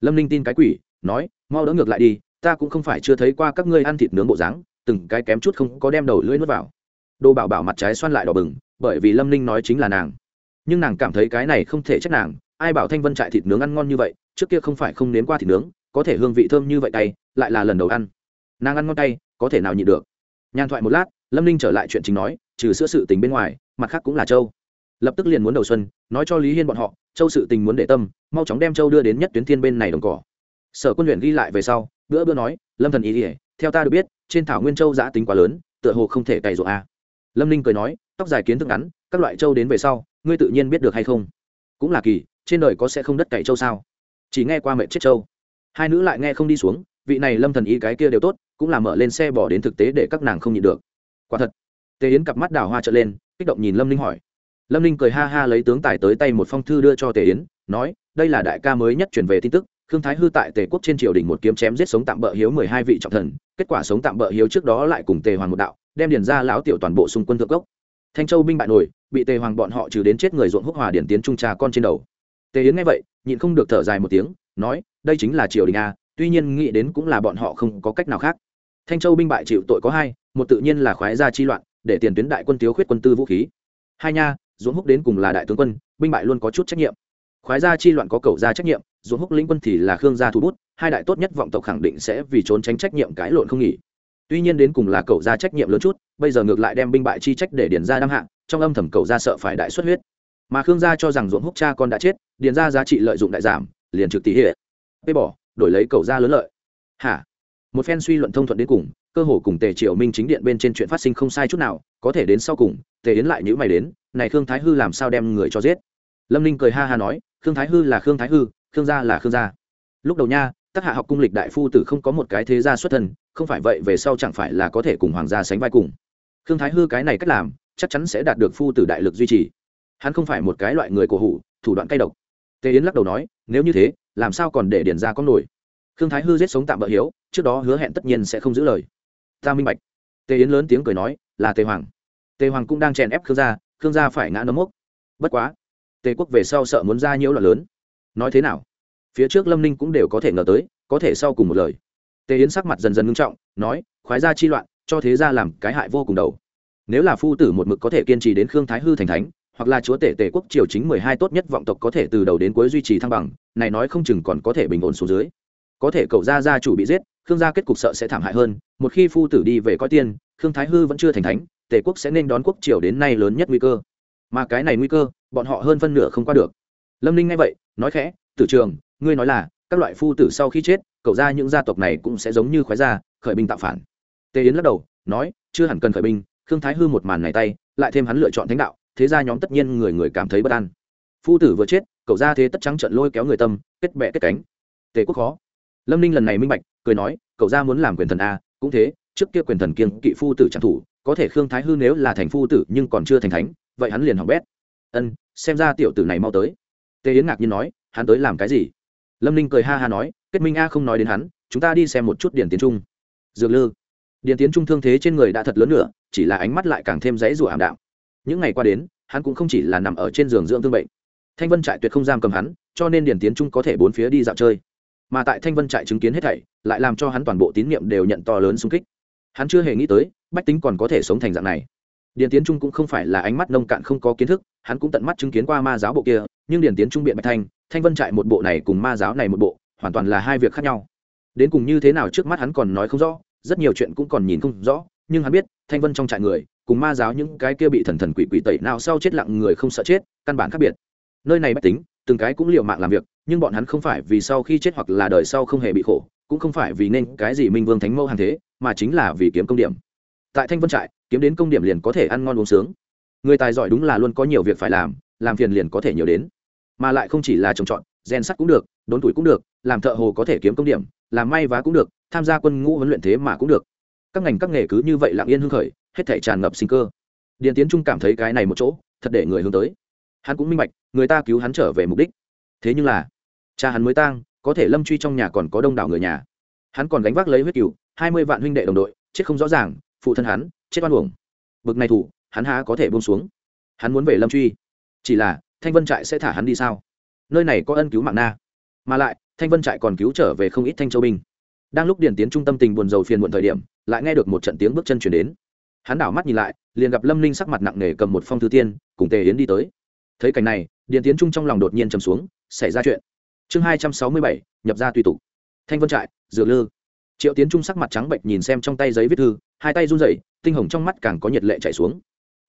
Lâm ninh tin cái quỷ, nói, mau đỡ ngược lại đi, ta cũng không phải chưa thấy qua các ngươi ăn thịt nướng bộ dáng, từng cái kém chút không có đem đầu lưỡi nuốt vào. Đồ bảo bảo mặt trái xoan lại đỏ bừng, bởi vì lâm ninh nói chính là nàng. Nhưng nàng cảm thấy cái này không thể trách nàng, ai bảo thanh vân trại thịt nướng ăn ngon như vậy, trước kia không phải không nếm qua thịt nướng, có thể hương vị thơm như vậy tay lại là lần đầu ăn. Nàng ăn ngon tay có thể nào nhịn được? Nhàn thoại một lát, lâm ninh trở lại chuyện chính nói, trừ sữa sự tình bên ngoài, mặt khác cũng là châu lập tức liền muốn đầu xuân, nói cho lý hiên bọn họ châu sự tình muốn để tâm, mau chóng đem châu đưa đến nhất tuyến thiên bên này đồng cỏ. Sở quân luyện ghi lại về sau, bữa bữa nói, lâm thần ý ỉa theo ta được biết, trên thảo nguyên châu giã tính quá lớn, tựa hồ không thể cày ruộng a. À. lâm ninh cười nói, tóc dài kiến thức ngắn, các loại châu đến về sau, ngươi tự nhiên biết được hay không? Cũng là kỳ, trên đời có sẽ không đất cày châu sao? Chỉ nghe qua mẹ chết châu. Hai nữ lại nghe không đi xuống, vị này lâm thần ý cái kia đều tốt, cũng là mở lên xe bỏ đến thực tế để các nàng không nhịn được. Quả thật tề yến cặp mắt đào hoa trở lên, kích động nhìn lâm ninh hỏi lâm ninh cười ha ha lấy tướng tài tới tay một phong thư đưa cho tề yến, nói, đây là đại ca mới nhất chuyển về tin tức, khương thái hư tại tề quốc trên triều đình một kiếm chém giết sống tạm bỡ hiếu mười hai vị trọng thần, kết quả sống tạm bỡ hiếu trước đó lại cùng tề hoàng một đạo, đem điền ra lão tiểu toàn bộ xung quân thượng gốc. Thanh châu binh bại nổi, bị tề hoàng bọn họ trừ đến chết người ruộng húc hòa điển tiến trung trà con trên đầu. Tề yến nghe vậy, nhịn không được thở dài một tiếng, nói, đây chính là triều đình a, tuy nhiên nghĩ đến cũng là bọn họ không có cách nào khác. Thanh châu binh bại chịu tội có hai, một tự nhiên là khoái gia chi loạn, để tiền tuyến đại quân thiếu khuyết quân tư vũ khí. Hai nha dũng húc đến cùng là đại tướng quân, binh bại luôn có chút trách nhiệm. Khoái gia chi loạn có cầu gia trách nhiệm, dũng húc lĩnh quân thì là khương gia thủ bút, hai đại tốt nhất vọng tộc khẳng định sẽ vì trốn tránh trách nhiệm cãi lộn không nghỉ. Tuy nhiên đến cùng là cầu gia trách nhiệm lớn chút, bây giờ ngược lại đem binh bại chi trách để điền gia đăng hạng trong âm thầm cầu gia sợ phải đại xuất huyết. Mà khương gia cho rằng dũng húc cha con đã chết, điền gia giá trị lợi dụng đại giảm, liền trực tỷ hệ. Bê bỏ, đổi lấy cầu gia lớn lợi. Hả? Một phen suy luận thông thuận đến cùng, cơ hồ cùng tề triệu minh chính điện bên trên chuyện phát sinh không sai chút nào, có thể đến sau cùng tề yến lại nhữ mày đến, này khương thái hư làm sao đem người cho giết? Lâm ninh cười ha ha nói, khương thái hư là khương thái hư, khương gia là khương gia. Lúc đầu nha tác hạ học cung lịch đại phu tử không có một cái thế gia xuất thân, không phải vậy về sau chẳng phải là có thể cùng hoàng gia sánh vai cùng. Khương thái hư cái này cách làm, chắc chắn sẽ đạt được phu tử đại lực duy trì. Hắn không phải một cái loại người cổ hủ, thủ đoạn cay độc. Tề yến lắc đầu nói, nếu như thế, làm sao còn để điền ra có nổi? Khương thái hư giết sống tạm bỡ hiếu, trước đó hứa hẹn tất nhiên sẽ không giữ lời. Ta minh bạch. Tề yến lớn tiếng cười nói, là tề hoàng tề hoàng cũng đang chèn ép khương gia khương gia phải ngã nấm mốc. Bất quá, tề quốc về sau sợ muốn ra nhiễu loạn lớn. Nói thế nào? Phía trước lâm ninh cũng đều có thể ngờ tới, có thể sau cùng một lời. Tề yến sắc mặt dần dần ngưng trọng, nói, khoái gia chi loạn, cho thế gia làm cái hại vô cùng đầu. Nếu là phu tử một mực có thể kiên trì đến khương thái hư thành thánh, hoặc là chúa tể tề quốc triều chính mười hai tốt nhất vọng tộc có thể từ đầu đến cuối duy trì thăng bằng, này nói không chừng còn có thể bình ổn xuống dưới. Có thể cậu gia gia chủ bị giết, khương gia kết cục sợ sẽ thảm hại hơn, một khi phu tử đi về coi tiên, khương thái hư vẫn chưa thành thánh tề quốc sẽ nên đón quốc triều đến nay lớn nhất nguy cơ. Mà cái này nguy cơ, bọn họ hơn phân nửa không qua được. Lâm ninh nghe vậy, nói khẽ, tử trường, ngươi nói là, các loại phu tử sau khi chết, cậu ra những gia tộc này cũng sẽ giống như khoái gia, khởi binh tạo phản. Tề yến lắc đầu, nói, chưa hẳn cần khởi binh, khương thái hư một màn này tay, lại thêm hắn lựa chọn thánh đạo, thế ra nhóm tất nhiên người người cảm thấy bất an. Phu tử vừa chết, cậu ra thế tất trắng trận lôi kéo người tâm, kết bẹ kết cánh. Tề quốc khó. Lâm ninh lần này minh bạch, cười nói, cậu ra muốn làm quyền thần a, cũng thế, trước kia quyền thần kiêng kỵ phu tử trang thủ có thể khương thái hư nếu là thành phu tử nhưng còn chưa thành thánh, vậy hắn liền hỏng bét. Ân, xem ra tiểu tử này mau tới. Tề yến ngạc nhiên nói, hắn tới làm cái gì? Lâm ninh cười ha ha nói, kết minh a không nói đến hắn, chúng ta đi xem một chút điển tiến trung. Dược lư. Điển tiến trung thương thế trên người đã thật lớn nữa, chỉ là ánh mắt lại càng thêm dãy rủa ảm đạm. Những ngày qua đến, hắn cũng không chỉ là nằm ở trên giường dưỡng thương bệnh. Thanh vân trại tuyệt không giam cầm hắn, cho nên điển tiến trung có thể bốn phía đi dạo chơi. Mà tại thanh vân trại chứng kiến hết thảy, lại làm cho hắn toàn bộ tín nhiệm đều nhận to lớn xung kích. Hắn chưa hề nghĩ tới bách tính còn có thể sống thành dạng này. Điền tiến trung cũng không phải là ánh mắt nông cạn không có kiến thức, hắn cũng tận mắt chứng kiến qua ma giáo bộ kia, nhưng điền tiến trung biện bạch thanh thanh vân trại một bộ này cùng ma giáo này một bộ, hoàn toàn là hai việc khác nhau. Đến cùng như thế nào trước mắt hắn còn nói không rõ, rất nhiều chuyện cũng còn nhìn không rõ, nhưng hắn biết, thanh vân trong trại người, cùng ma giáo những cái kia bị thần thần quỷ quỷ tẩy nào sau chết lặng người không sợ chết, căn bản khác biệt. Nơi này bách tính, từng cái cũng l i ề u mạng làm việc, nhưng bọn hắn không phải vì sau khi chết hoặc là đời sau không hề bị khổ, cũng không phải vì nên cái gì minh vương thánh mẫu hàng thế, mà chính là vì kiếm công điểm tại thanh vân trại, kiếm đến công điểm liền có thể ăn ngon uống sướng. Người tài giỏi đúng là luôn có nhiều việc phải làm làm phiền liền có thể nhiều đến. Mà lại không chỉ là trồng trọt, rèn sắt cũng được, đốn tuổi cũng được, làm thợ hồ có thể kiếm công điểm, làm may vá cũng được, tham gia quân ngũ huấn luyện thế mà cũng được. Các ngành các nghề cứ như vậy lặng yên hưng khởi, hết thể tràn ngập sinh cơ. Điền tiến trung cảm thấy cái này một chỗ, thật để người hướng tới. Hắn cũng minh bạch, người ta cứu hắn trở về mục đích. Thế nhưng là, cha hắn mới tang, có thể lâm truy trong nhà còn có đông đảo người nhà. Hắn còn gánh vác lấy huyết cựu hai mươi vạn huynh đệ đồng đội, chết không rõ ràng phụ thân hắn, chết oan uổng. Bực này thủ, hắn há có thể buông xuống. Hắn muốn về lâm truy. Chỉ là, thanh vân trại sẽ thả hắn đi sao? Nơi này có ân cứu mạng na. Mà lại, thanh vân trại còn cứu trở về không ít thanh châu binh. Đang lúc điển tiến trung tâm tình buồn rầu phiền muộn thời điểm, lại nghe được một trận tiếng bước chân chuyển đến. Hắn đảo mắt nhìn lại, liền gặp lâm ninh sắc mặt nặng nề cầm một phong thư tiên, cùng tề yến đi tới. Thấy cảnh này điển tiến trung trong lòng đột nhiên trầm xuống, xảy ra chuyện. Chương hai trăm sáu mươi bảy, nhập ra tùy tục. Thanh vân trại dựa lư. Triệu tiến trung sắc mặt trắng bệnh nhìn xem trong tay giấy viết thư hai tay run rẩy, tinh hồng trong mắt càng có nhiệt lệ chảy xuống.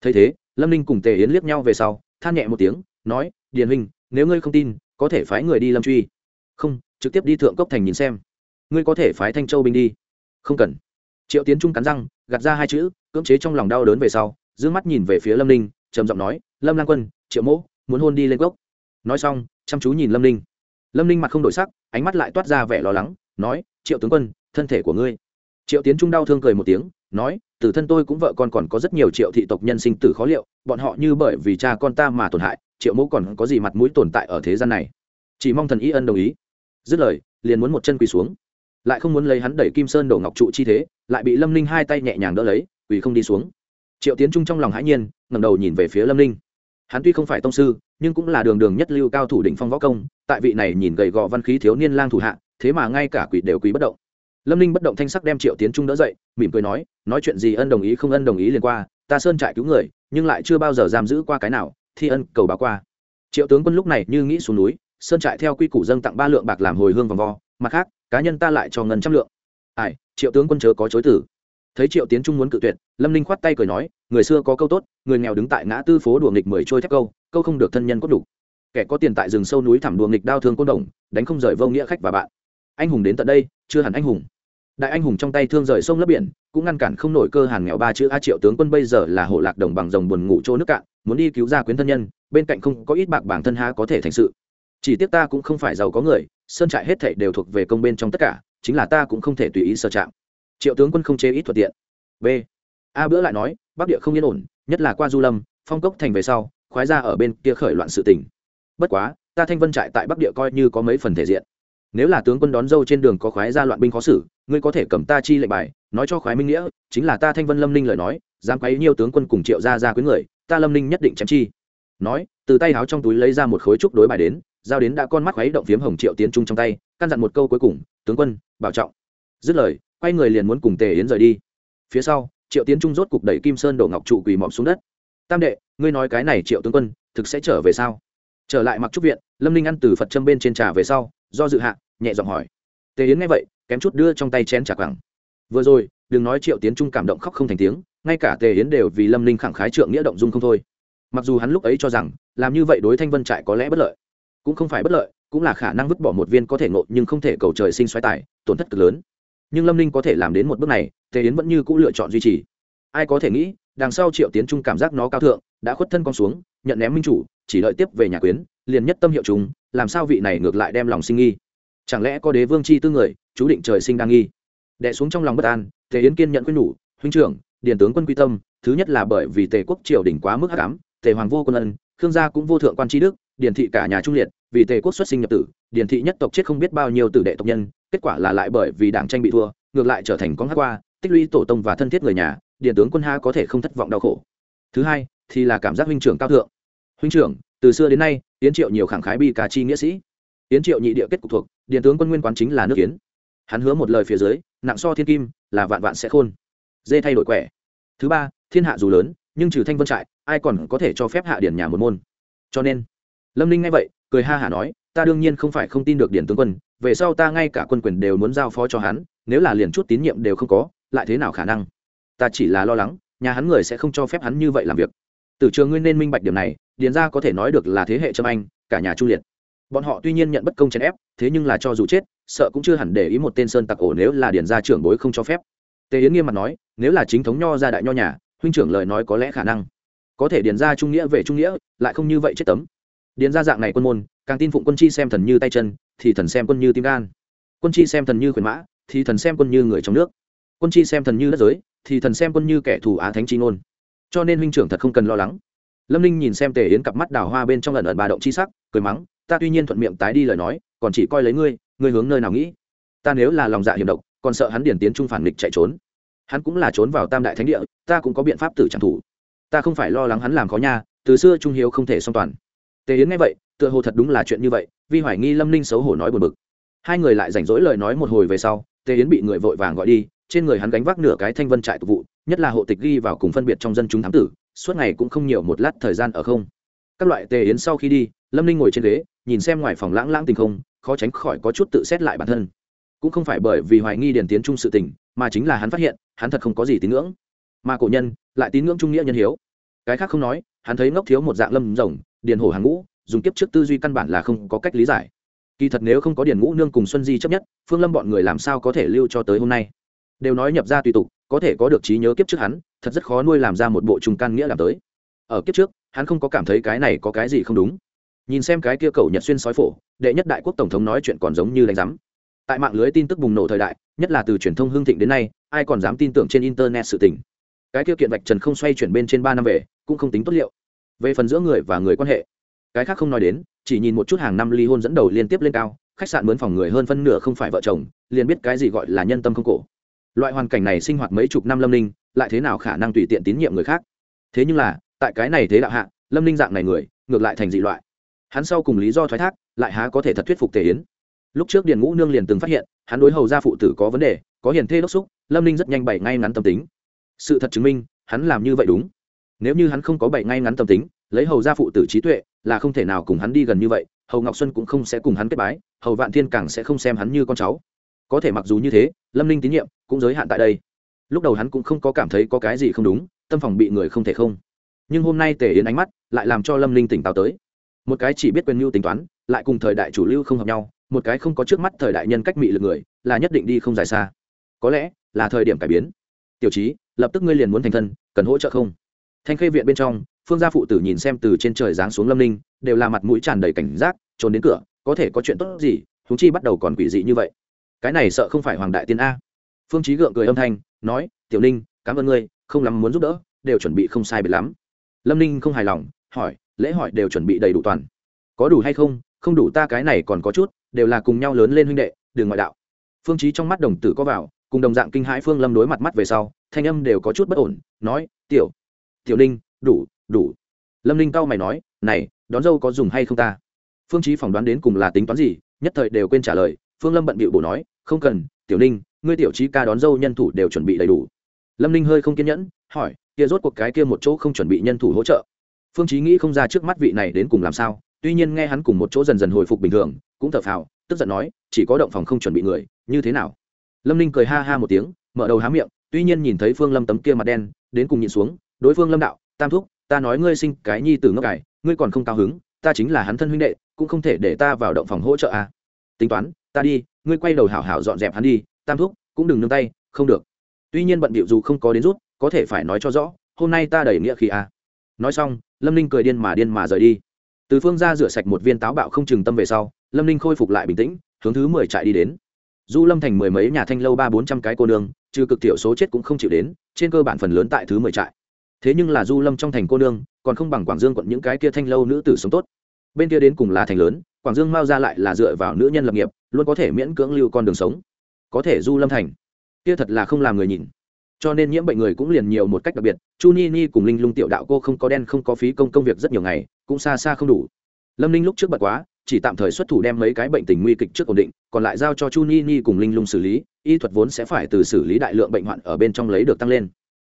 Thấy thế, lâm ninh cùng tề yến liếc nhau về sau, than nhẹ một tiếng, nói, điền huynh, nếu ngươi không tin, có thể phái người đi lâm truy. Không, trực tiếp đi thượng cốc thành nhìn xem. Ngươi có thể phái thanh châu binh đi. Không cần. Triệu tiến trung cắn răng, gạt ra hai chữ, cưỡng chế trong lòng đau đớn về sau d ư ơ n g mắt nhìn về phía lâm ninh, trầm giọng nói, lâm lang quân, triệu mỗ, muốn hôn đi lên gốc nói xong, chăm chú nhìn lâm ninh. Lâm ninh mặt không đổi sắc, ánh mắt lại toát ra vẻ lo lắng, nói, triệu tướng quân, thân thể của ngươi. Triệu tiến trung đau thương cười một tiếng nói, tử thân tôi cũng vợ con còn có rất nhiều triệu thị tộc nhân sinh tử khó liệu, bọn họ như bởi vì cha con ta mà tổn hại, triệu mẫu còn có gì mặt mũi tồn tại ở thế gian này? Chỉ mong thần y ân đồng ý. Dứt lời, liền muốn một chân quỳ xuống. Lại không muốn lấy hắn đẩy kim sơn đổ ngọc trụ chi thế, lại bị lâm ninh hai tay nhẹ nhàng đỡ lấy, quỳ không đi xuống. Triệu tiến trung trong lòng hãi nhiên ngầm đầu nhìn về phía lâm ninh. Hắn tuy không phải tông sư, nhưng cũng là đường đường nhất lưu cao thủ đỉnh phong võ công, tại vị này nhìn gầy gò văn khí thiếu niên lang thủ hạ, thế mà ngay cả quỷ đều quỷ bất động lâm ninh bất động thanh sắc đem triệu tiến trung đỡ dậy, mỉm cười nói nói chuyện gì ân đồng ý không ân đồng ý liền qua, ta sơn trại cứu người, nhưng lại chưa bao giờ giam giữ qua cái nào, thi ân cầu báo qua. Triệu tướng quân lúc này như nghĩ xuống núi, sơn trại theo quy củ dâng tặng ba lượng bạc làm hồi hương vòng vo, mặt khác, cá nhân ta lại cho ngân trăm lượng. Ai, triệu tướng quân chớ có chối tử thấy triệu tiến trung muốn cự tuyệt, lâm ninh khoát tay cười nói, người xưa có câu tốt, người nghèo đứng tại ngã tư phố đùa nghịch mười trôi thép câu câu không được thân nhân cốt đủ. Kẻ có tiền tại rừng sâu núi thẳm đùa nghịch đao thương côn đồng, đánh không rời vô nghĩa khách và bạn. Anh hùng đến tận đây, chưa hẳn anh hùng đại anh hùng trong tay thương rời sông lấp biển, cũng ngăn cản không nổi cơ hàn nghèo ba chữ a triệu tướng quân bây giờ là hộ lạc đồng bằng rồng buồn ngủ chỗ nước cạn, muốn đi cứu ra quyến thân nhân, bên cạnh không có ít bạc bảng thân há có thể thành sự. Chỉ tiếc ta cũng không phải giàu có người, sơn trại hết thảy đều thuộc về công bên trong tất cả, chính là ta cũng không thể tùy ý sơ chạm. Triệu tướng quân không chế ít thuận tiện. B. A bữa lại nói, bắc địa không yên ổn, nhất là qua du lâm, phong cốc thành về sau, khoái ra ở bên kia khởi loạn sự tình. Bất quá, ta thanh vân trại tại bắc địa coi như có mấy phần thể diện nếu là tướng quân đón dâu trên đường có khoái ra loạn binh khó xử, ngươi có thể cầm ta chi lệnh bài, nói cho khoái minh nghĩa, chính là ta thanh vân lâm ninh lời nói, dám quấy nhiều tướng quân cùng triệu ra ra quyến người, ta lâm ninh nhất định chém chi. Nói, từ tay háo trong túi lấy ra một khối trúc đối bài đến, giao đến đã con mắt khuấy động phiếm hồng triệu tiến trung trong tay, căn dặn một câu cuối cùng, tướng quân, bảo trọng. Dứt lời, quay người liền muốn cùng tề yến rời đi. Phía sau, triệu tiến trung rốt cục đẩy kim sơn đổ ngọc trụ quỳ mọm xuống đất. Tam đệ, ngươi nói cái này triệu tướng quân, thực sẽ trở về sao? Trở lại mặc trúc viện, lâm ninh ăn từ phật châm bên trên trà về sau, do dự hạ, nhẹ giọng hỏi. Tề yến nghe vậy, kém chút đưa trong tay chén trà quẳng. Vừa rồi, đừng nói triệu tiến trung cảm động khóc không thành tiếng, ngay cả tề yến đều vì lâm ninh khẳng khái trượng nghĩa động dung không thôi. Mặc dù hắn lúc ấy cho rằng, làm như vậy đối thanh vân trại có lẽ bất lợi, cũng không phải bất lợi, cũng là khả năng vứt bỏ một viên có thể ngộ nhưng không thể cầu trời sinh xoáy tài, tổn thất cực lớn. Nhưng lâm ninh có thể làm đến một bước này, tề yến vẫn như c ũ lựa chọn duy trì. Ai có thể nghĩ, đằng sau triệu tiến trung cảm giác nó cao thượng, đã khuất thân con xuống, nhận ném minh chủ chỉ đợi tiếp về nhà quyến, liền nhất tâm hiệu chúng, làm sao vị này ngược lại đem lòng sinh nghi? Chẳng lẽ có đế vương chi tư người, chú định trời sinh đang nghi? Đẻ xuống trong lòng bất an, tề yến kiên nhận quyết nhủ, huynh trưởng, điền tướng quân quy tâm, thứ nhất là bởi vì tề quốc triều đỉnh quá mức hắc ám, tề hoàng vô quân ân, khương gia cũng vô thượng quan tri đức, điền thị cả nhà trung liệt, vì tề quốc xuất sinh nhập tử, điền thị nhất tộc chết không biết bao nhiêu tử đệ tộc nhân, kết quả là lại bởi vì đảng tranh bị thua, ngược lại trở thành con hát qua tích lũy tổ tông và thân thiết người nhà, điền tướng quân ha có thể không thất vọng đau khổ. Thứ hai, thì là cảm giác huynh trưởng cao thượng huynh trưởng, từ xưa đến nay tiến triệu nhiều khẳng khái bi ca chi nghĩa sĩ. Tiến triệu nhị địa kết cục thuộc, điện tướng quân nguyên quán chính là nước kiến. hắn hứa một lời phía dưới, nặng so thiên kim, là vạn vạn sẽ khôn. Dê thay đổi quẻ. Thứ ba, thiên hạ dù lớn, nhưng trừ thanh vân trại, ai còn có thể cho phép hạ điển nhà một môn. Cho nên, lâm ninh nghe vậy, cười ha hả nói, ta đương nhiên không phải không tin được điển tướng quân, về sau ta ngay cả quân quyền đều muốn giao phó cho hắn, nếu là liền chút tín nhiệm đều không có, lại thế nào khả năng? Ta chỉ là lo lắng, nhà hắn người sẽ không cho phép hắn như vậy làm việc. Từ trường ngươi nên minh bạch điểm này điền ra có thể nói được là thế hệ trâm anh, cả nhà trung liệt. Bọn họ tuy nhiên nhận bất công chèn ép, thế nhưng là cho dù chết, sợ cũng chưa hẳn để ý một tên sơn tặc ổ nếu là điền gia trưởng bối không cho phép. Tề yến nghiêm mặt nói, nếu là chính thống nho gia đại nho nhà, huynh trưởng lời nói có lẽ khả năng. Có thể điền gia trung nghĩa về trung nghĩa, lại không như vậy chết tấm. Điền gia dạng này quân môn, càng tin phụng quân chi xem thần như tay chân, thì thần xem quân như tim gan. Quân chi xem thần như quyền mã, thì thần xem quân như người trong nước. Quân chi xem thần như đất giới, thì thần xem quân như kẻ thù á thánh chi ngôn. Cho nên huynh trưởng thật không cần lo lắng lâm ninh nhìn xem tề yến cặp mắt đào hoa bên trong lần ẩn bà động chi sắc, cười mắng, ta tuy nhiên thuận miệng tái đi lời nói, còn chỉ coi lấy ngươi ngươi hướng nơi nào nghĩ? Ta nếu là lòng dạ hiểm độc, còn sợ hắn điển tiến trung phản nghịch chạy trốn. Hắn cũng là trốn vào tam đại thánh địa, ta cũng có biện pháp tử trang thủ. Ta không phải lo lắng hắn làm khó nha, từ xưa trung hiếu không thể song toàn. Tề yến nghe vậy, tựa hồ thật đúng là chuyện như vậy vi hoài nghi lâm ninh xấu hổ nói buồn bực. Hai người lại rảnh rỗi lời nói một hồi về sau, tề yến bị người vội vàng gọi đi, trên người hắn gánh vác nửa cái thanh vân trại tục vụ, nhất là hộ tịch ghi vào cùng phân biệt trong dân chúng thám tử suốt ngày cũng không nhiều một lát thời gian ở không. Các loại tề yến sau khi đi, lâm ninh ngồi trên ghế, nhìn xem ngoài phòng lãng lãng tình không, khó tránh khỏi có chút tự xét lại bản thân. Cũng không phải bởi vì hoài nghi điền tiến trung sự tình, mà chính là hắn phát hiện, hắn thật không có gì tín ngưỡng. Mà cổ nhân, lại tín ngưỡng trung nghĩa nhân hiếu. Cái khác không nói, hắn thấy ngốc thiếu một dạng lâm rồng, điền hổ hàng ngũ, dùng kiếp trước tư duy căn bản là không có cách lý giải. Kỳ thật nếu không có điền ngũ nương cùng xuân di chấp nhất, phương lâm bọn người làm sao có thể lưu cho tới hôm nay? Đều nói nhập ra tùy tục, có thể có được trí nhớ kiếp trước hắn thật rất khó nuôi làm ra một bộ trùng can nghĩa làm tới. Ở kiếp trước, hắn không có cảm thấy cái này có cái gì không đúng. Nhìn xem cái kia cầu nhật xuyên sói phổ, đệ nhất đại quốc tổng thống nói chuyện còn giống như đánh giám. Tại mạng lưới tin tức bùng nổ thời đại, nhất là từ truyền thông hương thịnh đến nay, ai còn dám tin tưởng trên internet sự tình. Cái kia kiện vạch trần không xoay chuyển bên trên ba năm về, cũng không tính tốt liệu. Về phần giữa người và người quan hệ, cái khác không nói đến, chỉ nhìn một chút hàng năm ly hôn dẫn đầu liên tiếp lên cao, khách sạn mướn phòng người hơn phân nửa không phải vợ chồng, liền biết cái gì gọi là nhân tâm không cổ. Loại hoàn cảnh này sinh hoạt mấy chục năm lâm ninh lại thế nào khả năng tùy tiện tín nhiệm người khác? Thế nhưng là, tại cái này thế đạo hạ, lâm ninh dạng này người, ngược lại thành dị loại. Hắn sau cùng lý do thoái thác, lại há có thể thật thuyết phục tề yến. Lúc trước điền ngũ nương liền từng phát hiện, hắn đối hầu gia phụ tử có vấn đề, có hiền thê đốc xúc, lâm ninh rất nhanh bày ngay ngắn tâm tính. Sự thật chứng minh, hắn làm như vậy đúng. Nếu như hắn không có bày ngay ngắn tâm tính, lấy hầu gia phụ tử trí tuệ, là không thể nào cùng hắn đi gần như vậy, hầu ngọc xuân cũng không sẽ cùng hắn kết bái, hầu vạn thiên càng sẽ không xem hắn như con cháu. Có thể mặc dù như thế, lâm ninh tín nhiệm cũng giới hạn tại đây lúc đầu hắn cũng không có cảm thấy có cái gì không đúng, tâm phòng bị người không thể không. Nhưng hôm nay tề yến ánh mắt lại làm cho lâm linh tỉnh táo tới. Một cái chỉ biết quyền mưu tính toán, lại cùng thời đại chủ lưu không hợp nhau, một cái không có trước mắt thời đại nhân cách mị lực người, là nhất định đi không dài xa. Có lẽ là thời điểm cải biến. Tiểu trí lập tức ngươi liền muốn thành thân, cần hỗ trợ không? Thanh khê viện bên trong, phương gia phụ tử nhìn xem từ trên trời giáng xuống lâm ninh, đều là mặt mũi tràn đầy cảnh giác, trốn đến cửa, có thể có chuyện tốt gì thú chi bắt đầu còn quỷ dị như vậy. Cái này sợ không phải hoàng đại tiên a. Phương trí gượng cười âm thanh nói, tiểu ninh, cảm ơn ngươi, không lắm muốn giúp đỡ, đều chuẩn bị không sai biệt lắm. Lâm ninh không hài lòng, hỏi, lễ hỏi đều chuẩn bị đầy đủ toàn. Có đủ hay không? Không đủ ta cái này còn có chút, đều là cùng nhau lớn lên huynh đệ, đường ngoại đạo. Phương trí trong mắt đồng tử có vào, cùng đồng dạng kinh hãi phương lâm đối mặt mắt về sau, thanh âm đều có chút bất ổn, nói, tiểu tiểu ninh, đủ đủ. Lâm ninh cau mày nói, này, đón dâu có dùng hay không ta? Phương trí phỏng đoán đến cùng là tính toán gì, nhất thời đều quên trả lời, phương lâm bận bịu bổ nói, không cần tiểu ninh, ngươi tiểu trí ca đón dâu nhân thủ đều chuẩn bị đầy đủ. Lâm ninh hơi không kiên nhẫn, hỏi, kia rốt cuộc cái kia một chỗ không chuẩn bị nhân thủ hỗ trợ? Phương chí nghĩ không ra trước mắt vị này đến cùng làm sao, tuy nhiên nghe hắn cùng một chỗ dần dần hồi phục bình thường, cũng thở phào, tức giận nói, chỉ có động phòng không chuẩn bị người, như thế nào? Lâm ninh cười ha ha một tiếng, mở đầu há miệng, tuy nhiên nhìn thấy phương lâm tấm kia mặt đen, đến cùng nhìn xuống, đối phương lâm đạo, tam thúc, ta nói ngươi sinh cái nhi tử ngốc cải, ngươi còn không cao hứng, ta chính là hắn thân huynh đệ, cũng không thể để ta vào động phòng hỗ trợ à. tính toán, ta đi ngươi quay đầu hảo hảo dọn dẹp hắn đi, tam thúc, cũng đừng nương tay, không được. Tuy nhiên bận bịu dù không có đến rút, có thể phải nói cho rõ, hôm nay ta đẩy nghĩa khi à. nói xong, lâm ninh cười điên mà điên mà rời đi. Từ phương ra rửa sạch một viên táo bạo không chừng tâm về sau, lâm ninh khôi phục lại bình tĩnh, hướng thứ mười trại đi đến. Du lâm thành mười mấy nhà thanh lâu ba bốn trăm cái cô nương, trừ cực thiểu số chết cũng không chịu đến, trên cơ bản phần lớn tại thứ mười trại. Thế nhưng là du lâm trong thành cô nương, còn không bằng quảng dương quận những cái kia thanh lâu nữ tử sống tốt. Bên kia đến cùng là thành lớn, quảng dương mao ra lại là dựa vào nữ nhân lập nghiệp luôn có thể miễn cưỡng lưu con đường sống. Có thể du lâm thành. Kia thật là không làm người nhìn. Cho nên nhiễm bệnh người cũng liền nhiều một cách đặc biệt. Chu ni ni cùng linh lung tiểu đạo cô không có đen, không có phí công công việc rất nhiều ngày, cũng xa xa không đủ. Lâm ninh lúc trước bật quá, chỉ tạm thời xuất thủ đem mấy cái bệnh tình nguy kịch trước ổn định, còn lại giao cho chu ni ni cùng linh lung xử lý, y thuật vốn sẽ phải từ xử lý đại lượng bệnh hoạn ở bên trong lấy được tăng lên.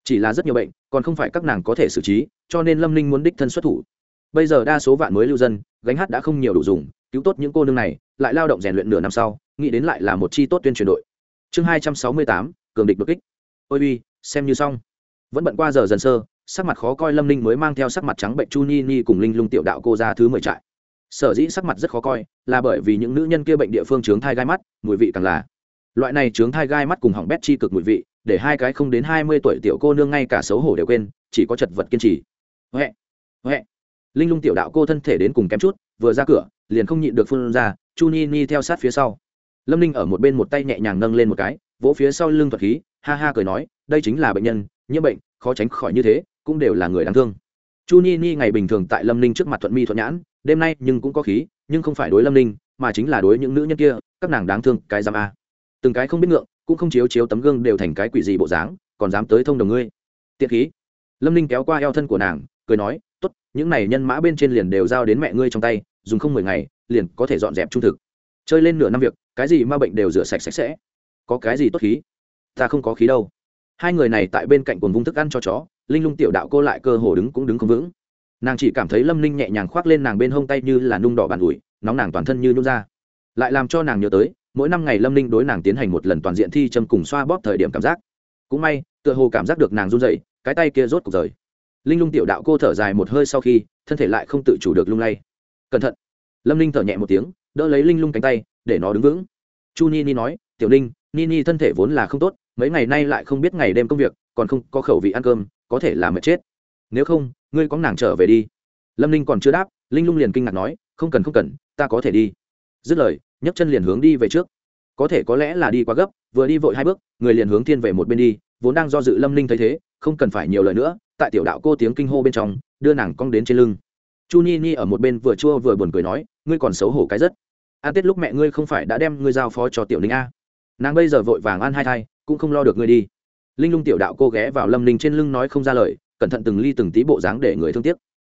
Chỉ là rất nhiều bệnh, còn không phải các nàng có thể xử trí, cho nên lâm ninh muốn đích thân xuất thủ. Bây giờ đa số vạn mới lưu dân, gánh hát đã không nhiều đủ dùng, cứu tốt những cô nương này lại lao động rèn luyện nửa năm sau, nghĩ đến lại là một chi tốt tuyên truyền đội. Chương hai trăm sáu mươi tám, cường địch đột kích. Ôi uy, xem như xong. Vẫn bận qua giờ dần sơ, sắc mặt khó coi lâm ninh mới mang theo sắc mặt trắng bệnh chu ni ni cùng linh lung tiểu đạo cô ra thứ mười trại. Sở dĩ sắc mặt rất khó coi, là bởi vì những nữ nhân kia bệnh địa phương trướng thai gai mắt, mùi vị càng là. Loại này trướng thai gai mắt cùng hỏng bét chi cực mùi vị, để hai cái không đến hai mươi tuổi tiểu cô nương ngay cả xấu hổ đều quên, chỉ có chật vật kiên trì. Huệ huệ. Linh lung tiểu đạo cô thân thể đến cùng kém chút, vừa ra cửa, liền không nhịn được phun ra chu ni ni theo sát phía sau. Lâm ninh ở một bên một tay nhẹ nhàng nâng lên một cái, vỗ phía sau lưng thuật khí, ha ha cười nói, đây chính là bệnh nhân, nhiễm bệnh, khó tránh khỏi như thế, cũng đều là người đáng thương. Chu ni ni ngày bình thường tại lâm ninh trước mặt thuận mi thuận nhãn, đêm nay nhưng cũng có khí, nhưng không phải đối lâm ninh, mà chính là đối những nữ nhân kia, các nàng đáng thương, cái giam a. Từng cái không biết ngượng, cũng không chiếu chiếu tấm gương đều thành cái quỷ gì bộ dáng, còn dám tới thông đồng ngươi. Tiện khí. Lâm ninh kéo qua eo thân của nàng, cười nói t ố t những này nhân mã bên trên liền đều giao đến mẹ ngươi trong tay dùng không mười ngày, liền có thể dọn dẹp trung thực. Chơi lên nửa năm việc, cái gì ma bệnh đều rửa sạch sạch sẽ. Có cái gì tốt khí? Ta không có khí đâu. Hai người này tại bên cạnh cồn vung thức ăn cho chó, linh lung tiểu đạo cô lại cơ hồ đứng cũng đứng không vững. Nàng chỉ cảm thấy lâm ninh nhẹ nhàng khoác lên nàng bên hông tay như là nung đỏ bàn ủi, nóng nàng toàn thân như nung ra. Lại làm cho nàng nhớ tới, mỗi năm ngày lâm ninh đối nàng tiến hành một lần toàn diện thi châm cùng xoa bóp thời điểm cảm giác. Cũng may, tựa hồ cảm giác được nàng run dậy cái tay kia rốt cuộc rời. Linh lung tiểu đạo cô thở dài một hơi sau khi, thân thể lại không tự chủ được lung lay cẩn thận. Lâm ninh thở nhẹ một tiếng, đỡ lấy linh lung cánh tay, để nó đứng vững. Chu ni ni nói, tiểu ninh, ni ni thân thể vốn là không tốt, mấy ngày nay lại không biết ngày đêm công việc, còn không có khẩu vị ăn cơm, có thể là mệt chết. Nếu không, ngươi có nàng trở về đi. Lâm ninh còn chưa đáp, linh lung liền kinh ngạc nói, không cần không cần, ta có thể đi. Dứt lời, nhấc chân liền hướng đi về trước. Có thể có lẽ là đi quá gấp, vừa đi vội hai bước, người liền hướng thiên về một bên đi, vốn đang do dự lâm ninh thấy thế, không cần phải nhiều lời nữa, tại tiểu đạo cô tiếng kinh hô bên trong, đưa nàng cong đến trên lưng chu ni ni ở một bên vừa chua vừa buồn cười nói, ngươi còn xấu hổ cái rất. An tết lúc mẹ ngươi không phải đã đem ngươi giao phó cho tiểu ninh a? Nàng bây giờ vội vàng ăn hai thai, cũng không lo được ngươi đi. Linh lung tiểu đạo cô ghé vào lâm ninh trên lưng nói không ra lời, cẩn thận từng ly từng tí bộ dáng để người thương tiếc.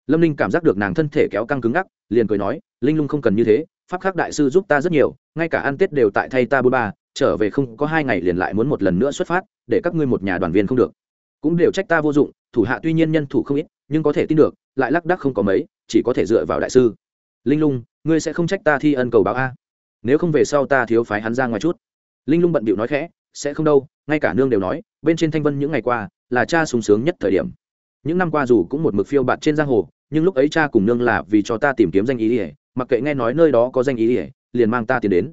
Lâm ninh cảm giác được nàng thân thể kéo căng cứng ngắc, liền cười nói, linh lung không cần như thế, pháp khắc đại sư giúp ta rất nhiều, ngay cả ăn tết đều tại thay ta bôn ba, trở về không có hai ngày liền lại muốn một lần nữa xuất phát, để các ngươi một nhà đoàn viên không được. Cũng đều trách ta vô dụng thủ hạ tuy nhiên nhân thủ không ít, nhưng có thể tin được, lại lắc đắc không có mấy, chỉ có thể dựa vào đại sư. Linh lung, ngươi sẽ không trách ta thi ân cầu báo a. Nếu không về sau ta thiếu phái hắn ra ngoài chút. Linh lung bận bịu nói khẽ, sẽ không đâu, ngay cả nương đều nói, bên trên thanh vân những ngày qua là cha sung sướng nhất thời điểm. Những năm qua dù cũng một mực phiêu bạt trên giang hồ, nhưng lúc ấy cha cùng nương là vì cho ta tìm kiếm danh ý ỉa mặc kệ nghe nói nơi đó có danh ý ỉa liền mang ta tiến đến.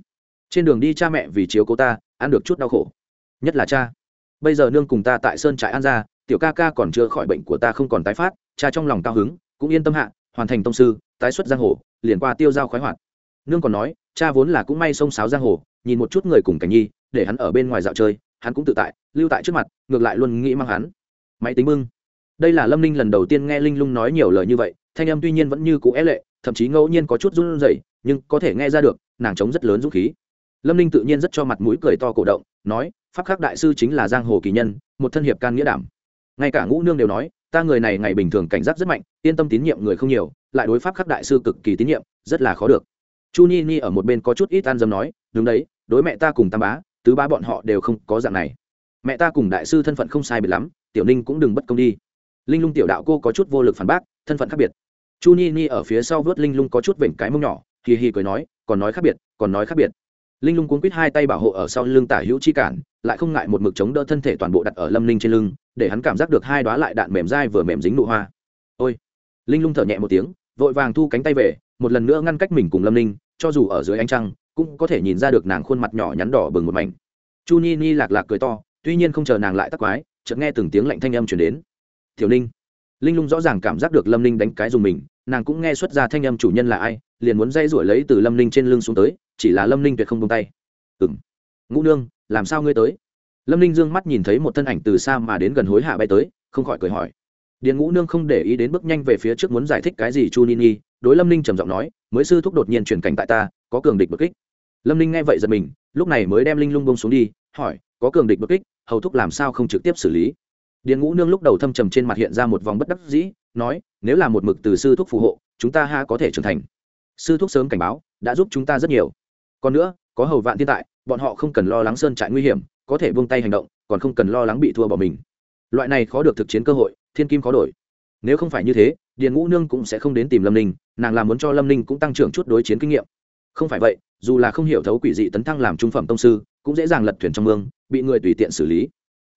Trên đường đi cha mẹ vì chiếu cố ta, ăn được chút đau khổ. Nhất là cha. Bây giờ nương cùng ta tại sơn trại an gia tiểu ca ca còn chưa khỏi bệnh của ta không còn tái phát, cha trong lòng cao hứng, cũng yên tâm hạ, hoàn thành tông sư, tái xuất giang hồ, liền qua tiêu giao khoái hoạt. Nương còn nói, cha vốn là cũng may sông sáo giang hồ, nhìn một chút người cùng cảnh nhi, để hắn ở bên ngoài dạo chơi, hắn cũng tự tại, lưu tại trước mặt, ngược lại luôn nghĩ mang hắn. Máy tính bưng. Đây là lâm ninh lần đầu tiên nghe linh lung nói nhiều lời như vậy, thanh âm tuy nhiên vẫn như cũ é lệ, thậm chí ngẫu nhiên có chút run rẩy, nhưng có thể nghe ra được, nàng chống rất lớn dũng khí. Lâm ninh tự nhiên rất cho mặt mũi cười to cổ động, nói, pháp khắc đại sư chính là giang hồ kỳ nhân, một thân hiệp can nghĩa đảm ngay cả ngũ nương đều nói, ta người này ngày bình thường cảnh giác rất mạnh, yên tâm tín nhiệm người không nhiều, lại đối pháp khắc đại sư cực kỳ tín nhiệm, rất là khó được. Chu Nhi Nhi ở một bên có chút ít an dâm nói, đúng đấy, đối mẹ ta cùng tam bá, tứ ba bọn họ đều không có dạng này. Mẹ ta cùng đại sư thân phận không sai biệt lắm, tiểu ninh cũng đừng bất công đi. Linh lung tiểu đạo cô có chút vô lực phản bác, thân phận khác biệt. Chu Nhi Nhi ở phía sau vớt linh lung có chút vểnh cái mông nhỏ, hì hì cười nói, còn nói khác biệt, còn nói khác biệt. Linh lung cuốn quýt hai tay bảo hộ ở sau lưng tả hữu chi cản lại không ngại một mực chống đỡ thân thể toàn bộ đặt ở lâm linh trên lưng, để hắn cảm giác được hai đoá lại đạn mềm dai vừa mềm dính nụ hoa. Ôi! Linh lung thở nhẹ một tiếng, vội vàng thu cánh tay về, một lần nữa ngăn cách mình cùng lâm linh cho dù ở dưới ánh trăng, cũng có thể nhìn ra được nàng khuôn mặt nhỏ nhắn đỏ bừng một mảnh. Chu ni ni lạc lạc cười to, tuy nhiên không chờ nàng lại tắc quái, chợt nghe từng tiếng lạnh thanh âm chuyển đến. Tiểu ninh. Linh lung rõ ràng cảm giác được lâm ninh đánh cái dùng mình, nàng cũng nghe xuất ra thanh âm chủ nhân là ai, liền muốn dây rủi lấy từ lâm ninh trên lưng xuống tới, chỉ là lâm ninh tuyệt không tung tay. Ừng ngũ nương, làm sao ngươi tới? Lâm ninh Dương mắt nhìn thấy một thân ảnh từ xa mà đến gần hối hạ bay tới, không khỏi cười hỏi. Điền ngũ nương không để ý đến bước nhanh về phía trước muốn giải thích cái gì chu ni ni, đối lâm ninh trầm giọng nói, mới sư thúc đột nhiên chuyển cảnh tại ta, có cường địch bất kích. Lâm ninh nghe vậy giật mình, lúc này mới đem linh lung bông xuống đi, hỏi, có cường địch bất kích, hầu thúc làm sao không trực tiếp xử lý? Điền ngũ nương lúc đầu thâm trầm trên mặt hiện ra một vòng bất đắc dĩ, nói, nếu là một mực từ sư thúc phù hộ, chúng ta ha có thể trưởng thành. Sư thúc sớm cảnh báo, đã giúp chúng ta rất nhiều. Còn nữa, có hầu vạn thiên tại bọn họ không cần lo lắng sơn trại nguy hiểm, có thể buông tay hành động, còn không cần lo lắng bị thua bỏ mình. Loại này khó được thực chiến cơ hội, thiên kim khó đổi. Nếu không phải như thế, điền ngũ nương cũng sẽ không đến tìm lâm ninh, nàng làm muốn cho lâm ninh cũng tăng trưởng chút đối chiến kinh nghiệm. Không phải vậy, dù là không hiểu thấu quỷ dị tấn thăng làm trung phẩm tông sư, cũng dễ dàng lật thuyền trong mương, bị người tùy tiện xử lý.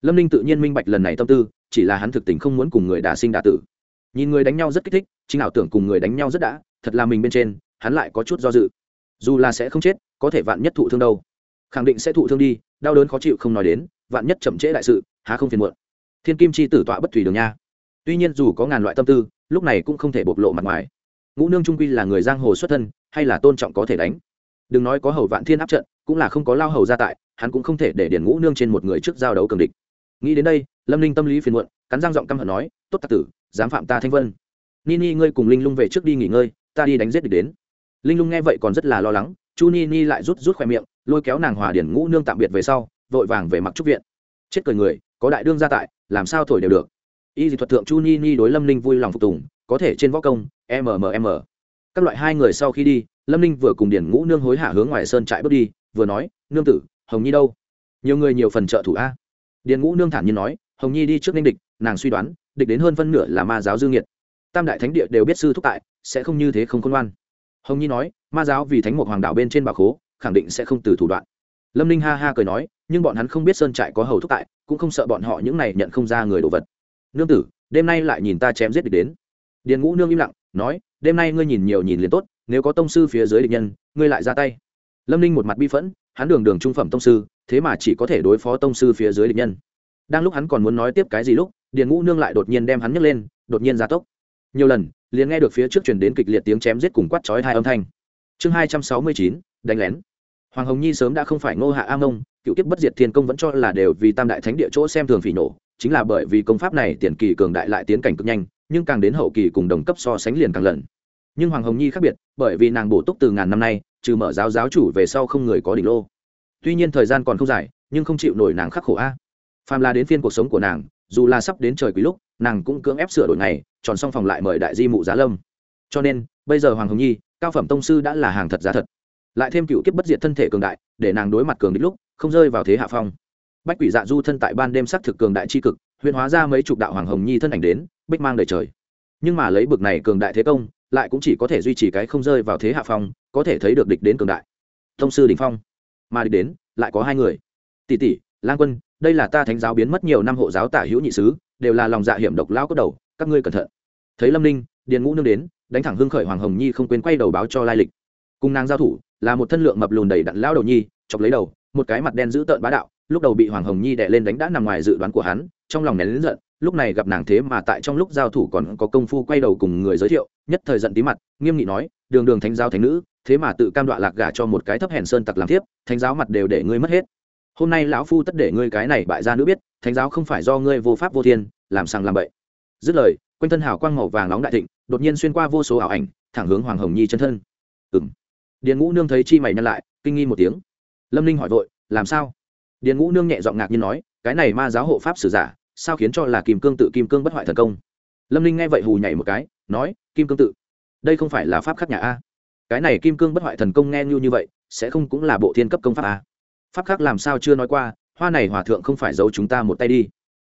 Lâm ninh tự nhiên minh bạch lần này tâm tư, chỉ là hắn thực tình không muốn cùng người đà sinh đà tử. Nhìn người đánh nhau rất kích thích, chính ảo tưởng cùng người đánh nhau rất đã, thật là mình bên trên, hắn lại có chút do dự. Dù là sẽ không chết, có thể vạn nhất thụ thương đâu khẳng định sẽ thụ thương đi, đau đớn khó chịu không nói đến, vạn nhất chậm trễ đại sự, há không phiền muộn. Thiên kim chi tử tọa bất thủy đường nha. Tuy nhiên dù có ngàn loại tâm tư, lúc này cũng không thể bộc lộ mặt ngoài. Ngũ nương trung quy là người giang hồ xuất thân, hay là tôn trọng có thể đánh? Đừng nói có hầu vạn thiên áp trận, cũng là không có lao hầu gia tại, hắn cũng không thể để điển ngũ nương trên một người trước giao đấu cường địch. Nghĩ đến đây, lâm linh tâm lý phiền muộn, cắn răng giọng căm hận nói, tốt tạ tử, dám phạm ta thanh vân. Ni ni ngươi cùng linh lung về trước đi nghỉ ngơi, ta đi đánh giết địch đến. Linh lung nghe vậy còn rất là lo lắng, chu ni ni lại rút rút khoe miệng lôi kéo nàng hòa điển ngũ nương tạm biệt về sau, vội vàng về mặc trúc viện. Chết cười người, có đại đương gia tại, làm sao thổi đều được. Y dị thuật thượng chu ni ni đối lâm linh vui lòng phục tùng, có thể trên võ công mmm các loại hai người sau khi đi, lâm ninh vừa cùng điển ngũ nương hối hả hướng ngoài sơn trại bước đi, vừa nói, nương tử, hồng nhi đâu? Nhiều người nhiều phần trợ thủ a. Điền ngũ nương thản nhiên nói, hồng nhi đi trước ninh địch, nàng suy đoán, địch đến hơn phân nửa là ma giáo dương nhiệt tam đại thánh địa đều biết sư thúc tại, sẽ không như thế không khôn ngoan. Hồng nhi nói, ma giáo vì thánh một hoàng đạo bên trên bà khố khẳng định sẽ không từ thủ đoạn. Lâm ninh ha ha cười nói, nhưng bọn hắn không biết sơn trại có hầu thúc tại, cũng không sợ bọn họ những này nhận không ra người đồ vật. Nương tử, đêm nay lại nhìn ta chém giết địch đến. Điền ngũ nương im lặng, nói, đêm nay ngươi nhìn nhiều nhìn liền tốt, nếu có tông sư phía dưới địch nhân, ngươi lại ra tay. Lâm ninh một mặt bi phẫn, hắn đường đường trung phẩm tông sư, thế mà chỉ có thể đối phó tông sư phía dưới địch nhân. Đang lúc hắn còn muốn nói tiếp cái gì lúc, điền ngũ nương lại đột nhiên đem hắn nhấc lên, đột nhiên ra tốc. Nhiều lần, liền nghe được phía trước chuyển đến kịch liệt tiếng chém giết cùng quát chói hai âm thanh. Chương hai trăm sáu mươi chín, đánh lén hoàng hồng nhi sớm đã không phải ngô hạ a mông cựu kiếp bất diệt thiên công vẫn cho là đều vì tam đại thánh địa chỗ xem thường phỉ nổ chính là bởi vì công pháp này tiền kỳ cường đại lại tiến cảnh cực nhanh nhưng càng đến hậu kỳ cùng đồng cấp so sánh liền càng lần nhưng hoàng hồng nhi khác biệt bởi vì nàng bổ túc từ ngàn năm nay trừ mở giáo giáo chủ về sau không người có đỉnh lô. Tuy nhiên thời gian còn không dài nhưng không chịu nổi nàng khắc khổ a. À. phàm là đến phiên cuộc sống của nàng dù là sắp đến trời quý lúc nàng cũng cưỡng ép sửa đổi này, tròn xong phòng lại mời đại di mụ giá lâm. Cho nên bây giờ hoàng hồng nhi cao phẩm tông sư đã là hàng thật giá thật lại thêm cựu kiếp bất diệt thân thể cường đại, để nàng đối mặt cường địch lúc, không rơi vào thế hạ phong. Bách quỷ dạ du thân tại ban đêm sắc thực cường đại c h i cực huyền hóa ra mấy chục đạo hoàng hồng nhi thân ảnh đến, bích mang đầy trời. Nhưng mà lấy bực này cường đại thế công, lại cũng chỉ có thể duy trì cái không rơi vào thế hạ phong, có thể thấy được địch đến cường đại. Thông sư đình phong. Mà địch đến, lại có hai người. Tỷ tỷ, lang quân, đây là ta thánh giáo biến mất nhiều năm hộ giáo tả hữu nhị sứ, đều là lòng dạ hiểm độc lao cốt đầu, các ngươi cẩn thận. Thấy lâm ninh, điền ngũ nương đến, đánh thẳng hưng khởi hoàng hồng nhi không quên quay đầu báo cho lai lịch. Cùng nàng giao thủ là một thân lượng mập lùn đầy đặn lao đầu nhi, chọc lấy đầu, một cái mặt đen dữ tợn bá đạo, lúc đầu bị hoàng hồng nhi đè lên đánh đã nằm ngoài dự đoán của hắn, trong lòng nén lớn giận, lúc này gặp nàng thế mà tại trong lúc giao thủ còn có công phu quay đầu cùng người giới thiệu, nhất thời giận tí mặt, nghiêm nghị nói, đường đường thánh giáo thánh nữ, thế mà tự cam đoạ lạc gả cho một cái thấp hèn sơn tặc làm thiếp, thánh giáo mặt đều để ngươi mất hết. Hôm nay lão phu tất để ngươi cái này bại ra nữ biết, thánh giáo không phải do ngươi vô pháp vô thiên, làm sằng làm bậy. Dứt lời, quanh thân hào quang màu vàng nóng đại thịnh, đột nhiên xuyên qua vô số ảo ảnh, thẳng hướng hoàng hồng nhi chân thân. Ừng điền ngũ nương thấy chi mày nhăn lại, kinh nghi một tiếng. Lâm ninh hỏi vội, làm sao? Điền ngũ nương nhẹ giọng ngạc nhiên nói, cái này ma giáo hộ pháp sử giả, sao khiến cho là kim cương tự kim cương bất hoại thần công? Lâm ninh nghe vậy hù nhảy một cái, nói, kim cương tự, đây không phải là pháp khắc nhà a. Cái này kim cương bất hoại thần công nghe như như vậy, sẽ không cũng là bộ thiên cấp công pháp a. Pháp khắc làm sao chưa nói qua, hoa này hòa thượng không phải giấu chúng ta một tay đi.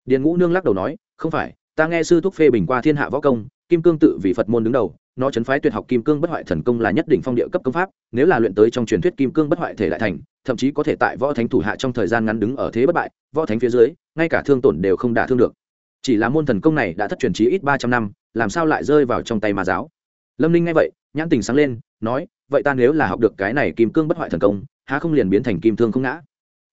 Điền ngũ nương lắc đầu nói, không phải, ta nghe sư thúc phê bình qua thiên hạ võ công, kim cương tự vì phật môn đứng đầu nó chấn phái tuyệt học kim cương bất hoại thần công là nhất đỉnh phong địa cấp công pháp, nếu là luyện tới trong truyền thuyết kim cương bất hoại thể lại thành, thậm chí có thể tại võ thánh thủ hạ trong thời gian ngắn đứng ở thế bất bại, võ thánh phía dưới, ngay cả thương tổn đều không đả thương được. Chỉ là môn thần công này đã thất truyền trí ít ba trăm năm, làm sao lại rơi vào trong tay ma giáo? Lâm ninh nghe vậy, nhãn tình sáng lên, nói, vậy ta nếu là học được cái này kim cương bất hoại thần công, há không liền biến thành kim thương không ngã?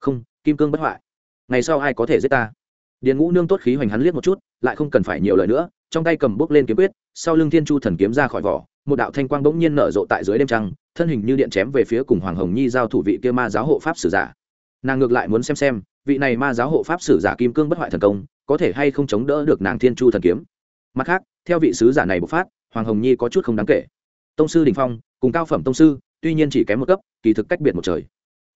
Không, kim cương bất hoại. Ngày sau ai có thể giết ta? Điền ngũ nương tốt khí hoành hắn liếc một chút, lại không cần phải nhiều lời nữa trong tay cầm bốc lên kiếm quyết, sau lưng thiên chu thần kiếm ra khỏi vỏ, một đạo thanh quang bỗng nhiên nở rộ tại dưới đêm trăng, thân hình như điện chém về phía cùng hoàng hồng nhi giao thủ vị kia ma giáo hộ pháp sử giả. Nàng ngược lại muốn xem xem, vị này ma giáo hộ pháp sử giả kim cương bất hoại thần công, có thể hay không chống đỡ được nàng thiên chu thần kiếm. Mặt khác, theo vị sứ giả này bộc phát, hoàng hồng nhi có chút không đáng kể. Tông sư đình phong, cùng cao phẩm tông sư, tuy nhiên chỉ kém một cấp, kỳ thực cách biệt một trời.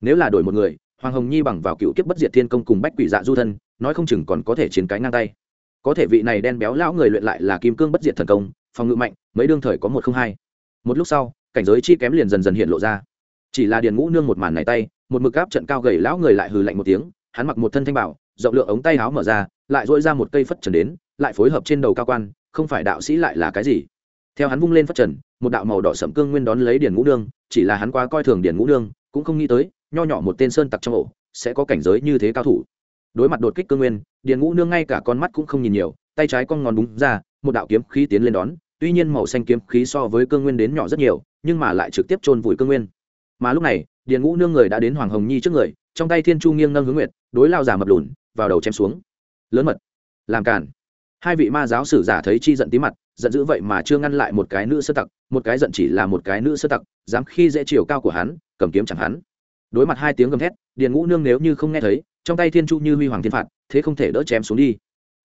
Nếu là đổi một người, hoàng hồng nhi bằng vào cựu kiếp bất diệt thiên công cùng bách quỷ dạ du thân, nói không chừng còn có thể chiến cái ngang tay có thể vị này đen béo lão người luyện lại là kim cương bất diệt thần công, phòng ngự mạnh, mấy đương thời có một không hai. Một lúc sau, cảnh giới chi kém liền dần dần hiện lộ ra. Chỉ là điền ngũ nương một màn này tay, một mực áp trận cao gầy lão người lại hừ lạnh một tiếng, hắn mặc một thân thanh bảo, rộng lượng ống tay áo mở ra, lại dỗi ra một cây phất trần đến, lại phối hợp trên đầu cao quan, không phải đạo sĩ lại là cái gì. Theo hắn vung lên phất trần, một đạo màu đỏ sậm cương nguyên đón lấy điền ngũ nương, chỉ là hắn quá coi thường điền ngũ nương, cũng không nghĩ tới, nho nhỏ một tên sơn tặc trong ổ, sẽ có cảnh giới như thế cao thủ đối mặt đột kích cương nguyên, điền ngũ nương ngay cả con mắt cũng không nhìn nhiều, tay trái con ngón búng ra, một đạo kiếm khí tiến lên đón, tuy nhiên màu xanh kiếm khí so với cương nguyên đến nhỏ rất nhiều, nhưng mà lại trực tiếp chôn vùi cương nguyên. Mà lúc này, điền ngũ nương người đã đến hoàng hồng nhi trước người, trong tay thiên chu nghiêng nâng hướng nguyệt, đối lao giả mập lùn, vào đầu chém xuống. Lớn mật, làm cản hai vị ma giáo sử giả thấy chi giận tí mặt, giận dữ vậy mà chưa ngăn lại một cái nữ sơ tặc, một cái giận chỉ là một cái nữ sơ tặc, dám khi dễ chiều cao của hắn, cầm kiếm chẳng hắn. Đối mặt hai tiếng gầm thét, điền ngũ nương nếu như không nghe thấy trong tay thiên chu như huy hoàng thiên phạt, thế không thể đỡ chém xuống đi.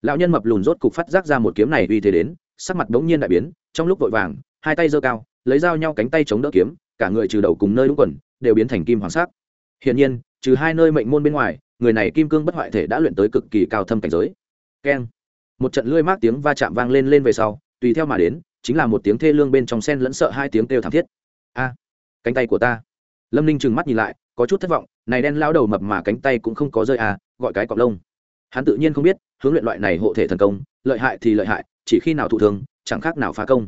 Lão nhân mập lùn rốt cục phát giác ra một kiếm này uy thế đến, sắc mặt bỗng nhiên đại biến, trong lúc vội vàng, hai tay giơ cao, lấy dao nhau cánh tay chống đỡ kiếm, cả người trừ đầu cùng nơi đúng quần, đều biến thành kim hoàng sắc. Hiển nhiên, trừ hai nơi mệnh môn bên ngoài, người này kim cương bất hoại thể đã luyện tới cực kỳ cao thâm cảnh giới. Keng. Một trận lưỡi mát tiếng va chạm vang lên lên về sau, tùy theo mà đến, chính là một tiếng thê lương bên trong sen lẫn sợ hai tiếng kêu thảm thiết. A, cánh tay của ta. Lâm ninh trừng mắt nhìn lại, có chút thất vọng này đen lao đầu mập mà cánh tay cũng không có rơi à gọi cái cọc lông. Hắn tự nhiên không biết, hướng luyện loại này hộ thể thần công, lợi hại thì lợi hại, chỉ khi nào thụ thường chẳng khác nào phá công.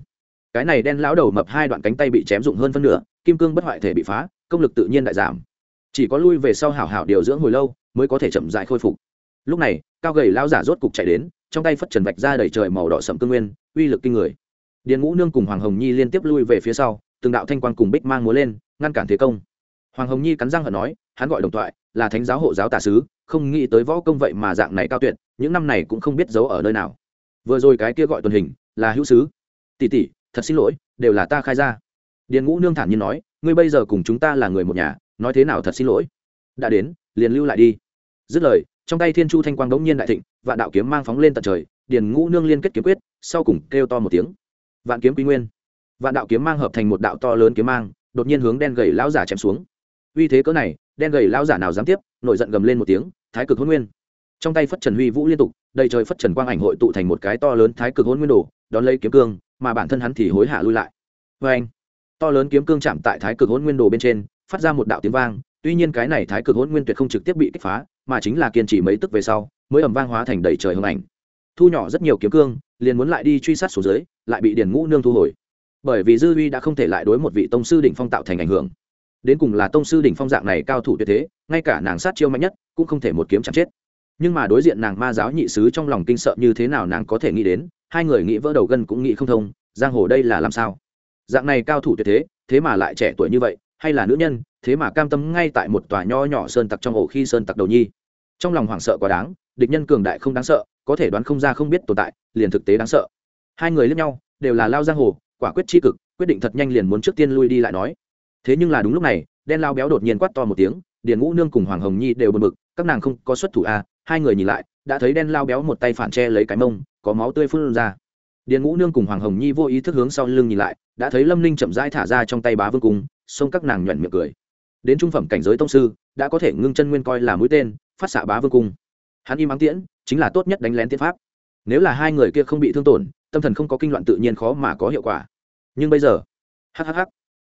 Cái này đen lão đầu mập hai đoạn cánh tay bị chém dụng hơn phân nửa, kim cương bất hoại thể bị phá, công lực tự nhiên đại giảm. Chỉ có lui về sau hảo hảo điều dưỡng hồi lâu, mới có thể chậm dại khôi phục. Lúc này, cao gầy lão giả rốt cục chạy đến, trong tay phất trần vạch ra đầy trời màu đỏ sậm cương nguyên, uy lực kinh người. Điền ngũ nương cùng hoàng hồng nhi liên tiếp lui về phía sau, từng đạo thanh quan cùng bích mang múa lên, ngăn cản thế công. Hoàng hồng nhi cắn răng hận nói hắn gọi đồng thoại, là thánh giáo hộ giáo tả sứ, không nghĩ tới võ công vậy mà dạng này cao tuyệt, những năm này cũng không biết giấu ở nơi nào. Vừa rồi cái kia gọi tuần hình, là hữu sứ. Tỷ tỷ, thật xin lỗi, đều là ta khai ra. Điền ngũ nương thản nhiên nói, ngươi bây giờ cùng chúng ta là người một nhà, nói thế nào thật xin lỗi. Đã đến, liền lưu lại đi. Dứt lời, trong tay thiên chu thanh quang đống nhiên đại thịnh, vạn đạo kiếm mang phóng lên tận trời, điền ngũ nương liên kết kiếm quyết, sau cùng kêu to một tiếng. Vạn kiếm quy nguyên. Vạn đạo kiếm mang hợp thành một đạo to lớn kiếm mang, đột nhiên hướng đen gầy lão giả chém xuống. Uy thế cỡ này đen gầy lão giả nào dám tiếp, nổi giận gầm lên một tiếng, thái cực hôn nguyên. Trong tay phất trần huy vũ liên tục, đầy trời phất trần quang ảnh hội tụ thành một cái to lớn thái cực hôn nguyên đồ, đón lấy kiếm cương, mà bản thân hắn thì hối hả lui lại. Vê anh, to lớn kiếm cương chạm tại thái cực hôn nguyên đồ bên trên, phát ra một đạo tiếng vang, tuy nhiên cái này thái cực hôn nguyên tuyệt không trực tiếp bị kích phá, mà chính là kiên trì mấy tức về sau, mới ẩm vang hóa thành đầy trời hưng ảnh. Thu nhỏ rất nhiều kiếm cương, liền muốn lại đi truy sát số dưới, lại bị điền ngũ nương thu hồi. Bởi vì dư uy đã không thể lại đối một vị tông sư đỉnh phong tạo thành ảnh hưởng đến cùng là tông sư đỉnh phong dạng này cao thủ tuyệt thế, ngay cả nàng sát chiêu mạnh nhất cũng không thể một kiếm chạm chết. Nhưng mà đối diện nàng ma giáo nhị sứ trong lòng kinh sợ như thế nào nàng có thể nghĩ đến, hai người nghĩ vỡ đầu gân cũng nghĩ không thông, giang hồ đây là làm sao? Dạng này cao thủ tuyệt thế thế mà lại trẻ tuổi như vậy, hay là nữ nhân, thế mà cam tâm ngay tại một tòa nho nhỏ sơn tặc trong ổ khi sơn tặc đầu nhi. Trong lòng hoảng sợ quá đáng, địch nhân cường đại không đáng sợ, có thể đoán không ra không biết tồn tại, liền thực tế đáng sợ. Hai người lẫn nhau, đều là lao giang hồ, quả quyết tri cực, quyết định thật nhanh liền muốn trước tiên lui đi lại nói thế nhưng là đúng lúc này, đen lao béo đột nhiên quát to một tiếng, điền ngũ nương cùng hoàng hồng nhi đều bật mực các nàng không có xuất thủ a hai người nhìn lại, đã thấy đen lao béo một tay phản che lấy cái mông, có máu tươi phun ra. Điền ngũ nương cùng hoàng hồng nhi vô ý thức hướng sau lưng nhìn lại, đã thấy lâm ninh chậm rãi thả ra trong tay bá vương cung, xông các nàng nhuận miệng cười. Đến trung phẩm cảnh giới tông sư, đã có thể ngưng chân nguyên coi là mũi tên, phát xạ bá vương cung. Hắn im ắng tiễn, chính là tốt nhất đánh lén tiên pháp. Nếu là hai người kia không bị thương tổn, tâm thần không có kinh loạn tự nhiên khó mà có hiệu quả. Nhưng bây giờ hhh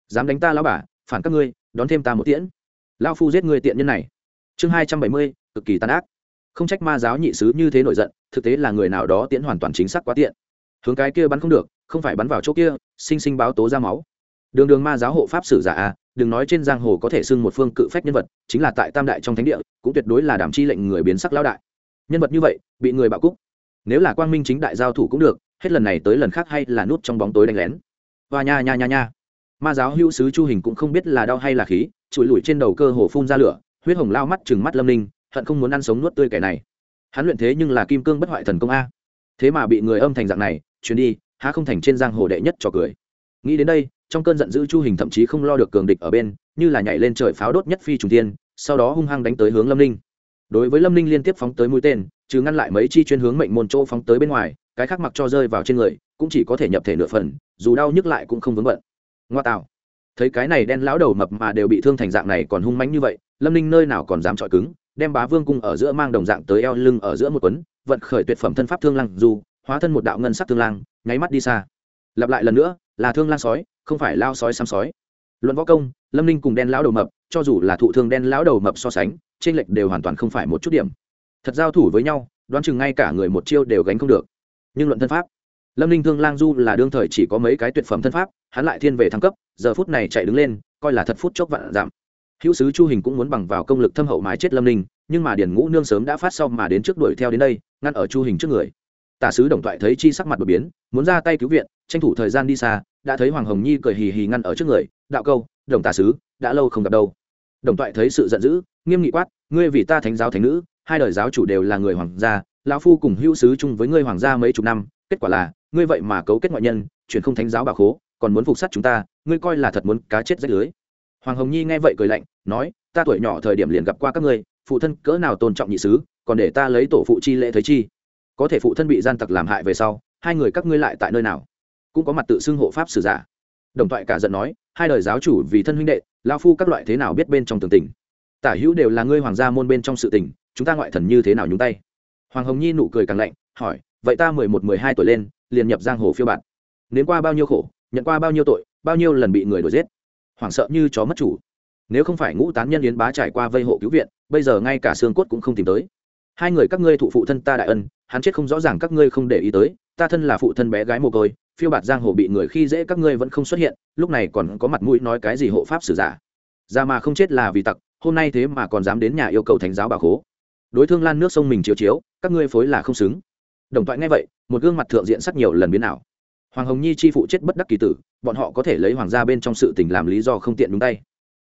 dám đánh ta lão bà, phản các ngươi, đón thêm ta một tiễn. Lao phu giết người tiện nhân này. Chương hai trăm bảy mươi, cực kỳ tàn ác. Không trách ma giáo nhị sứ như thế nổi giận, thực tế là người nào đó tiễn hoàn toàn chính xác quá tiện. Hướng cái kia bắn không được, không phải bắn vào chỗ kia, sinh sinh báo tố ra máu. Đường đường ma giáo hộ pháp sử giả a, đừng nói trên giang hồ có thể xưng một phương cự phách nhân vật, chính là tại tam đại trong thánh địa, cũng tuyệt đối là đảm chi lệnh người biến sắc lão đại. Nhân vật như vậy, bị người bạo cúc. Nếu là quang minh chính đại giao thủ cũng được, hết lần này tới lần khác hay là nút trong bóng tối đánh lén. Và nha nha nha nha ma giáo hữu sứ chu hình cũng không biết là đau hay là khí trụi lủi trên đầu cơ hồ phun ra lửa, huyết hồng lao mắt chừng mắt lâm ninh, hận không muốn ăn sống nuốt tươi kẻ này. Hắn luyện thế nhưng là kim cương bất hoại thần công a. Thế mà bị người âm thành dạng này, chuyến đi, há không thành trên giang hồ đệ nhất trò cười. Nghĩ đến đây, trong cơn giận dữ chu hình thậm chí không lo được cường địch ở bên, như là nhảy lên trời pháo đốt nhất phi trùng tiên sau đó hung hăng đánh tới hướng lâm ninh. Đối với lâm ninh liên tiếp phóng tới mũi tên chứ ngăn lại mấy chi chuyên hướng mệnh môn chỗ phóng tới bên ngoài, cái khác mặc cho rơi vào trên người, cũng chỉ có thể nhập thể nửa phần, dù đau nhức lại cũng không vướng bận ngoa tạo thấy cái này đen lão đầu mập mà đều bị thương thành dạng này còn hung mánh như vậy, lâm ninh nơi nào còn dám chọi cứng, đem bá vương cung ở giữa mang đồng dạng tới eo lưng ở giữa một quấn, vận khởi tuyệt phẩm thân pháp thương lăng dù, hóa thân một đạo ngân sắc thương lang nháy mắt đi xa. Lặp lại lần nữa, là thương lang sói, không phải lao sói xăm sói. Luận võ công, lâm ninh cùng đen lão đầu mập, cho dù là thụ thương đen lão đầu mập so sánh trên lệch đều hoàn toàn không phải một chút điểm. Thật giao thủ với nhau, đoán chừng ngay cả người một chiêu đều gánh không được. Nhưng luận thân pháp, lâm ninh thương lang du là đương thời chỉ có mấy cái tuyệt phẩm thân pháp hắn lại thiên về thăng cấp, giờ phút này chạy đứng lên, coi là thật phút chốc vạn giảm. Hữu sứ chu hình cũng muốn bằng vào công lực thâm hậu mái chết lâm ninh, nhưng mà điển ngũ nương sớm đã phát sau mà đến trước đuổi theo đến đây, ngăn ở chu hình trước người. Tả sứ đồng thoại thấy chi sắc mặt đột biến, muốn ra tay cứu viện, tranh thủ thời gian đi xa, đã thấy hoàng hồng nhi cười hì hì ngăn ở trước người, đạo câu, đồng tả sứ, đã lâu không gặp đâu. Đồng toại thấy sự giận dữ, nghiêm nghị quát, ngươi vì ta thánh giáo thánh nữ, hai đời giáo chủ đều là người hoàng gia, lão phu cùng hữu sứ chung với ngươi hoàng gia mấy chục năm, kết quả là, ngươi vậy mà cấu kết ngoại nhân, chuyển không thánh giáo bà khố còn muốn phục sát chúng ta, ngươi coi là thật muốn cá chết rách lưới. Hoàng hồng nhi nghe vậy cười lạnh, nói, ta tuổi nhỏ thời điểm liền gặp qua các ngươi, phụ thân cỡ nào tôn trọng nhị sứ, còn để ta lấy tổ phụ chi lễ thấy chi. Có thể phụ thân bị gian tặc làm hại về sau, hai người các ngươi lại tại nơi nào? Cũng có mặt tự xưng hộ pháp sử giả. Đồng toại cả giận nói, hai đời giáo chủ vì thân huynh đệ lao phu các loại thế nào biết bên trong tường tình? Tả hữu đều là ngươi hoàng gia môn bên trong sự tình, chúng ta ngoại thần như thế nào nhúng tay? Hoàng hồng nhi nụ cười càng lạnh, hỏi, vậy ta mười một, mười hai tuổi lên, liền nhập giang hồ phiêu bạt. Nến qua bao nhiêu khổ nhận qua bao nhiêu tội, bao nhiêu lần bị người đuổi giết. Hoảng sợ như chó mất chủ. Nếu không phải ngũ tán nhân yến bá trải qua vây hộ cứu viện, bây giờ ngay cả xương cốt cũng không tìm tới. Hai người các ngươi thụ phụ thân ta đại ân, hắn chết không rõ ràng các ngươi không để ý tới, ta thân là phụ thân bé gái mồ côi, phiêu bạt giang hồ bị người khi dễ các ngươi vẫn không xuất hiện, lúc này còn có mặt mũi nói cái gì hộ pháp sử giả. Ra mà không chết là vì tặc, hôm nay thế mà còn dám đến nhà yêu cầu thánh giáo bà khố. Đối thương lan nước sông mình chiếu chiếu, các ngươi phối là không xứng. Đồng thoại ngay vậy, một gương mặt thượng diện sắc nhiều lần biến ảo hoàng hồng nhi chi phụ chết bất đắc kỳ tử, bọn họ có thể lấy hoàng gia bên trong sự tình làm lý do không tiện đúng tay.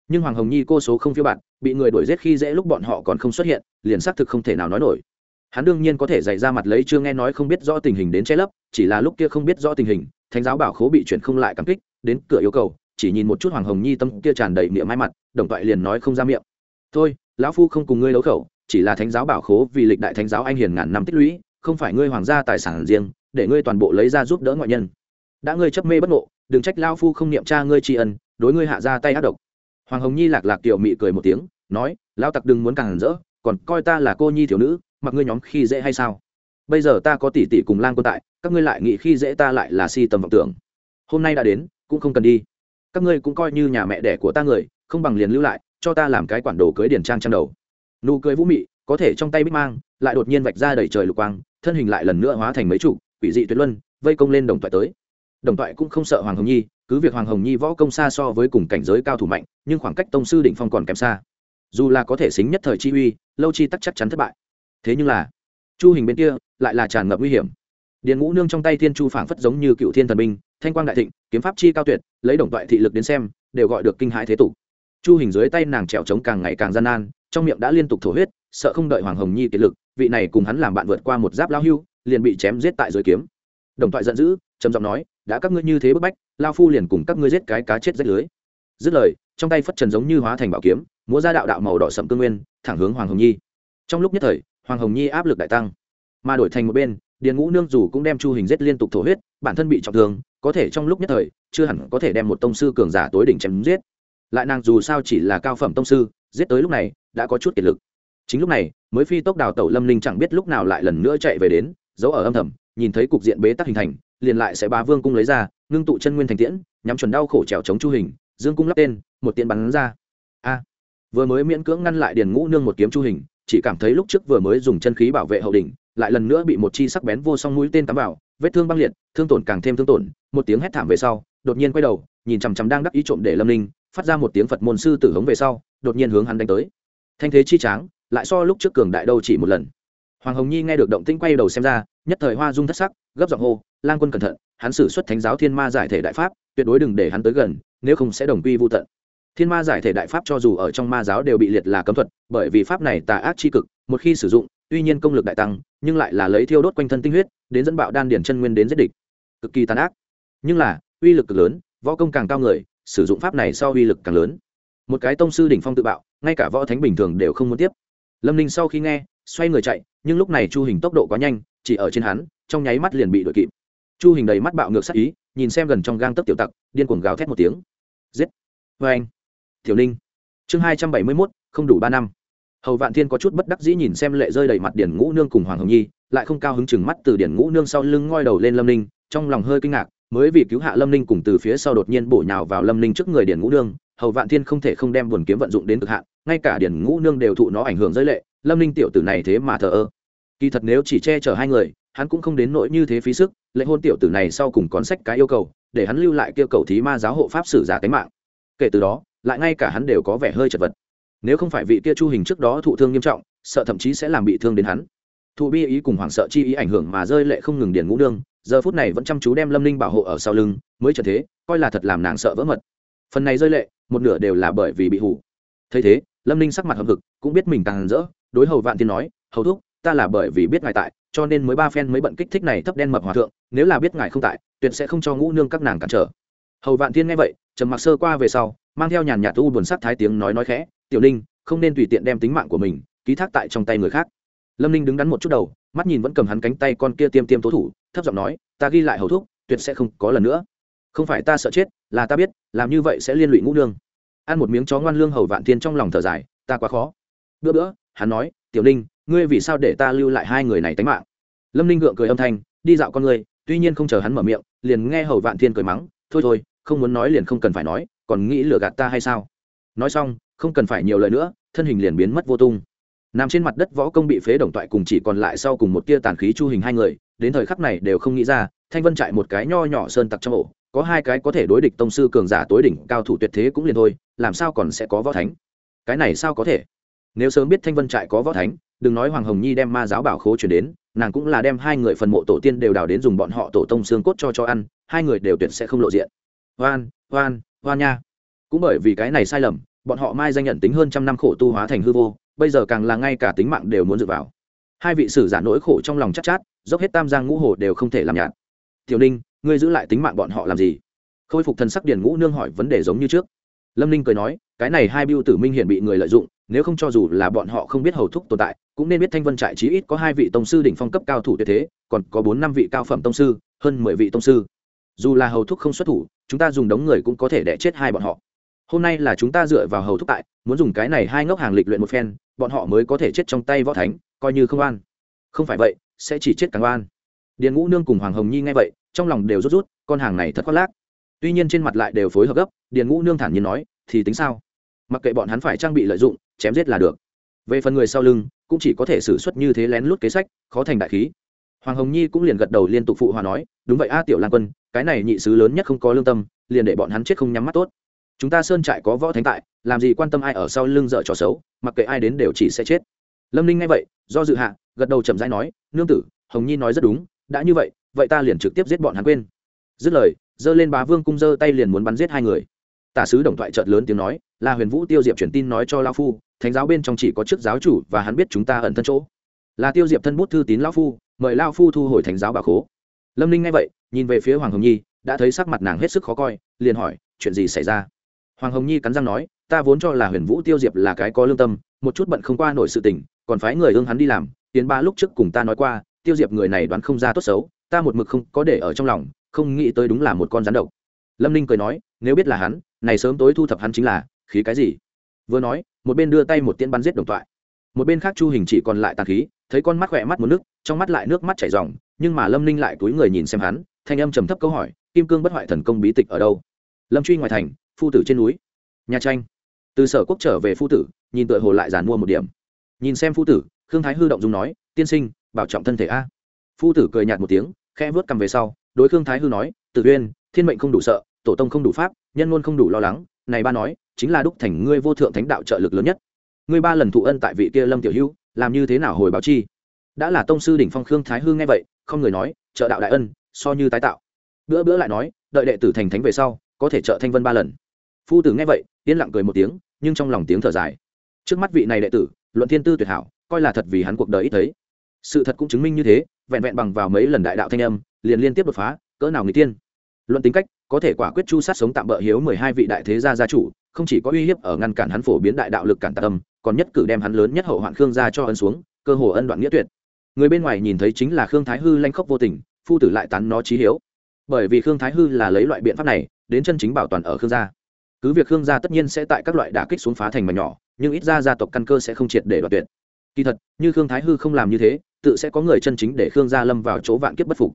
Nhưng hoàng hồng nhi cô số không phiêu bạn bị người đuổi giết khi dễ lúc bọn họ còn không xuất hiện, liền xác thực không thể nào nói nổi. Hắn đương nhiên có thể dạy ra mặt lấy chưa nghe nói không biết rõ tình hình đến che lấp, chỉ là lúc kia không biết rõ tình hình, thánh giáo bảo khố bị chuyển không lại cảm kích, đến cửa yêu cầu, chỉ nhìn một chút hoàng hồng nhi tâm kia tràn đầy miệng mai mặt, đồng toại liền nói không ra miệng. Thôi, lão phu không cùng ngươi đấu khẩu, chỉ là thánh giáo bảo khố vì lịch đại thánh giáo anh hiền ngàn năm tích lũy, không phải ngươi hoàng gia tài sản riêng, để ngươi toàn bộ lấy ra giúp đỡ ngoại nhân đã ngươi chấp mê bất ngộ, đừng trách lao phu không niệm cha ngươi tri ân, đối ngươi hạ ra tay ác độc. Hoàng hồng nhi lạc lạc tiểu mị cười một tiếng, nói lao tặc đừng muốn càng rỡ, còn coi ta là cô nhi thiếu nữ, mặc ngươi nhóm khi dễ hay sao? Bây giờ ta có tỷ tỷ cùng lang quân tại, các ngươi lại nghĩ khi dễ ta lại là si tầm vọng tưởng. Hôm nay đã đến, cũng không cần đi. Các ngươi cũng coi như nhà mẹ đẻ của ta người, không bằng liền lưu lại, cho ta làm cái quản đồ cưới điển trang trang đầu. Nụ cười vũ mị, có thể trong tay bích mang, lại đột nhiên vạch ra đầy trời lục quang, thân hình lại lần nữa hóa thành mấy trụ, quỷ dị tuyệt luân, vây công lên đồng toại tới đồng toại cũng không sợ hoàng hồng nhi, cứ việc hoàng hồng nhi võ công xa so với cùng cảnh giới cao thủ mạnh, nhưng khoảng cách tông sư đỉnh phong còn kém xa. Dù là có thể xính nhất thời chi uy, lâu chi tắc chắc chắn thất bại. Thế nhưng là, chu hình bên kia lại là tràn ngập nguy hiểm. Điện ngũ nương trong tay thiên chu phảng phất giống như cựu thiên thần binh, thanh quang đại thịnh, kiếm pháp chi cao tuyệt, lấy đồng toại thị lực đến xem, đều gọi được kinh hãi thế tục. Chu hình dưới tay nàng trèo trống càng ngày càng gian nan, trong miệng đã liên tục thổ huyết, sợ không đợi hoàng hồng nhi kiệt lực, vị này cùng hắn làm bạn vượt qua một giáp lao hưu, liền bị chém giết tại dưới kiếm. Đồng thoại giận dữ, trầm giọng nói đã các ngươi như thế bức bách, lao phu liền cùng các ngươi giết cái cá chết rách lưới. Dứt lời, trong tay phất trần giống như hóa thành bảo kiếm, múa ra đạo đạo màu đỏ sậm cương nguyên, thẳng hướng hoàng hồng nhi. Trong lúc nhất thời, hoàng hồng nhi áp lực đại tăng. Mà đổi thành một bên, điền ngũ nương dù cũng đem chu hình giết liên tục thổ huyết, bản thân bị trọng thương, có thể trong lúc nhất thời, chưa hẳn có thể đem một tông sư cường giả tối đỉnh chém giết. Lại nàng dù sao chỉ là cao phẩm tông sư, giết tới lúc này, đã có chút kiệt lực. Chính lúc này, mới phi tốc đào tẩu lâm linh chẳng biết lúc nào lại lần nữa chạy về đến, giấu ở âm thầm, nhìn thấy cục diện bế tắc hình thành liền lại sẽ bá vương cung lấy ra, ngưng tụ chân nguyên thành tiễn, nhắm chuẩn đau khổ trèo chống chu hình, dương cung lắp tên, một tiện bắn ra. A, vừa mới miễn cưỡng ngăn lại điền ngũ nương một kiếm chu hình, chỉ cảm thấy lúc trước vừa mới dùng chân khí bảo vệ hậu đỉnh, lại lần nữa bị một chi sắc bén vô song mũi tên tắm vào, vết thương băng liệt, thương tổn càng thêm thương tổn, một tiếng hét thảm về sau, đột nhiên quay đầu, nhìn chằm chằm đang đắc ý trộm để lâm ninh, phát ra một tiếng phật môn sư tử hống về sau, đột nhiên hướng hắn đánh tới. Thanh thế chi tráng, lại so lúc trước cường đại đâu chỉ một lần hoàng hồng nhi nghe được động tĩnh quay đầu xem ra, nhất thời hoa dung thất sắc, gấp giọng hô, lang quân cẩn thận, hắn xử xuất thánh giáo thiên ma giải thể đại pháp, tuyệt đối đừng để hắn tới gần, nếu không sẽ đồng quy vô tận. Thiên ma giải thể đại pháp cho dù ở trong ma giáo đều bị liệt là cấm thuật, bởi vì pháp này tà ác chi cực, một khi sử dụng, tuy nhiên công lực đại tăng, nhưng lại là lấy thiêu đốt quanh thân tinh huyết, đến dẫn bạo đan điển chân nguyên đến giết địch. Cực kỳ tàn ác. Nhưng là, uy lực cực lớn, võ công càng cao người, sử dụng pháp này sau uy lực càng lớn. Một cái tông sư đỉnh phong tự bạo, ngay cả võ thánh bình thường đều không muốn tiếp. Lâm ninh sau khi nghe xoay người chạy, nhưng lúc này chu hình tốc độ quá nhanh, chỉ ở trên hắn, trong nháy mắt liền bị đuổi kịp. Chu hình đầy mắt bạo ngược sắc ý, nhìn xem gần trong gang tấc tiểu tặc, điên cuồng gào thét một tiếng. Giết! Vê anh! Tiểu ninh! Chương hai trăm bảy mươi mốt, không đủ ba năm. Hầu vạn thiên có chút bất đắc dĩ nhìn xem lệ rơi đầy mặt điển ngũ nương cùng hoàng hồng nhi, lại không cao hứng chừng mắt từ điển ngũ nương sau lưng ngoi đầu lên lâm ninh, trong lòng hơi kinh ngạc, mới vì cứu hạ lâm ninh cùng từ phía sau đột nhiên bổ nhào vào lâm ninh trước người điển ngũ nương, hầu vạn thiên không thể không đem buồn kiếm vận dụng đến cực hạn, ngay cả điển ngũ nương đều thụ nó ảnh hưởng giới lệ lâm ninh tiểu tử này thế mà thờ ơ. Kỳ thật nếu chỉ che chở hai người, hắn cũng không đến nỗi như thế phí sức, lệnh hôn tiểu tử này sau cùng còn sách cái yêu cầu, để hắn lưu lại kêu cầu thí ma giáo hộ pháp sử giả cái mạng. Kể từ đó, lại ngay cả hắn đều có vẻ hơi chật vật. Nếu không phải vị kia chu hình trước đó thụ thương nghiêm trọng, sợ thậm chí sẽ làm bị thương đến hắn. Thụ bi ý cùng hoảng sợ chi ý ảnh hưởng mà rơi lệ không ngừng điền ngũ đương, giờ phút này vẫn chăm chú đem lâm ninh bảo hộ ở sau lưng, mới trở thế, coi là thật làm nàng sợ vỡ mật. Phần này rơi lệ, một nửa đều là bởi vì bị hủ thấy thế, lâm ninh sắc mặt hậm hực, cũng biết mình càng rỡ đối hầu vạn tiên nói, hầu thúc, ta là bởi vì biết ngài tại, cho nên mới ba phen mới bận kích thích này thấp đen mập hòa thượng, nếu là biết ngài không tại, tuyệt sẽ không cho ngũ nương các nàng cản trở. Hầu vạn tiên nghe vậy, trầm mặc sơ qua về sau, mang theo nhàn nhạt u buồn sắc thái tiếng nói nói khẽ, tiểu ninh, không nên tùy tiện đem tính mạng của mình ký thác tại trong tay người khác. Lâm ninh đứng đắn một chút đầu, mắt nhìn vẫn cầm hắn cánh tay con kia tiêm tiêm tố thủ, thấp giọng nói, ta ghi lại hầu thúc, tuyệt sẽ không có lần nữa. Không phải ta sợ chết, là ta biết, làm như vậy sẽ liên lụy ngũ nương. Ăn một miếng chó ngoan lương hầu vạn thiên trong lòng thở dài, ta quá khó. Bữa bữa hắn nói, tiểu ninh, ngươi vì sao để ta lưu lại hai người này tánh mạng? Lâm ninh gượng cười âm thanh, đi dạo con ngươi tuy nhiên không chờ hắn mở miệng, liền nghe hầu vạn thiên cười mắng, thôi thôi, không muốn nói liền không cần phải nói, còn nghĩ lừa gạt ta hay sao? Nói xong, không cần phải nhiều lời nữa, thân hình liền biến mất vô tung. Nằm trên mặt đất võ công bị phế đồng toại cùng chỉ còn lại sau cùng một tia tàn khí chu hình hai người, đến thời khắc này đều không nghĩ ra, thanh vân trại một cái nho nhỏ sơn tặc trong ổ, có hai cái có thể đối địch tông sư cường giả tối đỉnh, cao thủ tuyệt thế cũng liền thôi, làm sao còn sẽ có võ thánh? Cái này sao có thể? Nếu sớm biết thanh vân trại có võ thánh đừng nói hoàng hồng nhi đem ma giáo bảo khố chuyển đến nàng cũng là đem hai người phần mộ tổ tiên đều đào đến dùng bọn họ tổ tông xương cốt cho cho ăn hai người đều tuyệt sẽ không lộ diện. Hoan hoan hoan nha. Cũng bởi vì cái này sai lầm bọn họ mai danh nhận tính hơn trăm năm khổ tu hóa thành hư vô bây giờ càng là ngay cả tính mạng đều muốn dựa vào. Hai vị sử giả nỗi khổ trong lòng chắc chát, chát dốc hết tam giang ngũ hồ đều không thể làm nhạt. Tiểu ninh ngươi giữ lại tính mạng bọn họ làm gì? Khôi phục thần sắc điển ngũ nương hỏi vấn đề giống như trước. Lâm ninh cười nói cái này hai biêu tử minh hiện bị người lợi dụng nếu không cho dù là bọn họ không biết hầu thúc tồn tại, cũng nên biết thanh vân trại chí ít có hai vị tông sư đỉnh phong cấp cao thủ tuyệt thế, còn có bốn năm vị cao phẩm tông sư, hơn mười vị tông sư. Dù là hầu thúc không xuất thủ, chúng ta dùng đống người cũng có thể đẻ chết hai bọn họ. Hôm nay là chúng ta dựa vào hầu thúc tại, muốn dùng cái này hai ngốc hàng lịch luyện một phen, bọn họ mới có thể chết trong tay võ thánh, coi như không an không phải vậy, sẽ chỉ chết càng oan. Điền ngũ nương cùng hoàng hồng nhi nghe vậy, trong lòng đều rút rút, con hàng này thật khoác lác. Tuy nhiên trên mặt lại đều phối hợp gấp, điền ngũ nương thản nhiên nói, thì tính sao? Mặc kệ bọn hắn phải trang bị lợi dụng, chém giết là được. Về phần người sau lưng, cũng chỉ có thể xử suất như thế lén lút kế sách, khó thành đại khí. Hoàng hồng nhi cũng liền gật đầu liên tục phụ hòa nói, đúng vậy a, tiểu lan quân, cái này nhị sứ lớn nhất không có lương tâm, liền để bọn hắn chết không nhắm mắt tốt. Chúng ta sơn trại có võ thánh tại, làm gì quan tâm ai ở sau lưng dở trò xấu, mặc kệ ai đến đều chỉ sẽ chết. Lâm ninh nghe vậy, do dự hạ, gật đầu chậm rãi nói, nương tử, hồng nhi nói rất đúng, đã như vậy vậy ta liền trực tiếp giết bọn hắn quên. Dứt lời, giơ lên bá vương cung giơ tay liền muốn bắn giết hai người tả sứ đồng thoại trợt lớn tiếng nói là huyền vũ tiêu diệp truyền tin nói cho lao phu, thánh giáo bên trong chỉ có chức giáo chủ và hắn biết chúng ta ẩn thân chỗ. Là tiêu diệp thân bút thư tín lao phu, mời lao phu thu hồi thánh giáo bà khố. Lâm ninh nghe vậy, nhìn về phía hoàng hồng nhi, đã thấy sắc mặt nàng hết sức khó coi, liền hỏi, chuyện gì xảy ra? Hoàng hồng nhi cắn răng nói, ta vốn cho là huyền vũ tiêu diệp là cái có lương tâm, một chút bận không qua nổi sự tình, còn phái người ương hắn đi làm, tiến ba lúc trước cùng ta nói qua, tiêu diệp người này đoán không ra tốt xấu, ta một mực không có để ở trong lòng, không nghĩ tới đúng là một con rắn độc. Lâm ninh cười nói nếu biết là hắn, này sớm tối thu thập hắn chính là, khí cái gì? Vừa nói, một bên đưa tay một tiên bắn giết đồng toại. Một bên khác chu hình chỉ còn lại tàn khí, thấy con mắt khỏe mắt một nước, trong mắt lại nước mắt chảy ròng, nhưng mà lâm ninh lại túi người nhìn xem hắn, thanh âm trầm thấp câu hỏi, kim cương bất hoại thần công bí tịch ở đâu? Lâm truy ngoài thành, phu tử trên núi. Nhà tranh. Từ sở quốc trở về phu tử, nhìn tựa hồ lại giàn mua một điểm. Nhìn xem phu tử, khương thái hư động dung nói, tiên sinh, bảo trọng thân thể a. Phu tử cười nhạt một tiếng khe vớt cầm về sau, đối khương thái hư nói tự uyên, thiên mệnh không đủ sợ tổ tông không đủ pháp, nhân ngôn không đủ lo lắng, này ba nói, chính là đúc thành ngươi vô thượng thánh đạo trợ lực lớn nhất. Ngươi ba lần thụ ân tại vị kia lâm tiểu hữu, làm như thế nào hồi báo chi? Đã là tông sư đỉnh phong khương thái hư nghe vậy, không người nói, trợ đạo đại ân, so như tái tạo. Bữa bữa lại nói, đợi đệ tử thành thánh về sau, có thể trợ thanh vân ba lần. Phu tử nghe vậy, yên lặng cười một tiếng, nhưng trong lòng tiếng thở dài. Trước mắt vị này đệ tử, luận thiên tư tuyệt hảo, coi là thật vì hắn cuộc đời ít thấy. Sự thật cũng chứng minh như thế, vẹn vẹn bằng vào mấy lần đại đạo thanh âm, liền liên tiếp đột phá, cỡ nào người tiên luận tính cách có thể quả quyết chu sát sống tạm bỡ hiếu mười hai vị đại thế gia gia chủ, không chỉ có uy hiếp ở ngăn cản hắn phổ biến đại đạo lực cản tạ tâm, còn nhất cử đem hắn lớn nhất hậu hoạn khương gia cho ân xuống, cơ hồ ân đoạn nghĩa tuyệt. Người bên ngoài nhìn thấy chính là khương thái hư lanh khóc vô tình, phu tử lại tán nó trí hiếu. Bởi vì khương thái hư là lấy loại biện pháp này, đến chân chính bảo toàn ở khương gia. Cứ việc khương gia tất nhiên sẽ tại các loại đả kích xuống phá thành mà nhỏ, nhưng ít ra gia tộc căn cơ sẽ không triệt để đoạt tuyệt. Kỳ thật, như khương thái hư không làm như thế, tự sẽ có người chân chính để khương gia lâm vào chỗ vạn kiếp bất phục.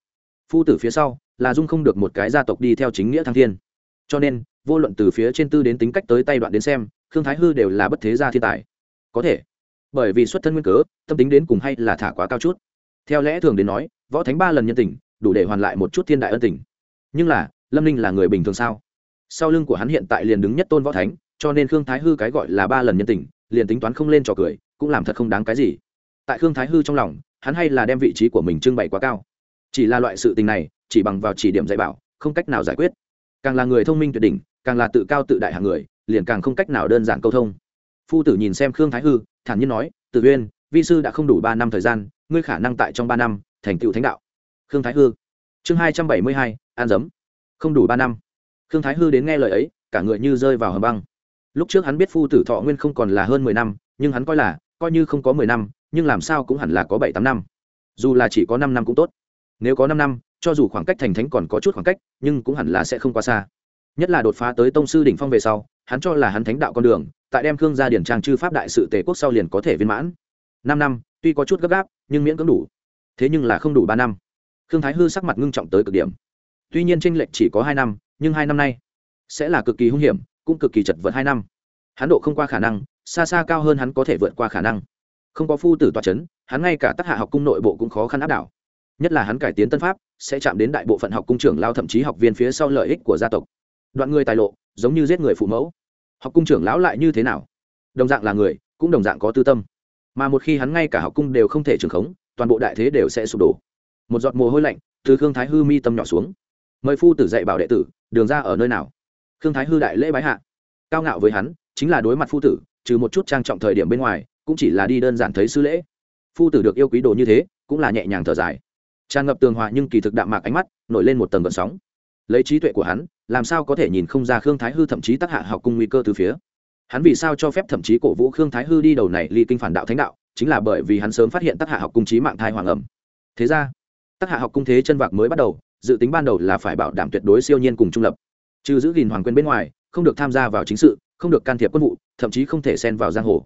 Phu tử phía sau là dung không được một cái gia tộc đi theo chính nghĩa thăng thiên. Cho nên, vô luận từ phía trên tư đến tính cách tới tay đoạn đến xem, khương thái hư đều là bất thế gia thiên tài. Có thể, bởi vì xuất thân nguyên cớ, tâm tính đến cùng hay là thả quá cao chút. Theo lẽ thường đến nói, võ thánh ba lần nhân tình, đủ để hoàn lại một chút thiên đại ân tình. Nhưng là, lâm ninh là người bình thường sao? Sau lưng của hắn hiện tại liền đứng nhất tôn võ thánh, cho nên khương thái hư cái gọi là ba lần nhân tình, liền tính toán không lên trò cười, cũng làm thật không đáng cái gì. Tại khương thái hư trong lòng, hắn hay là đem vị trí của mình trưng bày quá cao. Chỉ là loại sự tình này chỉ bằng vào chỉ điểm dạy bảo, không cách nào giải quyết. Càng là người thông minh tuyệt đỉnh, càng là tự cao tự đại hàng người, liền càng không cách nào đơn giản câu thông. Phu tử nhìn xem khương thái hư, thản nhiên nói tự uyên, vi sư đã không đủ ba năm thời gian, ngươi khả năng tại trong ba năm, thành tựu thánh đạo. Khương thái hư. Chương hai trăm bảy mươi hai, an dấm. Không đủ ba năm. Khương thái hư đến nghe lời ấy, cả người như rơi vào hầm băng. Lúc trước hắn biết phu tử thọ nguyên không còn là hơn mười năm, nhưng hắn coi là, coi như không có mười năm, nhưng làm sao cũng hẳn là có bảy tám năm. Dù là chỉ có năm năm cũng tốt. Nếu có năm năm cho dù khoảng cách thành thánh còn có chút khoảng cách, nhưng cũng hẳn là sẽ không quá xa. Nhất là đột phá tới tông sư đỉnh phong về sau, hắn cho là hắn thánh đạo con đường, tại đem khương gia điển trang chư pháp đại sự tề quốc sau liền có thể viên mãn. Năm năm, tuy có chút gấp gáp, nhưng miễn cưỡng đủ. Thế nhưng là không đủ ba năm. Khương thái hư sắc mặt ngưng trọng tới cực điểm. Tuy nhiên tranh lệch chỉ có hai năm, nhưng hai năm nay sẽ là cực kỳ hung hiểm, cũng cực kỳ chật vật hai năm. Hắn độ không qua khả năng, xa xa cao hơn hắn có thể vượt qua khả năng. Không có phu tử toa c h ấ n hắn ngay cả tác hạ học cung nội bộ cũng khó khăn áp đảo nhất là hắn cải tiến tân pháp, sẽ chạm đến đại bộ phận học cung trưởng lao thậm chí học viên phía sau lợi ích của gia tộc. Đoạn người tài lộ, giống như giết người phụ mẫu. Học cung trưởng lão lại như thế nào? Đồng dạng là người, cũng đồng dạng có tư tâm. Mà một khi hắn ngay cả học cung đều không thể trường khống, toàn bộ đại thế đều sẽ sụp đổ. Một giọt mồ hôi lạnh, từ khương thái hư mi tâm nhỏ xuống. Mời phu tử dạy bảo đệ tử, đường ra ở nơi nào? Khương thái hư đại lễ bái hạ. Cao ngạo với hắn, chính là đối mặt phu tử, trừ một chút trang trọng thời điểm bên ngoài, cũng chỉ là đi đơn giản thấy sư lễ. Phu tử được yêu quý đồ như thế, cũng là nhẹ nhàng thở dài tràn ngập tường hòa nhưng kỳ thực đạm mạc ánh mắt, nổi lên một tầng gợn sóng. Lấy trí tuệ của hắn, làm sao có thể nhìn không ra khương thái hư thậm chí tác hạ học cung nguy cơ từ phía. Hắn vì sao cho phép thậm chí cổ vũ khương thái hư đi đầu này ly kinh phản đạo thánh đạo, chính là bởi vì hắn sớm phát hiện tác hạ học cung trí mạng thai hoàng ẩm. Thế ra, tác hạ học cung thế chân vạc mới bắt đầu, dự tính ban đầu là phải bảo đảm tuyệt đối siêu nhiên cùng trung lập. Trừ giữ gìn hoàng quyền bên ngoài, không được tham gia vào chính sự, không được can thiệp quân vụ, thậm chí không thể xen vào giang hồ.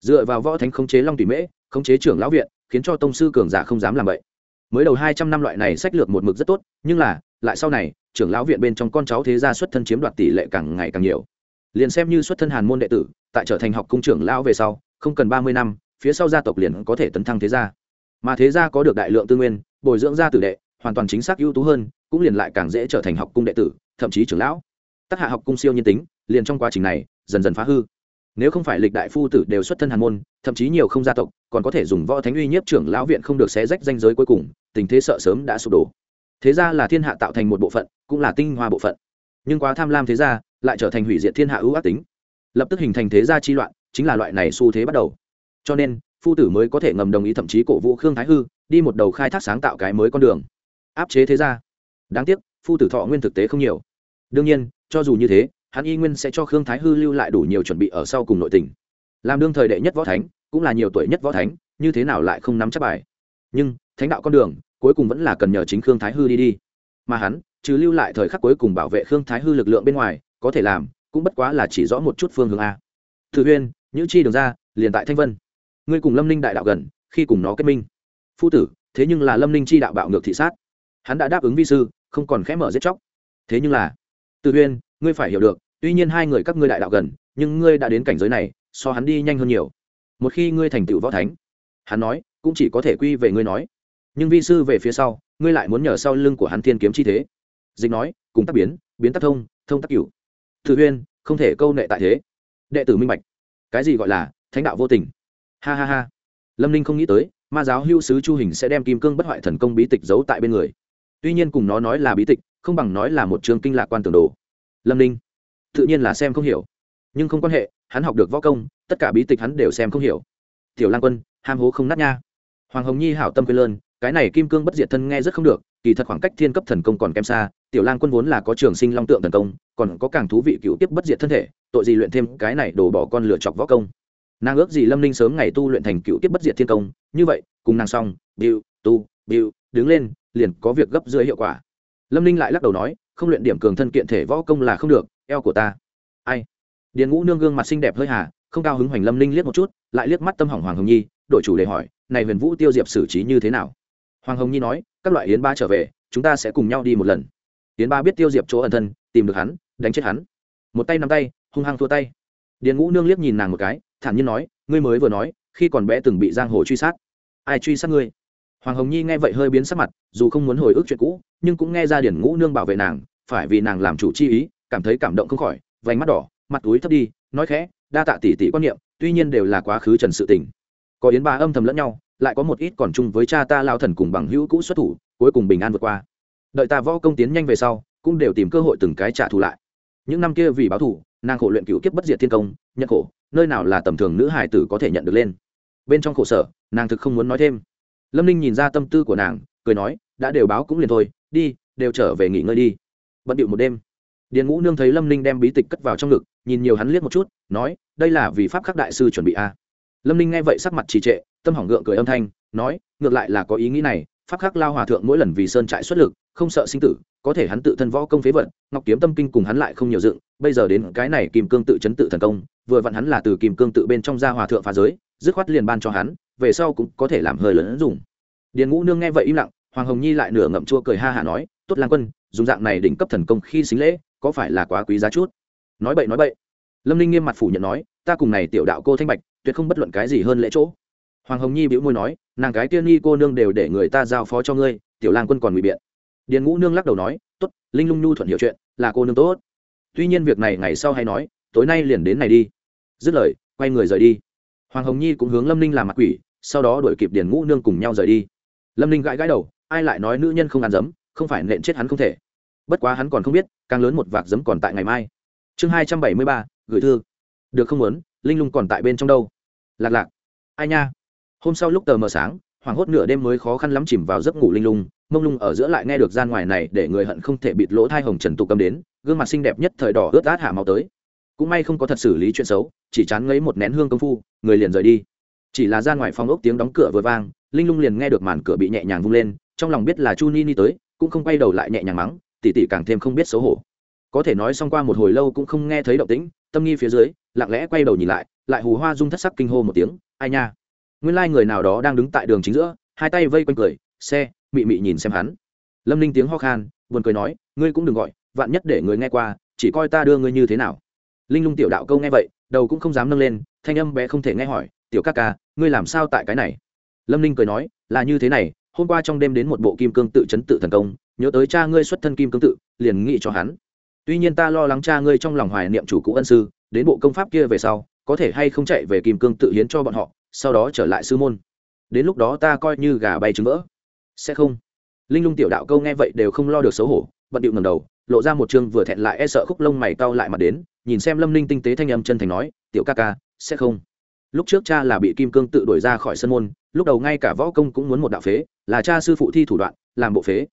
Dựa vào võ thánh khống chế long tùy mễ, khống chế trưởng lão viện, khiến cho tông sư cường giả không dám làm vậy mới đầu hai trăm năm loại này sách lược một mực rất tốt, nhưng là, lại sau này, trưởng lão viện bên trong con cháu thế gia xuất thân chiếm đoạt tỷ lệ càng ngày càng nhiều. Liền xem như xuất thân hàn môn đệ tử, tại trở thành học cung trưởng lão về sau, không cần ba mươi năm, phía sau gia tộc liền có thể tấn thăng thế gia. Mà thế gia có được đại lượng tư nguyên, bồi dưỡng gia tử đệ, hoàn toàn chính xác ưu tú hơn, cũng liền lại càng dễ trở thành học cung đệ tử, thậm chí trưởng lão. Tác hạ học cung siêu nhân tính, liền trong quá trình này, dần dần phá hư. Nếu không phải lịch đại phu tử đều xuất thân hàn môn, thậm chí nhiều không gia tộc còn có thể dùng võ thánh uy nhiếp trưởng lão viện không được xé rách danh giới cuối cùng, tình thế sợ sớm đã sụp đổ. Thế ra là thiên hạ tạo thành một bộ phận, cũng là tinh hoa bộ phận. Nhưng quá tham lam thế ra, lại trở thành hủy diệt thiên hạ ưu ác tính. Lập tức hình thành thế gia chi loạn, chính là loại này xu thế bắt đầu. Cho nên, phu tử mới có thể ngầm đồng ý thậm chí cổ vũ khương thái hư, đi một đầu khai thác sáng tạo cái mới con đường. Áp chế thế gia. Đáng tiếc, phu tử thọ nguyên thực tế không nhiều. Đương nhiên, cho dù như thế, hắn y nguyên sẽ cho khương thái hư lưu lại đủ nhiều chuẩn bị ở sau cùng nội tình. Làm đương thời đệ nhất võ thánh cũng là nhiều tuổi nhất võ thánh như thế nào lại không nắm chắc bài? Nhưng thánh đạo con đường cuối cùng vẫn là cần nhờ chính khương thái hư đi đi. Mà hắn trừ lưu lại thời khắc cuối cùng bảo vệ khương thái hư lực lượng bên ngoài có thể làm cũng bất quá là chỉ rõ một chút phương hướng a. Tự Huyên, những chi đường ra liền tại thanh vân. Ngươi cùng lâm ninh đại đạo gần khi cùng nó kết minh. Phu tử thế nhưng là lâm ninh chi đạo bạo ngược thị sát. Hắn đã đáp ứng vi sư không còn khẽ mở giết chóc. Thế nhưng là tự Huyên, ngươi phải hiểu được tuy nhiên hai người các ngươi đại đạo gần nhưng ngươi đã đến cảnh giới này so hắn đi nhanh hơn nhiều một khi ngươi thành tựu võ thánh, hắn nói, cũng chỉ có thể quy về ngươi nói. Nhưng vi sư về phía sau, ngươi lại muốn nhờ sau lưng của hắn thiên kiếm chi thế. Dịch nói, cùng tác biến biến tác thông thông tác cửu. Tự huyên không thể câu nệ tại thế. Đệ tử minh bạch. Cái gì gọi là thánh đạo vô tình? Ha ha ha. Lâm ninh không nghĩ tới, ma giáo hữu sứ chu hình sẽ đem kim cương bất hoại thần công bí tịch giấu tại bên người. Tuy nhiên cùng nó nói là bí tịch, không bằng nói là một trường kinh lạc quan tường đồ. Lâm ninh, tự nhiên là xem không hiểu nhưng không quan hệ, hắn học được võ công, tất cả bí tịch hắn đều xem không hiểu. Tiểu lan quân, ham hố không nát nha. Hoàng hồng nhi hảo tâm quên lơn, cái này kim cương bất diệt thân nghe rất không được, kỳ thật khoảng cách thiên cấp thần công còn kém xa, tiểu lan quân vốn là có trường sinh long tượng thần công, còn có càng thú vị cựu tiếp bất diệt thân thể, tội gì luyện thêm cái này đổ bỏ con lửa chọc võ công. Nàng ước gì lâm ninh sớm ngày tu luyện thành cựu tiếp bất diệt thiên công, như vậy, cùng nàng xong biu tu biu đứng lên, liền có việc gấp dưới hiệu quả. Lâm ninh lại lắc đầu nói, không luyện điểm cường thân kiện thể võ công là không được, eo của ta. Ai? Điền ngũ nương gương mặt xinh đẹp hơi hà, không cao hứng hoành lâm ninh liếc một chút, lại liếc mắt tâm hỏng hoàng hồng nhi đội chủ đề hỏi, này huyền vũ tiêu diệp xử trí như thế nào? Hoàng hồng nhi nói, các loại yến ba trở về, chúng ta sẽ cùng nhau đi một lần. Yến ba biết tiêu diệp chỗ ẩn thân, tìm được hắn, đánh chết hắn. Một tay nắm tay, hung hăng thua tay. Điền ngũ nương liếc nhìn nàng một cái, thản nhiên nói, ngươi mới vừa nói, khi còn bé từng bị giang hồ truy sát. Ai truy sát ngươi? Hoàng hồng nhi nghe vậy hơi biến sắc mặt, dù không muốn hồi ức chuyện cũ, nhưng cũng nghe ra điển ngũ nương bảo vệ nàng, phải vì nàng làm chủ chi ý, cảm thấy cảm động không khỏi, vành mắt đỏ mặt túi thấp đi, nói khẽ, đa tạ tỷ tỷ quan niệm, tuy nhiên đều là quá khứ trần sự tình. Có yến ba âm thầm lẫn nhau, lại có một ít còn chung với cha ta lao thần cùng bằng hữu cũ xuất thủ, cuối cùng bình an vượt qua. Đợi ta võ công tiến nhanh về sau, cũng đều tìm cơ hội từng cái trả thù lại. Những năm kia vì báo thù, nàng khổ luyện cựu kiếp bất diệt thiên công, nhận khổ, nơi nào là tầm thường nữ hải tử có thể nhận được lên. Bên trong khổ sở, nàng thực không muốn nói thêm. Lâm ninh nhìn ra tâm tư của nàng, cười nói, đã đều báo cũng liền thôi, đi, đều trở về nghỉ ngơi đi. Bận điệu một đêm, điền ngũ nương thấy lâm ninh đem bí tịch cất vào trong ngực nhìn nhiều hắn liếc một chút nói đây là vì pháp khắc đại sư chuẩn bị a à. lâm ninh nghe vậy sắc mặt trì trệ tâm hỏng gượng cười âm thanh nói ngược lại là có ý nghĩ này pháp khắc lao hòa thượng mỗi lần vì sơn trại xuất lực không sợ sinh tử có thể hắn tự thân võ công phế vận, ngọc kiếm tâm kinh cùng hắn lại không nhiều dựng bây giờ đến cái này kim cương tự chấn tự thần công vừa vặn hắn là từ kim cương tự bên trong ra hòa thượng phá giới dứt khoát liền ban cho hắn về sau cũng có thể làm hơi lớn dùng điền ngũ nương nghe vậy im lặng hoàng hồng nhi lại nửa ngậm chua cười ha hả nói tốt lang quân dùng dạng này đỉnh cấp thần công khi xính lễ có phải là quá quý giá chút nói bậy nói bậy. Lâm ninh nghiêm mặt phủ nhận nói, ta cùng này tiểu đạo cô thanh bạch, tuyệt không bất luận cái gì hơn lễ chỗ. Hoàng hồng nhi bĩu môi nói, nàng cái tiên nghi cô nương đều để người ta giao phó cho ngươi, tiểu lang quân còn ngụy biện. Điền ngũ nương lắc đầu nói, tốt, linh lung nhu thuận hiểu chuyện, là cô nương tốt. Tuy nhiên việc này ngày sau hay nói, tối nay liền đến này đi. Dứt lời, quay người rời đi. Hoàng hồng nhi cũng hướng lâm ninh làm mặt quỷ, sau đó đuổi kịp điền ngũ nương cùng nhau rời đi. Lâm ninh gãi gãi đầu, ai lại nói nữ nhân không ăn dấm không phải nện chết hắn không thể. Bất quá hắn còn không biết, càng lớn một vạc dấm còn tại ngày mai chương hai trăm bảy mươi ba, gửi thư. Được không muốn, linh lung còn tại bên trong đâu? Lạc lạc. Ai nha? Hôm sau lúc tờ mờ sáng, hoảng hốt nửa đêm mới khó khăn lắm chìm vào giấc ngủ linh lung. Mông lung ở giữa lại nghe được gian ngoài này để người hận không thể bịt lỗ thai hồng trần tụ cầm đến, gương mặt xinh đẹp nhất thời đỏ ướt át hạ máu tới. Cũng may không có thật xử lý chuyện xấu, chỉ chán ngấy một nén hương công phu, người liền rời đi. Chỉ là ra ngoài phòng ốc tiếng đóng cửa vừa vang, linh lung liền nghe được màn cửa bị nhẹ nhàng vung lên, trong lòng biết là chu ni ni tới, cũng không quay đầu lại nhẹ nhàng mắng, tỉ tỉ càng thêm không biết xấu hổ có thể nói xong qua một hồi lâu cũng không nghe thấy động tĩnh, tâm nghi phía dưới, lặng lẽ quay đầu nhìn lại lại hù hoa dung thất sắc kinh hô một tiếng, ai nha? Nguyên lai、like、người nào đó đang đứng tại đường chính giữa, hai tay vây quanh cười, xe, mị mị nhìn xem hắn. Lâm ninh tiếng ho khan, buồn cười nói, ngươi cũng đừng gọi, vạn nhất để người nghe qua, chỉ coi ta đưa ngươi như thế nào. Linh lung tiểu đạo câu nghe vậy, đầu cũng không dám nâng lên, thanh âm bé không thể nghe hỏi, tiểu ca ca, ngươi làm sao tại cái này? Lâm ninh cười nói, là như thế này, hôm qua trong đêm đến một bộ kim cương tự chấn tự thần công, nhớ tới cha ngươi xuất thân kim cương tự, liền nghĩ cho hắn tuy nhiên ta lo lắng cha ngươi trong lòng hoài niệm chủ cũ ân sư, đến bộ công pháp kia về sau, có thể hay không chạy về kim cương tự hiến cho bọn họ, sau đó trở lại sư môn. Đến lúc đó ta coi như gà bay trứng vỡ. Sẽ không. Linh lung tiểu đạo câu nghe vậy đều không lo được xấu hổ, bận điệu ngầm đầu, lộ ra một chương vừa thẹn lại e sợ khúc lông mày cau lại mặt đến, nhìn xem lâm linh tinh tế thanh âm chân thành nói, tiểu ca ca, sẽ không. Lúc trước cha là bị kim cương tự đuổi ra khỏi sân môn, lúc đầu ngay cả võ công cũng muốn một đạo phế, là cha sư phụ thi thủ đoạn, làm bộ phế.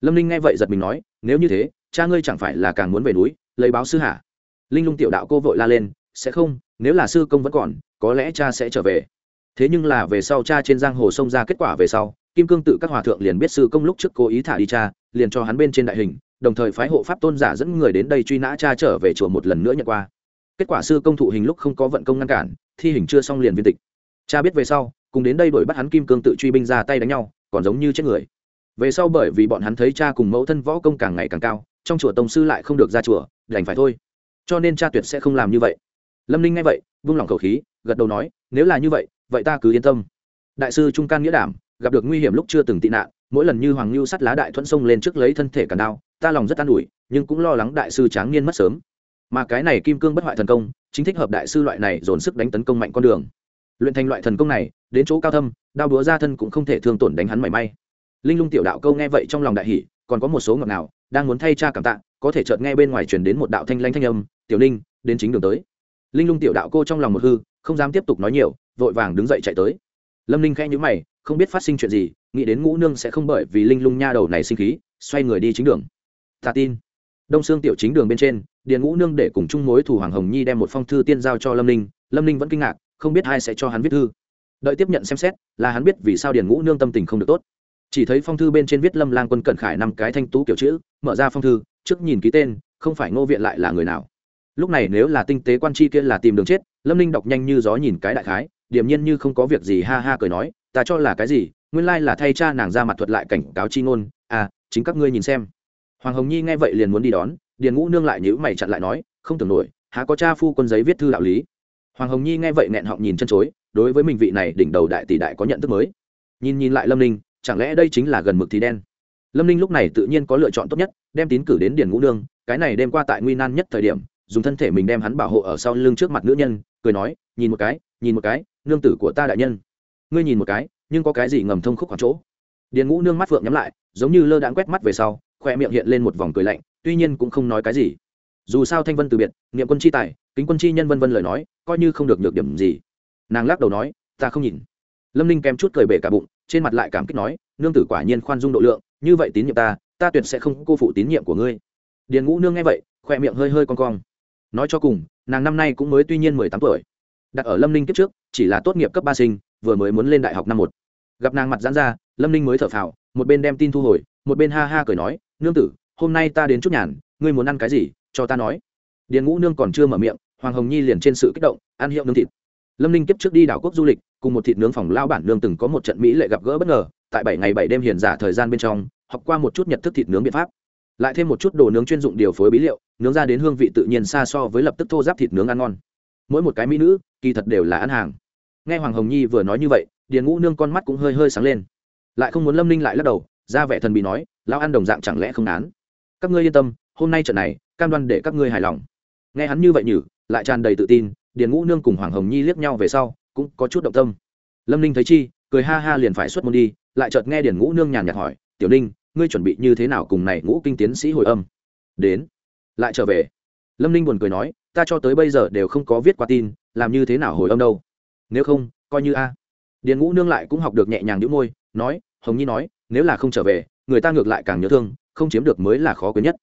Lâm linh nghe vậy giật mình nói, nếu như thế cha ngươi chẳng phải là càng muốn về núi, lấy báo sư hả? Linh lung tiểu đạo cô vội la lên, sẽ không, nếu là sư công vẫn còn, có lẽ cha sẽ trở về. Thế nhưng là về sau cha trên giang hồ sông ra kết quả về sau, kim cương tự các hòa thượng liền biết sư công lúc trước cố ý thả đi cha, liền cho hắn bên trên đại hình, đồng thời phái hộ pháp tôn giả dẫn người đến đây truy nã cha trở về chùa một lần nữa nhận qua. Kết quả sư công thụ hình lúc không có vận công ngăn cản, thi hình chưa xong liền viên tịch. Cha biết về sau, cùng đến đây đuổi bắt hắn kim cương tự truy binh ra tay đánh nhau, còn giống như chết người. Về sau bởi vì bọn hắn thấy cha cùng mẫu thân võ công càng ngày càng cao trong chùa tông sư lại không được ra chùa, đành phải thôi. Cho nên cha tuyệt sẽ không làm như vậy. Lâm ninh nghe vậy, vung lòng khẩu khí, gật đầu nói, nếu là như vậy vậy ta cứ yên tâm. Đại sư trung can nghĩa đảm, gặp được nguy hiểm lúc chưa từng tị nạn, mỗi lần như hoàng lưu sắt lá đại thuẫn sông lên trước lấy thân thể cả đao, ta lòng rất an ủi, nhưng cũng lo lắng đại sư tráng niên mất sớm. Mà cái này kim cương bất hoại thần công, chính thích hợp đại sư loại này dồn sức đánh tấn công mạnh con đường. Luyện thành loại thần công này, đến chỗ cao thâm, đao búa ra thân cũng không thể thương tổn đánh hắn mảy may. Linh lung tiểu đạo câu nghe vậy trong lòng đại hỷ còn có một số ngọt nào đang muốn thay cha cảm tạ, có thể chợt nghe bên ngoài truyền đến một đạo thanh lanh thanh âm, tiểu ninh, đến chính đường tới. Linh lung tiểu đạo cô trong lòng một hư, không dám tiếp tục nói nhiều, vội vàng đứng dậy chạy tới. Lâm ninh khẽ nhữ mày, không biết phát sinh chuyện gì, nghĩ đến ngũ nương sẽ không bởi vì linh lung nha đầu này sinh khí, xoay người đi chính đường. Ta tin. Đông xương tiểu chính đường bên trên, điền ngũ nương để cùng chung mối thủ hoàng hồng nhi đem một phong thư tiên giao cho lâm ninh lâm ninh vẫn kinh ngạc, không biết ai sẽ cho hắn viết thư. Đợi tiếp nhận xem xét, là hắn biết vì sao điền ngũ nương tâm tình không được tốt chỉ thấy phong thư bên trên viết lâm lang quân cận khải năm cái thanh tú kiểu chữ, mở ra phong thư, trước nhìn ký tên, không phải ngô viện lại là người nào. Lúc này nếu là tinh tế quan chi kia là tìm đường chết, lâm ninh đọc nhanh như gió nhìn cái đại khái, điềm nhiên như không có việc gì ha ha cười nói, ta cho là cái gì, nguyên lai là thay cha nàng ra mặt thuật lại cảnh cáo chi ngôn à chính các ngươi nhìn xem. Hoàng hồng nhi nghe vậy liền muốn đi đón, điền ngũ nương lại nhữ mày chặn lại nói, không tưởng nổi, há có cha phu quân giấy viết thư đạo lý? Hoàng hồng nhi nghe vậy nẹn họng nhìn chân chối, đối với mình vị này đỉnh đầu đại tỷ đại có nhận thức mới. Nhìn nhìn lại lâm ninh chẳng lẽ đây chính là gần mực thì đen? Lâm ninh lúc này tự nhiên có lựa chọn tốt nhất, đem tín cử đến điền ngũ nương, cái này đem qua tại nguy nan nhất thời điểm, dùng thân thể mình đem hắn bảo hộ ở sau lưng trước mặt nữ nhân, cười nói, nhìn một cái, nhìn một cái, nương tử của ta đại nhân. Ngươi nhìn một cái, nhưng có cái gì ngầm thông khúc khoảng chỗ? Điền ngũ nương mắt phượng nhắm lại, giống như lơ đãng quét mắt về sau khoe miệng hiện lên một vòng cười lạnh, tuy nhiên cũng không nói cái gì. Dù sao thanh vân từ biệt, niệm quân chi tài, kính quân chi nhân vân vân lời nói, coi như không được nhược điểm gì. Nàng lắc đầu nói, ta không nhìn. Lâm ninh kém chút cười bể cả bụng trên mặt lại cảm kích nói, nương tử quả nhiên khoan dung độ lượng, như vậy tín nhiệm ta ta tuyệt sẽ không cô phụ tín nhiệm của ngươi. Điền ngũ nương nghe vậy khoe miệng hơi hơi con cong. Nói cho cùng, nàng năm nay cũng mới tuy nhiên mười tám tuổi, đặt ở lâm ninh kiếp trước, chỉ là tốt nghiệp cấp ba sinh, vừa mới muốn lên đại học năm một. Gặp nàng mặt giãn ra, lâm ninh mới thở phào, một bên đem tin thu hồi, một bên ha ha cười nói, nương tử, hôm nay ta đến chút nhàn, ngươi muốn ăn cái gì, cho ta nói. Điền ngũ nương còn chưa mở miệng, hoàng hồng nhi liền trên sự kích động, ăn hiệu nương thịt. Lâm ninh kiếp trước đi đảo quốc du lịch cùng một thịt nướng phòng lao bản nương từng có một trận mỹ lệ gặp gỡ bất ngờ, tại bảy ngày bảy đêm hiền giả thời gian bên trong, học qua một chút nhật thức thịt nướng biện pháp. Lại thêm một chút đồ nướng chuyên dụng điều phối bí liệu, nướng ra đến hương vị tự nhiên xa so với lập tức thô giáp thịt nướng ăn ngon. Mỗi một cái mỹ nữ, kỳ thật đều là ăn hàng. Nghe hoàng hồng nhi vừa nói như vậy, điền ngũ nương con mắt cũng hơi hơi sáng lên. Lại không muốn lâm ninh lại lắc đầu, ra vẻ thần bị nói lao ăn đồng dạng chẳng lẽ không án? Các ngươi yên tâm, hôm nay trận này, cam đoan để các ngươi hài lòng. Nghe hắn như vậy nhử, lại tràn đầy tự tin, điền ngũ nương cùng hoàng hồng nhi liếc nhau về sau cũng có chút động tâm. Lâm ninh thấy chi, cười ha ha liền phải xuất môn đi, lại chợt nghe điền ngũ nương nhàn nhạt hỏi, tiểu ninh, ngươi chuẩn bị như thế nào cùng này ngũ kinh tiến sĩ hồi âm? Đến. Lại trở về. Lâm ninh buồn cười nói, ta cho tới bây giờ đều không có viết qua tin, làm như thế nào hồi âm đâu. Nếu không, coi như a. Điền ngũ nương lại cũng học được nhẹ nhàng đĩu môi, nói, hồng nhi nói, nếu là không trở về, người ta ngược lại càng nhớ thương, không chiếm được mới là khó quyến nhất.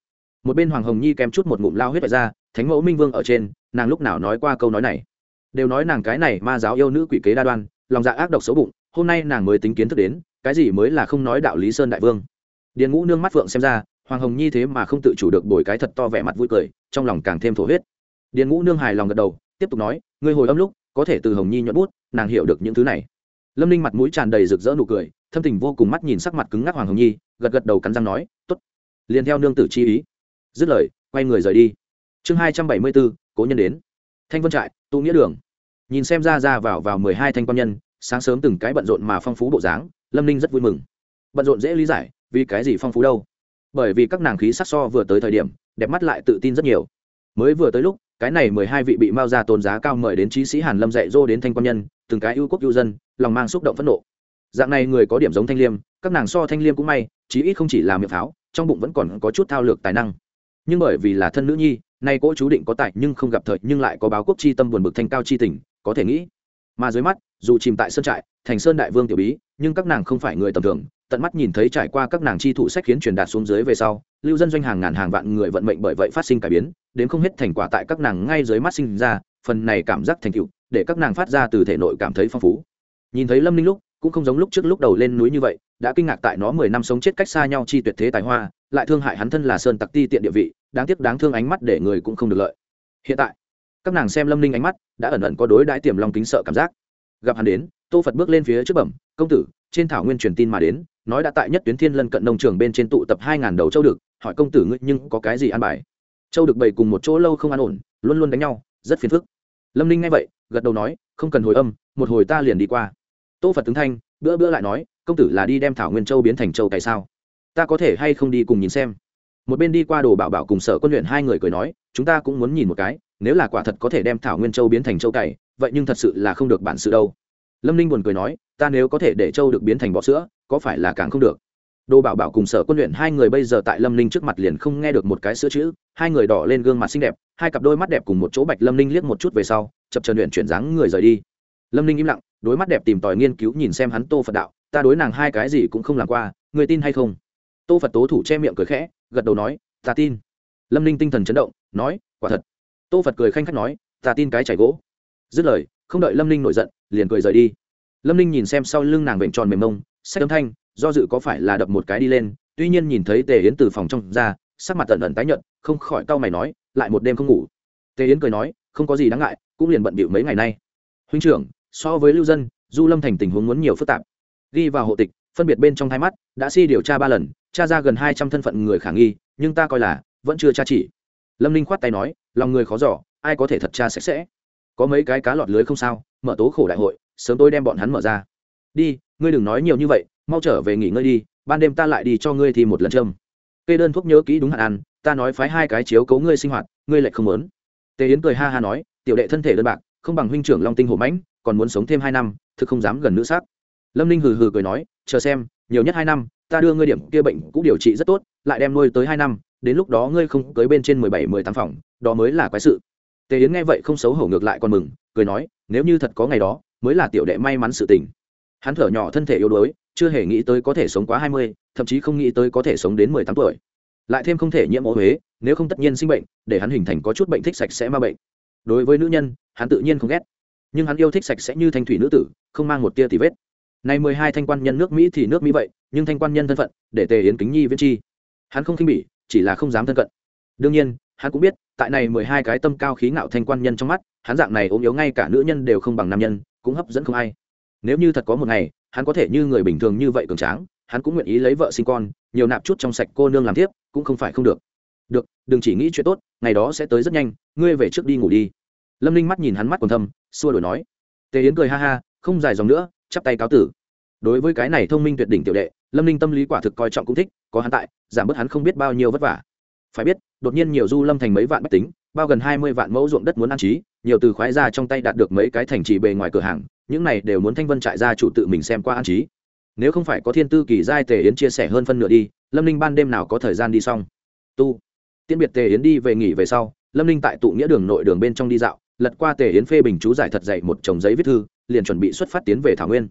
Một bên hoàng hồng nhi kèm chút một ngụm lao huyết vạch ra, thánh mẫu minh vương ở trên, nàng lúc nào nói qua câu nói này? Đều nói nàng cái này ma giáo yêu nữ quỷ kế đa đoan, lòng dạ ác độc xấu bụng, hôm nay nàng mới tính kiến thức đến, cái gì mới là không nói đạo lý sơn đại vương. Điền ngũ nương mắt phượng xem ra, hoàng hồng nhi thế mà không tự chủ được bồi cái thật to vẻ mặt vui cười, trong lòng càng thêm thổ huyết. Điền ngũ nương hài lòng gật đầu, tiếp tục nói, ngươi hồi âm lúc, có thể từ hồng nhi nhuận bút, nàng hiểu được những thứ này. Lâm ninh mặt mũi tràn đầy rực rỡ nụ cười, thâm tình vô cùng mắt nhìn sắc mặt cứng ngắc hoàng hồng nhi, gật gật đầu cắn răng nói t ố t liền theo nương tử chi ý. Dứt lời, quay người rời đi. Chương hai trăm bảy mươi bốn, cố nhân đến. Thanh vân trại, tụ nghĩa đường nhìn xem ra ra vào vào mười hai thanh quan nhân, sáng sớm từng cái bận rộn mà phong phú bộ dáng, lâm ninh rất vui mừng. Bận rộn dễ lý giải, vì cái gì phong phú đâu? Bởi vì các nàng khí sắc so vừa tới thời điểm, đẹp mắt lại tự tin rất nhiều. Mới vừa tới lúc, cái này mười hai vị bị mao ra tôn giá cao mời đến trí sĩ hàn lâm dạy dô đến thanh quan nhân, từng cái ưu quốc ưu dân, lòng mang xúc động phẫn nộ. Dạng này người có điểm giống thanh liêm, các nàng so thanh liêm cũng may, chí ít không chỉ là miệng pháo, trong bụng vẫn còn có chút thao lược tài năng. Nhưng bởi vì là thân nữ nhi, nay cỗ chú định có tài nhưng không gặp thời nhưng lại có báo quốc chi tâm buồn bực thanh cao chi tình có thể nghĩ. Mà dưới mắt, dù chìm tại sơn trại, thành sơn đại vương tiểu bí, nhưng các nàng không phải người tầm thường, tận mắt nhìn thấy trải qua các nàng chi thụ sách khiến truyền đạt xuống dưới về sau, lưu dân doanh hàng ngàn hàng vạn người vận mệnh bởi vậy phát sinh cải biến, đến không hết thành quả tại các nàng ngay dưới mắt sinh ra, phần này cảm giác thành tựu, để các nàng phát ra từ thể nội cảm thấy phong phú. Nhìn thấy lâm ninh lúc, cũng không giống lúc trước lúc đầu lên núi như vậy, đã kinh ngạc tại nó mười năm sống chết cách xa nhau chi tuyệt thế tài hoa, lại thương hại hắn thân là sơn tặc ti tiện địa vị, đáng tiếc đáng thương ánh mắt để người cũng không được lợi. Hiện tại các nàng xem lâm ninh ánh mắt đã ẩn ẩn có đối đãi tiềm lòng kính sợ cảm giác gặp hắn đến tô phật bước lên phía trước bẩm công tử trên thảo nguyên truyền tin mà đến nói đã tại nhất tuyến thiên lân cận nông trường bên trên tụ tập hai ngàn đầu châu được hỏi công tử ngươi nhưng có cái gì ăn bài châu được bày cùng một chỗ lâu không an ổn luôn luôn đánh nhau rất phiền phức lâm ninh nghe vậy gật đầu nói không cần hồi âm một hồi ta liền đi qua tô phật tướng thanh bữa bữa lại nói công tử là đi đem thảo nguyên châu biến thành châu tại sao ta có thể hay không đi cùng nhìn xem một bên đi qua đồ bảo bảo cùng sở quân luyện hai người cười nói, chúng ta cũng muốn nhìn một cái, nếu là quả thật có thể đem thảo nguyên châu biến thành châu cày, vậy nhưng thật sự là không được bản sự đâu. Lâm ninh buồn cười nói, ta nếu có thể để châu được biến thành bọ sữa, có phải là càng không được? Đồ bảo bảo cùng sở quân luyện hai người bây giờ tại lâm ninh trước mặt liền không nghe được một cái sữa chữ, hai người đỏ lên gương mặt xinh đẹp, hai cặp đôi mắt đẹp cùng một chỗ bạch lâm ninh liếc một chút về sau, chập trần luyện chuyển dáng người rời đi. Lâm ninh im lặng đôi mắt đẹp tìm tòi nghiên cứu nhìn xem hắn tô phật đạo, ta đối nàng hai cái gì cũng không làm qua người tin hay không? Tô phật tố thủ che miệng cười khẽ gật đầu nói, ta tin. Lâm ninh tinh thần chấn động, nói, quả thật. Tô phật cười khanh khách nói, ta tin cái chảy gỗ. Dứt lời, không đợi lâm ninh nổi giận, liền cười rời đi. Lâm ninh nhìn xem sau lưng nàng vệnh tròn mềm mông, sách âm thanh, do dự có phải là đập một cái đi lên, tuy nhiên nhìn thấy tề yến từ phòng trong ra, sắc mặt tận ẩn tái nhợt, không khỏi cau mày nói, lại một đêm không ngủ. Tề yến cười nói, không có gì đáng ngại, cũng liền bận bịu mấy ngày nay. Huynh trưởng, so với lưu dân, du lâm thành tình huống muốn nhiều phức tạp. Ghi vào hộ tịch phân biệt bên trong hai mắt, đã si điều tra ba lần, tra ra gần hai trăm thân phận người khả nghi, nhưng ta coi là, vẫn chưa tra chỉ. Lâm ninh khoát tay nói, lòng người khó giỏ ai có thể thật tra sạch sẽ? Có mấy cái cá lọt lưới không sao, mở tố khổ đại hội, sớm tôi đem bọn hắn mở ra. Đi, ngươi đừng nói nhiều như vậy, mau trở về nghỉ ngơi đi, ban đêm ta lại đi cho ngươi thì một lần châm. Kê đơn thuốc nhớ kỹ đúng hạn ăn, ta nói phái hai cái chiếu cấu ngươi sinh hoạt, ngươi lại không muốn. Tề yến cười ha ha nói, tiểu đệ thân thể đơn bạc, không bằng huynh trưởng long tinh hổ mãnh, còn muốn sống thêm hai năm, thực không dám gần nữ sắc lâm ninh hừ hừ cười nói chờ xem, nhiều nhất hai năm, ta đưa ngươi điểm kia bệnh cũng điều trị rất tốt, lại đem nuôi tới hai năm, đến lúc đó ngươi không cưới bên trên mười bảy, mười tám phòng, đó mới là quái sự. Tề yến nghe vậy không xấu hổ ngược lại còn mừng, cười nói, nếu như thật có ngày đó, mới là tiểu đệ may mắn sự tình. Hắn thở nhỏ thân thể yếu đuối, chưa hề nghĩ tới có thể sống quá hai mươi, thậm chí không nghĩ tới có thể sống đến mười tám tuổi. Lại thêm không thể nhiễm ô huế, nếu không tất nhiên sinh bệnh, để hắn hình thành có chút bệnh thích sạch sẽ ma bệnh. Đối với nữ nhân, hắn tự nhiên không ghét. Nhưng hắn yêu thích sạch sẽ như thanh thủy nữ tử, không mang một tia tì vết nay mười hai thanh quan nhân nước mỹ thì nước mỹ vậy, nhưng thanh quan nhân thân phận, để tề yến kính nhi viễn chi. Hắn không khinh bỉ, chỉ là không dám thân cận. Đương nhiên, hắn cũng biết, tại này mười hai cái tâm cao khí ngạo thanh quan nhân trong mắt, hắn dạng này ốm yếu ngay cả nữ nhân đều không bằng nam nhân, cũng hấp dẫn không ai. Nếu như thật có một ngày, hắn có thể như người bình thường như vậy cường tráng, hắn cũng nguyện ý lấy vợ sinh con, nhiều nạp chút trong sạch cô nương làm tiếp cũng không phải không được. Được, đừng chỉ nghĩ chuyện tốt, ngày đó sẽ tới rất nhanh, ngươi về trước đi ngủ đi. Lâm ninh mắt nhìn hắn mắt còn thâm, xua đổi nói. Tề yến cười ha ha, không dài dòng nữa chắp tay cáo tử. Đối với cái này thông minh tuyệt đỉnh tiểu đệ, lâm ninh tâm lý quả thực coi trọng cũng thích, có hắn tại, giảm bớt hắn không biết bao nhiêu vất vả. Phải biết, đột nhiên nhiều du lâm thành mấy vạn bách tính, bao gần hai mươi vạn mẫu ruộng đất muốn ăn trí, nhiều từ khoái ra trong tay đạt được mấy cái thành trì bề ngoài cửa hàng, những này đều muốn thanh vân trại ra chủ tự mình xem qua ăn trí. Nếu không phải có thiên tư kỳ giai tề yến chia sẻ hơn phân nửa đi, lâm ninh ban đêm nào có thời gian đi xong. Tu. Tiễn biệt tề yến đi về nghỉ về sau, lâm ninh tại tụ nghĩa đường nội đường bên trong đi dạo lật qua tề yến phê bình chú giải thật dạy một chồng giấy viết thư, liền chuẩn bị xuất phát tiến về thảo nguyên.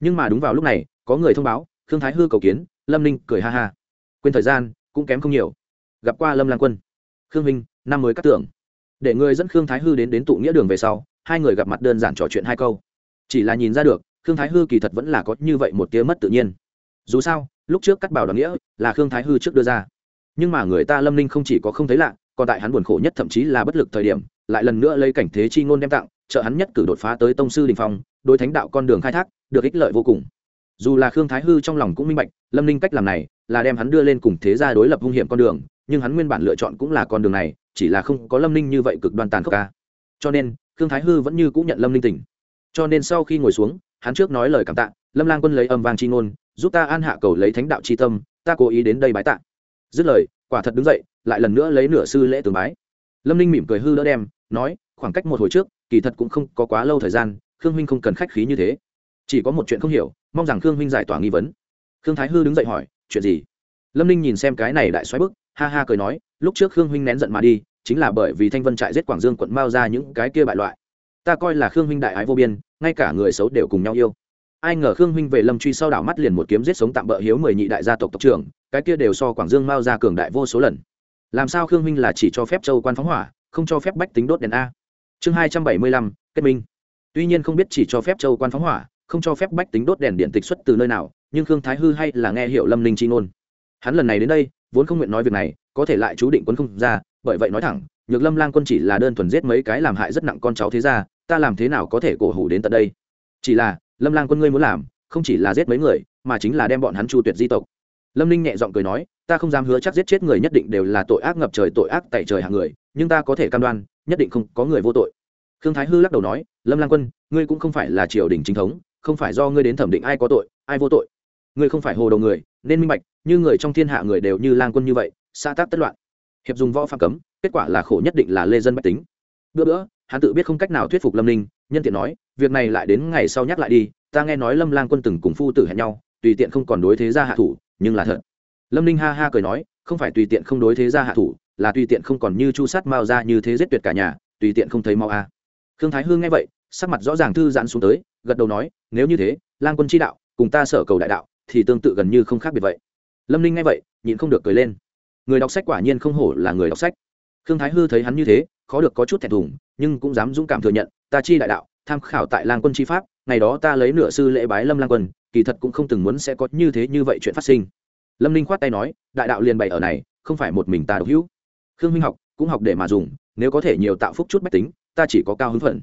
Nhưng mà đúng vào lúc này, có người thông báo, khương thái hư cầu kiến, lâm ninh cười ha ha. Quên thời gian, cũng kém không nhiều. Gặp qua lâm lang quân. Khương minh, năm mới cắt tưởng. Để người dẫn khương thái hư đến đến tụ nghĩa đường về sau, hai người gặp mặt đơn giản trò chuyện hai câu. Chỉ là nhìn ra được, khương thái hư kỳ thật vẫn là có như vậy một tia mất tự nhiên. Dù sao, lúc trước cắt bảo đoàn nghĩa là khương thái hư trước đưa ra. Nhưng mà người ta lâm ninh không chỉ có không thấy lạ, còn tại hắn buồn khổ nhất thậm chí là bất lực thời điểm lại lần nữa lấy cảnh thế chi ngôn đem tặng, trợ hắn nhất cử đột phá tới tông sư đình phong, đối thánh đạo con đường khai thác, được ích lợi vô cùng. Dù là khương thái hư trong lòng cũng minh bạch, lâm ninh cách làm này là đem hắn đưa lên cùng thế gia đối lập hung hiểm con đường, nhưng hắn nguyên bản lựa chọn cũng là con đường này, chỉ là không có lâm ninh như vậy cực đoan tàn khốc ca. Cho nên, khương thái hư vẫn như cũng nhận lâm ninh tỉnh. Cho nên sau khi ngồi xuống, hắn trước nói lời cảm tạ, lâm lang quân lấy âm vang c h i ngôn, giúp ta an hạ cầu lấy thánh đạo c h i tâm, ta cố ý đến đây bái tạ. Dứt lời, quả thật đứng dậy, lại lần nữa lấy nửa sư lễ tường bái. Lâm ninh mỉm cười hư đỡ đem nói, khoảng cách một hồi trước, kỳ thật cũng không có quá lâu thời gian, khương huynh không cần khách khí như thế. Chỉ có một chuyện không hiểu, mong rằng khương huynh giải tỏa nghi vấn. Khương thái hư đứng dậy hỏi, chuyện gì? Lâm ninh nhìn xem cái này đại xoáy bức, ha ha cười nói, lúc trước khương huynh nén giận mà đi, chính là bởi vì thanh vân trại giết quảng dương quận mao ra những cái kia bại loại. Ta coi là khương huynh đại ái vô biên, ngay cả người xấu đều cùng nhau yêu. Ai ngờ khương huynh về lâm truy sau đảo mắt liền một kiếm giết sống tạm bỡ hiếu mười nhị đại gia tộc tộc trưởng, cái kia đều so quảng dương mao ra cường đại vô số lần. Làm sao khương huynh là chỉ cho phép châu quan phóng hỏa không cho phép bách tính đốt đèn a. Chương hai trăm bảy mươi lăm, kết minh. Tuy nhiên không biết chỉ cho phép châu quan phóng hỏa, không cho phép bách tính đốt đèn điện tịch xuất từ nơi nào, nhưng khương thái hư hay là nghe hiệu lâm linh chi ngôn. Hắn lần này đến đây, vốn không nguyện nói việc này, có thể lại chú định quân không ra, bởi vậy nói thẳng, nhược lâm lang quân chỉ là đơn thuần giết mấy cái làm hại rất nặng con cháu thế ra ta làm thế nào có thể cổ hủ đến tận đây? Chỉ là, lâm lang quân ngươi muốn làm, không chỉ là giết mấy người, mà chính là đem bọn hắn chu tuyệt di tộc. Lâm ninh nhẹ giọng cười nói ta không dám hứa chắc giết chết người nhất định đều là tội ác ngập trời tội ác tại trời hạng người, nhưng ta có thể cam đoan, nhất định không có người vô tội. Khương thái hư lắc đầu nói, lâm lang quân, ngươi cũng không phải là triều đình chính thống, không phải do ngươi đến thẩm định ai có tội, ai vô tội. Ngươi không phải hồ đầu người, nên minh bạch, như người trong thiên hạ người đều như lang quân như vậy xa tác tất loạn. Hiệp dùng võ phạm cấm, kết quả là khổ nhất định là lê dân bách tính. Bữa bữa, hắn tự biết không cách nào thuyết phục lâm ninh, nhân tiện nói, việc này lại đến ngày sau nhắc lại đi, ta nghe nói lâm lang quân từng cùng phu tử hẹn nhau, tùy tiện không còn đối thế ra hạ thủ, nhưng là thật lâm ninh ha ha cười nói, không phải tùy tiện không đối thế ra hạ thủ, là tùy tiện không còn như chu sát mao ra như thế giết tuyệt cả nhà, tùy tiện không thấy mau a à. khương thái hương nghe vậy, sắc mặt rõ ràng thư giãn xuống tới, gật đầu nói, nếu như thế, lang quân chi đạo, cùng ta sở cầu đại đạo, thì tương tự gần như không khác biệt vậy. Lâm ninh nghe vậy, nhịn không được cười lên. Người đọc sách quả nhiên không hổ là người đọc sách. Khương thái hư thấy hắn như thế, khó được có chút thẹn thùng, nhưng cũng dám dũng cảm thừa nhận, ta chi đại đạo, tham khảo tại lang quân chi pháp, ngày đó ta lấy nửa sư lễ bái lâm lang quân, kỳ thật cũng không từng muốn sẽ có như thế như vậy chuyện phát sinh lâm ninh khoát tay nói đại đạo liền bày ở này không phải một mình ta độc hữu khương minh học cũng học để mà dùng nếu có thể nhiều tạo phúc chút bách tính ta chỉ có cao hứng phận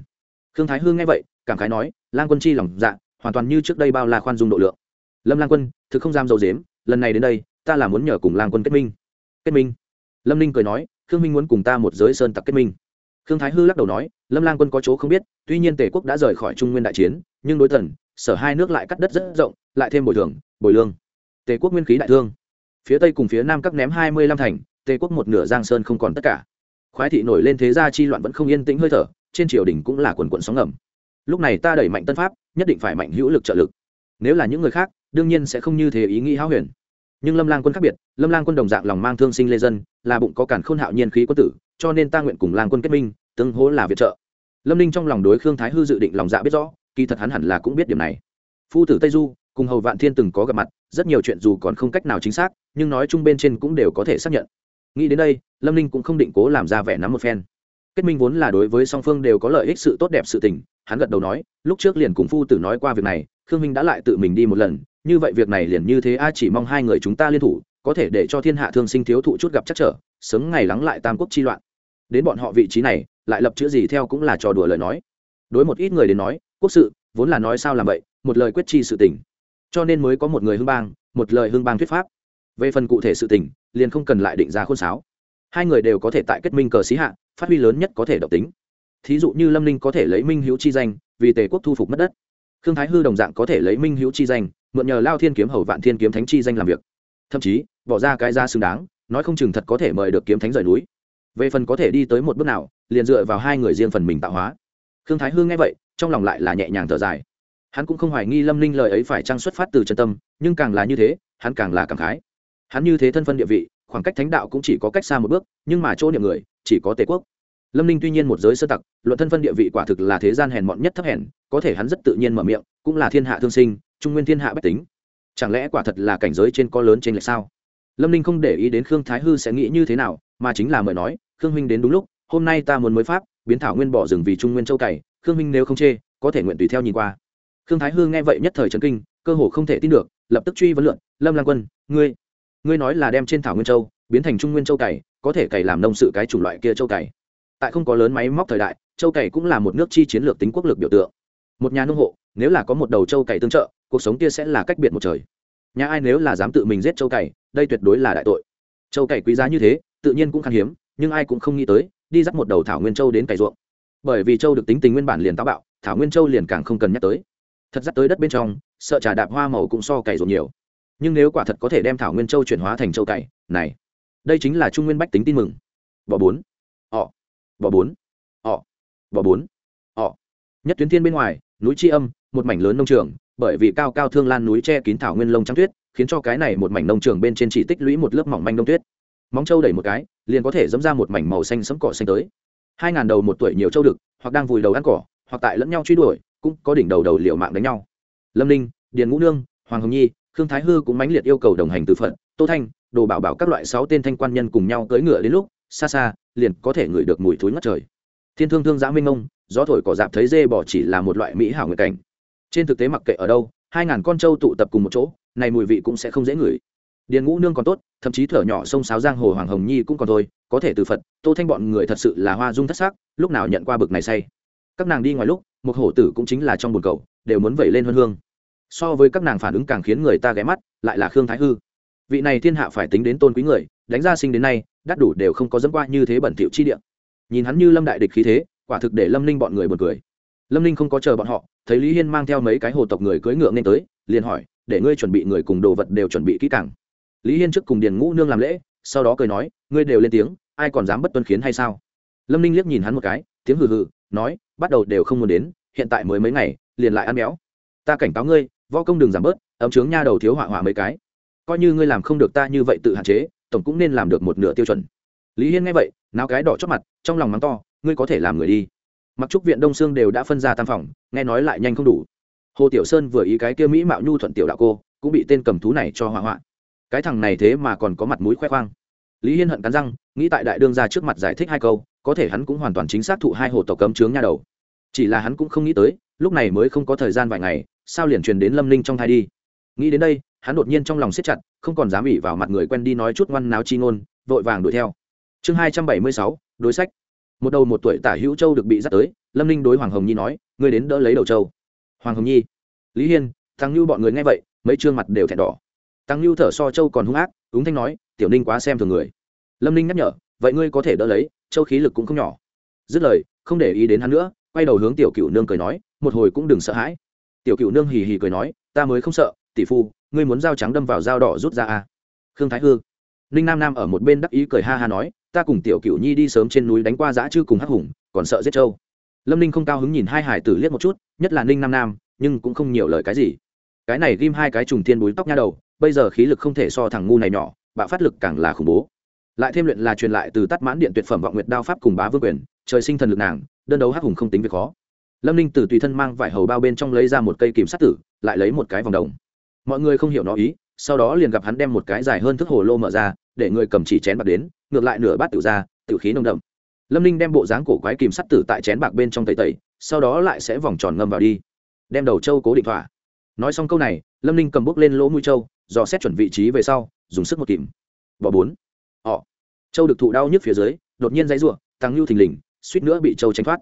khương thái hương nghe vậy cảm khái nói lang quân chi lòng dạ hoàn toàn như trước đây bao la khoan dung độ lượng lâm lang quân thực không dám dầu dếm lần này đến đây ta là muốn nhờ cùng lang quân kết minh kết minh lâm ninh cười nói khương minh muốn cùng ta một giới sơn tặc kết minh khương thái hư lắc đầu nói lâm lang quân có chỗ không biết tuy nhiên tề quốc đã rời khỏi trung nguyên đại chiến nhưng đối tần sở hai nước lại cắt đất rất rộng lại thêm bồi thường bồi lương tề quốc nguyên khí đại thương. Phía tây cùng phía nam các ném hai mươi lăm thành, tề quốc một nửa giang sơn không còn tất cả. Khoái thị nổi lên thế gia chi loạn vẫn không yên tĩnh hơi thở, trên triều đình cũng là quần quận sóng ngầm. Lúc này ta đẩy mạnh tân pháp, nhất định phải mạnh hữu lực trợ lực. Nếu là những người khác, đương nhiên sẽ không như thế ý nghĩ háo huyền. Nhưng lâm lang quân khác biệt, lâm lang quân đồng dạng lòng mang thương sinh lê dân, là bụng có cản khôn hạo nhiên khí quân tử, cho nên ta nguyện cùng lang quân kết minh, tương hỗ là viện trợ. Lâm ninh trong lòng đối khương thái hư dự định lòng dạ biết rõ, kỳ thật hắn hẳn là cũng biết điểm này. Phu tử tây du, cùng hầu vạn thiên từng có gặp mặt rất nhiều chuyện dù còn không cách nào chính xác, nhưng nói chung bên trên cũng đều có thể xác nhận. Nghĩ đến đây, lâm ninh cũng không định cố làm ra vẻ nắm một phen. Kết minh vốn là đối với song phương đều có lợi ích sự tốt đẹp sự tình, hắn gật đầu nói, lúc trước liền cùng phu tử nói qua việc này, khương minh đã lại tự mình đi một lần, như vậy việc này liền như thế a chỉ mong hai người chúng ta liên thủ, có thể để cho thiên hạ thương sinh thiếu thụ chút gặp chắc trở, sớm ngày lắng lại tam quốc chi loạn. Đến bọn họ vị trí này, lại lập chữ gì theo cũng là trò đùa lời nói. Đối một ít người đến nói, quốc sự, vốn là nói sao làm vậy, một lời quyết chi sự tình cho nên mới có một người hương bang, một lời hương bang thuyết pháp. Về phần cụ thể sự tình, liền không cần lại định ra khôn sáo. Hai người đều có thể tại kết minh cờ xí hạ, phát huy lớn nhất có thể độc tính. Thí dụ như lâm ninh có thể lấy minh hữu chi danh, vì tề quốc thu phục mất đất. Khương thái hư đồng dạng có thể lấy minh hữu chi danh, mượn nhờ lao thiên kiếm hầu vạn thiên kiếm thánh chi danh làm việc. Thậm chí, bỏ ra cái ra xứng đáng, nói không chừng thật có thể mời được kiếm thánh rời núi. Về phần có thể đi tới một bước nào, liền dựa vào hai người riêng phần mình tạo hóa. Khương thái hư nghe vậy, trong lòng lại là nhẹ nhàng thở dài hắn cũng không hoài nghi lâm ninh lời ấy phải trang xuất phát từ chân tâm, nhưng càng là như thế, hắn càng là cảm khái. Hắn như thế thân phân địa vị, khoảng cách thánh đạo cũng chỉ có cách xa một bước, nhưng mà chỗ niệm người, chỉ có tề quốc. Lâm ninh tuy nhiên một giới sơ tặc, luận thân phân địa vị quả thực là thế gian hèn mọn nhất thấp hèn, có thể hắn rất tự nhiên mở miệng, cũng là thiên hạ thương sinh, trung nguyên thiên hạ bách tính. Chẳng lẽ quả thật là cảnh giới trên có lớn trên lệch sao? Lâm ninh không để ý đến khương thái hư sẽ nghĩ như thế nào, mà chính là mời nói, khương huynh đến đúng lúc, hôm nay ta muốn mới pháp, biến thảo nguyên bỏ rừng vì trung nguyên châu cày, khương huynh nếu không chê, có thể nguyện tùy theo nhìn qua khương thái hư nghe vậy nhất thời trấn kinh, cơ hồ không thể tin được, lập tức truy vấn luận lâm lang quân, ngươi ngươi nói là đem trên thảo nguyên châu biến thành trung nguyên châu cày, có thể cày làm nông sự cái chủng loại kia châu cày? Tại không có lớn máy móc thời đại, châu cày cũng là một nước chi chiến lược tính quốc lực biểu tượng. Một nhà nông hộ, nếu là có một đầu châu cày tương trợ, cuộc sống kia sẽ là cách biệt một trời. Nhà ai nếu là dám tự mình giết châu cày, đây tuyệt đối là đại tội. Châu cày quý giá như thế, tự nhiên cũng khan hiếm, nhưng ai cũng không nghĩ tới, đi dắt một đầu thảo nguyên châu đến cày ruộng. Bởi vì châu được tính tình nguyên bản liền táo bạo, thảo nguyên châu liền càng không cần nhắc tới thật dắt tới đất bên trong, sợ trà đạp hoa màu cũng so cày ruộng nhiều. Nhưng nếu quả thật có thể đem thảo nguyên châu chuyển hóa thành châu cày, này, đây chính là trung nguyên bách tính tin mừng. Bỏ bốn, ọ bỏ bốn, ọ bỏ bốn, ọ. Nhất tuyến thiên bên ngoài, núi tri âm, một mảnh lớn nông trường, bởi vì cao cao thương lan núi che kín thảo nguyên lông trắng tuyết, khiến cho cái này một mảnh nông trường bên trên chỉ tích lũy một lớp mỏng manh đông tuyết. Móng trâu đẩy một cái, liền có thể dẫm ra một mảnh màu xanh sẫm cỏ xanh tới. Hai ngàn đầu một tuổi nhiều trâu đực, hoặc đang vùi đầu ăn cỏ hoặc tại lẫn nhau truy đuổi, cũng có đỉnh đầu đầu liệu mạng đánh nhau. Lâm ninh, điền ngũ nương, hoàng hồng nhi, khương thái hư cũng mãnh liệt yêu cầu đồng hành từ phận tô thanh, đồ bảo bảo các loại sáu tên thanh quan nhân cùng nhau cưỡi ngựa đến lúc, xa xa, liền có thể ngửi được mùi thối ngất trời. Thiên thương thương giã minh ông, gió thổi cỏ dạp thấy dê bỏ chỉ là một loại mỹ hảo người cảnh. Trên thực tế mặc kệ ở đâu, hai ngàn con trâu tụ tập cùng một chỗ, này mùi vị cũng sẽ không dễ ngửi. Điền ngũ nương còn tốt, thậm chí thở nhỏ sông sáo giang hồ hoàng hồng nhi cũng còn thôi, có thể từ phật, tô thanh bọn người thật sự là hoa dung thất xác lúc nào nhận qua bực này say các nàng đi ngoài lúc, một hổ tử cũng chính là trong bồn cầu, đều muốn vẩy lên hơn hương. So với các nàng phản ứng càng khiến người ta ghé mắt, lại là khương thái hư. Vị này thiên hạ phải tính đến tôn quý người, đánh ra sinh đến nay, đắt đủ đều không có dẫm qua như thế bẩn thỉu chi địa. Nhìn hắn như lâm đại địch khí thế, quả thực để lâm ninh bọn người buồn cười. Lâm ninh không có chờ bọn họ, thấy lý hiên mang theo mấy cái hồ tộc người cưỡi ngựa nên tới, liền hỏi, để ngươi chuẩn bị người cùng đồ vật đều chuẩn bị kỹ càng. Lý hiên trước cùng điền ngũ nương làm lễ, sau đó cười nói, ngươi đều lên tiếng, ai còn dám bất tuân khiến hay sao? Lâm ninh liếc nhìn hắn một cái, tiếng hừ hừ, nói bắt đầu đều không muốn đến, hiện tại mới mấy ngày, liền lại ăn béo. Ta cảnh cáo ngươi, võ công đừng giảm bớt, ấm trướng nha đầu thiếu hỏa hỏa mấy cái. Coi như ngươi làm không được ta như vậy tự hạn chế, tổng cũng nên làm được một nửa tiêu chuẩn. Lý hiên nghe vậy nào cái đỏ chót mặt, trong lòng mắng to, ngươi có thể làm người đi. Mặc trúc viện đông sương đều đã phân ra tam phòng, nghe nói lại nhanh không đủ. Hồ tiểu sơn vừa ý cái kia mỹ mạo nhu thuận tiểu đạo cô, cũng bị tên cầm thú này cho hỏa hoạn. Cái thằng này thế mà còn có mặt mũi khoe khoang. Lý hiên hận cắn răng, nghĩ tại đại đương ra trước mặt giải thích hai câu, có thể hắn cũng hoàn toàn chính xác thụ hai hồ tộc cấm trướng nha đầu chỉ là hắn cũng không nghĩ tới, lúc này mới không có thời gian vài ngày, sao liền truyền đến lâm ninh trong thai đi? Nghĩ đến đây, hắn đột nhiên trong lòng siết chặt, không còn dám ỉ vào mặt người quen đi nói chút ngoan náo chi ngôn, vội vàng đuổi theo. Chương hai trăm bảy mươi sáu, đối sách. Một đầu một tuổi tả hữu châu được bị dắt tới, lâm ninh đối hoàng hồng nhi nói, ngươi đến đỡ lấy đầu châu. Hoàng hồng nhi, lý hiên thằng như bọn người nghe vậy, mấy trương mặt đều thẹn đỏ. Tăng như thở so châu còn hung ác, ứng thanh nói, tiểu ninh quá xem thường người. Lâm ninh nhắc nhở, vậy ngươi có thể đỡ lấy, châu khí lực cũng không nhỏ. Dứt lời, không để ý đến hắn nữa quay đầu hướng tiểu cựu nương cười nói, một hồi cũng đừng sợ hãi. Tiểu cựu nương hì hì cười nói, ta mới không sợ, tỷ phu, ngươi muốn dao trắng đâm vào dao đỏ rút ra à. khương thái hư, ninh nam nam ở một bên đắc ý cười ha ha nói, ta cùng tiểu cựu nhi đi sớm trên núi đánh qua giã chư cùng hắc hùng, còn sợ giết châu lâm ninh không cao hứng nhìn hai hải tử liếc một chút, nhất là ninh nam nam, nhưng cũng không nhiều lời cái gì. Cái này ghim hai cái trùng thiên búi tóc nha đầu, bây giờ khí lực không thể so thằng ngu này nhỏ, bạo phát lực càng là khủng bố. Lại thêm luyện là truyền lại từ tắt mãn điện tuyệt phẩm vọng nguyệt đao pháp cùng bá vương quyền, trời sinh thần lực nàng đơn đấu hắc hùng không tính việc khó. Lâm ninh từ tùy thân mang vải hầu bao bên trong lấy ra một cây kìm sắt tử, lại lấy một cái vòng đồng. Mọi người không hiểu nó ý, sau đó liền gặp hắn đem một cái dài hơn thức hồ lô mở ra, để người cầm chỉ chén bạc đến, ngược lại nửa bát tự ra tự khí nồng đậm. Lâm ninh đem bộ dáng cổ quái kìm sắt tử tại chén bạc bên trong tẩy tẩy, sau đó lại sẽ vòng tròn ngâm vào đi. Đem đầu trâu cố định thỏa. Nói xong câu này, lâm ninh cầm bước lên lỗ mũi trâu, dò xét chuẩn vị trí về sau, dùng sức một kìm. Bỏ bốn. Họ. Châu được thụ đau nhức phía dưới, đột nhiên dãy r tăng lưu thình lình suýt nữa bị châu tranh thoát.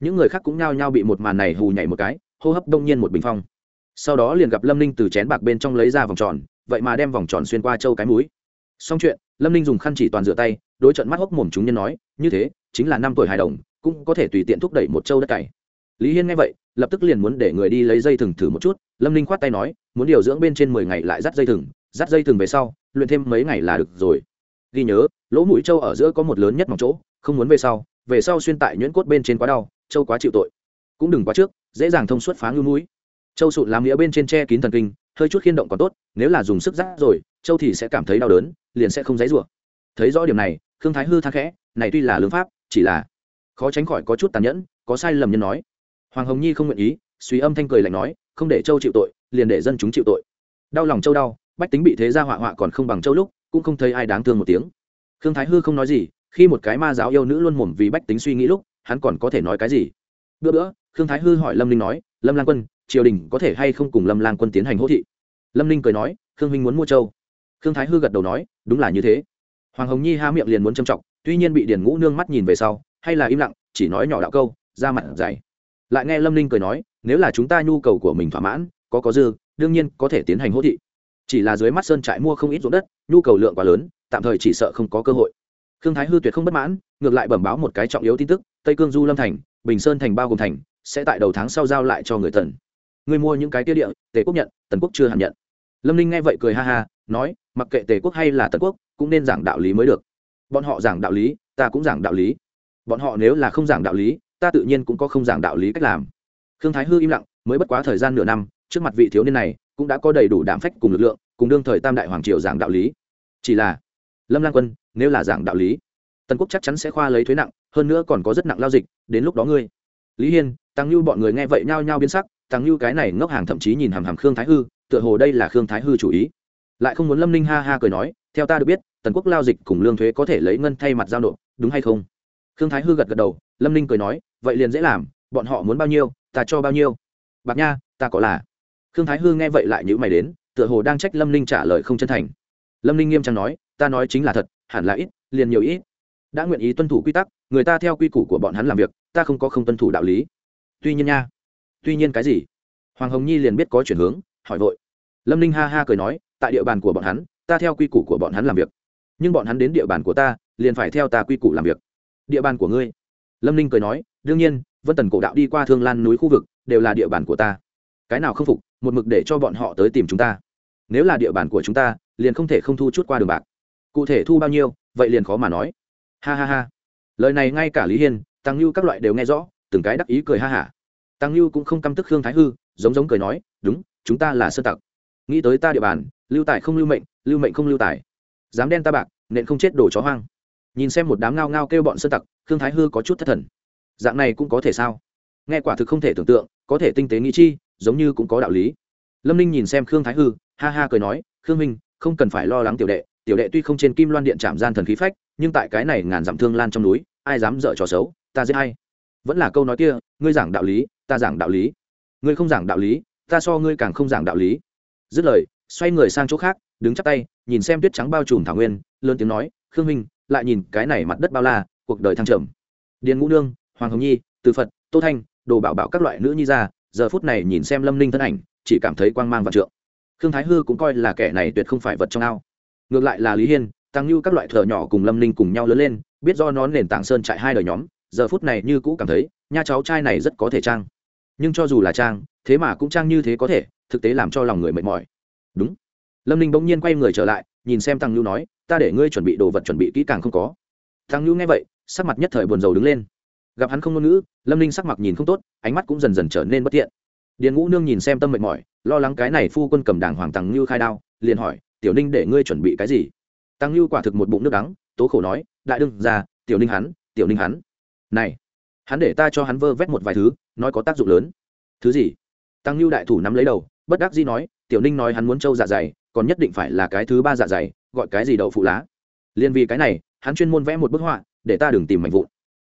Những người khác cũng nhao nhao bị một màn này hù nhảy một cái, hô hấp đông nhiên một bình phong. Sau đó liền gặp lâm ninh từ chén bạc bên trong lấy ra vòng tròn, vậy mà đem vòng tròn xuyên qua châu cái múi xong chuyện, lâm ninh dùng khăn chỉ toàn rửa tay, đối trận mắt hốc mồm chúng nhân nói, như thế, chính là năm tuổi hài đồng, cũng có thể tùy tiện thúc đẩy một châu đất cày. Lý hiên nghe vậy, lập tức liền muốn để người đi lấy dây thừng thử một chút, lâm ninh khoát tay nói, muốn điều dưỡng bên trên mười ngày lại dắt dây thừng, dắt dây thừng về sau, luyện thêm mấy ngày là được rồi. Ghi nhớ, lỗ mũi châu ở giữa có một lớn nhất mỏng chỗ, không muốn về sau về sau xuyên tại nhuyễn cốt bên trên quá đau, châu quá chịu tội. Cũng đừng quá trước, dễ dàng thông suốt phá ngư mũi. Châu sụt làm nghĩa bên trên che kín thần kinh, hơi chút khiên động còn tốt, nếu là dùng sức dắt rồi, châu thì sẽ cảm thấy đau đớn, liền sẽ không dãy rủa. Thấy rõ điểm này, khương thái hư thang khẽ, này tuy là lương pháp, chỉ là khó tránh khỏi có chút tàn nhẫn, có sai lầm nhân nói. Hoàng hồng nhi không nguyện ý, suy âm thanh cười lạnh nói, không để châu chịu tội, liền để dân chúng chịu tội. Đau lòng châu đau, bách tính bị thế gia họa họa còn không bằng châu lúc, cũng không thấy ai đáng thương một tiếng. Khương thái hư không nói gì khi một cái ma giáo yêu nữ luôn mồm vì bách tính suy nghĩ lúc, hắn còn có thể nói cái gì? Bữa bữa, khương thái hư hỏi lâm ninh nói, lâm lang quân, triều đình có thể hay không cùng lâm lang quân tiến hành hỗ thị? Lâm ninh cười nói, khương minh muốn mua châu. Khương thái hư gật đầu nói, đúng là như thế. Hoàng hồng nhi ha miệng liền muốn châm trọng, tuy nhiên bị điền ngũ nương mắt nhìn về sau, hay là im lặng, chỉ nói nhỏ đạo câu, ra mặt dày. Lại nghe lâm ninh cười nói, nếu là chúng ta nhu cầu của mình thỏa mãn, có có dư, đương nhiên có thể tiến hành hỗ thị. Chỉ là dưới mắt sơn trại mua không ít ruộng đất, nhu cầu lượng quá lớn, tạm thời chỉ sợ không có cơ hội khương thái hư tuyệt không bất mãn, ngược lại bẩm báo một cái trọng yếu tin tức, tây cương du lâm thành, bình sơn thành bao gồm thành, sẽ tại đầu tháng sau giao lại cho người tần người mua những cái tiêu địa, tề quốc nhận, tần quốc chưa hẳn nhận. Lâm ninh nghe vậy cười ha ha, nói, mặc kệ tề quốc hay là tần quốc, cũng nên giảng đạo lý mới được. Bọn họ giảng đạo lý, ta cũng giảng đạo lý. Bọn họ nếu là không giảng đạo lý, ta tự nhiên cũng có không giảng đạo lý cách làm. Khương thái hư im lặng, mới bất quá thời gian nửa năm, trước mặt vị thiếu niên này, cũng đã có đầy đủ đảm phách cùng lực lượng, cùng đương thời tam đại hoàng triều giảng đạo lý. Chỉ là, lâm lang quân nếu là giảng đạo lý, tần quốc chắc chắn sẽ khoa lấy thuế nặng, hơn nữa còn có rất nặng lao dịch, đến lúc đó ngươi. Lý hiên, tăng lưu bọn người nghe vậy nhao nhao biến sắc, tăng lưu cái này ngốc hàng thậm chí nhìn hàm hàm khương thái hư, tựa hồ đây là khương thái hư chủ ý. Lại không muốn lâm ninh ha ha cười nói, theo ta được biết, tần quốc lao dịch cùng lương thuế có thể lấy ngân thay mặt giao nộp, đúng hay không? Khương thái hư gật gật đầu, lâm ninh cười nói, vậy liền dễ làm, bọn họ muốn bao nhiêu, ta cho bao nhiêu? Bạc nha, ta có là. Khương thái hư nghe vậy lại nhữ mày đến, tựa hồ đang trách lâm ninh trả lời không chân thành. Lâm ninh nghiêm trang nói, ta nói chính là thật hẳn là ít, liền nhiều ít. Đã nguyện ý tuân thủ quy tắc, người ta theo quy củ của bọn hắn làm việc, ta không có không tuân thủ đạo lý. Tuy nhiên nha. Tuy nhiên cái gì? Hoàng hồng nhi liền biết có chuyển hướng, hỏi vội. Lâm ninh ha ha cười nói, tại địa bàn của bọn hắn, ta theo quy củ của bọn hắn làm việc. Nhưng bọn hắn đến địa bàn của ta, liền phải theo ta quy củ làm việc. Địa bàn của ngươi. Lâm ninh cười nói, đương nhiên, vân tần cổ đạo đi qua thương lan núi khu vực, đều là địa bàn của ta. Cái nào không phục, một mực để cho bọn họ tới tìm chúng ta. Nếu là địa bàn của chúng ta, liền không thể không thu chút qua đường bạc cụ thể thu bao nhiêu, vậy liền khó mà nói. Ha ha ha. Lời này ngay cả lý hiên, tăng lưu các loại đều nghe rõ, từng cái đắc ý cười ha hả. Tăng lưu cũng không căm tức khương thái hư, giống giống cười nói, đúng, chúng ta là sơ tặc. Nghĩ tới ta địa bàn, lưu tài không lưu mệnh lưu mệnh không lưu tài. Dám đen ta bạc nện không chết đổ chó hoang. Nhìn xem một đám ngao ngao kêu bọn sơ tặc, khương thái hư có chút thất thần. Dạng này cũng có thể sao? Nghe quả thực không thể tưởng tượng, có thể tinh tế nghĩ chi, giống như cũng có đạo lý. Lâm ninh nhìn xem khương thái hư, ha ha cười nói, khương minh không cần phải lo lắng tiểu đệ tiểu đệ tuy không trên kim loan điện chạm gian thần khí phách, nhưng tại cái này ngàn dặm thương lan trong núi, ai dám dở trò xấu, ta dễ hay vẫn là câu nói kia, ngươi giảng đạo lý, ta giảng đạo lý. Ngươi không giảng đạo lý, ta so ngươi càng không giảng đạo lý. Dứt lời, xoay người sang chỗ khác, đứng chắp tay, nhìn xem tuyết trắng bao trùm thảo nguyên, lớn tiếng nói, khương minh, lại nhìn cái này mặt đất bao la, cuộc đời thăng trầm. Điền ngũ nương, hoàng hồng nhi, từ phật, tô thanh, đồ bảo bảo các loại nữ nhi ra, giờ phút này nhìn xem lâm ninh thân ảnh, chỉ cảm thấy quang mang và trượng. Khương thái hư cũng coi là kẻ này tuyệt không phải vật trong ao ngược lại là lý hiên, tăng như các loại thợ nhỏ cùng lâm ninh cùng nhau lớn lên, biết do nó nền tảng sơn chạy hai đời nhóm, giờ phút này như cũ cảm thấy, nha cháu trai này rất có thể trang. Nhưng cho dù là trang, thế mà cũng trang như thế có thể, thực tế làm cho lòng người mệt mỏi. Đúng. Lâm ninh bỗng nhiên quay người trở lại, nhìn xem tăng nhu nói, ta để ngươi chuẩn bị đồ vật chuẩn bị kỹ càng không có. Tăng nhu nghe vậy, sắc mặt nhất thời buồn rầu đứng lên. Gặp hắn không ngôn ngữ, lâm ninh sắc mặt nhìn không tốt, ánh mắt cũng dần dần trở nên bất tiện điền ngũ nương nhìn xem tâm mệt mỏi, lo lắng cái này phu quân cầm đảng hoàng tăng như khai đao, liền hỏi tiểu ninh để ngươi chuẩn bị cái gì? Tăng Lưu quả thực một bụng nước đắng, tố khổ nói, đại đương ra tiểu ninh hắn, tiểu ninh hắn. Này, hắn để ta cho hắn vơ vét một vài thứ, nói có tác dụng lớn. Thứ gì? Tăng Lưu đại thủ nắm lấy đầu, bất đắc dĩ nói, tiểu ninh nói hắn muốn trâu dạ dày, còn nhất định phải là cái thứ ba dạ dày, gọi cái gì đậu phụ lá. Liên vì cái này, hắn chuyên môn vẽ một bức họa, để ta đừng tìm mạnh vụn.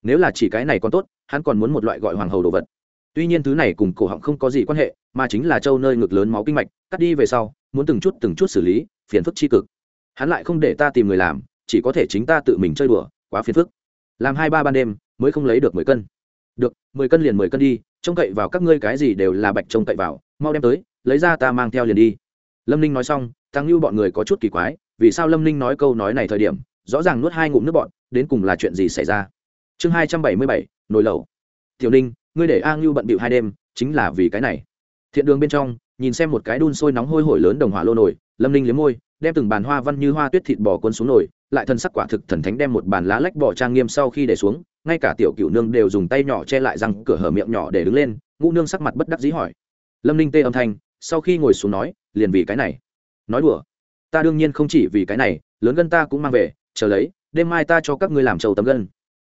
Nếu là chỉ cái này còn tốt, hắn còn muốn một loại gọi hoàng hầu đồ vật. Tuy nhiên thứ này cùng cổ họng không có gì quan hệ, mà chính là châu nơi ngực lớn máu kinh mạch, cắt đi về sau, muốn từng chút từng chút xử lý phiền phức tri cực. Hắn lại không để ta tìm người làm, chỉ có thể chính ta tự mình chơi đùa, quá phiền phức. Làm hai ba ban đêm, mới không lấy được mười cân. Được, mười cân liền mười cân đi, trông cậy vào các ngươi cái gì đều là bạch trông cậy vào, mau đem tới, lấy ra ta mang theo liền đi. Lâm ninh nói xong, tăng lưu bọn người có chút kỳ quái, vì sao lâm ninh nói câu nói này thời điểm, rõ ràng nuốt hai ngụm nước bọn đến cùng là chuyện gì xảy ra? Chương hai trăm bảy mươi bảy, nồi lẩu. Tiểu ninh, ngươi để a ngưu bận bịu hai đêm, chính là vì cái này. Thiện đường bên trong, nhìn xem một cái đun sôi nóng hôi hổi lớn đồng hỏa lô nồi lâm ninh liếm môi, đem từng bàn hoa văn như hoa tuyết thịt bò cuốn xuống nồi, lại thân sắc quả thực thần thánh đem một bàn lá lách bò trang nghiêm sau khi để xuống, ngay cả tiểu cựu nương đều dùng tay nhỏ che lại răng, cửa hở miệng nhỏ để đứng lên, ngũ nương sắc mặt bất đắc dĩ hỏi. Lâm ninh tê âm thanh, sau khi ngồi xuống nói, liền vì cái này. Nói đùa. Ta đương nhiên không chỉ vì cái này, lớn gân ta cũng mang về, chờ lấy, đêm mai ta cho các ngươi làm trầu tấm gân.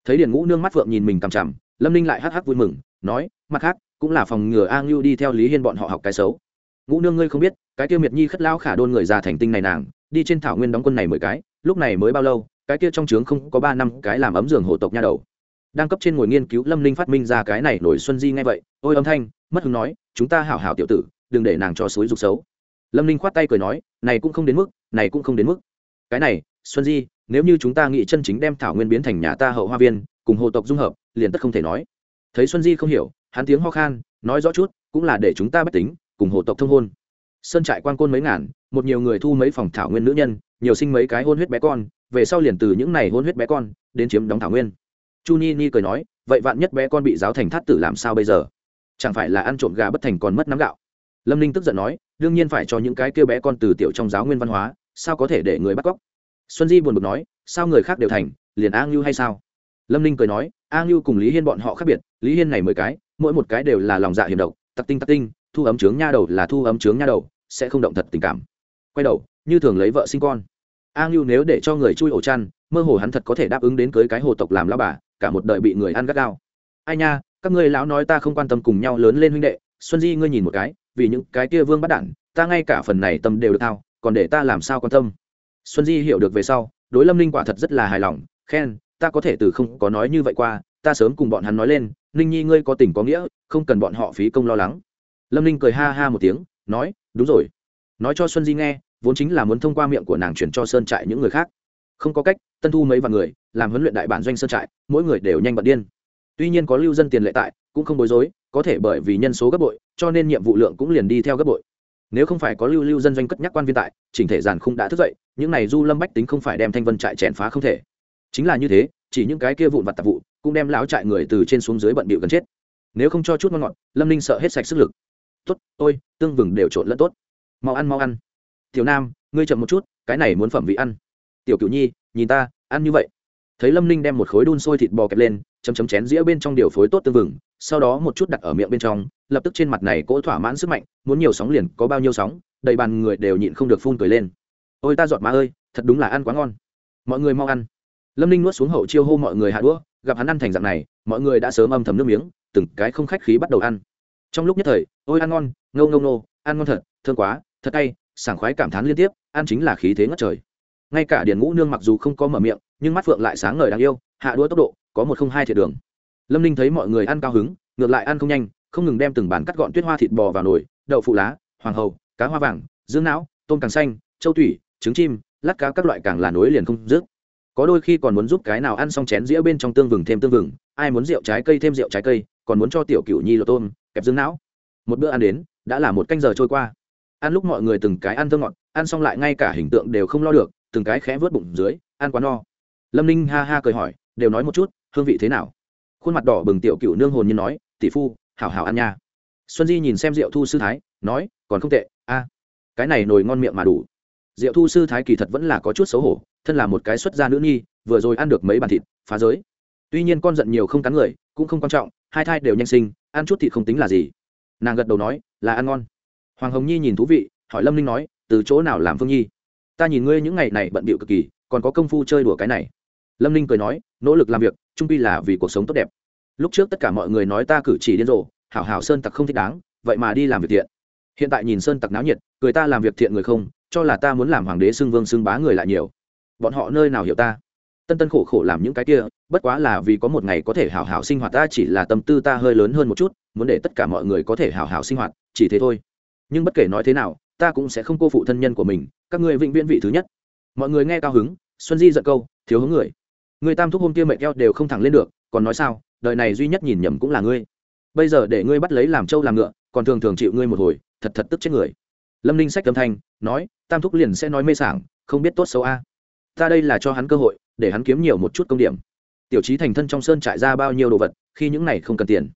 Thấy điền ngũ nương mắt phượng nhìn mình cằm chằm, lâm ninh lại hắc hắc vui mừng, nói, mặt khác, cũng là phòng ngừa a ngưu đi theo lý hiên bọn họ học cái xấu ngũ nương ngươi không biết, cái kia miệt nhi khất lao khả đôn người già thành tinh này nàng, đi trên thảo nguyên đóng quân này mười cái, lúc này mới bao lâu, cái kia trong trướng không có ba năm, cái làm ấm giường hộ tộc nha đầu. Đang cấp trên ngồi nghiên cứu lâm linh phát minh ra cái này nổi xuân di nghe vậy, ôi âm thanh, mất hứng nói, chúng ta hảo hảo tiểu tử, đừng để nàng cho suối dục xấu. Lâm linh khoát tay cười nói, này cũng không đến mức, này cũng không đến mức. Cái này, xuân di, nếu như chúng ta nghĩ chân chính đem thảo nguyên biến thành nhà ta hậu hoa viên, cùng hộ tộc dung hợp, liền tất không thể nói. Thấy xuân di không hiểu, hắn tiếng ho khan, nói rõ chút, cũng là để chúng ta bất tính cùng hộ tộc thông hôn. Sơn trại quan côn mấy ngàn, một nhiều người thu mấy phòng thảo nguyên nữ nhân, nhiều sinh mấy cái hôn huyết bé con, về sau liền từ những này hôn huyết bé con đến chiếm đóng thảo nguyên. Chu ni ni cười nói, vậy vạn nhất bé con bị giáo thành thát tử làm sao bây giờ? Chẳng phải là ăn trộm gà bất thành còn mất nắm gạo? Lâm ninh tức giận nói, đương nhiên phải cho những cái kêu bé con từ tiểu trong giáo nguyên văn hóa, sao có thể để người bắt cóc? Xuân di buồn bực nói, sao người khác đều thành, liền a ngưu hay sao? Lâm ninh cười nói, a ngưu cùng lý hiên bọn họ khác biệt, lý hiên này mười cái, mỗi một cái đều là lòng dạ hiểm độc, tặc tinh tặc tinh thu ấm trướng nha đầu là thu ấm trướng nha đầu, sẽ không động thật tình cảm. Quay đầu, như thường lấy vợ sinh con. A ngưu nếu để cho người chui ổ chăn, mơ hồ hắn thật có thể đáp ứng đến cưới cái hồ tộc làm lao bà, cả một đời bị người ăn gắt gao. Ai nha, các ngươi lão nói ta không quan tâm cùng nhau lớn lên huynh đệ, xuân di ngươi nhìn một cái, vì những cái kia vương bắt đản, ta ngay cả phần này tâm đều được thao, còn để ta làm sao quan tâm? Xuân di hiểu được về sau, đối lâm ninh quả thật rất là hài lòng, khen, ta có thể từ không có nói như vậy qua, ta sớm cùng bọn hắn nói lên, ninh nhi ngươi có tình có nghĩa, không cần bọn họ phí công lo lắng lâm ninh cười ha ha một tiếng, nói, đúng rồi. Nói cho xuân di nghe, vốn chính là muốn thông qua miệng của nàng chuyển cho sơn trại những người khác. Không có cách, tân thu mấy vạn người, làm huấn luyện đại bản doanh sơn trại, mỗi người đều nhanh bận điên. Tuy nhiên có lưu dân tiền lệ tại, cũng không bối rối, có thể bởi vì nhân số gấp bội, cho nên nhiệm vụ lượng cũng liền đi theo gấp bội. Nếu không phải có lưu lưu dân doanh cất nhắc quan viên tại, chỉnh thể giàn khung đã thức dậy, những này du lâm bách tính không phải đem thanh vân trại chèn phá không thể. Chính là như thế, chỉ những cái kia vụn vặt tạp vụ, cũng đem láo trại người từ trên xuống dưới bận bịu gần chết. Nếu không cho chút ngon ngọt, lâm ninh sợ hết sạch sức lực tốt, ôi, tương vừng đều trộn lẫn tốt. Mau ăn mau ăn. Tiểu nam, ngươi chậm một chút, cái này muốn phẩm vị ăn. Tiểu cựu nhi, nhìn ta, ăn như vậy. Thấy lâm ninh đem một khối đun sôi thịt bò kẹp lên, chấm chấm chén dĩa bên trong điều phối tốt tương vừng, sau đó một chút đặt ở miệng bên trong, lập tức trên mặt này cỗ thỏa mãn sức mạnh, muốn nhiều sóng liền có bao nhiêu sóng, đầy bàn người đều nhịn không được phun cười lên. Ôi ta giọt má ơi, thật đúng là ăn quá ngon. Mọi người mau ăn. Lâm ninh nuốt xuống hậu chiêu hô mọi người hạ đũa, gặp hắn ăn thành dạng này, mọi người đã sớm âm thầm nước miếng, từng cái không khách khí bắt đầu ăn trong lúc nhất thời, ôi ăn ngon, ngâu ngâu nô ăn ngon thật thương quá, thật tay sảng khoái cảm thán liên tiếp, ăn chính là khí thế ngất trời. Ngay cả điển ngũ nương mặc dù không có mở miệng, nhưng mắt phượng lại sáng ngời đáng yêu, hạ đua tốc độ, có một không hai thiệt đường. Lâm ninh thấy mọi người ăn cao hứng, ngược lại ăn không nhanh, không ngừng đem từng bàn cắt gọn tuyết hoa thịt bò vào nồi, đậu phụ lá, hoàng hầu cá hoa vàng, dương não, tôm càng xanh, châu thủy trứng chim, lát cá các loại càng là nối liền không dứt. Có đôi khi còn muốn giúp cái nào ăn xong chén dĩa bên trong tương vừng thêm tương vừng, ai muốn rượu trái cây thêm rượu trái cây còn muốn cho tiểu cựu nhi lột tôm, kẹp dương não. Một bữa ăn đến, đã là một canh giờ trôi qua. Ăn lúc mọi người từng cái ăn thơ ngọt, ăn xong lại ngay cả hình tượng đều không lo được, từng cái khẽ vớt bụng dưới, ăn quá no. Lâm ninh ha ha cười hỏi, đều nói một chút, hương vị thế nào? Khuôn mặt đỏ bừng tiểu cựu nương hồn như nói, tỷ phu, hảo hảo ăn nha. Xuân di nhìn xem rượu thu sư thái, nói, còn không tệ, a, cái này nồi ngon miệng mà đủ. Rượu thu sư thái kỳ thật vẫn là có chút xấu hổ, thân là một cái xuất gia nữ nhi, vừa rồi ăn được mấy bàn thịt, phá giới. Tuy nhiên con giận nhiều không cắn người, cũng không quan trọng hai thai đều nhanh sinh, ăn chút thịt không tính là gì. Nàng gật đầu nói, là ăn ngon. Hoàng hồng nhi nhìn thú vị, hỏi lâm ninh nói, từ chỗ nào làm phương nhi? Ta nhìn ngươi những ngày này bận bịu cực kỳ, còn có công phu chơi đùa cái này. Lâm ninh cười nói, nỗ lực làm việc trung pi là vì cuộc sống tốt đẹp. Lúc trước tất cả mọi người nói ta cử chỉ điên rồ, hảo hảo sơn tặc không thích đáng, vậy mà đi làm việc thiện. Hiện tại nhìn sơn tặc náo nhiệt, cười ta làm việc thiện người không, cho là ta muốn làm hoàng đế xưng vương xưng bá người lại nhiều. Bọn họ nơi nào hiểu ta? Tân tân khổ khổ làm những cái kia, bất quá là vì có một ngày có thể hảo hảo sinh hoạt, ta chỉ là tâm tư ta hơi lớn hơn một chút, muốn để tất cả mọi người có thể hảo hảo sinh hoạt, chỉ thế thôi. Nhưng bất kể nói thế nào, ta cũng sẽ không cô phụ thân nhân của mình, các ngươi vĩnh viễn vị thứ nhất. Mọi người nghe cao hứng, xuân di giận câu, thiếu hứng người. Người tam thúc hôm kia mệt keo đều không thẳng lên được, còn nói sao, đời này duy nhất nhìn nhầm cũng là ngươi. Bây giờ để ngươi bắt lấy làm trâu làm ngựa, còn thường thường chịu ngươi một hồi, thật thật tức chết người. Lâm ninh sách âm thanh, nói, tam thúc liền sẽ nói mê sảng, không biết tốt xấu a. Ta đây là cho hắn cơ hội để hắn kiếm nhiều một chút công điểm. Tiểu trí thành thân trong sơn trại ra bao nhiêu đồ vật, khi những này không cần tiền,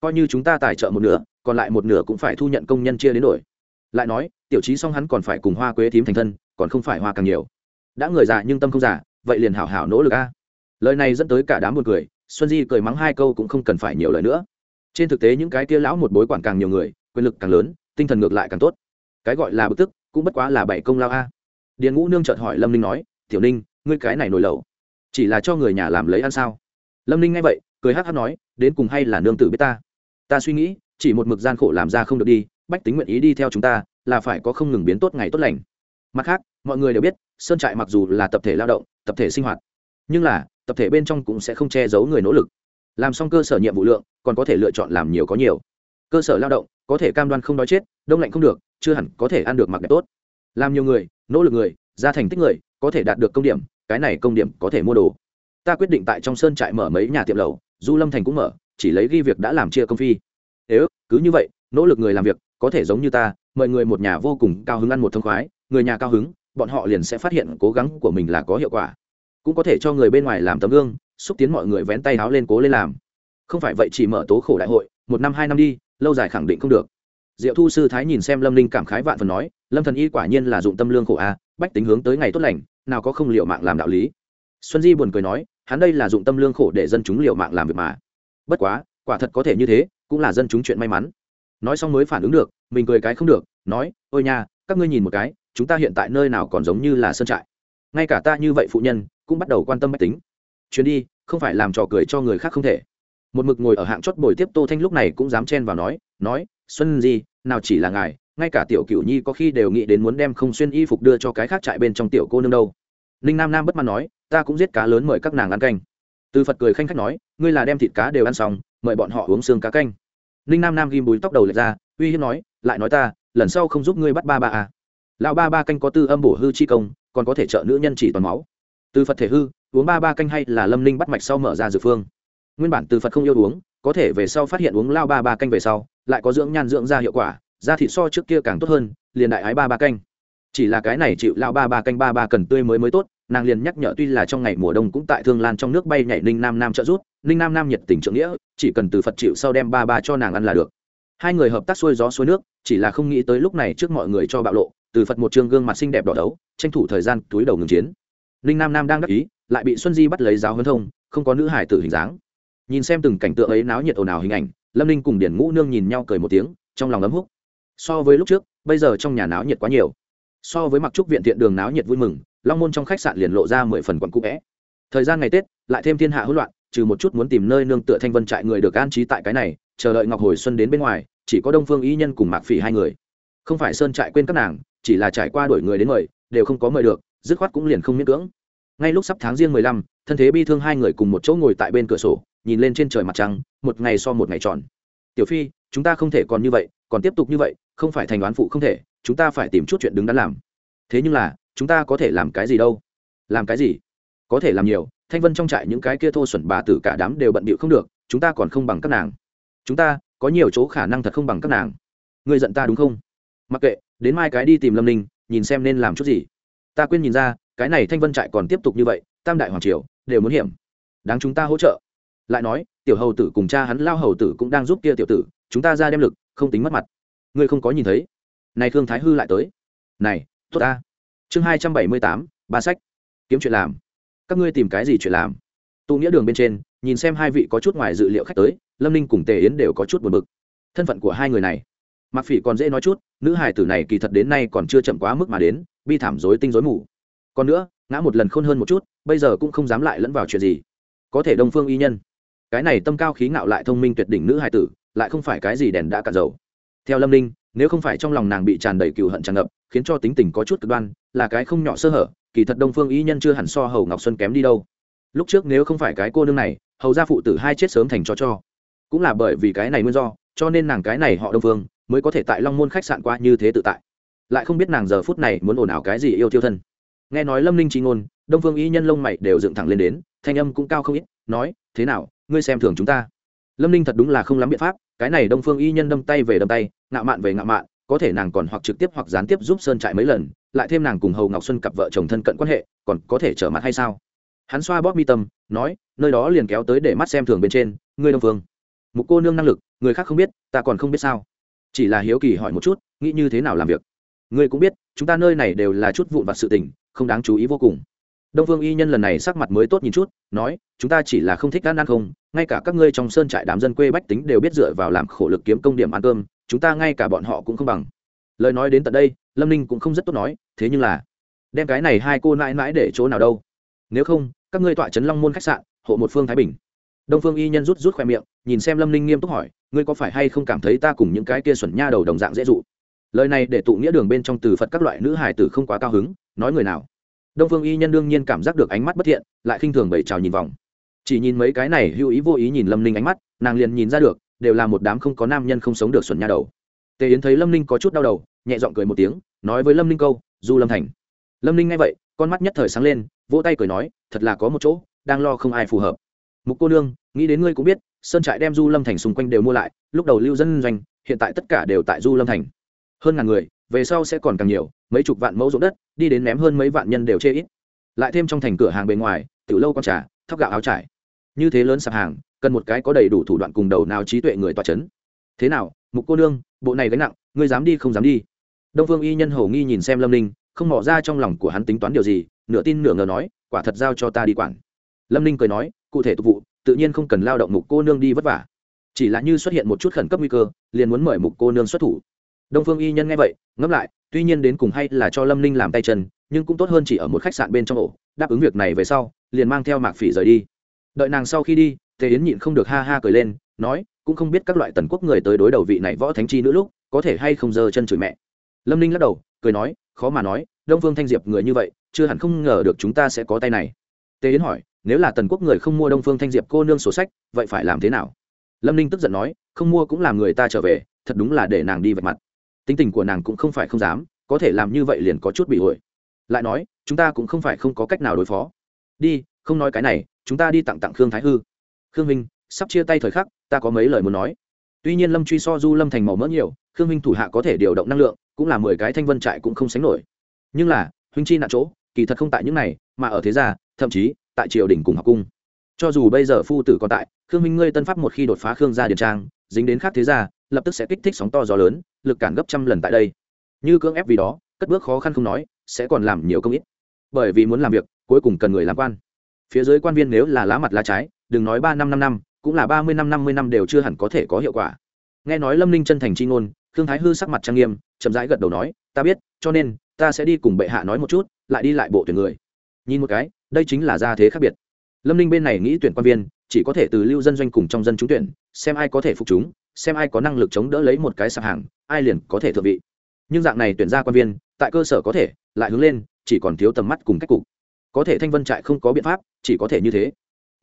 coi như chúng ta tài trợ một nửa, còn lại một nửa cũng phải thu nhận công nhân chia đến đổi. Lại nói, tiểu trí xong hắn còn phải cùng hoa quế thím thành thân, còn không phải hoa càng nhiều. Đã người già nhưng tâm không già, vậy liền hảo hảo nỗ lực a. Lời này dẫn tới cả đám một cười, xuân di cười mắng hai câu cũng không cần phải nhiều lời nữa. Trên thực tế những cái kia lão một bối quản càng nhiều người, quyền lực càng lớn, tinh thần ngược lại càng tốt. Cái gọi là bực tức, cũng bất quá là bảy công lao a. Điền ngũ nương chợt hỏi lâm ninh nói, tiểu ninh ngươi cái này nổi lẩu. Chỉ là cho người nhà làm lấy ăn sao? Lâm ninh nghe vậy, cười hát hát nói, đến cùng hay là nương tử biết ta? Ta suy nghĩ, chỉ một mực gian khổ làm ra không được đi, bách tính nguyện ý đi theo chúng ta, là phải có không ngừng biến tốt ngày tốt lành. Mặt khác, mọi người đều biết, sơn trại mặc dù là tập thể lao động, tập thể sinh hoạt, nhưng là, tập thể bên trong cũng sẽ không che giấu người nỗ lực. Làm xong cơ sở nhiệm vụ lượng, còn có thể lựa chọn làm nhiều có nhiều. Cơ sở lao động, có thể cam đoan không đói chết, đông lạnh không được, chưa hẳn có thể ăn được mặc đẹp tốt. Làm nhiều người, nỗ lực người, ra thành tích người, có thể đạt được công điểm cái này công điểm có thể mua đồ. Ta quyết định tại trong sơn trại mở mấy nhà tiệm lầu, du lâm thành cũng mở, chỉ lấy ghi việc đã làm chia công phi. Nếu cứ như vậy, nỗ lực người làm việc, có thể giống như ta, mời người một nhà vô cùng cao hứng ăn một thông khoái, người nhà cao hứng, bọn họ liền sẽ phát hiện cố gắng của mình là có hiệu quả. Cũng có thể cho người bên ngoài làm tấm gương, xúc tiến mọi người vén tay áo lên cố lên làm. Không phải vậy chỉ mở tố khổ đại hội, một năm hai năm đi, lâu dài khẳng định không được. Diệu thu sư thái nhìn xem lâm linh cảm khái vạn phần nói, lâm thần y quả nhiên là dụng tâm lương khổ a, bách tính hướng tới ngày tốt lành nào có không liệu mạng làm đạo lý. Xuân di buồn cười nói, hắn đây là dụng tâm lương khổ để dân chúng liệu mạng làm việc mà. Bất quá, quả thật có thể như thế, cũng là dân chúng chuyện may mắn. Nói xong mới phản ứng được, mình cười cái không được, nói, ôi nha, các ngươi nhìn một cái, chúng ta hiện tại nơi nào còn giống như là sân trại. Ngay cả ta như vậy phụ nhân, cũng bắt đầu quan tâm máy tính. Chuyến đi, không phải làm trò cười cho người khác không thể. Một mực ngồi ở hạng chót bồi tiếp tô thanh lúc này cũng dám chen vào nói nói, xuân di, nào chỉ là ngài ngay cả tiểu cửu nhi có khi đều nghĩ đến muốn đem không xuyên y phục đưa cho cái khác trại bên trong tiểu cô nương đâu. Ninh nam nam bất mãn nói, ta cũng giết cá lớn mời các nàng ăn canh. Từ phật cười khanh khách nói, ngươi là đem thịt cá đều ăn xong, mời bọn họ uống xương cá canh. Ninh nam nam ghim bùi tóc đầu lệch ra, uy hiếp nói, lại nói ta, lần sau không giúp ngươi bắt ba ba à. Lão ba ba canh có tư âm bổ hư chi công, còn có thể trợ nữ nhân chỉ toàn máu. Từ phật thể hư, uống ba ba canh hay là lâm ninh bắt mạch sau mở ra dược phương. Nguyên bản từ phật không yêu uống, có thể về sau phát hiện uống lao ba ba canh về sau, lại có dưỡng nhan dưỡng ra hiệu quả da thịt so trước kia càng tốt hơn, liền đại ái ba ba canh. Chỉ là cái này chịu lao ba ba canh ba ba cần tươi mới mới tốt, nàng liền nhắc nhở tuy là trong ngày mùa đông cũng tại thương lan trong nước bay nhảy ninh nam nam trợ rút ninh nam nam nhiệt tình trượng nghĩa, chỉ cần từ phật chịu sau đem ba ba cho nàng ăn là được. Hai người hợp tác xuôi gió xuôi nước, chỉ là không nghĩ tới lúc này trước mọi người cho bạo lộ, từ phật một trường gương mặt xinh đẹp đỏ đấu, tranh thủ thời gian túi đầu ngừng chiến. Ninh nam nam đang đắc ý, lại bị xuân di bắt lấy giáo hơn thông, không có nữ hải tử hình dáng. Nhìn xem từng cảnh tượng ấy náo nhiệt ồn ào hình ảnh, lâm ninh cùng điển ngũ nương nhìn nhau cười một tiếng, trong lòng ấm húc so với lúc trước, bây giờ trong nhà náo nhiệt quá nhiều. So với mặc trúc viện thiện đường náo nhiệt vui mừng, long môn trong khách sạn liền lộ ra mười phần quận cũ vẽ. Thời gian ngày tết, lại thêm thiên hạ hỗn loạn, trừ một chút muốn tìm nơi nương tựa thanh vân trại người được an trí tại cái này, chờ đợi ngọc hồi xuân đến bên ngoài, chỉ có đông phương y nhân cùng mạc phỉ hai người. Không phải sơn trại quên các nàng, chỉ là trải qua đổi người đến mời, đều không có mời được, dứt khoát cũng liền không miễn cưỡng. Ngay lúc sắp tháng riêng mười lăm, thân thế bi thương hai người cùng một chỗ ngồi tại bên cửa sổ, nhìn lên trên trời mặt trăng, một ngày so một ngày tròn. Tiểu phi, chúng ta không thể còn như vậy còn tiếp tục như vậy, không phải thành đoán phụ không thể, chúng ta phải tìm chút chuyện đứng đắn làm. Thế nhưng là, chúng ta có thể làm cái gì đâu? Làm cái gì? Có thể làm nhiều, thanh vân trong trại những cái kia thô xuẩn bà tử cả đám đều bận bịu không được, chúng ta còn không bằng các nàng. Chúng ta, có nhiều chỗ khả năng thật không bằng các nàng. Người giận ta đúng không? Mặc kệ, đến mai cái đi tìm lâm ninh, nhìn xem nên làm chút gì. Ta quên nhìn ra, cái này thanh vân trại còn tiếp tục như vậy, tam đại hoàng triều, đều muốn hiểm. Đáng chúng ta hỗ trợ. Lại nói, tiểu hầu tử cùng cha hắn, lao hầu tử cũng đang giúp kia tiểu tử, chúng ta ra đem lực không tính mất mặt. Ngươi không có nhìn thấy. Này thương thái hư lại tới. Này, tốt ta. Chương hai trăm bảy mươi tám, ba sách. Kiếm chuyện làm. Các ngươi tìm cái gì chuyện làm? Tụ nghĩa đường bên trên, nhìn xem hai vị có chút ngoài dự liệu khách tới, lâm ninh cùng tề yến đều có chút buồn bực. Thân phận của hai người này. Mặc phỉ còn dễ nói chút, nữ hải tử này kỳ thật đến nay còn chưa chậm quá mức mà đến, bi thảm dối tinh dối mù. Còn nữa, ngã một lần khôn hơn một chút, bây giờ cũng không dám lại lẫn vào chuyện gì. Có thể đông phương y nhân. Cái này tâm cao khí ngạo lại thông minh tuyệt đỉnh nữ hải tử lại không phải cái gì đèn đã cạn dầu. Theo lâm ninh, nếu không phải trong lòng nàng bị tràn đầy cựu hận tràn ngập, khiến cho tính tình có chút cực đoan, là cái không nhỏ sơ hở, kỳ thật đông phương y nhân chưa hẳn so hầu ngọc xuân kém đi đâu. Lúc trước nếu không phải cái cô nương này, hầu ra phụ tử hai chết sớm thành cho cho. Cũng là bởi vì cái này nguyên do, cho nên nàng cái này họ đông phương, mới có thể tại long môn khách sạn qua như thế tự tại. Lại không biết nàng giờ phút này muốn ồn ào cái gì yêu thiêu thân. Nghe nói lâm ninh trí ngôn, đông phương y nhân lông mày đều dựng thẳng lên đến, thanh âm cũng cao không ít, nói, thế nào, ngươi xem thường chúng ta? Lâm ninh thật đúng là không lắm biện pháp, cái này đông phương y nhân đâm tay về đâm tay, ngạo mạn về ngạo mạn, có thể nàng còn hoặc trực tiếp hoặc gián tiếp giúp sơn trại mấy lần, lại thêm nàng cùng hầu ngọc xuân cặp vợ chồng thân cận quan hệ, còn có thể trở mặt hay sao? Hắn xoa bóp mi tâm, nói, nơi đó liền kéo tới để mắt xem thường bên trên, ngươi đông phương. Một cô nương năng lực, người khác không biết, ta còn không biết sao. Chỉ là hiếu kỳ hỏi một chút, nghĩ như thế nào làm việc? Ngươi cũng biết, chúng ta nơi này đều là chút vụn vặt sự tình, không đáng chú ý vô cùng đông phương y nhân lần này sắc mặt mới tốt nhìn chút, nói, chúng ta chỉ là không thích ăn ăn không, ngay cả các ngươi trong sơn trại đám dân quê bách tính đều biết dựa vào làm khổ lực kiếm công điểm ăn cơm, chúng ta ngay cả bọn họ cũng không bằng. Lời nói đến tận đây, lâm ninh cũng không rất tốt nói, thế nhưng là, đem cái này hai cô mãi mãi để chỗ nào đâu? Nếu không, các ngươi tọa trấn long môn khách sạn, hộ một phương thái bình. Đông phương y nhân rút rút khoe miệng, nhìn xem lâm ninh nghiêm túc hỏi, ngươi có phải hay không cảm thấy ta cùng những cái kia xuẩn nha đầu đồng dạng dễ dụ? Lời này để tụ nghĩa đường bên trong từ phật các loại nữ hải tử không quá cao hứng, nói người nào? Đông phương y nhân đương nhiên cảm giác được ánh mắt bất thiện, lại khinh thường bậy trào nhìn vòng. Chỉ nhìn mấy cái này hữu ý vô ý nhìn lâm ninh ánh mắt, nàng liền nhìn ra được, đều là một đám không có nam nhân không sống được xuẩn nha đầu. Tề yến thấy lâm ninh có chút đau đầu, nhẹ giọng cười một tiếng, nói với lâm ninh câu, du lâm thành. Lâm ninh nghe vậy, con mắt nhất thời sáng lên, vỗ tay cười nói, thật là có một chỗ, đang lo không ai phù hợp. Mục cô nương, nghĩ đến ngươi cũng biết, sơn trại đem du lâm thành xung quanh đều mua lại, lúc đầu lưu dân doanh, hiện tại tất cả đều tại du lâm thành. Hơn ngàn người, về sau sẽ còn càng nhiều mấy chục vạn mẫu ruộng đất, đi đến ném hơn mấy vạn nhân đều chê ít. Lại thêm trong thành cửa hàng bề ngoài từ lâu con trà, thóc gạo áo trải. Như thế lớn sạp hàng, cần một cái có đầy đủ thủ đoạn cùng đầu nào trí tuệ người tỏa chấn. Thế nào, mục cô nương, bộ này gánh nặng, ngươi dám đi không dám đi? Đông phương y nhân hầu nghi nhìn xem lâm ninh, không mỏ ra trong lòng của hắn tính toán điều gì, nửa tin nửa ngờ nói, quả thật giao cho ta đi quản. Lâm ninh cười nói, cụ thể tục vụ, tự nhiên không cần lao động mục cô nương đi vất vả. Chỉ là như xuất hiện một chút khẩn cấp nguy cơ, liền muốn mời mục cô nương xuất thủ đông phương y nhân nghe vậy, ngẫm lại, tuy nhiên đến cùng hay là cho lâm ninh làm tay chân, nhưng cũng tốt hơn chỉ ở một khách sạn bên trong ổ, đáp ứng việc này về sau, liền mang theo mạc phỉ rời đi. Đợi nàng sau khi đi, tề yến nhịn không được ha ha cười lên, nói, cũng không biết các loại tần quốc người tới đối đầu vị này võ thánh chi nữ lúc, có thể hay không giơ chân chửi mẹ. Lâm ninh lắc đầu, cười nói, khó mà nói, đông phương thanh diệp người như vậy, chưa hẳn không ngờ được chúng ta sẽ có tay này. Tề yến hỏi, nếu là tần quốc người không mua đông phương thanh diệp cô nương sổ sách, vậy phải làm thế nào? Lâm ninh tức giận nói, không mua cũng làm người ta trở về, thật đúng là để nàng đi vạch mặt tính tình của nàng cũng không phải không dám, có thể làm như vậy liền có chút bị ổi lại nói, chúng ta cũng không phải không có cách nào đối phó. Đi, không nói cái này, chúng ta đi tặng tặng khương thái hư. Khương minh, sắp chia tay thời khắc, ta có mấy lời muốn nói. Tuy nhiên lâm truy so du lâm thành màu mỡ nhiều, khương minh thủ hạ có thể điều động năng lượng, cũng là mười cái thanh vân trại cũng không sánh nổi. Nhưng là, huynh chi nạn chỗ, kỳ thật không tại những này, mà ở thế gia, thậm chí, tại triều đình cùng học cung. Cho dù bây giờ phu tử còn tại, khương minh ngươi tân pháp một khi đột phá khương gia điền trang, dính đến khác thế gia lập tức sẽ kích thích sóng to gió lớn, lực cản gấp trăm lần tại đây. Như cưỡng ép vì đó, cất bước khó khăn không nói, sẽ còn làm nhiều công ít. Bởi vì muốn làm việc, cuối cùng cần người làm quan. Phía dưới quan viên nếu là lá mặt lá trái, đừng nói ba năm năm năm, cũng là ba mươi năm năm mươi năm đều chưa hẳn có thể có hiệu quả. Nghe nói lâm ninh chân thành c h i ngôn thương thái hư sắc mặt trang nghiêm, chậm rãi gật đầu nói, ta biết, cho nên, ta sẽ đi cùng bệ hạ nói một chút, lại đi lại bộ tuyển người. Nhìn một cái, đây chính là gia thế khác biệt. Lâm ninh bên này nghĩ tuyển quan viên, chỉ có thể từ lưu dân doanh cùng trong dân trúng tuyển, xem ai có thể phục chúng xem ai có năng lực chống đỡ lấy một cái sạp hàng, ai liền có thể thượng vị. Nhưng dạng này tuyển ra quan viên, tại cơ sở có thể, lại hướng lên, chỉ còn thiếu tầm mắt cùng cách cục. Có thể thanh vân trại không có biện pháp, chỉ có thể như thế.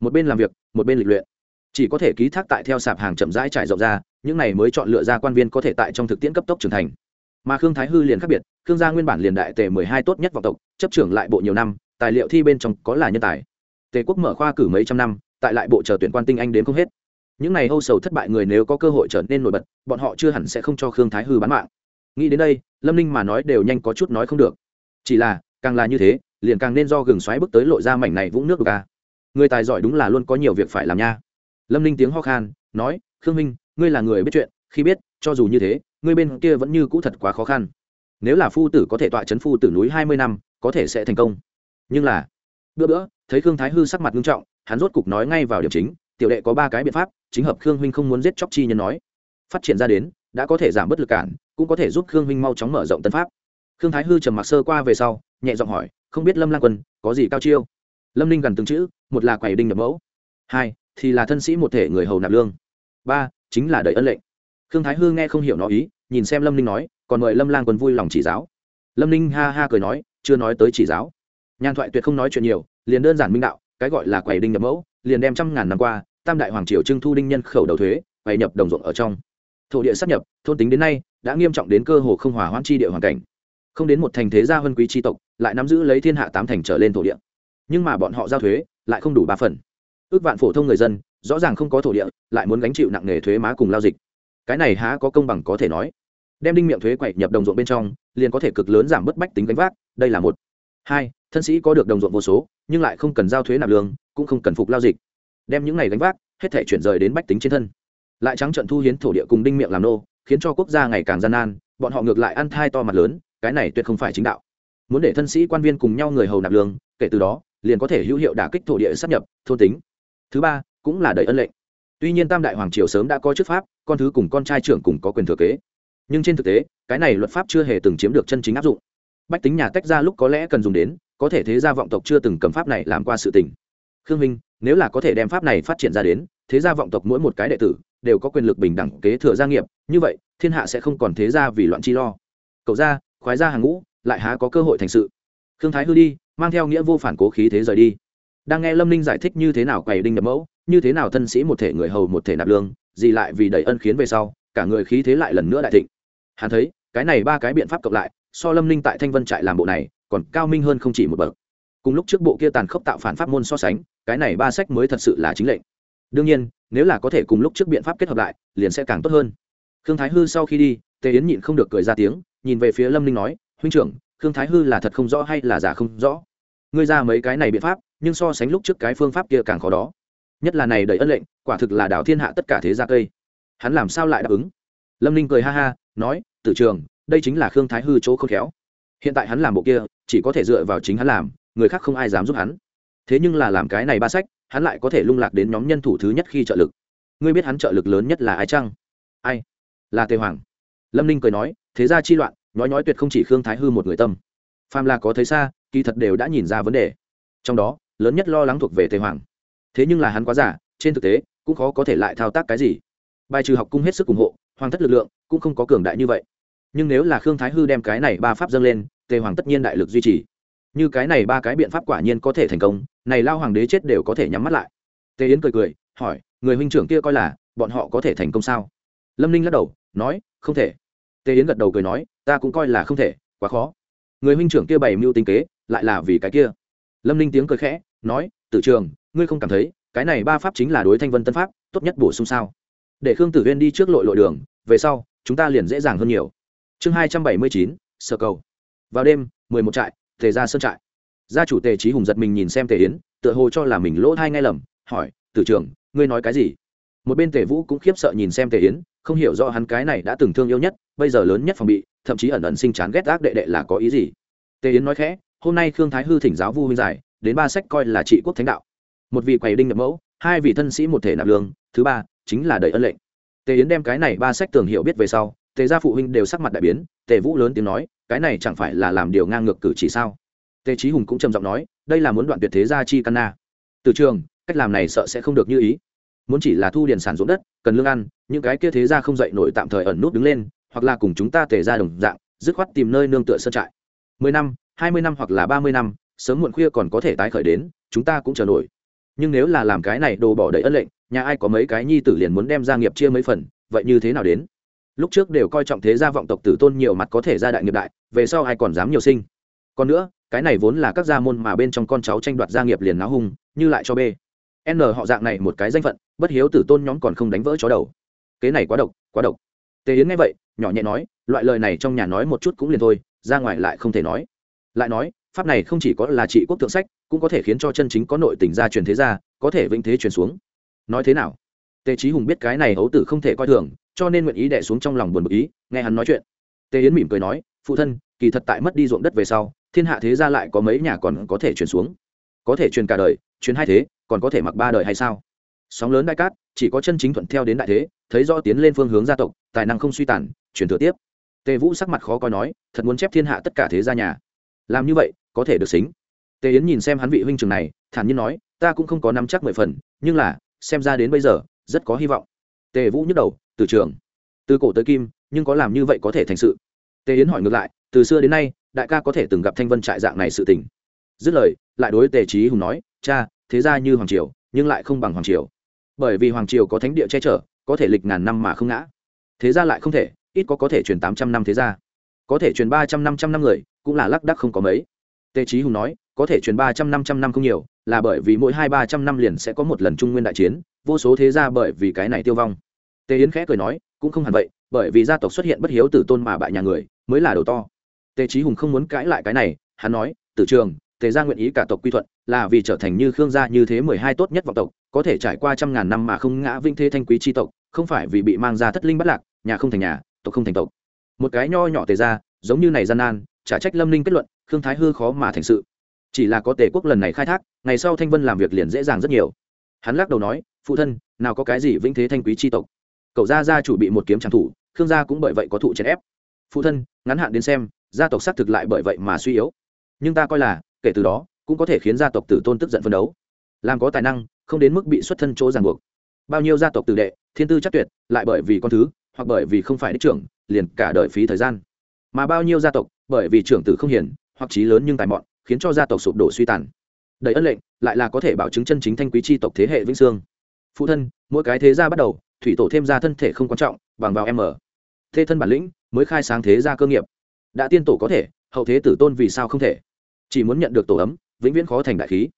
Một bên làm việc, một bên lịch luyện. Chỉ có thể ký thác tại theo sạp hàng chậm rãi trải rộng ra, những này mới chọn lựa ra quan viên có thể tại trong thực tiễn cấp tốc trưởng thành. Mà khương thái hư liền khác biệt, khương gia nguyên bản liền đại tề mười hai tốt nhất vọng tộc, chấp trưởng lại bộ nhiều năm, tài liệu thi bên trong có là nhân tài. Tề quốc mở khoa cử mấy trăm năm, tại lại bộ chờ tuyển quan tinh anh đến không hết những này âu sầu thất bại người nếu có cơ hội trở nên nổi bật, bọn họ chưa hẳn sẽ không cho khương thái hư bán mạng. Nghĩ đến đây, lâm ninh mà nói đều nhanh có chút nói không được. Chỉ là, càng là như thế, liền càng nên do gừng xoáy bước tới lội ra mảnh này vũng nước đục ca người tài giỏi đúng là luôn có nhiều việc phải làm nha. Lâm ninh tiếng ho khan, nói, khương minh, ngươi là người biết chuyện, khi biết, cho dù như thế, ngươi bên kia vẫn như cũ thật quá khó khăn. Nếu là phu tử có thể tọa chấn phu tử núi hai mươi năm, có thể sẽ thành công. Nhưng là, bữa bữa, thấy khương thái hư sắc mặt nghiêm trọng, hắn rốt cục nói ngay vào điểm chính tiểu đệ có ba cái biện pháp, chính hợp khương huynh không muốn giết chóc chi nhân nói. Phát triển ra đến, đã có thể giảm bớt lực cản, cũng có thể giúp khương huynh mau chóng mở rộng tân pháp. Khương thái hư trầm mặc sơ qua về sau, nhẹ giọng hỏi, không biết lâm lang quân, có gì cao chiêu? Lâm ninh gần từng chữ, một là quầy đinh nhập mẫu, hai thì là thân sĩ một thể người hầu nạp lương, ba chính là đợi ân lệnh. Khương thái hư nghe không hiểu nó ý, nhìn xem lâm ninh nói, còn mời lâm lang quân vui lòng chỉ giáo. Lâm ninh ha ha cười nói, chưa nói tới chỉ giáo. Nhàn thoại tuyệt không nói chuyện nhiều, liền đơn giản minh đạo, cái gọi là quầy đinh nhập mẫu, liền đem trăm ngàn năm qua tam đại hoàng triều trưng thu đinh nhân khẩu đầu thuế, bày nhập đồng ruộng ở trong. Thổ địa sắp nhập, thôn tính đến nay, đã nghiêm trọng đến cơ hồ không hòa hoãn chi địa hoàn cảnh. Không đến một thành thế gia huân quý tri tộc, lại nắm giữ lấy thiên hạ tám thành trở lên thổ địa. Nhưng mà bọn họ giao thuế, lại không đủ ba phần. Ước vạn phổ thông người dân, rõ ràng không có thổ địa, lại muốn gánh chịu nặng nghề thuế má cùng lao dịch. Cái này há có công bằng có thể nói. Đem đinh miệng thuế quậy nhập đồng ruộng bên trong, liền có thể cực lớn giảm bớt bách tính gánh vác, đây là một. Hai, thân sĩ có được đồng ruộng vô số, nhưng lại không cần giao thuế nạp lương, cũng không cần phục lao dịch đem những này gánh vác, hết thể chuyển rời đến bách tính trên thân. Lại trắng trận thu hiến thổ địa cùng đinh miệng làm nô, khiến cho quốc gia ngày càng gian nan, bọn họ ngược lại ăn thai to mặt lớn, cái này tuyệt không phải chính đạo. Muốn để thân sĩ quan viên cùng nhau người hầu nạp lương, kể từ đó, liền có thể hữu hiệu đả kích thổ địa sắp nhập, thôn tính. Thứ ba, cũng là đầy ân lệnh. Tuy nhiên tam đại hoàng triều sớm đã có chức pháp, con thứ cùng con trai trưởng cùng có quyền thừa kế. Nhưng trên thực tế, cái này luật pháp chưa hề từng chiếm được chân chính áp dụng. Bách tính nhà tách ra lúc có lẽ cần dùng đến, có thể thế gia vọng tộc chưa từng cầm pháp này làm qua sự tình. Khương minh nếu là có thể đem pháp này phát triển ra đến, thế gia vọng tộc mỗi một cái đệ tử đều có quyền lực bình đẳng kế thừa gia nghiệp, như vậy, thiên hạ sẽ không còn thế gia vì loạn chi lo. Cậu ra khoái ra hàng ngũ, lại há có cơ hội thành sự. Khương thái hư đi, mang theo nghĩa vô phản cố khí thế rời đi. Đang nghe lâm ninh giải thích như thế nào quầy đinh nhập mẫu, như thế nào thân sĩ một thể người hầu một thể nạp lương, gì lại vì đầy ân khiến về sau, cả người khí thế lại lần nữa đại thịnh. Hắn thấy, cái này ba cái biện pháp cộng lại, so lâm ninh tại thanh vân trại làm bộ này, còn cao minh hơn không chỉ một bậc. Cùng lúc trước bộ kia tàn khốc tạo phản pháp môn so sánh cái này ba sách mới thật sự là chính lệnh. Đương nhiên, nếu là có thể cùng lúc trước biện pháp kết hợp lại, liền sẽ càng tốt hơn. Khương thái hư sau khi đi, tề yến nhịn không được cười ra tiếng, nhìn về phía lâm ninh nói, huynh trưởng, khương thái hư là thật không rõ hay là giả không rõ? Ngươi ra mấy cái này biện pháp, nhưng so sánh lúc trước cái phương pháp kia càng khó đó. Nhất là này đầy ân lệnh, quả thực là đảo thiên hạ tất cả thế gia cây. Hắn làm sao lại đáp ứng? Lâm ninh cười ha ha, nói, tử trường đây chính là khương thái hư chỗ không khéo. Hiện tại hắn làm bộ kia, chỉ có thể dựa vào chính hắn làm, người khác không ai dám giúp hắn thế nhưng là làm cái này ba sách, hắn lại có thể lung lạc đến nhóm nhân thủ thứ nhất khi trợ lực. Ngươi biết hắn trợ lực lớn nhất là ai chăng? Ai? Là tề hoàng. Lâm ninh cười nói, thế ra chi loạn nói nói tuyệt không chỉ khương thái hư một người tâm. Phàm là có thấy xa, kỳ thật đều đã nhìn ra vấn đề. Trong đó, lớn nhất lo lắng thuộc về tề hoàng. Thế nhưng là hắn quá giả trên thực tế, cũng khó có thể lại thao tác cái gì. Bài trừ học cung hết sức ủng hộ, hoàng thất lực lượng cũng không có cường đại như vậy. Nhưng nếu là khương thái hư đem cái này ba pháp dâng lên, tề hoàng tất nhiên đại lực duy trì. Như cái này ba cái biện pháp quả nhiên có thể thành công này lao hoàng đế chết đều có thể nhắm mắt lại. Tề yến cười cười, hỏi, người huynh trưởng kia coi là bọn họ có thể thành công sao? Lâm ninh lắc đầu, nói, không thể. Tề yến gật đầu cười nói, ta cũng coi là không thể, quá khó. Người huynh trưởng kia bày mưu tinh kế, lại là vì cái kia. Lâm ninh tiếng cười khẽ, nói, tử trường, ngươi không cảm thấy, cái này ba pháp chính là đối thanh vân tân pháp, tốt nhất bổ sung sao? Để khương tử huyên đi trước lội lội đường, về sau, chúng ta liền dễ dàng hơn nhiều. Chương hai trăm bảy mươi chín, sở cầu. Vào đêm, mười một trại, tề ra sơn trại gia chủ tề trí hùng giật mình nhìn xem tề yến, tựa hồ cho là mình lỗ thai ngay lầm, hỏi, tử trường ngươi nói cái gì? Một bên tề vũ cũng khiếp sợ nhìn xem tề yến, không hiểu rõ hắn cái này đã từng thương yêu nhất, bây giờ lớn nhất phòng bị, thậm chí ẩn ẩn sinh chán ghét ác đệ đệ là có ý gì? Tề yến nói khẽ, hôm nay khương thái hư thỉnh giáo vu huynh giải, đến ba sách coi là trị quốc thánh đạo. Một vị quầy đinh nhập mẫu, hai vị thân sĩ một thể nạp lương, thứ ba, chính là đầy ân lệnh. Tề yến đem cái này ba sách tường hiệu biết về sau, tề gia phụ huynh đều sắc mặt đại biến, tề vũ lớn tiếng nói, cái này chẳng phải là làm điều ngang ngược cử chỉ sao? Tề trí hùng cũng trầm giọng nói, đây là muốn đoạn tuyệt thế gia chi căn na. Từ trường, cách làm này sợ sẽ không được như ý. Muốn chỉ là thu điền sản ruộng đất, cần lương ăn, những cái kia thế gia không dậy nổi tạm thời ẩn nút đứng lên, hoặc là cùng chúng ta tề ra đồng dạng, dứt khoát tìm nơi nương tựa sơn trại. Mười năm, hai mươi năm hoặc là ba mươi năm, sớm muộn khuya còn có thể tái khởi đến, chúng ta cũng chờ nổi. Nhưng nếu là làm cái này đồ bỏ đầy ân lệnh, nhà ai có mấy cái nhi tử liền muốn đem gia nghiệp chia mấy phần, vậy như thế nào đến? Lúc trước đều coi trọng thế gia vọng tộc tử tôn nhiều mặt có thể ra đại nghiệp đại, về sau ai còn dám nhiều sinh? Còn nữa, cái này vốn là các gia môn mà bên trong con cháu tranh đoạt gia nghiệp liền náo hung, như lại cho b n họ dạng này một cái danh phận, bất hiếu tử tôn nhóm còn không đánh vỡ chó đầu. Kế này quá độc quá độc. Tề yến nghe vậy, nhỏ nhẹ nói, loại lời này trong nhà nói một chút cũng liền thôi, ra ngoài lại không thể nói. Lại nói, pháp này không chỉ có là trị quốc thượng sách, cũng có thể khiến cho chân chính có nội tình gia truyền thế gia, có thể vĩnh thế truyền xuống. Nói thế nào? Tề trí hùng biết cái này hấu tử không thể coi thường, cho nên nguyện ý đẻ xuống trong lòng buồn bực ý, nghe hắn nói chuyện. Tề yến mỉm cười nói, phụ thân, kỳ thật tại mất đi ruộng đất về sau thiên hạ thế gia lại có mấy nhà còn có thể truyền xuống? Có thể truyền cả đời, truyền hai thế, còn có thể mặc ba đời hay sao? Sóng lớn đại cát, chỉ có chân chính thuận theo đến đại thế, thấy rõ tiến lên phương hướng gia tộc, tài năng không suy tàn chuyển thừa tiếp. Tề vũ sắc mặt khó coi nói, thật muốn chép thiên hạ tất cả thế gia nhà. Làm như vậy, có thể được xính. Tề yến nhìn xem hắn vị huynh trường này, thản nhiên nói, ta cũng không có nắm chắc mười phần, nhưng là, xem ra đến bây giờ, rất có hy vọng. Tề vũ nhức đầu, từ trường từ cổ tới kim, nhưng có làm như vậy có thể thành sự? Tề yến hỏi ngược lại từ xưa đến nay, đại ca có thể từng gặp thanh vân trại dạng này sự tình. Dứt lời, lại đối tề trí hùng nói, cha, thế ra như hoàng triều, nhưng lại không bằng hoàng triều. Bởi vì hoàng triều có thánh địa che chở, có thể lịch ngàn năm mà không ngã. Thế ra lại không thể, ít có có thể truyền tám trăm năm thế ra. Có thể truyền ba trăm năm trăm năm người, cũng là lắc đắc không có mấy. Tề trí hùng nói, có thể truyền ba trăm năm trăm năm không nhiều, là bởi vì mỗi hai ba trăm năm liền sẽ có một lần trung nguyên đại chiến, vô số thế gia bởi vì cái này tiêu vong. Tề yến khẽ cười nói, cũng không hẳn vậy, bởi vì gia tộc xuất hiện bất hiếu tử tôn mà bại nhà người, mới là đầu to tề trí hùng không muốn cãi lại cái này, hắn nói, tử trường, tề gia nguyện ý cả tộc quy thuận, là vì trở thành như khương gia như thế mười hai tốt nhất vọng tộc, có thể trải qua trăm ngàn năm mà không ngã vinh thế thanh quý tri tộc, không phải vì bị mang ra thất linh bắt lạc, nhà không thành nhà, tộc không thành tộc. Một cái nho nhỏ tề gia, giống như này gian nan trả trách lâm linh kết luận, khương thái hư khó mà thành sự. Chỉ là có tề quốc lần này khai thác, ngày sau thanh vân làm việc liền dễ dàng rất nhiều. Hắn lắc đầu nói, phụ thân, nào có cái gì vĩnh thế thanh quý tri tộc? Cậu gia gia chủ bị một kiếm trang thủ, khương gia cũng bởi vậy có thụ chèn ép. Phụ thân, ngắn hạn đến xem gia tộc xác thực lại bởi vậy mà suy yếu. Nhưng ta coi là, kể từ đó, cũng có thể khiến gia tộc tử tôn tức giận phân đấu. Làm có tài năng, không đến mức bị xuất thân chỗ ràng buộc. Bao nhiêu gia tộc tử đệ, thiên tư chắc tuyệt, lại bởi vì con thứ, hoặc bởi vì không phải đích trưởng, liền cả đời phí thời gian. Mà bao nhiêu gia tộc, bởi vì trưởng tử không hiển hoặc trí lớn nhưng tài mọn, khiến cho gia tộc sụp đổ suy tàn. Đầy ân lệnh, lại là có thể bảo chứng chân chính thanh quý tri tộc thế hệ vĩnh sương phụ thân, mỗi cái thế gia bắt đầu, thủy tổ thêm ra thân thể không quan trọng, bằng vào m. Thế thân bản lĩnh, mới khai sáng thế gia cơ nghiệp đã tiên tổ có thể, hậu thế tử tôn vì sao không thể? Chỉ muốn nhận được tổ ấm, vĩnh viễn khó thành đại khí.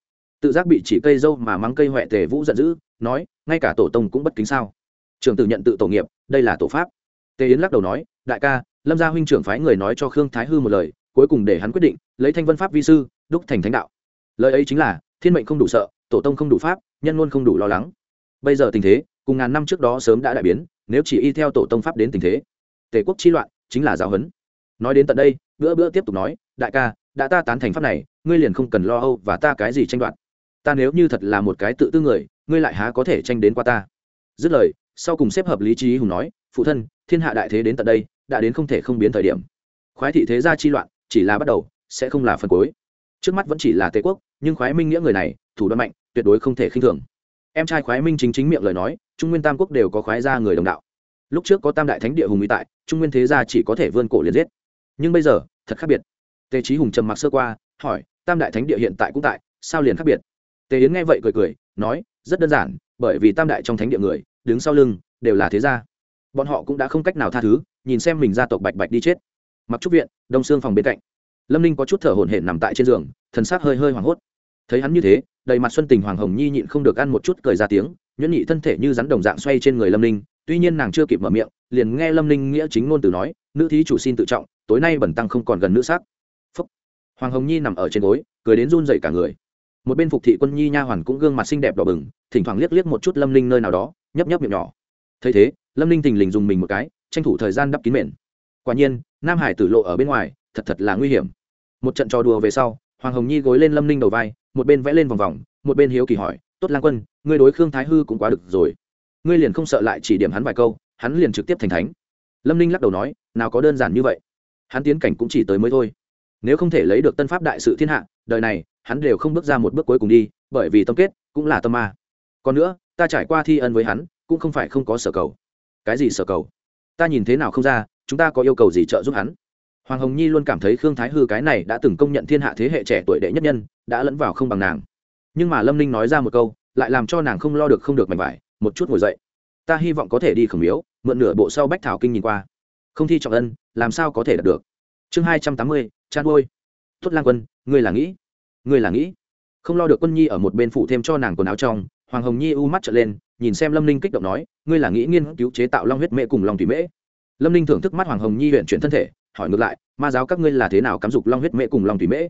Tự giác bị chỉ cây dâu mà mắng cây huệ tề vũ giận dữ, nói, ngay cả tổ tông cũng bất kính sao? Trường tử nhận tự tổ nghiệp, đây là tổ pháp. Tề yến lắc đầu nói, đại ca, lâm gia huynh trưởng phái người nói cho khương thái hư một lời, cuối cùng để hắn quyết định, lấy thanh vân pháp vi sư, đúc thành thánh đạo. Lời ấy chính là, thiên mệnh không đủ sợ, tổ tông không đủ pháp, nhân luôn không đủ lo lắng. Bây giờ tình thế, cùng ngàn năm trước đó sớm đã đại biến, nếu chỉ y theo tổ tông pháp đến tình thế, tề quốc chi loạn, chính là giáo huấn nói đến tận đây, bữa bữa tiếp tục nói, đại ca, đã ta tán thành pháp này, ngươi liền không cần lo âu và ta cái gì tranh đoạt. Ta nếu như thật là một cái tự tư người, ngươi lại há có thể tranh đến qua ta? Dứt lời, sau cùng xếp hợp lý trí hùng nói, phụ thân, thiên hạ đại thế đến tận đây, đã đến không thể không biến thời điểm. Khoái thị thế gia chi loạn, chỉ là bắt đầu, sẽ không là phần cuối. Trước mắt vẫn chỉ là tề quốc, nhưng khoái minh nghĩa người này, thủ đoạn mạnh, tuyệt đối không thể khinh thường. Em trai khoái minh chính chính miệng lời nói, trung nguyên tam quốc đều có khoái gia người đồng đạo. Lúc trước có tam đại thánh địa hùng mỹ tại, trung nguyên thế gia chỉ có thể vươn cổ liền giết nhưng bây giờ, thật khác biệt. Tề trí hùng trầm mặc sơ qua, hỏi, tam đại thánh địa hiện tại cũng tại, sao liền khác biệt? Tề yến nghe vậy cười cười, nói, rất đơn giản, bởi vì tam đại trong thánh địa người, đứng sau lưng, đều là thế gia. Bọn họ cũng đã không cách nào tha thứ, nhìn xem mình gia tộc bạch bạch đi chết. Mặc trúc viện, đông xương phòng bên cạnh. Lâm ninh có chút thở hổn hển nằm tại trên giường, thần xác hơi hơi hoảng hốt. Thấy hắn như thế, đầy mặt xuân tình hoàng hồng nhi nhịn không được ăn một chút cười ra tiếng nhuyễn nhị thân thể như rắn đồng dạng xoay trên người lâm ninh, tuy nhiên nàng chưa kịp mở miệng, liền nghe lâm ninh nghĩa chính ngôn từ nói, nữ thí chủ xin tự trọng tối nay bẩn tăng không còn gần nữ sắc Phúc. hoàng hồng nhi nằm ở trên gối, cười đến run dậy cả người. Một bên phục thị quân nhi nha hoàn cũng gương mặt xinh đẹp đỏ bừng, thỉnh thoảng liếc liếc một chút lâm Linh nơi nào đó, nhấp nhấp miệng nhỏ. Thấy thế, lâm Linh thình lình dùng mình một cái, tranh thủ thời gian đắp kín mền. Quả nhiên, nam hải tử lộ ở bên ngoài, thật thật là nguy hiểm. Một trận trò đùa về sau, hoàng hồng nhi gối lên lâm Linh đầu vai, một bên vẽ lên vòng vòng, một bên hiếu kỳ hỏi, tốt lang quân, ngươi đối khương thái hư cũng quá được rồi. Ngươi liền không sợ lại chỉ điểm hắn vài câu, hắn liền trực tiếp thành thánh. Lâm ninh lắc đầu nói, nào có đơn giản như vậy hắn tiến cảnh cũng chỉ tới mới thôi. Nếu không thể lấy được tân pháp đại sự thiên hạ, đời này, hắn đều không bước ra một bước cuối cùng đi, bởi vì tâm kết cũng là tâm ma. Còn nữa, ta trải qua thi ân với hắn, cũng không phải không có sở cầu. Cái gì sở cầu? Ta nhìn thế nào không ra, chúng ta có yêu cầu gì trợ giúp hắn? Hoàng hồng nhi luôn cảm thấy khương thái hư cái này đã từng công nhận thiên hạ thế hệ trẻ tuổi đệ nhất nhân, đã lẫn vào không bằng nàng. Nhưng mà lâm ninh nói ra một câu, lại làm cho nàng không lo được không được mảnh vải, một chút ngồi dậy. Ta hy vọng có thể đi khẩn miếu, mượn nửa bộ sau bách thảo kinh nhìn qua không thi trọng ân, làm sao có thể đạt được? Chương hai trăm tám mươi, chan ôi tuất lang quân, ngươi là nghĩ? Ngươi là nghĩ? Không lo được quân nhi ở một bên phụ thêm cho nàng quần áo trong, hoàng hồng nhi u mắt trở lên, nhìn xem lâm ninh kích động nói, ngươi là nghĩ nghiên cứu chế tạo long huyết mễ cùng lòng thủy mễ? Lâm ninh thưởng thức mắt hoàng hồng nhi huyện chuyển thân thể, hỏi ngược lại, ma giáo các ngươi là thế nào cắm dục long huyết mễ cùng lòng thủy mễ?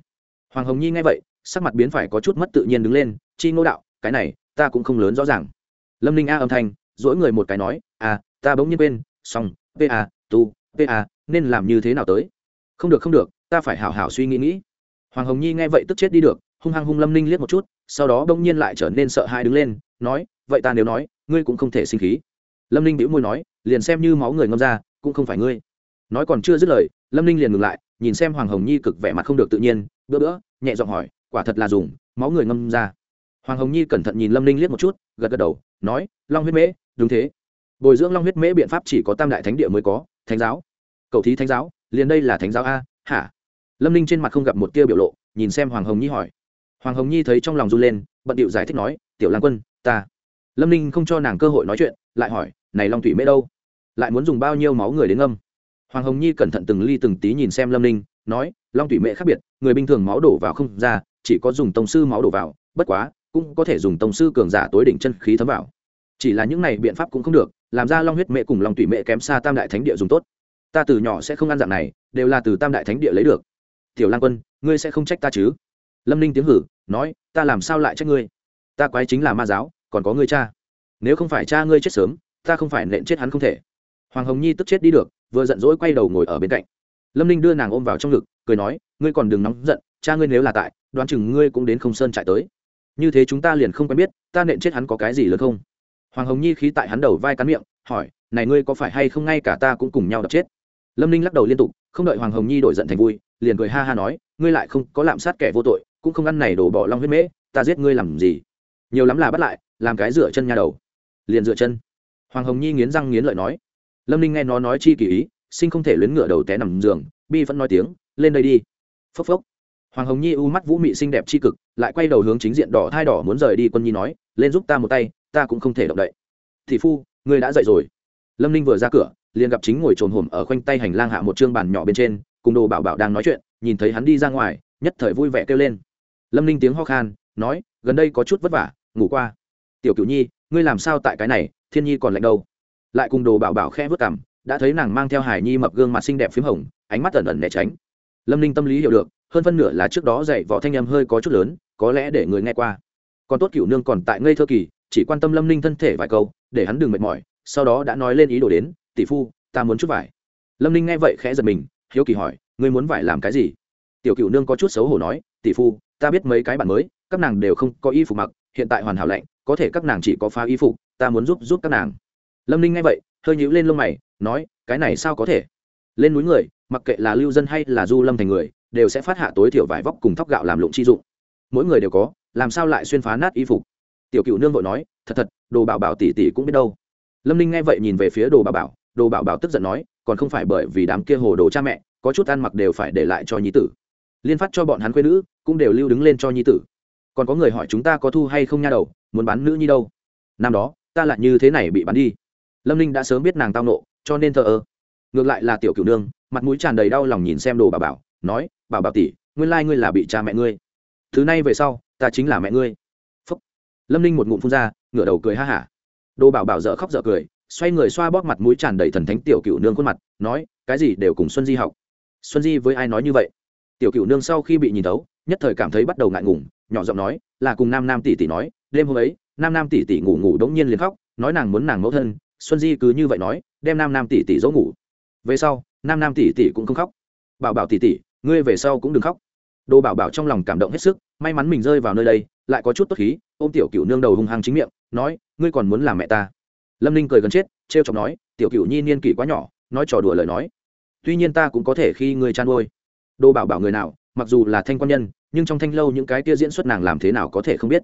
Hoàng hồng nhi nghe vậy, sắc mặt biến phải có chút mất tự nhiên đứng lên, chi ngô đạo, cái này, ta cũng không lớn rõ ràng. Lâm ninh a âm thanh dỗi người một cái nói à ta bỗng nhiên quên, xong pa tu pa nên làm như thế nào tới? Không được không được, ta phải hảo hảo suy nghĩ nghĩ. Hoàng hồng nhi nghe vậy tức chết đi được, hung hăng hung lâm ninh liếc một chút, sau đó bỗng nhiên lại trở nên sợ hãi đứng lên, nói, vậy ta nếu nói, ngươi cũng không thể sinh khí. Lâm ninh bĩu môi nói, liền xem như máu người ngâm ra, cũng không phải ngươi. Nói còn chưa dứt lời, lâm ninh liền ngừng lại, nhìn xem hoàng hồng nhi cực vẻ mặt không được tự nhiên, bữa bữa, nhẹ giọng hỏi, quả thật là dùng, máu người ngâm ra. Hoàng hồng nhi cẩn thận nhìn lâm ninh liếc một chút, gật gật đầu, nói, long huyết mễ, đúng thế. Bồi dưỡng long huyết mễ biện pháp chỉ có tam đại thánh địa mới có thánh giáo. Cầu thí thánh giáo, liền đây là thánh giáo a, hả? Lâm ninh trên mặt không gặp một tia biểu lộ, nhìn xem hoàng hồng nhi hỏi. Hoàng hồng nhi thấy trong lòng run lên, bận điệu giải thích nói, tiểu lan quân, ta. Lâm ninh không cho nàng cơ hội nói chuyện, lại hỏi, này long thủy mễ đâu? Lại muốn dùng bao nhiêu máu người đến ngâm? Hoàng hồng nhi cẩn thận từng ly từng tí nhìn xem lâm ninh, nói, long thủy mễ khác biệt, người bình thường máu đổ vào không ra, chỉ có dùng tông sư máu đổ vào, bất quá, cũng có thể dùng tông sư cường giả tối đỉnh chân khí thấm vào. Chỉ là những này biện pháp cũng không được làm ra long huyết mẹ cùng long thủy mẹ kém xa tam đại thánh địa dùng tốt. Ta từ nhỏ sẽ không ăn dạng này, đều là từ tam đại thánh địa lấy được. Tiểu lan quân, ngươi sẽ không trách ta chứ? Lâm ninh tiếng hử, nói, ta làm sao lại trách ngươi? Ta quái chính là ma giáo, còn có ngươi cha. Nếu không phải cha ngươi chết sớm, ta không phải nện chết hắn không thể. Hoàng hồng nhi tức chết đi được, vừa giận dỗi quay đầu ngồi ở bên cạnh. Lâm ninh đưa nàng ôm vào trong ngực, cười nói, ngươi còn đừng nóng giận, cha ngươi nếu là tại, đoán chừng ngươi cũng đến không sơn chạy tới. Như thế chúng ta liền không quen biết, ta nện chết hắn có cái gì lớn không? Hoàng hồng nhi khí tại hắn đầu vai cắn miệng, hỏi, này ngươi có phải hay không ngay cả ta cũng cùng nhau đập chết? Lâm ninh lắc đầu liên tục, không đợi hoàng hồng nhi đổi giận thành vui, liền cười ha ha nói, ngươi lại không có lạm sát kẻ vô tội, cũng không ăn này đổ bỏ long huyết mễ, ta giết ngươi làm gì? Nhiều lắm là bắt lại, làm cái rửa chân nha đầu. Liền rửa chân. Hoàng hồng nhi nghiến răng nghiến lợi nói. Lâm ninh nghe nó nói chi kỳ ý, sinh không thể luyến ngựa đầu té nằm giường, bi vẫn nói tiếng, lên đây đi. Phốc phốc. Hoàng hồng nhi u mắt vũ mị xinh đẹp c h i cực, lại quay đầu hướng chính diện đỏ thai đỏ muốn rời đi, quân nhi nói, lên giúp ta một tay ta cũng không thể động đậy. Thị phu, ngươi đã dậy rồi. Lâm ninh vừa ra cửa, liền gặp chính ngồi trồn hổm ở khoanh tay hành lang hạ một chương bàn nhỏ bên trên, cùng đồ bảo bảo đang nói chuyện, nhìn thấy hắn đi ra ngoài, nhất thời vui vẻ kêu lên. Lâm ninh tiếng ho khan, nói, gần đây có chút vất vả, ngủ qua. Tiểu cửu nhi, ngươi làm sao tại cái này, thiên nhi còn lạnh đâu? Lại cùng đồ bảo bảo khe vớt cảm đã thấy nàng mang theo hải nhi mập gương mặt xinh đẹp p h í m hồng, ánh mắt ẩn ẩn né tránh. Lâm ninh tâm lý hiểu được, hơn phân nửa là trước đó dạy võ thanh em hơi có chút lớn, có lẽ để người nghe qua. Còn tốt cửu nương còn tại ngây thơ kỳ chỉ quan tâm lâm ninh thân thể vài câu, để hắn đừng mệt mỏi, sau đó đã nói lên ý đồ đến, tỷ phu, ta muốn chút vải. Lâm ninh nghe vậy khẽ giật mình, hiếu kỳ hỏi, ngươi muốn vải làm cái gì? Tiểu cửu nương có chút xấu hổ nói, tỷ phu, ta biết mấy cái bạn mới, các nàng đều không có y phục mặc, hiện tại hoàn hảo lạnh, có thể các nàng chỉ có phá y phục, ta muốn giúp giúp các nàng. Lâm ninh nghe vậy, hơi nhíu lên lông mày, nói, cái này sao có thể? Lên núi người, mặc kệ là lưu dân hay là du lâm thành người, đều sẽ phát hạ tối thiểu vải vóc cùng thóc gạo làm lụng chi dụng. Mỗi người đều có, làm sao lại xuyên phá nát y phục? Tiểu cựu nương vội nói, thật thật, đồ bảo bảo tỷ tỷ cũng biết đâu. Lâm ninh nghe vậy nhìn về phía đồ bảo bảo, đồ bảo bảo tức giận nói, còn không phải bởi vì đám kia hồ đồ cha mẹ, có chút ăn mặc đều phải để lại cho nhi tử. Liên phát cho bọn hắn quê nữ, cũng đều lưu đứng lên cho nhi tử. Còn có người hỏi chúng ta có thu hay không nha đầu, muốn bán nữ nhi đâu? Năm đó, ta lại như thế này bị bán đi. Lâm ninh đã sớm biết nàng tao nộ, cho nên thờ ơ. Ngược lại là tiểu cửu nương, mặt mũi tràn đầy đau lòng nhìn xem đồ bà bảo, nói, bảo bảo tỷ, nguyên lai ngươi là bị cha mẹ ngươi. Thứ này về sau, ta chính là mẹ ngươi lâm ninh một ngụm phun ra, ngửa đầu cười ha hả. Đồ bảo bảo dở khóc dở cười, xoay người xoa bóp mặt mũi tràn đầy thần thánh tiểu cửu nương khuôn mặt, nói, cái gì đều cùng xuân di học. Xuân di với ai nói như vậy? Tiểu cửu nương sau khi bị nhìn tấu nhất thời cảm thấy bắt đầu ngại ngùng, nhỏ giọng nói, là cùng nam nam tỷ tỷ nói, đêm hôm ấy, nam nam tỷ tỷ ngủ ngủ đống nhiên liền khóc, nói nàng muốn nàng mẫu thân, xuân di cứ như vậy nói đem nam nam tỷ tỷ dỗ ngủ. Về sau, nam nam tỷ tỷ cũng không khóc. Bảo bảo tỷ tỷ, ngươi về sau cũng đừng khóc. Đồ bảo bảo trong lòng cảm động hết sức, may mắn mình rơi vào nơi đây lại có chút tốt khí, ôm tiểu cựu nương đầu hung hăng chính miệng, nói, ngươi còn muốn làm mẹ ta? Lâm ninh cười gần chết t r e o chọc nói, tiểu cựu nhi niên kỷ quá nhỏ, nói trò đùa lời nói. Tuy nhiên ta cũng có thể khi ngươi chăn nuôi đồ bảo bảo người nào, mặc dù là thanh quan nhân, nhưng trong thanh lâu những cái kia diễn xuất nàng làm thế nào có thể không biết.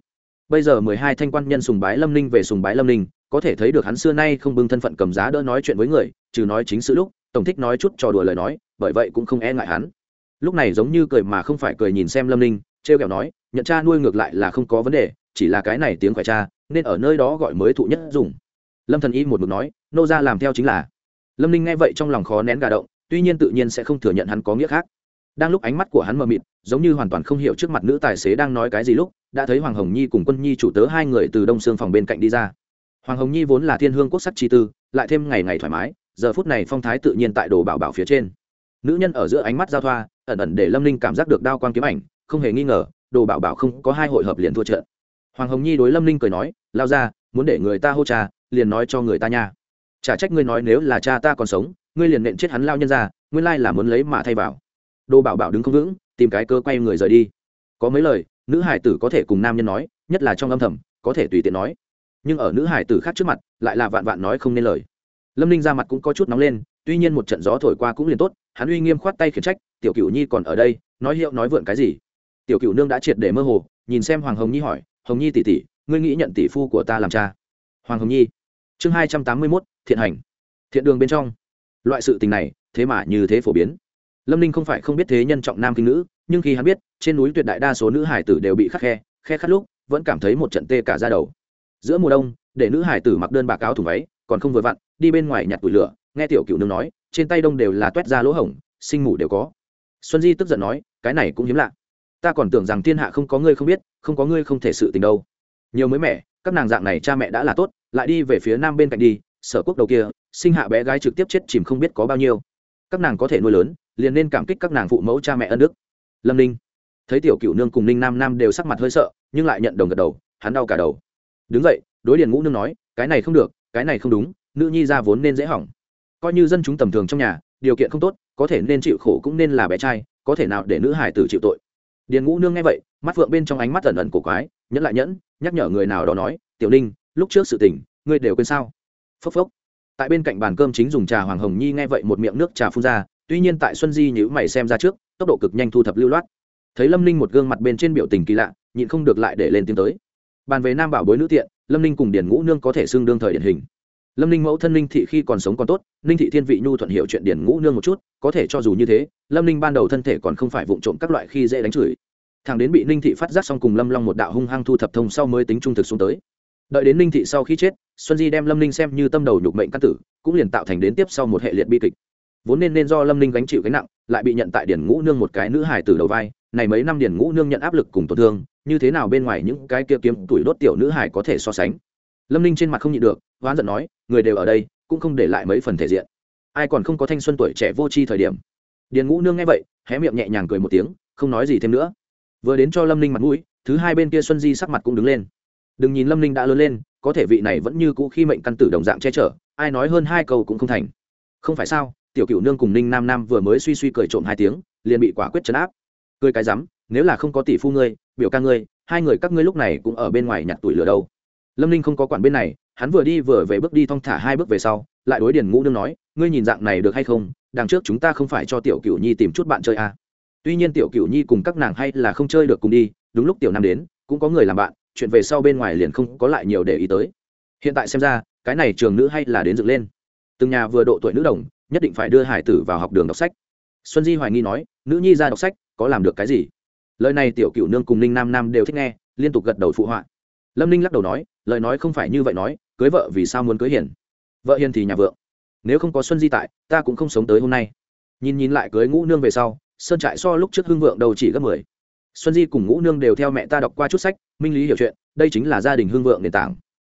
Bây giờ mười hai thanh quan nhân sùng bái lâm ninh về sùng bái lâm ninh, có thể thấy được hắn xưa nay không bưng thân phận cầm giá đỡ nói chuyện với người, trừ nói chính sự lúc, tổng thích nói chút trò đùa lời nói, bởi vậy cũng không e ngại hắn. Lúc này giống như cười mà không phải cười nhìn xem lâm ninh t r e o kẹo nói nhận cha nuôi ngược lại là không có vấn đề, chỉ là cái này tiếng khỏe cha, nên ở nơi đó gọi mới thụ nhất dùng. Lâm thần y một mực nói, nô ra làm theo chính là. Lâm ninh nghe vậy trong lòng khó nén gà động, tuy nhiên tự nhiên sẽ không thừa nhận hắn có nghĩa khác. Đang lúc ánh mắt của hắn mờ mịt, giống như hoàn toàn không hiểu trước mặt nữ tài xế đang nói cái gì lúc, đã thấy hoàng hồng nhi cùng quân nhi chủ tớ hai người từ đông xương phòng bên cạnh đi ra. Hoàng hồng nhi vốn là thiên hương quốc sắc chi tư, lại thêm ngày ngày thoải mái, giờ phút này phong thái tự nhiên tại đồ bảo bảo phía trên. Nữ nhân ở giữa ánh mắt giao thoa, ẩn ẩn để lâm ninh cảm giác được đao quang kiếm ảnh, không hề nghi ngờ đồ bảo bảo không có hai hội hợp liền thua trận. Hoàng hồng nhi đối lâm ninh cười nói, lao ra, muốn để người ta hô cha, liền nói cho người ta nha. Chả trách ngươi nói nếu là cha ta còn sống, ngươi liền nện chết hắn lao nhân ra, nguyên lai là muốn lấy mà thay vào. Đồ bảo bảo đứng không vững, tìm cái cơ quay người rời đi. Có mấy lời, nữ hải tử có thể cùng nam nhân nói, nhất là trong âm thầm, có thể tùy tiện nói. Nhưng ở nữ hải tử khác trước mặt, lại là vạn vạn nói không nên lời. Lâm ninh ra mặt cũng có chút nóng lên, tuy nhiên một trận gió thổi qua cũng liền tốt, hắn uy nghiêm khoát tay khiển trách, tiểu Cửu nhi còn ở đây, nói hiệu nói vượn cái gì? Tiểu cựu nương đã triệt để mơ hồ, nhìn xem hoàng hồng nhi hỏi, hồng nhi tỷ tỷ, ngươi nghĩ nhận tỷ phu của ta làm cha? Hoàng hồng nhi, chương hai trăm tám mươi mốt, thiện hành. Thiện đường bên trong. Loại sự tình này, thế mà như thế phổ biến. Lâm ninh không phải không biết thế nhân trọng nam kinh nữ, nhưng khi hắn biết, trên núi tuyệt đại đa số nữ hải tử đều bị khắc khe khe khát lúc, vẫn cảm thấy một trận tê cả ra đầu. Giữa mùa đông, để nữ hải tử mặc đơn bạc áo thùng váy, còn không vừa vặn, đi bên ngoài nhặt tủi lửa, nghe tiểu cựu nương nói, trên tay đông đều là toét ra lỗ hổng, sinh mủ đều có. Xuân di tức giận nói, cái này cũng hiếm lạ ta còn tưởng rằng thiên hạ không có ngươi không biết, không có ngươi không thể sự tình đâu. Nhiều mới mẻ, các nàng dạng này cha mẹ đã là tốt, lại đi về phía nam bên cạnh đi, sở quốc đầu kia, sinh hạ bé gái trực tiếp chết chìm không biết có bao nhiêu. Các nàng có thể nuôi lớn, liền nên cảm kích các nàng phụ mẫu cha mẹ ân đức. Lâm ninh, thấy tiểu cựu nương cùng ninh nam nam đều sắc mặt hơi sợ, nhưng lại nhận đồng gật đầu, hắn đau cả đầu. Đứng vậy đối điền ngũ nương nói, cái này không được, cái này không đúng, nữ nhi ra vốn nên dễ hỏng. Coi như dân chúng tầm thường trong nhà, điều kiện không tốt, có thể nên chịu khổ cũng nên là bé trai, có thể nào để nữ hải tử chịu tội? Điền ngũ nương nghe vậy, mắt phượng bên trong ánh mắt ẩn ẩn cổ quái, nhẫn lại nhẫn, nhắc nhở người nào đó nói, tiểu ninh, lúc trước sự tình, ngươi đều quên sao? Phốc phốc. Tại bên cạnh bàn cơm chính dùng trà hoàng hồng nhi nghe vậy một miệng nước trà phun ra, tuy nhiên tại xuân di nhữ mày xem ra trước, tốc độ cực nhanh thu thập lưu loát. Thấy lâm ninh một gương mặt bên trên biểu tình kỳ lạ, nhịn không được lại để lên tiếng tới. Bàn về nam bảo bối nữ tiện, lâm ninh cùng điền ngũ nương có thể xưng đương thời điển hình lâm ninh mẫu thân ninh thị khi còn sống còn tốt, ninh thị thiên vị nhu thuận hiệu chuyện điển ngũ nương một chút, có thể cho dù như thế, lâm ninh ban đầu thân thể còn không phải vụ trộm các loại khi dễ đánh chửi. Thằng đến bị ninh thị phát giác xong cùng lâm long một đạo hung hăng thu thập thông sau mới tính trung thực xuống tới. Đợi đến ninh thị sau khi chết, xuân di đem lâm ninh xem như tâm đầu nhục mệnh căn tử, cũng liền tạo thành đến tiếp sau một hệ liệt bi kịch. Vốn nên nên do lâm ninh gánh chịu gánh nặng, lại bị nhận tại điển ngũ nương một cái nữ hài từ đầu vai, này mấy năm điển ngũ nương nhận áp lực cùng tổn thương, như thế nào bên ngoài những cái kia kiếm tuổi đốt tiểu nữ hài có thể so sánh? Lâm ninh trên mặt không nhịn được, hoán giận nói, người đều ở đây, cũng không để lại mấy phần thể diện. Ai còn không có thanh xuân tuổi trẻ vô tri thời điểm. Điền ngũ nương nghe vậy, hé miệng nhẹ nhàng cười một tiếng, không nói gì thêm nữa. Vừa đến cho lâm ninh mặt mũi, thứ hai bên kia xuân di sắc mặt cũng đứng lên. Đừng nhìn lâm ninh đã lớn lên, có thể vị này vẫn như cũ khi mệnh căn tử đồng dạng che chở, ai nói hơn hai câu cũng không thành. Không phải sao, tiểu cựu nương cùng ninh nam nam vừa mới suy suy cười trộm hai tiếng, liền bị quả quyết chấn áp. Cười cái rắm, nếu là không có tỷ phu ngươi, biểu ca ngươi, hai người các ngươi lúc này cũng ở bên ngoài nhặt tuổi lửa đâu lâm ninh không có quản bên này, hắn vừa đi vừa về bước đi thong thả hai bước về sau, lại đối điền ngũ nương nói, ngươi nhìn dạng này được hay không? Đằng trước chúng ta không phải cho tiểu cựu nhi tìm chút bạn chơi à. tuy nhiên tiểu cựu nhi cùng các nàng hay là không chơi được cùng đi, đúng lúc tiểu nam đến, cũng có người làm bạn, chuyện về sau bên ngoài liền không có lại nhiều để ý tới. Hiện tại xem ra, cái này trường nữ hay là đến dựng lên. Từng nhà vừa độ tuổi nữ đồng, nhất định phải đưa hải tử vào học đường đọc sách. Xuân di hoài nghi nói, nữ nhi ra đọc sách, có làm được cái gì? Lời này tiểu cựu nương cùng ninh nam nam đều thích nghe, liên tục gật đầu phụ họa. Lâm ninh lắc đầu nói lời nói không phải như vậy nói, cưới vợ vì sao muốn cưới hiền? Vợ hiền thì nhà vợ nếu không có xuân di tại, ta cũng không sống tới hôm nay. Nhìn nhìn lại cưới ngũ nương về sau, sơn trại so lúc trước hưng vượng đầu chỉ gấp mười. Xuân di cùng ngũ nương đều theo mẹ ta đọc qua chút sách, minh lý hiểu chuyện, đây chính là gia đình hưng vượng nền tảng.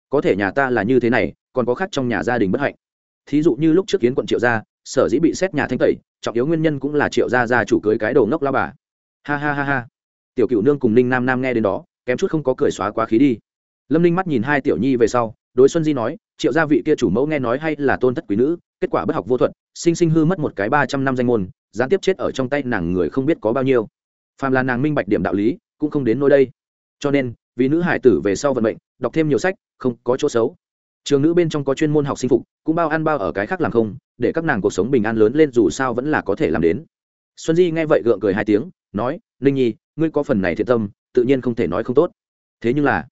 Có thể nhà ta là như thế này, còn có khác trong nhà gia đình bất hạnh. Thí dụ như lúc trước kiến quận triệu gia, sở dĩ bị xét nhà thanh tẩy, trọng yếu nguyên nhân cũng là triệu gia gia chủ cưới cái đồ ngốc lao bà. Ha ha ha ha. Tiểu cựu nương cùng ninh nam nam nghe đến đó, kém chút không có cười xóa quá khí đi lâm ninh mắt nhìn hai tiểu nhi về sau, đối xuân di nói, triệu gia vị kia chủ mẫu nghe nói hay là tôn thất quý nữ, kết quả bất học vô thuận sinh sinh hư mất một cái ba trăm năm danh môn, gián tiếp chết ở trong tay nàng người không biết có bao nhiêu. Phàm là nàng minh bạch điểm đạo lý, cũng không đến nơi đây. Cho nên, vì nữ hải tử về sau vận mệnh, đọc thêm nhiều sách, không có chỗ xấu. Trường nữ bên trong có chuyên môn học sinh phục, cũng bao ăn bao ở cái khác làm không, để các nàng cuộc sống bình an lớn lên dù sao vẫn là có thể làm đến. Xuân di nghe vậy gượng cười hai tiếng, nói, ninh nhi, ngươi có phần này thiện tâm, tự nhiên không thể nói không tốt. Thế nhưng là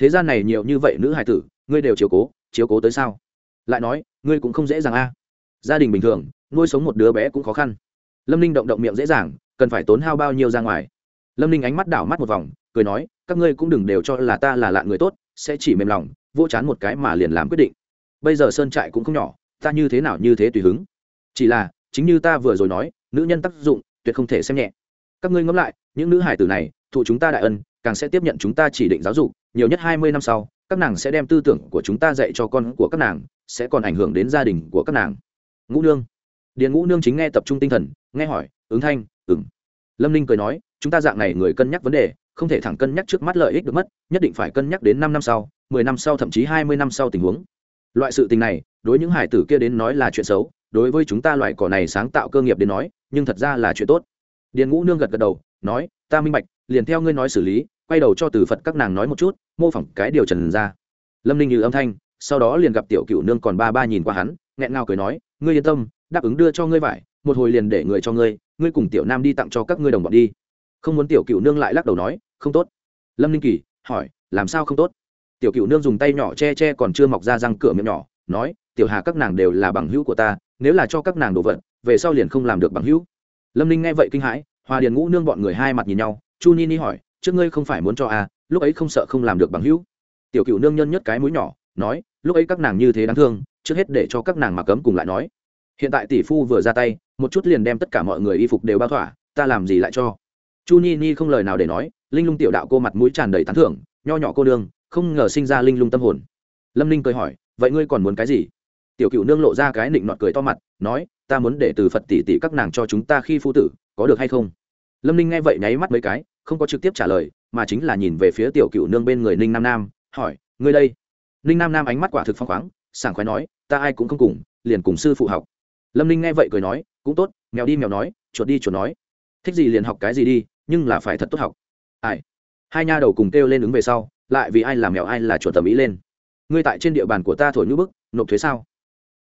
thế gian này nhiều như vậy nữ hài tử, ngươi đều chiếu cố chiếu cố tới sao? Lại nói, ngươi cũng không dễ dàng a. Gia đình bình thường, nuôi sống một đứa bé cũng khó khăn. Lâm ninh động động miệng dễ dàng, cần phải tốn hao bao nhiêu ra ngoài? Lâm ninh ánh mắt đảo mắt một vòng, cười nói, các ngươi cũng đừng đều cho là ta là lạ người tốt, sẽ chỉ mềm lòng, vô chán một cái mà liền làm quyết định. Bây giờ sơn trại cũng không nhỏ, ta như thế nào như thế tùy hứng? Chỉ là, chính như ta vừa rồi nói, nữ nhân tác dụng tuyệt không thể xem nhẹ. Các ngươi ngẫm lại, những nữ hải tử này, thụ chúng ta đại ân, càng sẽ tiếp nhận chúng ta chỉ định giáo dục nhiều nhất hai mươi năm sau, các nàng sẽ đem tư tưởng của chúng ta dạy cho con của các nàng, sẽ còn ảnh hưởng đến gia đình của các nàng. Ngũ nương. Điền ngũ nương chính nghe tập trung tinh thần, nghe hỏi, ứng thanh ứng. lâm ninh cười nói, chúng ta dạng này người cân nhắc vấn đề, không thể thẳng cân nhắc trước mắt lợi ích được mất, nhất định phải cân nhắc đến năm năm sau, mười năm sau, thậm chí hai mươi năm sau tình huống. Loại sự tình này, đối những hải tử kia đến nói là chuyện xấu, đối với chúng ta loại cỏ này sáng tạo cơ nghiệp đến nói, nhưng thật ra là chuyện tốt. Điền ngũ nương gật gật đầu, nói, ta minh bạch, liền theo ngươi nói xử lý quay đầu cho từ phật các nàng nói một chút mô phỏng cái điều trần ra lâm ninh như âm thanh sau đó liền gặp tiểu cựu nương còn ba ba nhìn qua hắn nghẹn ngào cười nói ngươi yên tâm đáp ứng đưa cho ngươi vải một hồi liền để người cho ngươi ngươi cùng tiểu nam đi tặng cho các ngươi đồng bọn đi không muốn tiểu cựu nương lại lắc đầu nói không tốt lâm ninh kỳ hỏi làm sao không tốt tiểu cựu nương dùng tay nhỏ che che còn chưa mọc ra răng cửa miệng nhỏ nói tiểu hà các nàng đều là bằng hữu của ta nếu là cho các nàng đồ vật về sau liền không làm được bằng hữu lâm ninh nghe vậy kinh hãi hòa điền ngũ nương bọn người hai mặt nhìn nhau chu ni ni hỏi trước ngươi không phải muốn cho à lúc ấy không sợ không làm được bằng hữu. Tiểu cựu nương nhân nhất cái mũi nhỏ, nói, lúc ấy các nàng như thế đáng thương, trước hết để cho các nàng mặc cấm cùng lại nói. Hiện tại tỷ phu vừa ra tay, một chút liền đem tất cả mọi người y phục đều bao thỏa, ta làm gì lại cho? Chu ni ni không lời nào để nói, linh lung tiểu đạo cô mặt mũi tràn đầy tán thưởng, nho nhỏ cô đương không ngờ sinh ra linh lung tâm hồn. Lâm ninh cười hỏi, vậy ngươi còn muốn cái gì? Tiểu cựu nương lộ ra cái nịnh nọt cười to mặt, nói, ta muốn để từ phật tỷ tỷ các nàng cho chúng ta khi phu tử, có được hay không? Lâm ninh nghe vậy nháy mắt mấy cái không có trực tiếp trả lời, mà chính là nhìn về phía tiểu cựu nương bên người ninh nam nam, hỏi, ngươi đây? Ninh nam nam ánh mắt quả thực phong khoáng, sảng khoái nói, ta ai cũng không cùng, liền cùng sư phụ học. Lâm ninh nghe vậy cười nói, cũng tốt, mèo đi mèo nói, chuột đi chuột nói. Thích gì liền học cái gì đi, nhưng là phải thật tốt học. Ai? Hai nha đầu cùng kêu lên ứng về sau, lại vì ai làm mèo ai là chuột tầm ý lên. Ngươi tại trên địa bàn của ta thổi nhũ bức, nộp thuế sao?